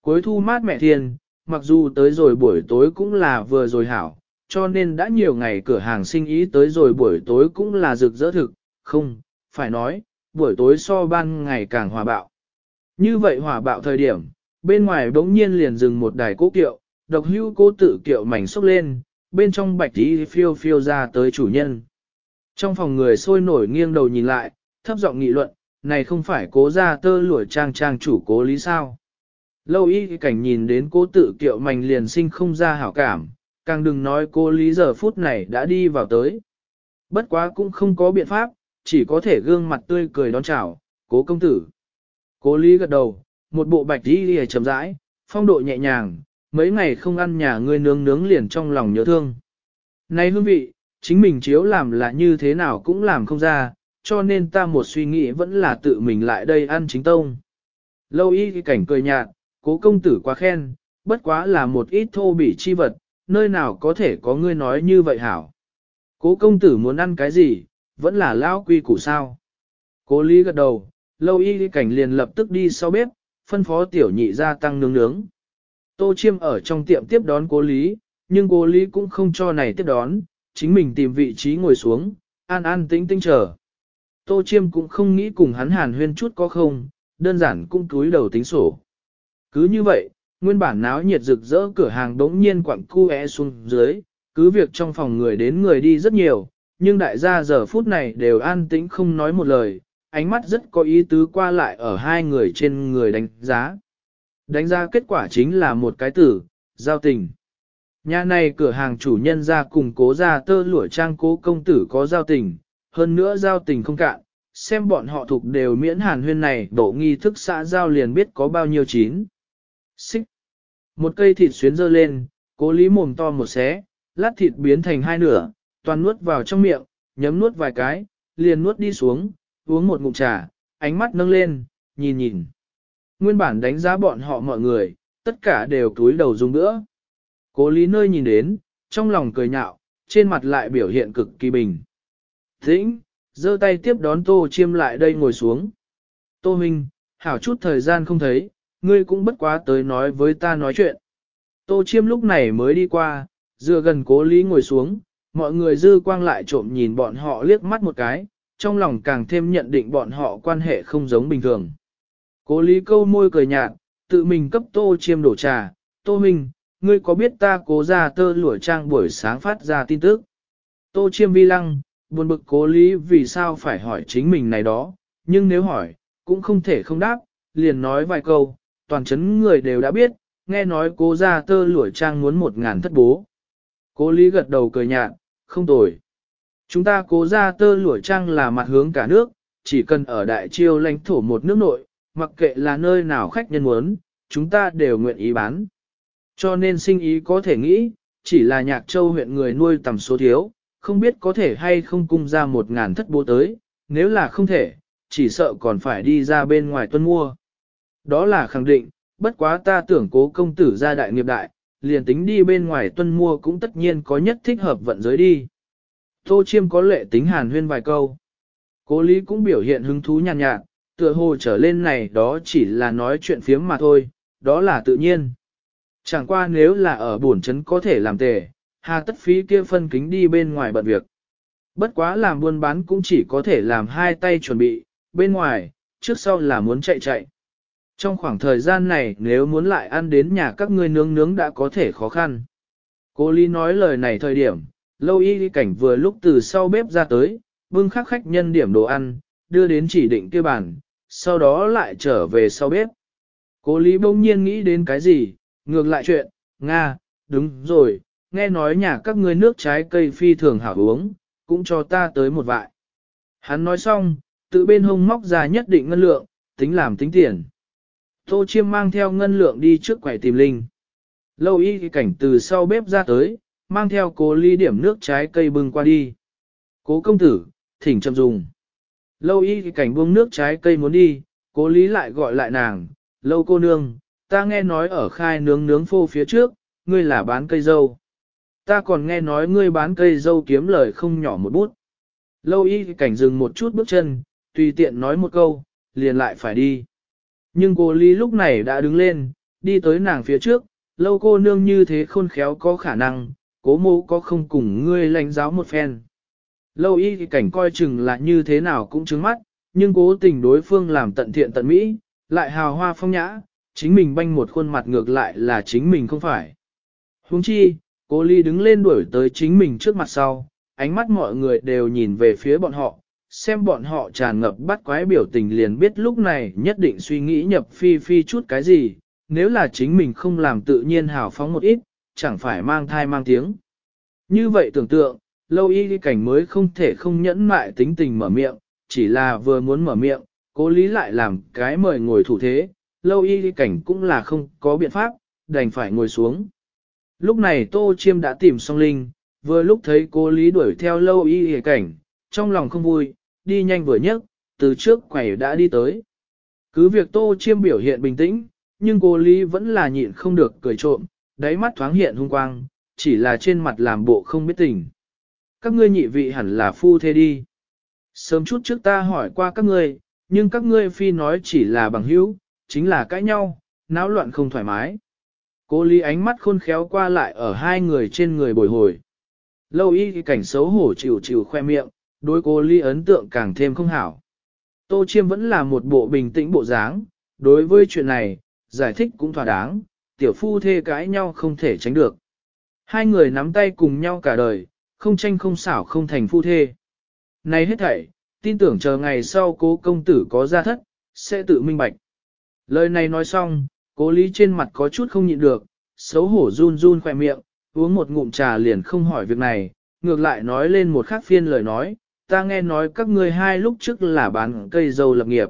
Cuối thu mát mẹ thiên, mặc dù tới rồi buổi tối cũng là vừa rồi hảo, cho nên đã nhiều ngày cửa hàng sinh ý tới rồi buổi tối cũng là rực rỡ thực, không, phải nói, buổi tối so ban ngày càng hòa bạo. Như vậy hòa bạo thời điểm, bên ngoài bỗng nhiên liền dừng một đài cố kiệu, độc hưu cố tự kiệu mảnh xốc lên, bên trong bạch tí phiêu phiêu ra tới chủ nhân. Trong phòng người sôi nổi nghiêng đầu nhìn lại, thấp giọng nghị luận, này không phải cố ra tơ lụa trang trang chủ cố lý sao. Lâu y cảnh nhìn đến cố tự kiệu mảnh liền sinh không ra hảo cảm, càng đừng nói cố lý giờ phút này đã đi vào tới. Bất quá cũng không có biện pháp, chỉ có thể gương mặt tươi cười đón chào, cố công tử. Cố lý gật đầu, một bộ bạch đi lìa chậm rãi, phong độ nhẹ nhàng, mấy ngày không ăn nhà ngươi nướng nướng liền trong lòng nhớ thương. Này hương vị, chính mình chiếu làm là như thế nào cũng làm không ra, cho nên ta một suy nghĩ vẫn là tự mình lại đây ăn chính tông. Lâu y cảnh cười nhạt, cố công tử quá khen, bất quá là một ít thô bị chi vật, nơi nào có thể có ngươi nói như vậy hảo. Cố công tử muốn ăn cái gì, vẫn là lão quy củ sao. Cố lý gật đầu, lâu y cảnh liền lập tức đi sau bếp, phân phó tiểu nhị gia tăng nướng nướng. Tô chiêm ở trong tiệm tiếp đón cố lý, nhưng cố lý cũng không cho này tiếp đón, chính mình tìm vị trí ngồi xuống, an an tĩnh tĩnh chờ. Tô chiêm cũng không nghĩ cùng hắn hàn huyên chút có không, đơn giản cũng túi đầu tính sổ. Cứ như vậy, nguyên bản náo nhiệt rực rỡ cửa hàng đống nhiên quặng cu e xuống dưới, cứ việc trong phòng người đến người đi rất nhiều, nhưng đại gia giờ phút này đều an tĩnh không nói một lời, ánh mắt rất có ý tứ qua lại ở hai người trên người đánh giá. Đánh giá kết quả chính là một cái tử, giao tình. Nhà này cửa hàng chủ nhân ra cùng cố ra tơ lụa trang cố công tử có giao tình, hơn nữa giao tình không cạn, xem bọn họ thuộc đều miễn hàn huyên này đổ nghi thức xã giao liền biết có bao nhiêu chín. Xích. Một cây thịt xuyến dơ lên, cố lý mồm to một xé, lát thịt biến thành hai nửa, toàn nuốt vào trong miệng, nhấm nuốt vài cái, liền nuốt đi xuống, uống một ngụm trà, ánh mắt nâng lên, nhìn nhìn. Nguyên bản đánh giá bọn họ mọi người, tất cả đều túi đầu dùng nữa. Cố lý nơi nhìn đến, trong lòng cười nhạo, trên mặt lại biểu hiện cực kỳ bình. Tĩnh, giơ tay tiếp đón Tô Chiêm lại đây ngồi xuống. Tô Minh, hảo chút thời gian không thấy, ngươi cũng bất quá tới nói với ta nói chuyện. Tô Chiêm lúc này mới đi qua, dựa gần cố lý ngồi xuống, mọi người dư quang lại trộm nhìn bọn họ liếc mắt một cái, trong lòng càng thêm nhận định bọn họ quan hệ không giống bình thường. Cố lý câu môi cười nhạt, tự mình cấp tô chiêm đổ trà, tô minh, ngươi có biết ta cố ra tơ lụa trang buổi sáng phát ra tin tức. Tô chiêm vi lăng, buồn bực cố lý vì sao phải hỏi chính mình này đó, nhưng nếu hỏi, cũng không thể không đáp, liền nói vài câu, toàn chấn người đều đã biết, nghe nói cố ra tơ lụa trang muốn một ngàn thất bố. Cố lý gật đầu cười nhạt, không tồi. Chúng ta cố ra tơ lụa trang là mặt hướng cả nước, chỉ cần ở đại chiêu lãnh thổ một nước nội, mặc kệ là nơi nào khách nhân muốn, chúng ta đều nguyện ý bán. Cho nên sinh ý có thể nghĩ, chỉ là nhạc châu huyện người nuôi tầm số thiếu, không biết có thể hay không cung ra một ngàn thất bố tới, nếu là không thể, chỉ sợ còn phải đi ra bên ngoài tuân mua. Đó là khẳng định, bất quá ta tưởng cố công tử ra đại nghiệp đại, liền tính đi bên ngoài tuân mua cũng tất nhiên có nhất thích hợp vận giới đi. Tô Chiêm có lệ tính hàn huyên vài câu. Cố lý cũng biểu hiện hứng thú nhàn nhạt, nhạt, tựa hồ trở lên này đó chỉ là nói chuyện phiếm mà thôi, đó là tự nhiên. Chẳng qua nếu là ở buồn chấn có thể làm tề, hà tất phí kia phân kính đi bên ngoài bận việc. Bất quá làm buôn bán cũng chỉ có thể làm hai tay chuẩn bị, bên ngoài, trước sau là muốn chạy chạy. Trong khoảng thời gian này nếu muốn lại ăn đến nhà các ngươi nướng nướng đã có thể khó khăn. Cô Lý nói lời này thời điểm, lâu y cảnh vừa lúc từ sau bếp ra tới, bưng khắc khách nhân điểm đồ ăn, đưa đến chỉ định kia bàn, sau đó lại trở về sau bếp. Cô Lý bỗng nhiên nghĩ đến cái gì, ngược lại chuyện, Nga, đúng rồi, nghe nói nhà các ngươi nước trái cây phi thường hảo uống, cũng cho ta tới một vại. Hắn nói xong, tự bên hông móc ra nhất định ngân lượng, tính làm tính tiền. Tô Chiêm mang theo ngân lượng đi trước quầy tìm Linh. Lâu y cảnh từ sau bếp ra tới, mang theo cố ly điểm nước trái cây bưng qua đi. Cố công tử, thỉnh chậm dùng. Lâu y cảnh buông nước trái cây muốn đi, cố lý lại gọi lại nàng, lâu cô nương, ta nghe nói ở khai nướng nướng phô phía trước, ngươi là bán cây dâu. Ta còn nghe nói ngươi bán cây dâu kiếm lời không nhỏ một bút. Lâu y cảnh dừng một chút bước chân, tùy tiện nói một câu, liền lại phải đi. Nhưng cô Lý lúc này đã đứng lên, đi tới nàng phía trước, lâu cô nương như thế khôn khéo có khả năng, cố mô có không cùng ngươi lãnh giáo một phen. Lâu y cảnh coi chừng là như thế nào cũng trứng mắt, nhưng cố tình đối phương làm tận thiện tận mỹ, lại hào hoa phong nhã, chính mình banh một khuôn mặt ngược lại là chính mình không phải. Huống chi, cố ly đứng lên đuổi tới chính mình trước mặt sau, ánh mắt mọi người đều nhìn về phía bọn họ, xem bọn họ tràn ngập bắt quái biểu tình liền biết lúc này nhất định suy nghĩ nhập phi phi chút cái gì, nếu là chính mình không làm tự nhiên hào phóng một ít, chẳng phải mang thai mang tiếng. Như vậy tưởng tượng, lâu y cảnh mới không thể không nhẫn mại tính tình mở miệng, chỉ là vừa muốn mở miệng, cố lý lại làm cái mời ngồi thủ thế, lâu y cảnh cũng là không có biện pháp, đành phải ngồi xuống. Lúc này Tô Chiêm đã tìm xong Linh, vừa lúc thấy cô lý đuổi theo lâu y cảnh, trong lòng không vui, đi nhanh vừa nhấc, từ trước quầy đã đi tới. Cứ việc Tô Chiêm biểu hiện bình tĩnh, nhưng cô Lý vẫn là nhịn không được cười trộm, đáy mắt thoáng hiện hung quang, chỉ là trên mặt làm bộ không biết tình. Các ngươi nhị vị hẳn là phu thế đi. Sớm chút trước ta hỏi qua các ngươi, nhưng các ngươi phi nói chỉ là bằng hữu, chính là cãi nhau, náo loạn không thoải mái. Cô Lý ánh mắt khôn khéo qua lại ở hai người trên người bồi hồi. Lâu y cảnh xấu hổ chịu chịu khoe miệng, đối cô Lý ấn tượng càng thêm không hảo. Tô Chiêm vẫn là một bộ bình tĩnh bộ dáng, đối với chuyện này, giải thích cũng thỏa đáng, tiểu phu thê cãi nhau không thể tránh được. Hai người nắm tay cùng nhau cả đời, không tranh không xảo không thành phu thê. Này hết thảy, tin tưởng chờ ngày sau cố công tử có ra thất, sẽ tự minh bạch. Lời này nói xong, cố lý trên mặt có chút không nhịn được, xấu hổ run run khỏe miệng, uống một ngụm trà liền không hỏi việc này, ngược lại nói lên một khác phiên lời nói, ta nghe nói các ngươi hai lúc trước là bán cây dâu lập nghiệp.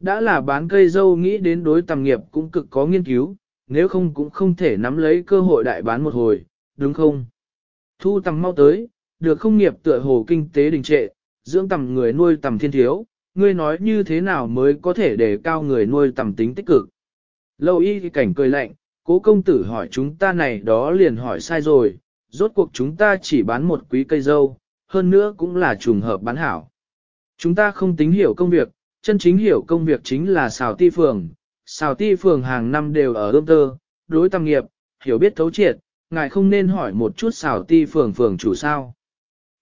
Đã là bán cây dâu nghĩ đến đối tầm nghiệp cũng cực có nghiên cứu, nếu không cũng không thể nắm lấy cơ hội đại bán một hồi, đúng không? Thu tầm mau tới, được không nghiệp tựa hồ kinh tế đình trệ, dưỡng tầm người nuôi tầm thiên thiếu, ngươi nói như thế nào mới có thể để cao người nuôi tầm tính tích cực. Lâu y cảnh cười lạnh, cố công tử hỏi chúng ta này đó liền hỏi sai rồi, rốt cuộc chúng ta chỉ bán một quý cây dâu, hơn nữa cũng là trùng hợp bán hảo. Chúng ta không tính hiểu công việc, chân chính hiểu công việc chính là xào ti phường. Xào ti phường hàng năm đều ở ươm tơ, đối tâm nghiệp, hiểu biết thấu triệt, ngài không nên hỏi một chút xào ti phường phường chủ sao.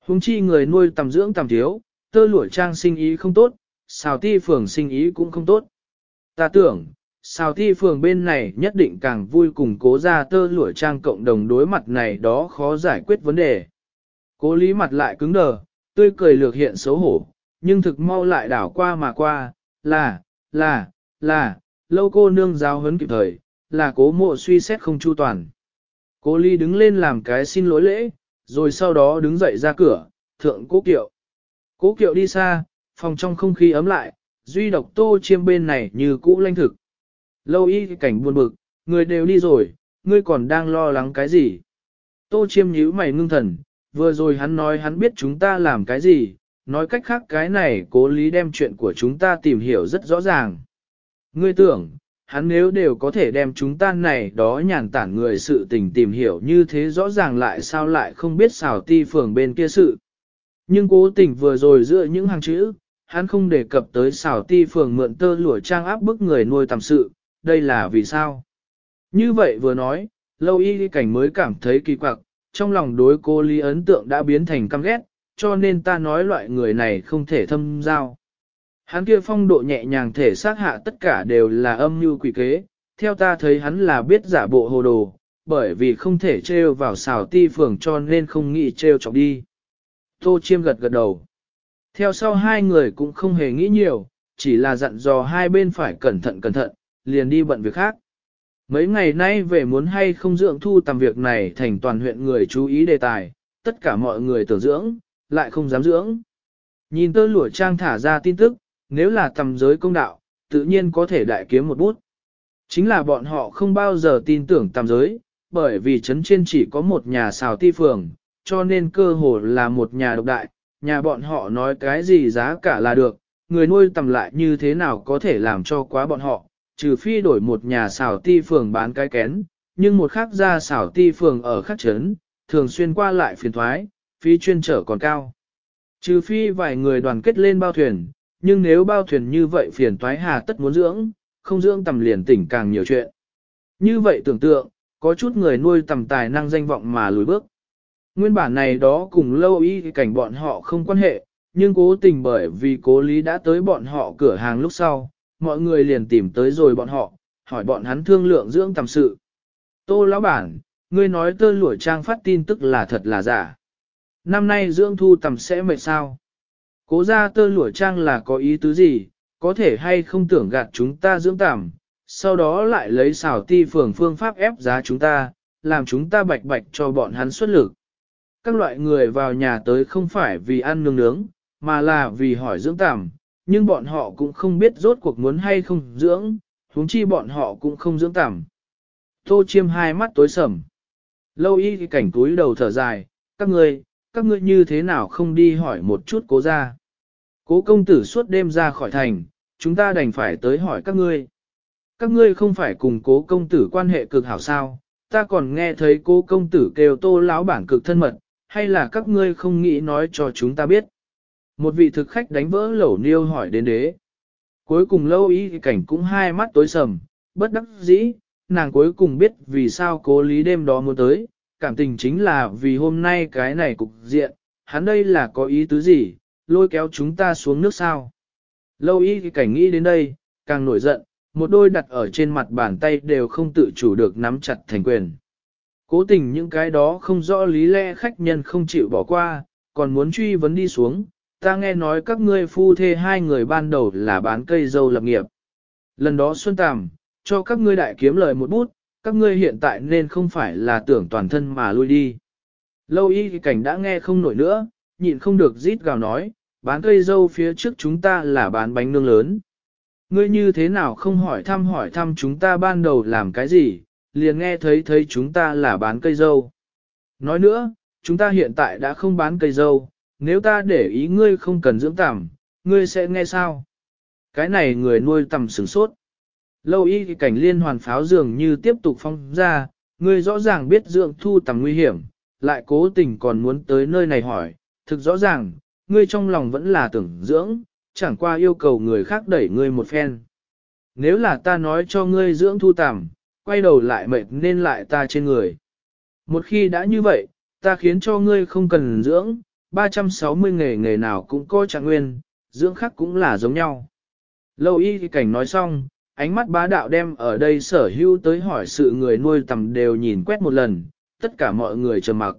Hùng chi người nuôi tầm dưỡng tầm thiếu, tơ lụa trang sinh ý không tốt, xào ti phường sinh ý cũng không tốt. Ta tưởng, xào ti phường bên này nhất định càng vui cùng cố ra tơ lụa trang cộng đồng đối mặt này đó khó giải quyết vấn đề. Cố lý mặt lại cứng đờ, tươi cười lược hiện xấu hổ, nhưng thực mau lại đảo qua mà qua, là, là, là, lâu cô nương giáo huấn kịp thời, là cố mộ suy xét không chu toàn. Cố ly đứng lên làm cái xin lỗi lễ, rồi sau đó đứng dậy ra cửa, thượng cố kiệu. Cố kiệu đi xa, phòng trong không khí ấm lại, duy độc tô chiêm bên này như cũ lanh thực. Lâu y cảnh buồn bực, người đều đi rồi, ngươi còn đang lo lắng cái gì? Tô chiêm nhíu mày ngưng thần, vừa rồi hắn nói hắn biết chúng ta làm cái gì, nói cách khác cái này cố lý đem chuyện của chúng ta tìm hiểu rất rõ ràng. Ngươi tưởng, hắn nếu đều có thể đem chúng ta này đó nhàn tản người sự tình tìm hiểu như thế rõ ràng lại sao lại không biết xào ti phường bên kia sự. Nhưng cố tình vừa rồi giữa những hàng chữ, hắn không đề cập tới xảo ti phường mượn tơ lụa trang áp bức người nuôi tầm sự, đây là vì sao? Như vậy vừa nói, lâu y cảnh mới cảm thấy kỳ quặc, trong lòng đối cô Lý ấn tượng đã biến thành căm ghét, cho nên ta nói loại người này không thể thâm giao. Hắn kia phong độ nhẹ nhàng thể xác hạ tất cả đều là âm mưu quỷ kế, theo ta thấy hắn là biết giả bộ hồ đồ, bởi vì không thể trêu vào xảo ti phường cho nên không nghĩ trêu chọc đi. Tô Chiêm gật gật đầu. Theo sau hai người cũng không hề nghĩ nhiều, chỉ là dặn dò hai bên phải cẩn thận cẩn thận, liền đi bận việc khác. Mấy ngày nay về muốn hay không dưỡng thu tầm việc này thành toàn huyện người chú ý đề tài, tất cả mọi người tưởng dưỡng, lại không dám dưỡng. Nhìn tơ lụa trang thả ra tin tức, nếu là tầm giới công đạo, tự nhiên có thể đại kiếm một bút. Chính là bọn họ không bao giờ tin tưởng tầm giới, bởi vì trấn trên chỉ có một nhà xào ti phường, cho nên cơ hồ là một nhà độc đại, nhà bọn họ nói cái gì giá cả là được, người nuôi tầm lại như thế nào có thể làm cho quá bọn họ, trừ phi đổi một nhà xảo ti phường bán cái kén, nhưng một khác ra xảo ti phường ở khắc trấn, thường xuyên qua lại phiền thoái, phí chuyên trở còn cao. Trừ phi vài người đoàn kết lên bao thuyền, nhưng nếu bao thuyền như vậy phiền toái hà tất muốn dưỡng, không dưỡng tầm liền tỉnh càng nhiều chuyện. Như vậy tưởng tượng, có chút người nuôi tầm tài năng danh vọng mà lùi bước. Nguyên bản này đó cùng lâu y cảnh bọn họ không quan hệ, nhưng cố tình bởi vì cố lý đã tới bọn họ cửa hàng lúc sau, mọi người liền tìm tới rồi bọn họ, hỏi bọn hắn thương lượng dưỡng tầm sự. Tô lão bản, ngươi nói tơ lụa trang phát tin tức là thật là giả. Năm nay dưỡng thu tầm sẽ mệt sao? Cố ra tơ lụa trang là có ý tứ gì, có thể hay không tưởng gạt chúng ta dưỡng tầm, sau đó lại lấy xảo ti phường phương pháp ép giá chúng ta, làm chúng ta bạch bạch cho bọn hắn xuất lực. Các loại người vào nhà tới không phải vì ăn nướng nướng, mà là vì hỏi dưỡng tạm nhưng bọn họ cũng không biết rốt cuộc muốn hay không dưỡng, huống chi bọn họ cũng không dưỡng tạm. Tô chiêm hai mắt tối sầm. Lâu y cảnh túi đầu thở dài, các ngươi, các ngươi như thế nào không đi hỏi một chút cố ra. Cố công tử suốt đêm ra khỏi thành, chúng ta đành phải tới hỏi các ngươi. Các ngươi không phải cùng cố công tử quan hệ cực hảo sao, ta còn nghe thấy cố công tử kêu tô lão bản cực thân mật, hay là các ngươi không nghĩ nói cho chúng ta biết. Một vị thực khách đánh vỡ lẩu niêu hỏi đến đế. Cuối cùng lâu ý cảnh cũng hai mắt tối sầm, bất đắc dĩ, nàng cuối cùng biết vì sao cố lý đêm đó muốn tới, cảm tình chính là vì hôm nay cái này cục diện, hắn đây là có ý tứ gì, lôi kéo chúng ta xuống nước sao. Lâu y cảnh nghĩ đến đây, càng nổi giận, một đôi đặt ở trên mặt bàn tay đều không tự chủ được nắm chặt thành quyền. Cố tình những cái đó không rõ lý lẽ khách nhân không chịu bỏ qua, còn muốn truy vấn đi xuống, ta nghe nói các ngươi phu thê hai người ban đầu là bán cây dâu lập nghiệp. Lần đó Xuân Tàm, cho các ngươi đại kiếm lời một bút, các ngươi hiện tại nên không phải là tưởng toàn thân mà lui đi. Lâu y cảnh đã nghe không nổi nữa, nhịn không được rít gào nói, bán cây dâu phía trước chúng ta là bán bánh nương lớn. Ngươi như thế nào không hỏi thăm hỏi thăm chúng ta ban đầu làm cái gì, liền nghe thấy thấy chúng ta là bán cây dâu. Nói nữa, chúng ta hiện tại đã không bán cây dâu, nếu ta để ý ngươi không cần dưỡng tằm, ngươi sẽ nghe sao? Cái này người nuôi tằm sửng sốt. Lâu y cảnh liên hoàn pháo dường như tiếp tục phong ra, ngươi rõ ràng biết dưỡng thu tầm nguy hiểm, lại cố tình còn muốn tới nơi này hỏi, thực rõ ràng, ngươi trong lòng vẫn là tưởng dưỡng, chẳng qua yêu cầu người khác đẩy ngươi một phen. Nếu là ta nói cho ngươi dưỡng thu tầm, quay đầu lại mệt nên lại ta trên người. Một khi đã như vậy, ta khiến cho ngươi không cần dưỡng, 360 nghề nghề nào cũng có trạng nguyên, dưỡng khác cũng là giống nhau. Lâu y cảnh nói xong, ánh mắt bá đạo đem ở đây sở hữu tới hỏi sự người nuôi tầm đều nhìn quét một lần, tất cả mọi người trầm mặc.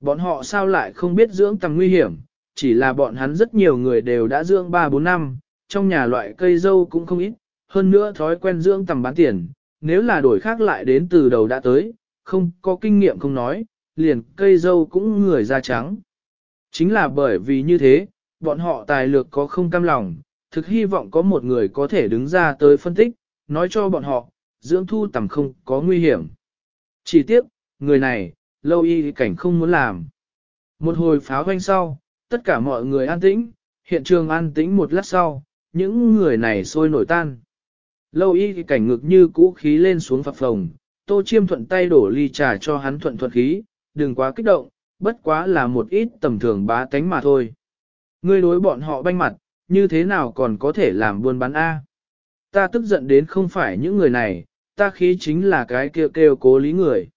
Bọn họ sao lại không biết dưỡng tầm nguy hiểm, chỉ là bọn hắn rất nhiều người đều đã dưỡng 3-4 năm, trong nhà loại cây dâu cũng không ít, hơn nữa thói quen dưỡng tầm bán tiền, nếu là đổi khác lại đến từ đầu đã tới, không có kinh nghiệm không nói, liền cây dâu cũng người da trắng. Chính là bởi vì như thế, bọn họ tài lược có không cam lòng, thực hy vọng có một người có thể đứng ra tới phân tích, nói cho bọn họ, dưỡng thu tầm không có nguy hiểm. Chỉ tiếc, người này, lâu y cảnh không muốn làm. Một hồi pháo hoanh sau, tất cả mọi người an tĩnh, hiện trường an tĩnh một lát sau, những người này sôi nổi tan. Lâu y cảnh ngực như cũ khí lên xuống phập phồng, tô chiêm thuận tay đổ ly trà cho hắn thuận thuận khí, đừng quá kích động, bất quá là một ít tầm thường bá tánh mà thôi. Ngươi đối bọn họ banh mặt, như thế nào còn có thể làm buôn bán A. Ta tức giận đến không phải những người này, ta khí chính là cái kêu kêu cố lý người.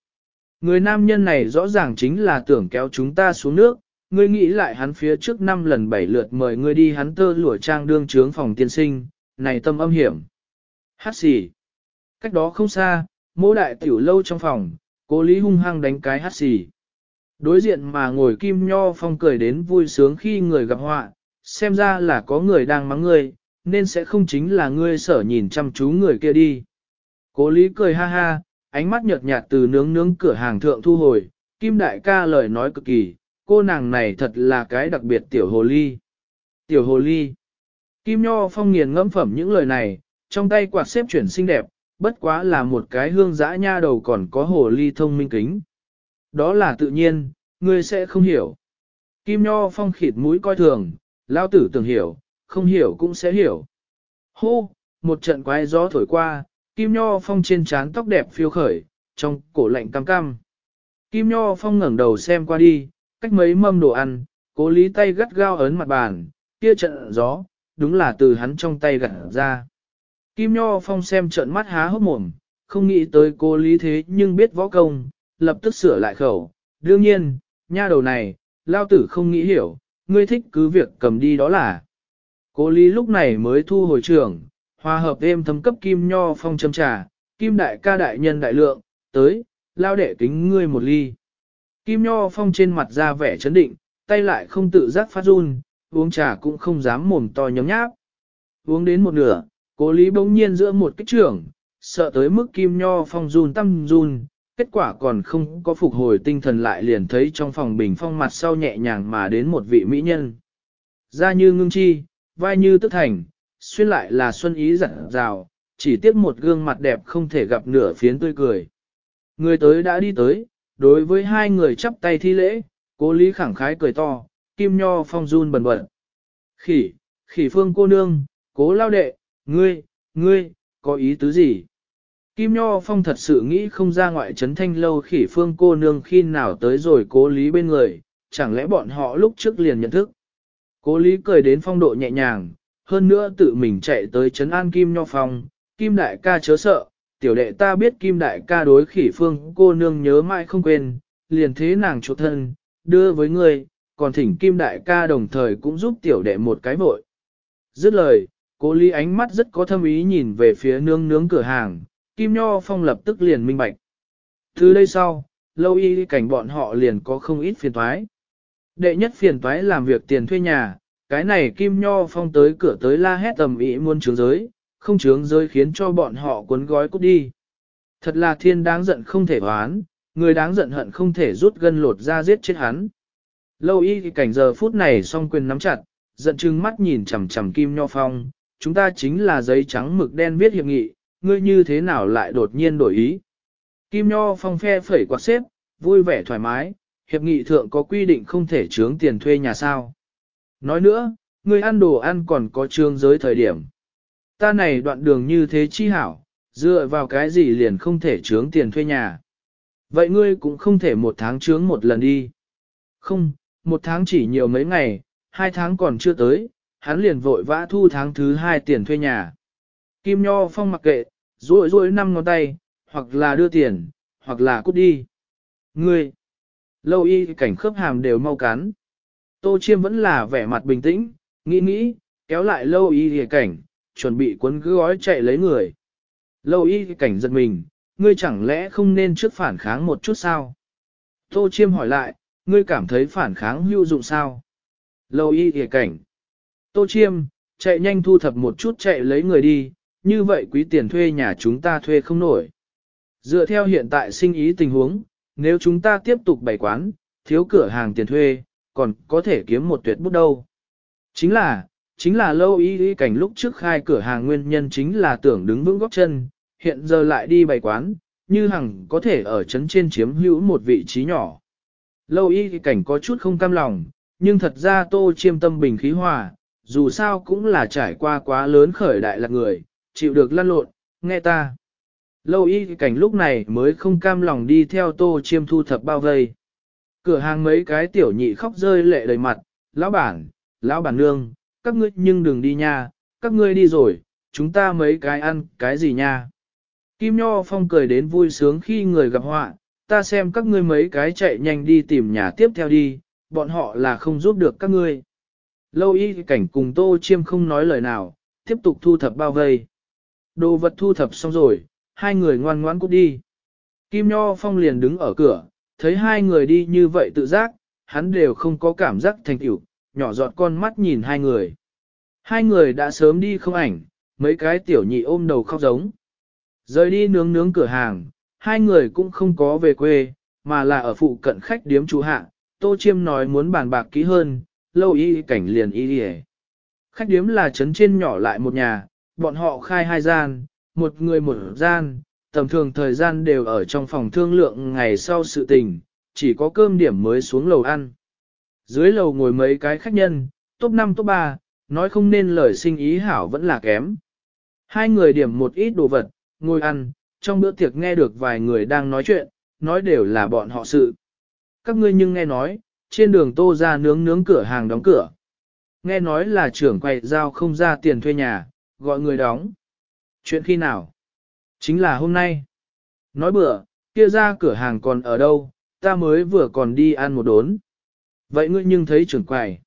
Người nam nhân này rõ ràng chính là tưởng kéo chúng ta xuống nước, ngươi nghĩ lại hắn phía trước năm lần bảy lượt mời ngươi đi hắn tơ lụa trang đương trướng phòng tiên sinh, này tâm âm hiểm. Hát xì. Cách đó không xa, mô đại tiểu lâu trong phòng, cố lý hung hăng đánh cái hát xì. Đối diện mà ngồi kim nho phong cười đến vui sướng khi người gặp họa, xem ra là có người đang mắng ngươi, nên sẽ không chính là ngươi sở nhìn chăm chú người kia đi. Cố lý cười ha ha, ánh mắt nhợt nhạt từ nướng nướng cửa hàng thượng thu hồi, kim đại ca lời nói cực kỳ, cô nàng này thật là cái đặc biệt tiểu hồ ly. Tiểu hồ ly. Kim Nho Phong nghiền ngẫm phẩm những lời này, trong tay quạt xếp chuyển xinh đẹp, bất quá là một cái hương dã nha đầu còn có hồ ly thông minh kính. Đó là tự nhiên, ngươi sẽ không hiểu. Kim Nho Phong khịt mũi coi thường, lao tử tưởng hiểu, không hiểu cũng sẽ hiểu. Hô, một trận quái gió thổi qua, Kim Nho Phong trên trán tóc đẹp phiêu khởi, trong cổ lạnh cam cam. Kim Nho Phong ngẩng đầu xem qua đi, cách mấy mâm đồ ăn, cố lý tay gắt gao ấn mặt bàn, kia trận gió, đúng là từ hắn trong tay gặt ra. Kim Nho Phong xem trận mắt há hốc mồm, không nghĩ tới cô lý thế nhưng biết võ công, lập tức sửa lại khẩu. Đương nhiên, nha đầu này, lao tử không nghĩ hiểu, ngươi thích cứ việc cầm đi đó là. Cố lý lúc này mới thu hồi trưởng, hòa hợp êm thấm cấp Kim Nho Phong châm trà, Kim Đại ca đại nhân đại lượng, tới, lao đệ kính ngươi một ly. Kim Nho Phong trên mặt ra vẻ chấn định, tay lại không tự giác phát run, uống trà cũng không dám mồm to nhấm nháp. Uống đến một nửa, cố lý bỗng nhiên giữa một kích trưởng, sợ tới mức Kim Nho Phong run tâm run, kết quả còn không có phục hồi tinh thần lại liền thấy trong phòng bình phong mặt sau nhẹ nhàng mà đến một vị mỹ nhân. Da như ngưng chi, vai như tức thành, xuyên lại là xuân ý dặn rào, chỉ tiếc một gương mặt đẹp không thể gặp nửa phiến tươi cười. Người tới đã đi tới, đối với hai người chắp tay thi lễ, cố lý khẳng khái cười to, kim nho phong run bần bật. Khỉ, khỉ phương cô nương, cố lao đệ, ngươi, ngươi, có ý tứ gì? Kim Nho Phong thật sự nghĩ không ra ngoại trấn thanh lâu khỉ phương cô nương khi nào tới rồi cố lý bên người, chẳng lẽ bọn họ lúc trước liền nhận thức. Cố lý cười đến phong độ nhẹ nhàng, hơn nữa tự mình chạy tới trấn an Kim Nho Phong, Kim Đại ca chớ sợ, tiểu đệ ta biết Kim Đại ca đối khỉ phương cô nương nhớ mãi không quên, liền thế nàng chỗ thân, đưa với người, còn thỉnh Kim Đại ca đồng thời cũng giúp tiểu đệ một cái vội. Dứt lời, cố lý ánh mắt rất có thâm ý nhìn về phía nương nướng cửa hàng, Kim Nho Phong lập tức liền minh bạch. Từ đây sau, lâu y cảnh bọn họ liền có không ít phiền toái. Đệ nhất phiền toái làm việc tiền thuê nhà, cái này Kim Nho Phong tới cửa tới la hét tầm ý muôn trướng giới, không trướng giới khiến cho bọn họ cuốn gói cút đi. Thật là thiên đáng giận không thể oán người đáng giận hận không thể rút gân lột ra giết chết hắn. Lâu y cảnh giờ phút này song quyền nắm chặt, giận chừng mắt nhìn chằm chằm Kim Nho Phong, chúng ta chính là giấy trắng mực đen viết hiệp nghị, ngươi như thế nào lại đột nhiên đổi ý. Kim Nho Phong phe phẩy quạt xếp, vui vẻ thoải mái, hiệp nghị thượng có quy định không thể trướng tiền thuê nhà sao. Nói nữa, ngươi ăn đồ ăn còn có trương giới thời điểm. Ta này đoạn đường như thế chi hảo, dựa vào cái gì liền không thể trướng tiền thuê nhà. Vậy ngươi cũng không thể một tháng trướng một lần đi. Không, một tháng chỉ nhiều mấy ngày, hai tháng còn chưa tới, hắn liền vội vã thu tháng thứ hai tiền thuê nhà. Kim Nho Phong mặc kệ, rối rối năm ngón tay, hoặc là đưa tiền, hoặc là cút đi. Ngươi, lâu y cảnh khớp hàm đều mau cắn. Tô Chiêm vẫn là vẻ mặt bình tĩnh, nghĩ nghĩ, kéo lại lâu y cảnh, chuẩn bị cuốn cứ gói chạy lấy người. Lâu y cảnh giật mình, ngươi chẳng lẽ không nên trước phản kháng một chút sao? Tô Chiêm hỏi lại, ngươi cảm thấy phản kháng hữu dụng sao? Lâu y thì cảnh. Tô Chiêm, chạy nhanh thu thập một chút chạy lấy người đi, như vậy quý tiền thuê nhà chúng ta thuê không nổi. Dựa theo hiện tại sinh ý tình huống, nếu chúng ta tiếp tục bày quán, thiếu cửa hàng tiền thuê, còn có thể kiếm một tuyệt bút đâu. Chính là, chính là lâu y ý cảnh lúc trước khai cửa hàng nguyên nhân chính là tưởng đứng vững góc chân, hiện giờ lại đi bày quán, như hằng có thể ở chấn trên chiếm hữu một vị trí nhỏ. Lâu y ý cảnh có chút không cam lòng, nhưng thật ra tô chiêm tâm bình khí hòa, dù sao cũng là trải qua quá lớn khởi đại lạc người, chịu được lăn lộn, nghe ta. Lâu y cảnh lúc này mới không cam lòng đi theo tô chiêm thu thập bao vây. Cửa hàng mấy cái tiểu nhị khóc rơi lệ đầy mặt, lão bản, lão bản nương, các ngươi nhưng đừng đi nha, các ngươi đi rồi, chúng ta mấy cái ăn cái gì nha. Kim Nho Phong cười đến vui sướng khi người gặp họa, ta xem các ngươi mấy cái chạy nhanh đi tìm nhà tiếp theo đi, bọn họ là không giúp được các ngươi. Lâu y cảnh cùng Tô Chiêm không nói lời nào, tiếp tục thu thập bao vây. Đồ vật thu thập xong rồi, hai người ngoan ngoãn cút đi. Kim Nho Phong liền đứng ở cửa, thấy hai người đi như vậy tự giác, hắn đều không có cảm giác thành tựu, nhỏ giọt con mắt nhìn hai người. Hai người đã sớm đi không ảnh, mấy cái tiểu nhị ôm đầu khóc giống. Rời đi nướng nướng cửa hàng, hai người cũng không có về quê, mà là ở phụ cận khách điếm chú hạ. Tô Chiêm nói muốn bàn bạc kỹ hơn, lâu y cảnh liền y đi Khách điếm là trấn trên nhỏ lại một nhà, bọn họ khai hai gian, một người một gian, tầm thường thời gian đều ở trong phòng thương lượng ngày sau sự tình, chỉ có cơm điểm mới xuống lầu ăn. Dưới lầu ngồi mấy cái khách nhân, top 5 top 3, nói không nên lời sinh ý hảo vẫn là kém. Hai người điểm một ít đồ vật, ngồi ăn, trong bữa tiệc nghe được vài người đang nói chuyện, nói đều là bọn họ sự. Các ngươi nhưng nghe nói, trên đường tô ra nướng nướng cửa hàng đóng cửa. Nghe nói là trưởng quầy giao không ra tiền thuê nhà, gọi người đóng. Chuyện khi nào? Chính là hôm nay. Nói bữa, kia ra cửa hàng còn ở đâu, ta mới vừa còn đi ăn một đốn. Vậy ngươi nhưng thấy trưởng quầy.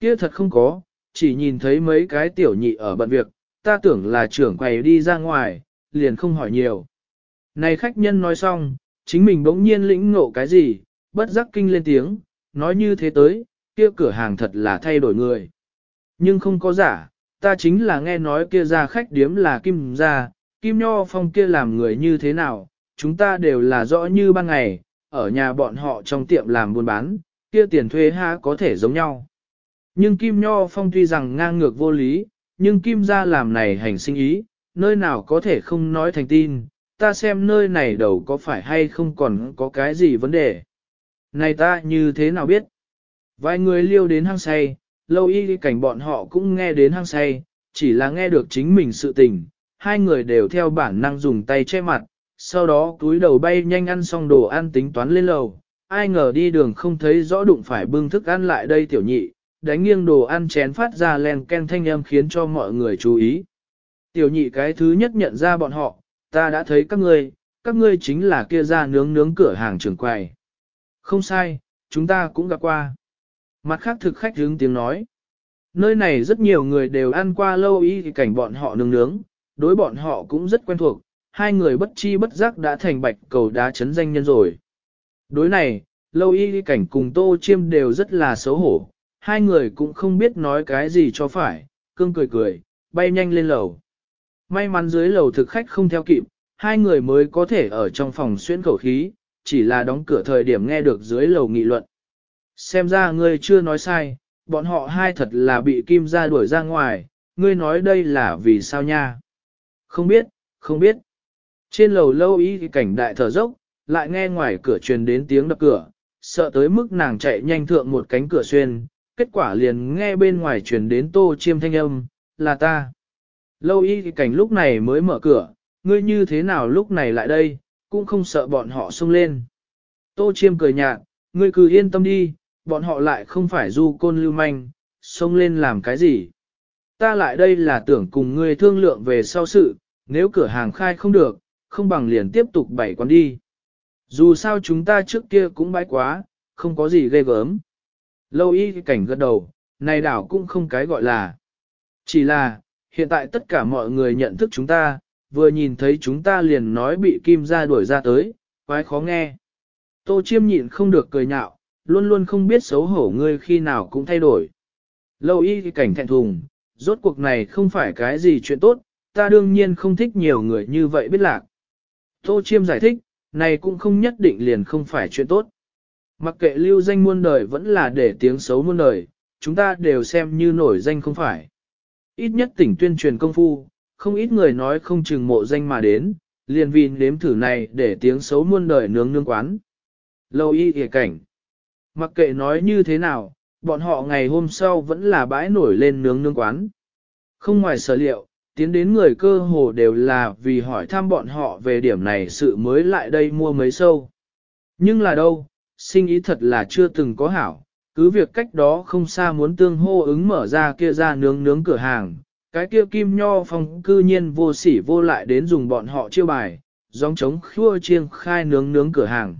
Kia thật không có, chỉ nhìn thấy mấy cái tiểu nhị ở bận việc, ta tưởng là trưởng quầy đi ra ngoài, liền không hỏi nhiều. Này khách nhân nói xong, chính mình bỗng nhiên lĩnh ngộ cái gì, bất giác kinh lên tiếng, nói như thế tới, kia cửa hàng thật là thay đổi người. Nhưng không có giả, ta chính là nghe nói kia ra khách điếm là Kim gia, Kim Nho Phong kia làm người như thế nào, chúng ta đều là rõ như ban ngày, ở nhà bọn họ trong tiệm làm buôn bán, kia tiền thuê ha có thể giống nhau. Nhưng Kim Nho Phong tuy rằng ngang ngược vô lý, nhưng Kim gia làm này hành sinh ý, nơi nào có thể không nói thành tin, ta xem nơi này đầu có phải hay không còn có cái gì vấn đề. Này ta như thế nào biết? Vài người liêu đến hang say, lâu y cảnh bọn họ cũng nghe đến hang say, chỉ là nghe được chính mình sự tình, hai người đều theo bản năng dùng tay che mặt, sau đó túi đầu bay nhanh ăn xong đồ ăn tính toán lên lầu, ai ngờ đi đường không thấy rõ đụng phải bưng thức ăn lại đây tiểu nhị, đánh nghiêng đồ ăn chén phát ra len ken thanh âm khiến cho mọi người chú ý. Tiểu nhị cái thứ nhất nhận ra bọn họ, ta đã thấy các ngươi, các ngươi chính là kia ra nướng nướng cửa hàng trường quầy. Không sai, chúng ta cũng gặp qua. Mặt khác thực khách hướng tiếng nói. Nơi này rất nhiều người đều ăn qua lâu y thì cảnh bọn họ nướng nướng, đối bọn họ cũng rất quen thuộc, hai người bất chi bất giác đã thành bạch cầu đá chấn danh nhân rồi. Đối này, lâu y thì cảnh cùng tô chiêm đều rất là xấu hổ, hai người cũng không biết nói cái gì cho phải, cương cười cười, bay nhanh lên lầu. May mắn dưới lầu thực khách không theo kịp, hai người mới có thể ở trong phòng xuyên khẩu khí, chỉ là đóng cửa thời điểm nghe được dưới lầu nghị luận. Xem ra ngươi chưa nói sai, bọn họ hai thật là bị kim ra đuổi ra ngoài, ngươi nói đây là vì sao nha? Không biết, không biết. Trên lầu lâu ý cảnh đại thở dốc, lại nghe ngoài cửa truyền đến tiếng đập cửa, sợ tới mức nàng chạy nhanh thượng một cánh cửa xuyên, kết quả liền nghe bên ngoài truyền đến tô chiêm thanh âm, là ta. Lâu y cảnh lúc này mới mở cửa, ngươi như thế nào lúc này lại đây, cũng không sợ bọn họ xông lên. Tô chiêm cười nhạt, ngươi cứ yên tâm đi, bọn họ lại không phải du côn lưu manh, xông lên làm cái gì. Ta lại đây là tưởng cùng ngươi thương lượng về sau sự, nếu cửa hàng khai không được, không bằng liền tiếp tục bảy quán đi. Dù sao chúng ta trước kia cũng bãi quá, không có gì ghê gớm. Lâu y cảnh gật đầu, này đảo cũng không cái gọi là. Chỉ là, hiện tại tất cả mọi người nhận thức chúng ta, vừa nhìn thấy chúng ta liền nói bị kim ra đuổi ra tới, quái khó nghe. Tô chiêm nhịn không được cười nhạo, luôn luôn không biết xấu hổ ngươi khi nào cũng thay đổi. Lâu y cảnh thẹn thùng, rốt cuộc này không phải cái gì chuyện tốt, ta đương nhiên không thích nhiều người như vậy biết lạc. Tô chiêm giải thích, này cũng không nhất định liền không phải chuyện tốt. Mặc kệ lưu danh muôn đời vẫn là để tiếng xấu muôn đời, chúng ta đều xem như nổi danh không phải. Ít nhất tỉnh tuyên truyền công phu, không ít người nói không chừng mộ danh mà đến, liền vì nếm thử này để tiếng xấu muôn đời nướng nướng quán. Lâu y kìa cảnh. Mặc kệ nói như thế nào, bọn họ ngày hôm sau vẫn là bãi nổi lên nướng nướng quán. Không ngoài sở liệu, tiến đến người cơ hồ đều là vì hỏi thăm bọn họ về điểm này sự mới lại đây mua mấy sâu. Nhưng là đâu, sinh ý thật là chưa từng có hảo, cứ việc cách đó không xa muốn tương hô ứng mở ra kia ra nướng nướng cửa hàng, cái kia kim nho phong cư nhiên vô sỉ vô lại đến dùng bọn họ chiêu bài, gióng trống khua chiêng khai nướng nướng cửa hàng.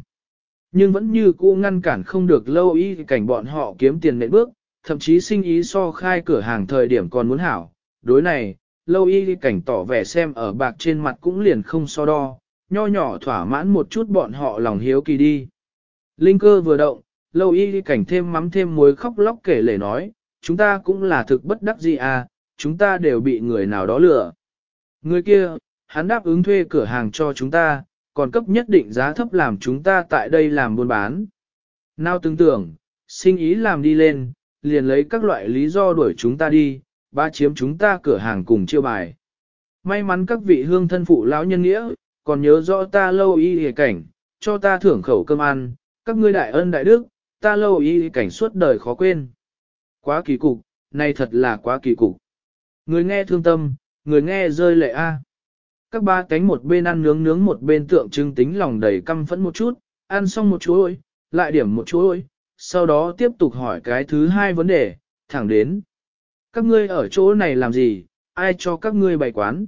Nhưng vẫn như cũ ngăn cản không được lâu y cảnh bọn họ kiếm tiền nệm bước, thậm chí sinh ý so khai cửa hàng thời điểm còn muốn hảo. Đối này, lâu y cảnh tỏ vẻ xem ở bạc trên mặt cũng liền không so đo, nho nhỏ thỏa mãn một chút bọn họ lòng hiếu kỳ đi. Linh cơ vừa động, lâu y cảnh thêm mắm thêm muối khóc lóc kể lể nói, chúng ta cũng là thực bất đắc gì à, chúng ta đều bị người nào đó lừa. Người kia, hắn đáp ứng thuê cửa hàng cho chúng ta, còn cấp nhất định giá thấp làm chúng ta tại đây làm buôn bán. Nào tưởng tưởng, sinh ý làm đi lên, liền lấy các loại lý do đuổi chúng ta đi, ba chiếm chúng ta cửa hàng cùng chiêu bài. May mắn các vị hương thân phụ lão nhân nghĩa, còn nhớ rõ ta lâu y hề cảnh, cho ta thưởng khẩu cơm ăn, các ngươi đại ân đại đức, ta lâu y cảnh suốt đời khó quên. Quá kỳ cục, này thật là quá kỳ cục. Người nghe thương tâm, người nghe rơi lệ a. Các ba cánh một bên ăn nướng nướng một bên tượng trưng tính lòng đầy căm phẫn một chút, ăn xong một chuỗi, lại điểm một chuỗi, sau đó tiếp tục hỏi cái thứ hai vấn đề, thẳng đến. Các ngươi ở chỗ này làm gì, ai cho các ngươi bày quán?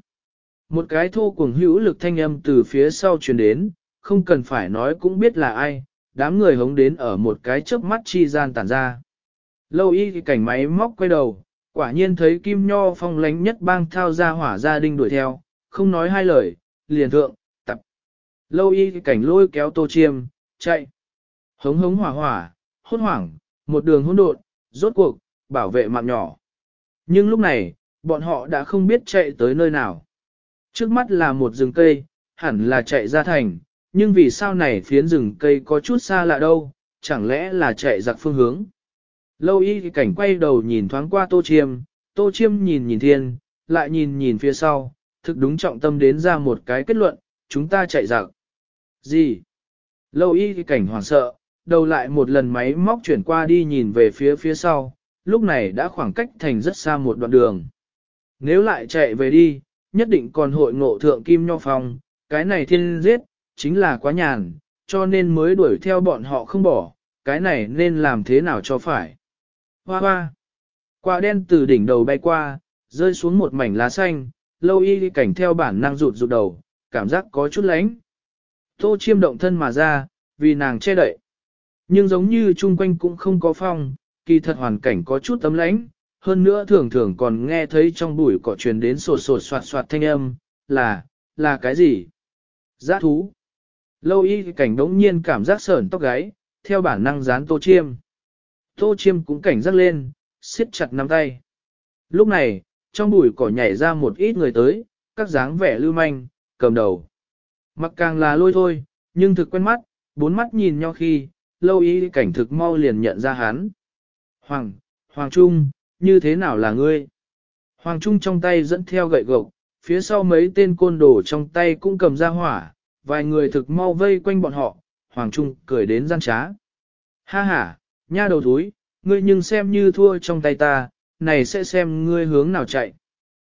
Một cái thô cuồng hữu lực thanh âm từ phía sau truyền đến, không cần phải nói cũng biết là ai, đám người hống đến ở một cái chớp mắt chi gian tản ra. Lâu y thì cảnh máy móc quay đầu, quả nhiên thấy Kim Nho phong lánh nhất bang thao ra hỏa gia đình đuổi theo, không nói hai lời, liền thượng, tập. Lâu y cảnh lôi kéo tô chiêm, chạy. Hống hống hỏa hỏa, hốt hoảng, một đường hỗn độn, rốt cuộc, bảo vệ mạng nhỏ. Nhưng lúc này, bọn họ đã không biết chạy tới nơi nào. Trước mắt là một rừng cây, hẳn là chạy ra thành, nhưng vì sao này phiến rừng cây có chút xa lạ đâu, chẳng lẽ là chạy giặc phương hướng. Lâu y thì cảnh quay đầu nhìn thoáng qua tô chiêm, tô chiêm nhìn nhìn thiên, lại nhìn nhìn phía sau, thực đúng trọng tâm đến ra một cái kết luận, chúng ta chạy giặc. Gì? Lâu y thì cảnh hoảng sợ, đầu lại một lần máy móc chuyển qua đi nhìn về phía phía sau, lúc này đã khoảng cách thành rất xa một đoạn đường. Nếu lại chạy về đi, nhất định còn hội ngộ thượng kim nho phong, cái này thiên giết, chính là quá nhàn, cho nên mới đuổi theo bọn họ không bỏ, cái này nên làm thế nào cho phải. Hoa hoa, quả đen từ đỉnh đầu bay qua, rơi xuống một mảnh lá xanh, lâu y cảnh theo bản năng rụt rụt đầu, cảm giác có chút lánh. Tô chiêm động thân mà ra, vì nàng che đậy. Nhưng giống như chung quanh cũng không có phong, kỳ thật hoàn cảnh có chút tấm lánh. hơn nữa thường thường còn nghe thấy trong bụi cỏ truyền đến sột sột soạt soạt thanh âm, là, là cái gì? Giá thú. Lâu y cảnh đống nhiên cảm giác sởn tóc gáy, theo bản năng dán tô chiêm. Tô chiêm cũng cảnh giác lên, siết chặt nắm tay. Lúc này, trong bụi cỏ nhảy ra một ít người tới, các dáng vẻ lưu manh, cầm đầu. Mặc càng là lôi thôi, nhưng thực quen mắt, bốn mắt nhìn nhau khi, lâu y cảnh thực mau liền nhận ra hắn. Hoàng, Hoàng Trung, như thế nào là ngươi? Hoàng Trung trong tay dẫn theo gậy gộc, phía sau mấy tên côn đồ trong tay cũng cầm ra hỏa, vài người thực mau vây quanh bọn họ, Hoàng Trung cười đến gian trá. Ha ha, nha đầu thúi, ngươi nhưng xem như thua trong tay ta, này sẽ xem ngươi hướng nào chạy.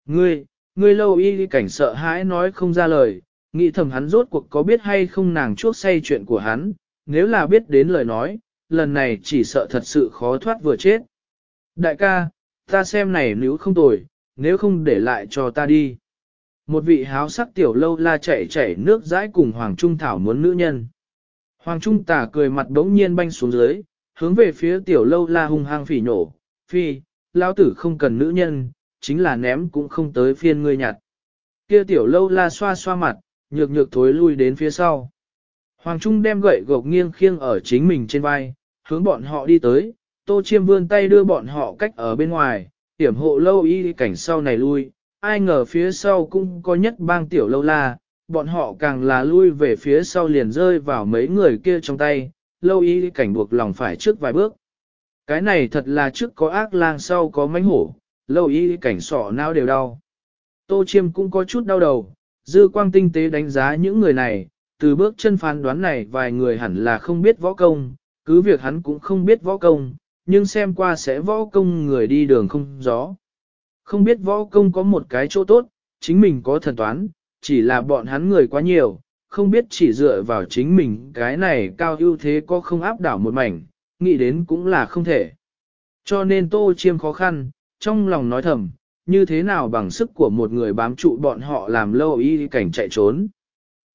Ngươi, ngươi lâu y cảnh sợ hãi nói không ra lời, nghĩ thầm hắn rốt cuộc có biết hay không nàng chuốc say chuyện của hắn, nếu là biết đến lời nói, lần này chỉ sợ thật sự khó thoát vừa chết. Đại ca, ta xem này nếu không tồi, nếu không để lại cho ta đi. Một vị háo sắc tiểu lâu la chạy chảy nước dãi cùng Hoàng Trung Thảo muốn nữ nhân. Hoàng Trung tả cười mặt đống nhiên banh xuống dưới, hướng về phía tiểu lâu la hung hăng phỉ nổ, phi, lao tử không cần nữ nhân, chính là ném cũng không tới phiên ngươi nhặt. Kia tiểu lâu la xoa xoa mặt, nhược nhược thối lui đến phía sau. Hoàng Trung đem gậy gộc nghiêng khiêng ở chính mình trên vai, hướng bọn họ đi tới, Tô Chiêm vươn tay đưa bọn họ cách ở bên ngoài, hiểm hộ lâu y cảnh sau này lui, ai ngờ phía sau cũng có nhất bang tiểu lâu la, bọn họ càng là lui về phía sau liền rơi vào mấy người kia trong tay, lâu y cảnh buộc lòng phải trước vài bước. Cái này thật là trước có ác lang sau có mánh hổ, lâu y cảnh sọ não đều đau. Tô Chiêm cũng có chút đau đầu, dư quang tinh tế đánh giá những người này, từ bước chân phán đoán này vài người hẳn là không biết võ công, cứ việc hắn cũng không biết võ công, nhưng xem qua sẽ võ công người đi đường không gió. Không biết võ công có một cái chỗ tốt, chính mình có thần toán, chỉ là bọn hắn người quá nhiều, không biết chỉ dựa vào chính mình cái này cao ưu thế có không áp đảo một mảnh, nghĩ đến cũng là không thể. Cho nên tô chiêm khó khăn, trong lòng nói thầm, như thế nào bằng sức của một người bám trụ bọn họ làm lâu y cảnh chạy trốn.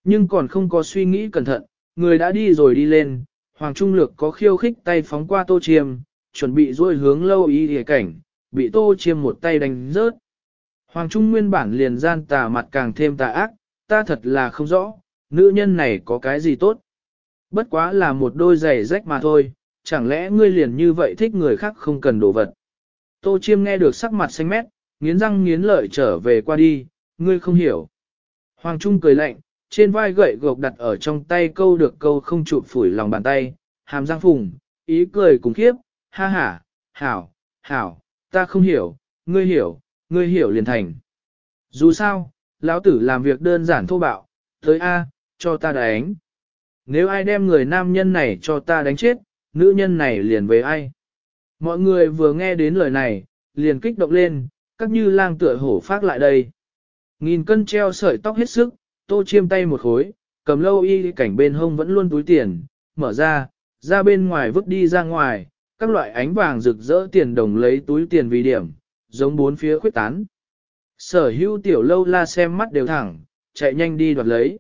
Nhưng còn không có suy nghĩ cẩn thận, người đã đi rồi đi lên, Hoàng Trung Lược có khiêu khích tay phóng qua tô chiêm, chuẩn bị dôi hướng lâu y cảnh, bị tô chiêm một tay đánh rớt. Hoàng Trung nguyên bản liền gian tà mặt càng thêm tà ác, ta thật là không rõ, nữ nhân này có cái gì tốt. Bất quá là một đôi giày rách mà thôi, chẳng lẽ ngươi liền như vậy thích người khác không cần đồ vật. Tô Chiêm nghe được sắc mặt xanh mét, nghiến răng nghiến lợi trở về qua đi, ngươi không hiểu. Hoàng Trung cười lạnh, trên vai gậy gộc đặt ở trong tay câu được câu không chụp phủi lòng bàn tay, hàm răng phùng, ý cười cùng khiếp, ha ha, hảo, hảo, ta không hiểu, ngươi hiểu, ngươi hiểu liền thành. Dù sao, lão tử làm việc đơn giản thô bạo, tới A, cho ta đánh. Nếu ai đem người nam nhân này cho ta đánh chết, nữ nhân này liền về ai. Mọi người vừa nghe đến lời này, liền kích động lên, các như lang tựa hổ phát lại đây. Nghìn cân treo sợi tóc hết sức, tô chiêm tay một khối, cầm lâu y cảnh bên hông vẫn luôn túi tiền, mở ra, ra bên ngoài vứt đi ra ngoài, các loại ánh vàng rực rỡ tiền đồng lấy túi tiền vì điểm, giống bốn phía khuyết tán. Sở hữu tiểu lâu la xem mắt đều thẳng, chạy nhanh đi đoạt lấy.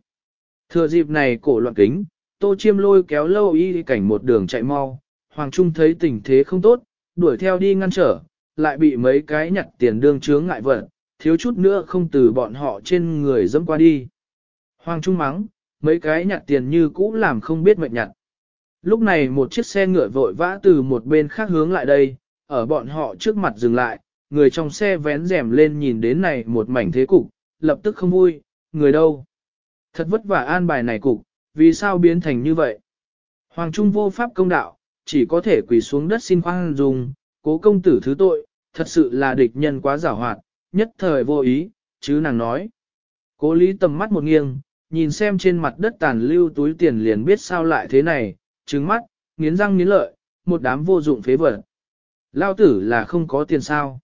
Thừa dịp này cổ loạn kính, tô chiêm lôi kéo lâu y cảnh một đường chạy mau, Hoàng Trung thấy tình thế không tốt, đuổi theo đi ngăn trở, lại bị mấy cái nhặt tiền đương chướng ngại vật, thiếu chút nữa không từ bọn họ trên người dẫm qua đi. Hoàng Trung mắng, mấy cái nhặt tiền như cũ làm không biết mệnh nhặt. Lúc này một chiếc xe ngựa vội vã từ một bên khác hướng lại đây, ở bọn họ trước mặt dừng lại, người trong xe vén rèm lên nhìn đến này một mảnh thế cục, lập tức không vui, người đâu. Thật vất vả an bài này cục, vì sao biến thành như vậy? Hoàng Trung vô pháp công đạo, chỉ có thể quỳ xuống đất xin khoan dung, cố công tử thứ tội, thật sự là địch nhân quá giảo hoạt, nhất thời vô ý, chứ nàng nói. Cố lý tầm mắt một nghiêng, nhìn xem trên mặt đất tàn lưu túi tiền liền biết sao lại thế này, trứng mắt, nghiến răng nghiến lợi, một đám vô dụng phế vật. Lao tử là không có tiền sao.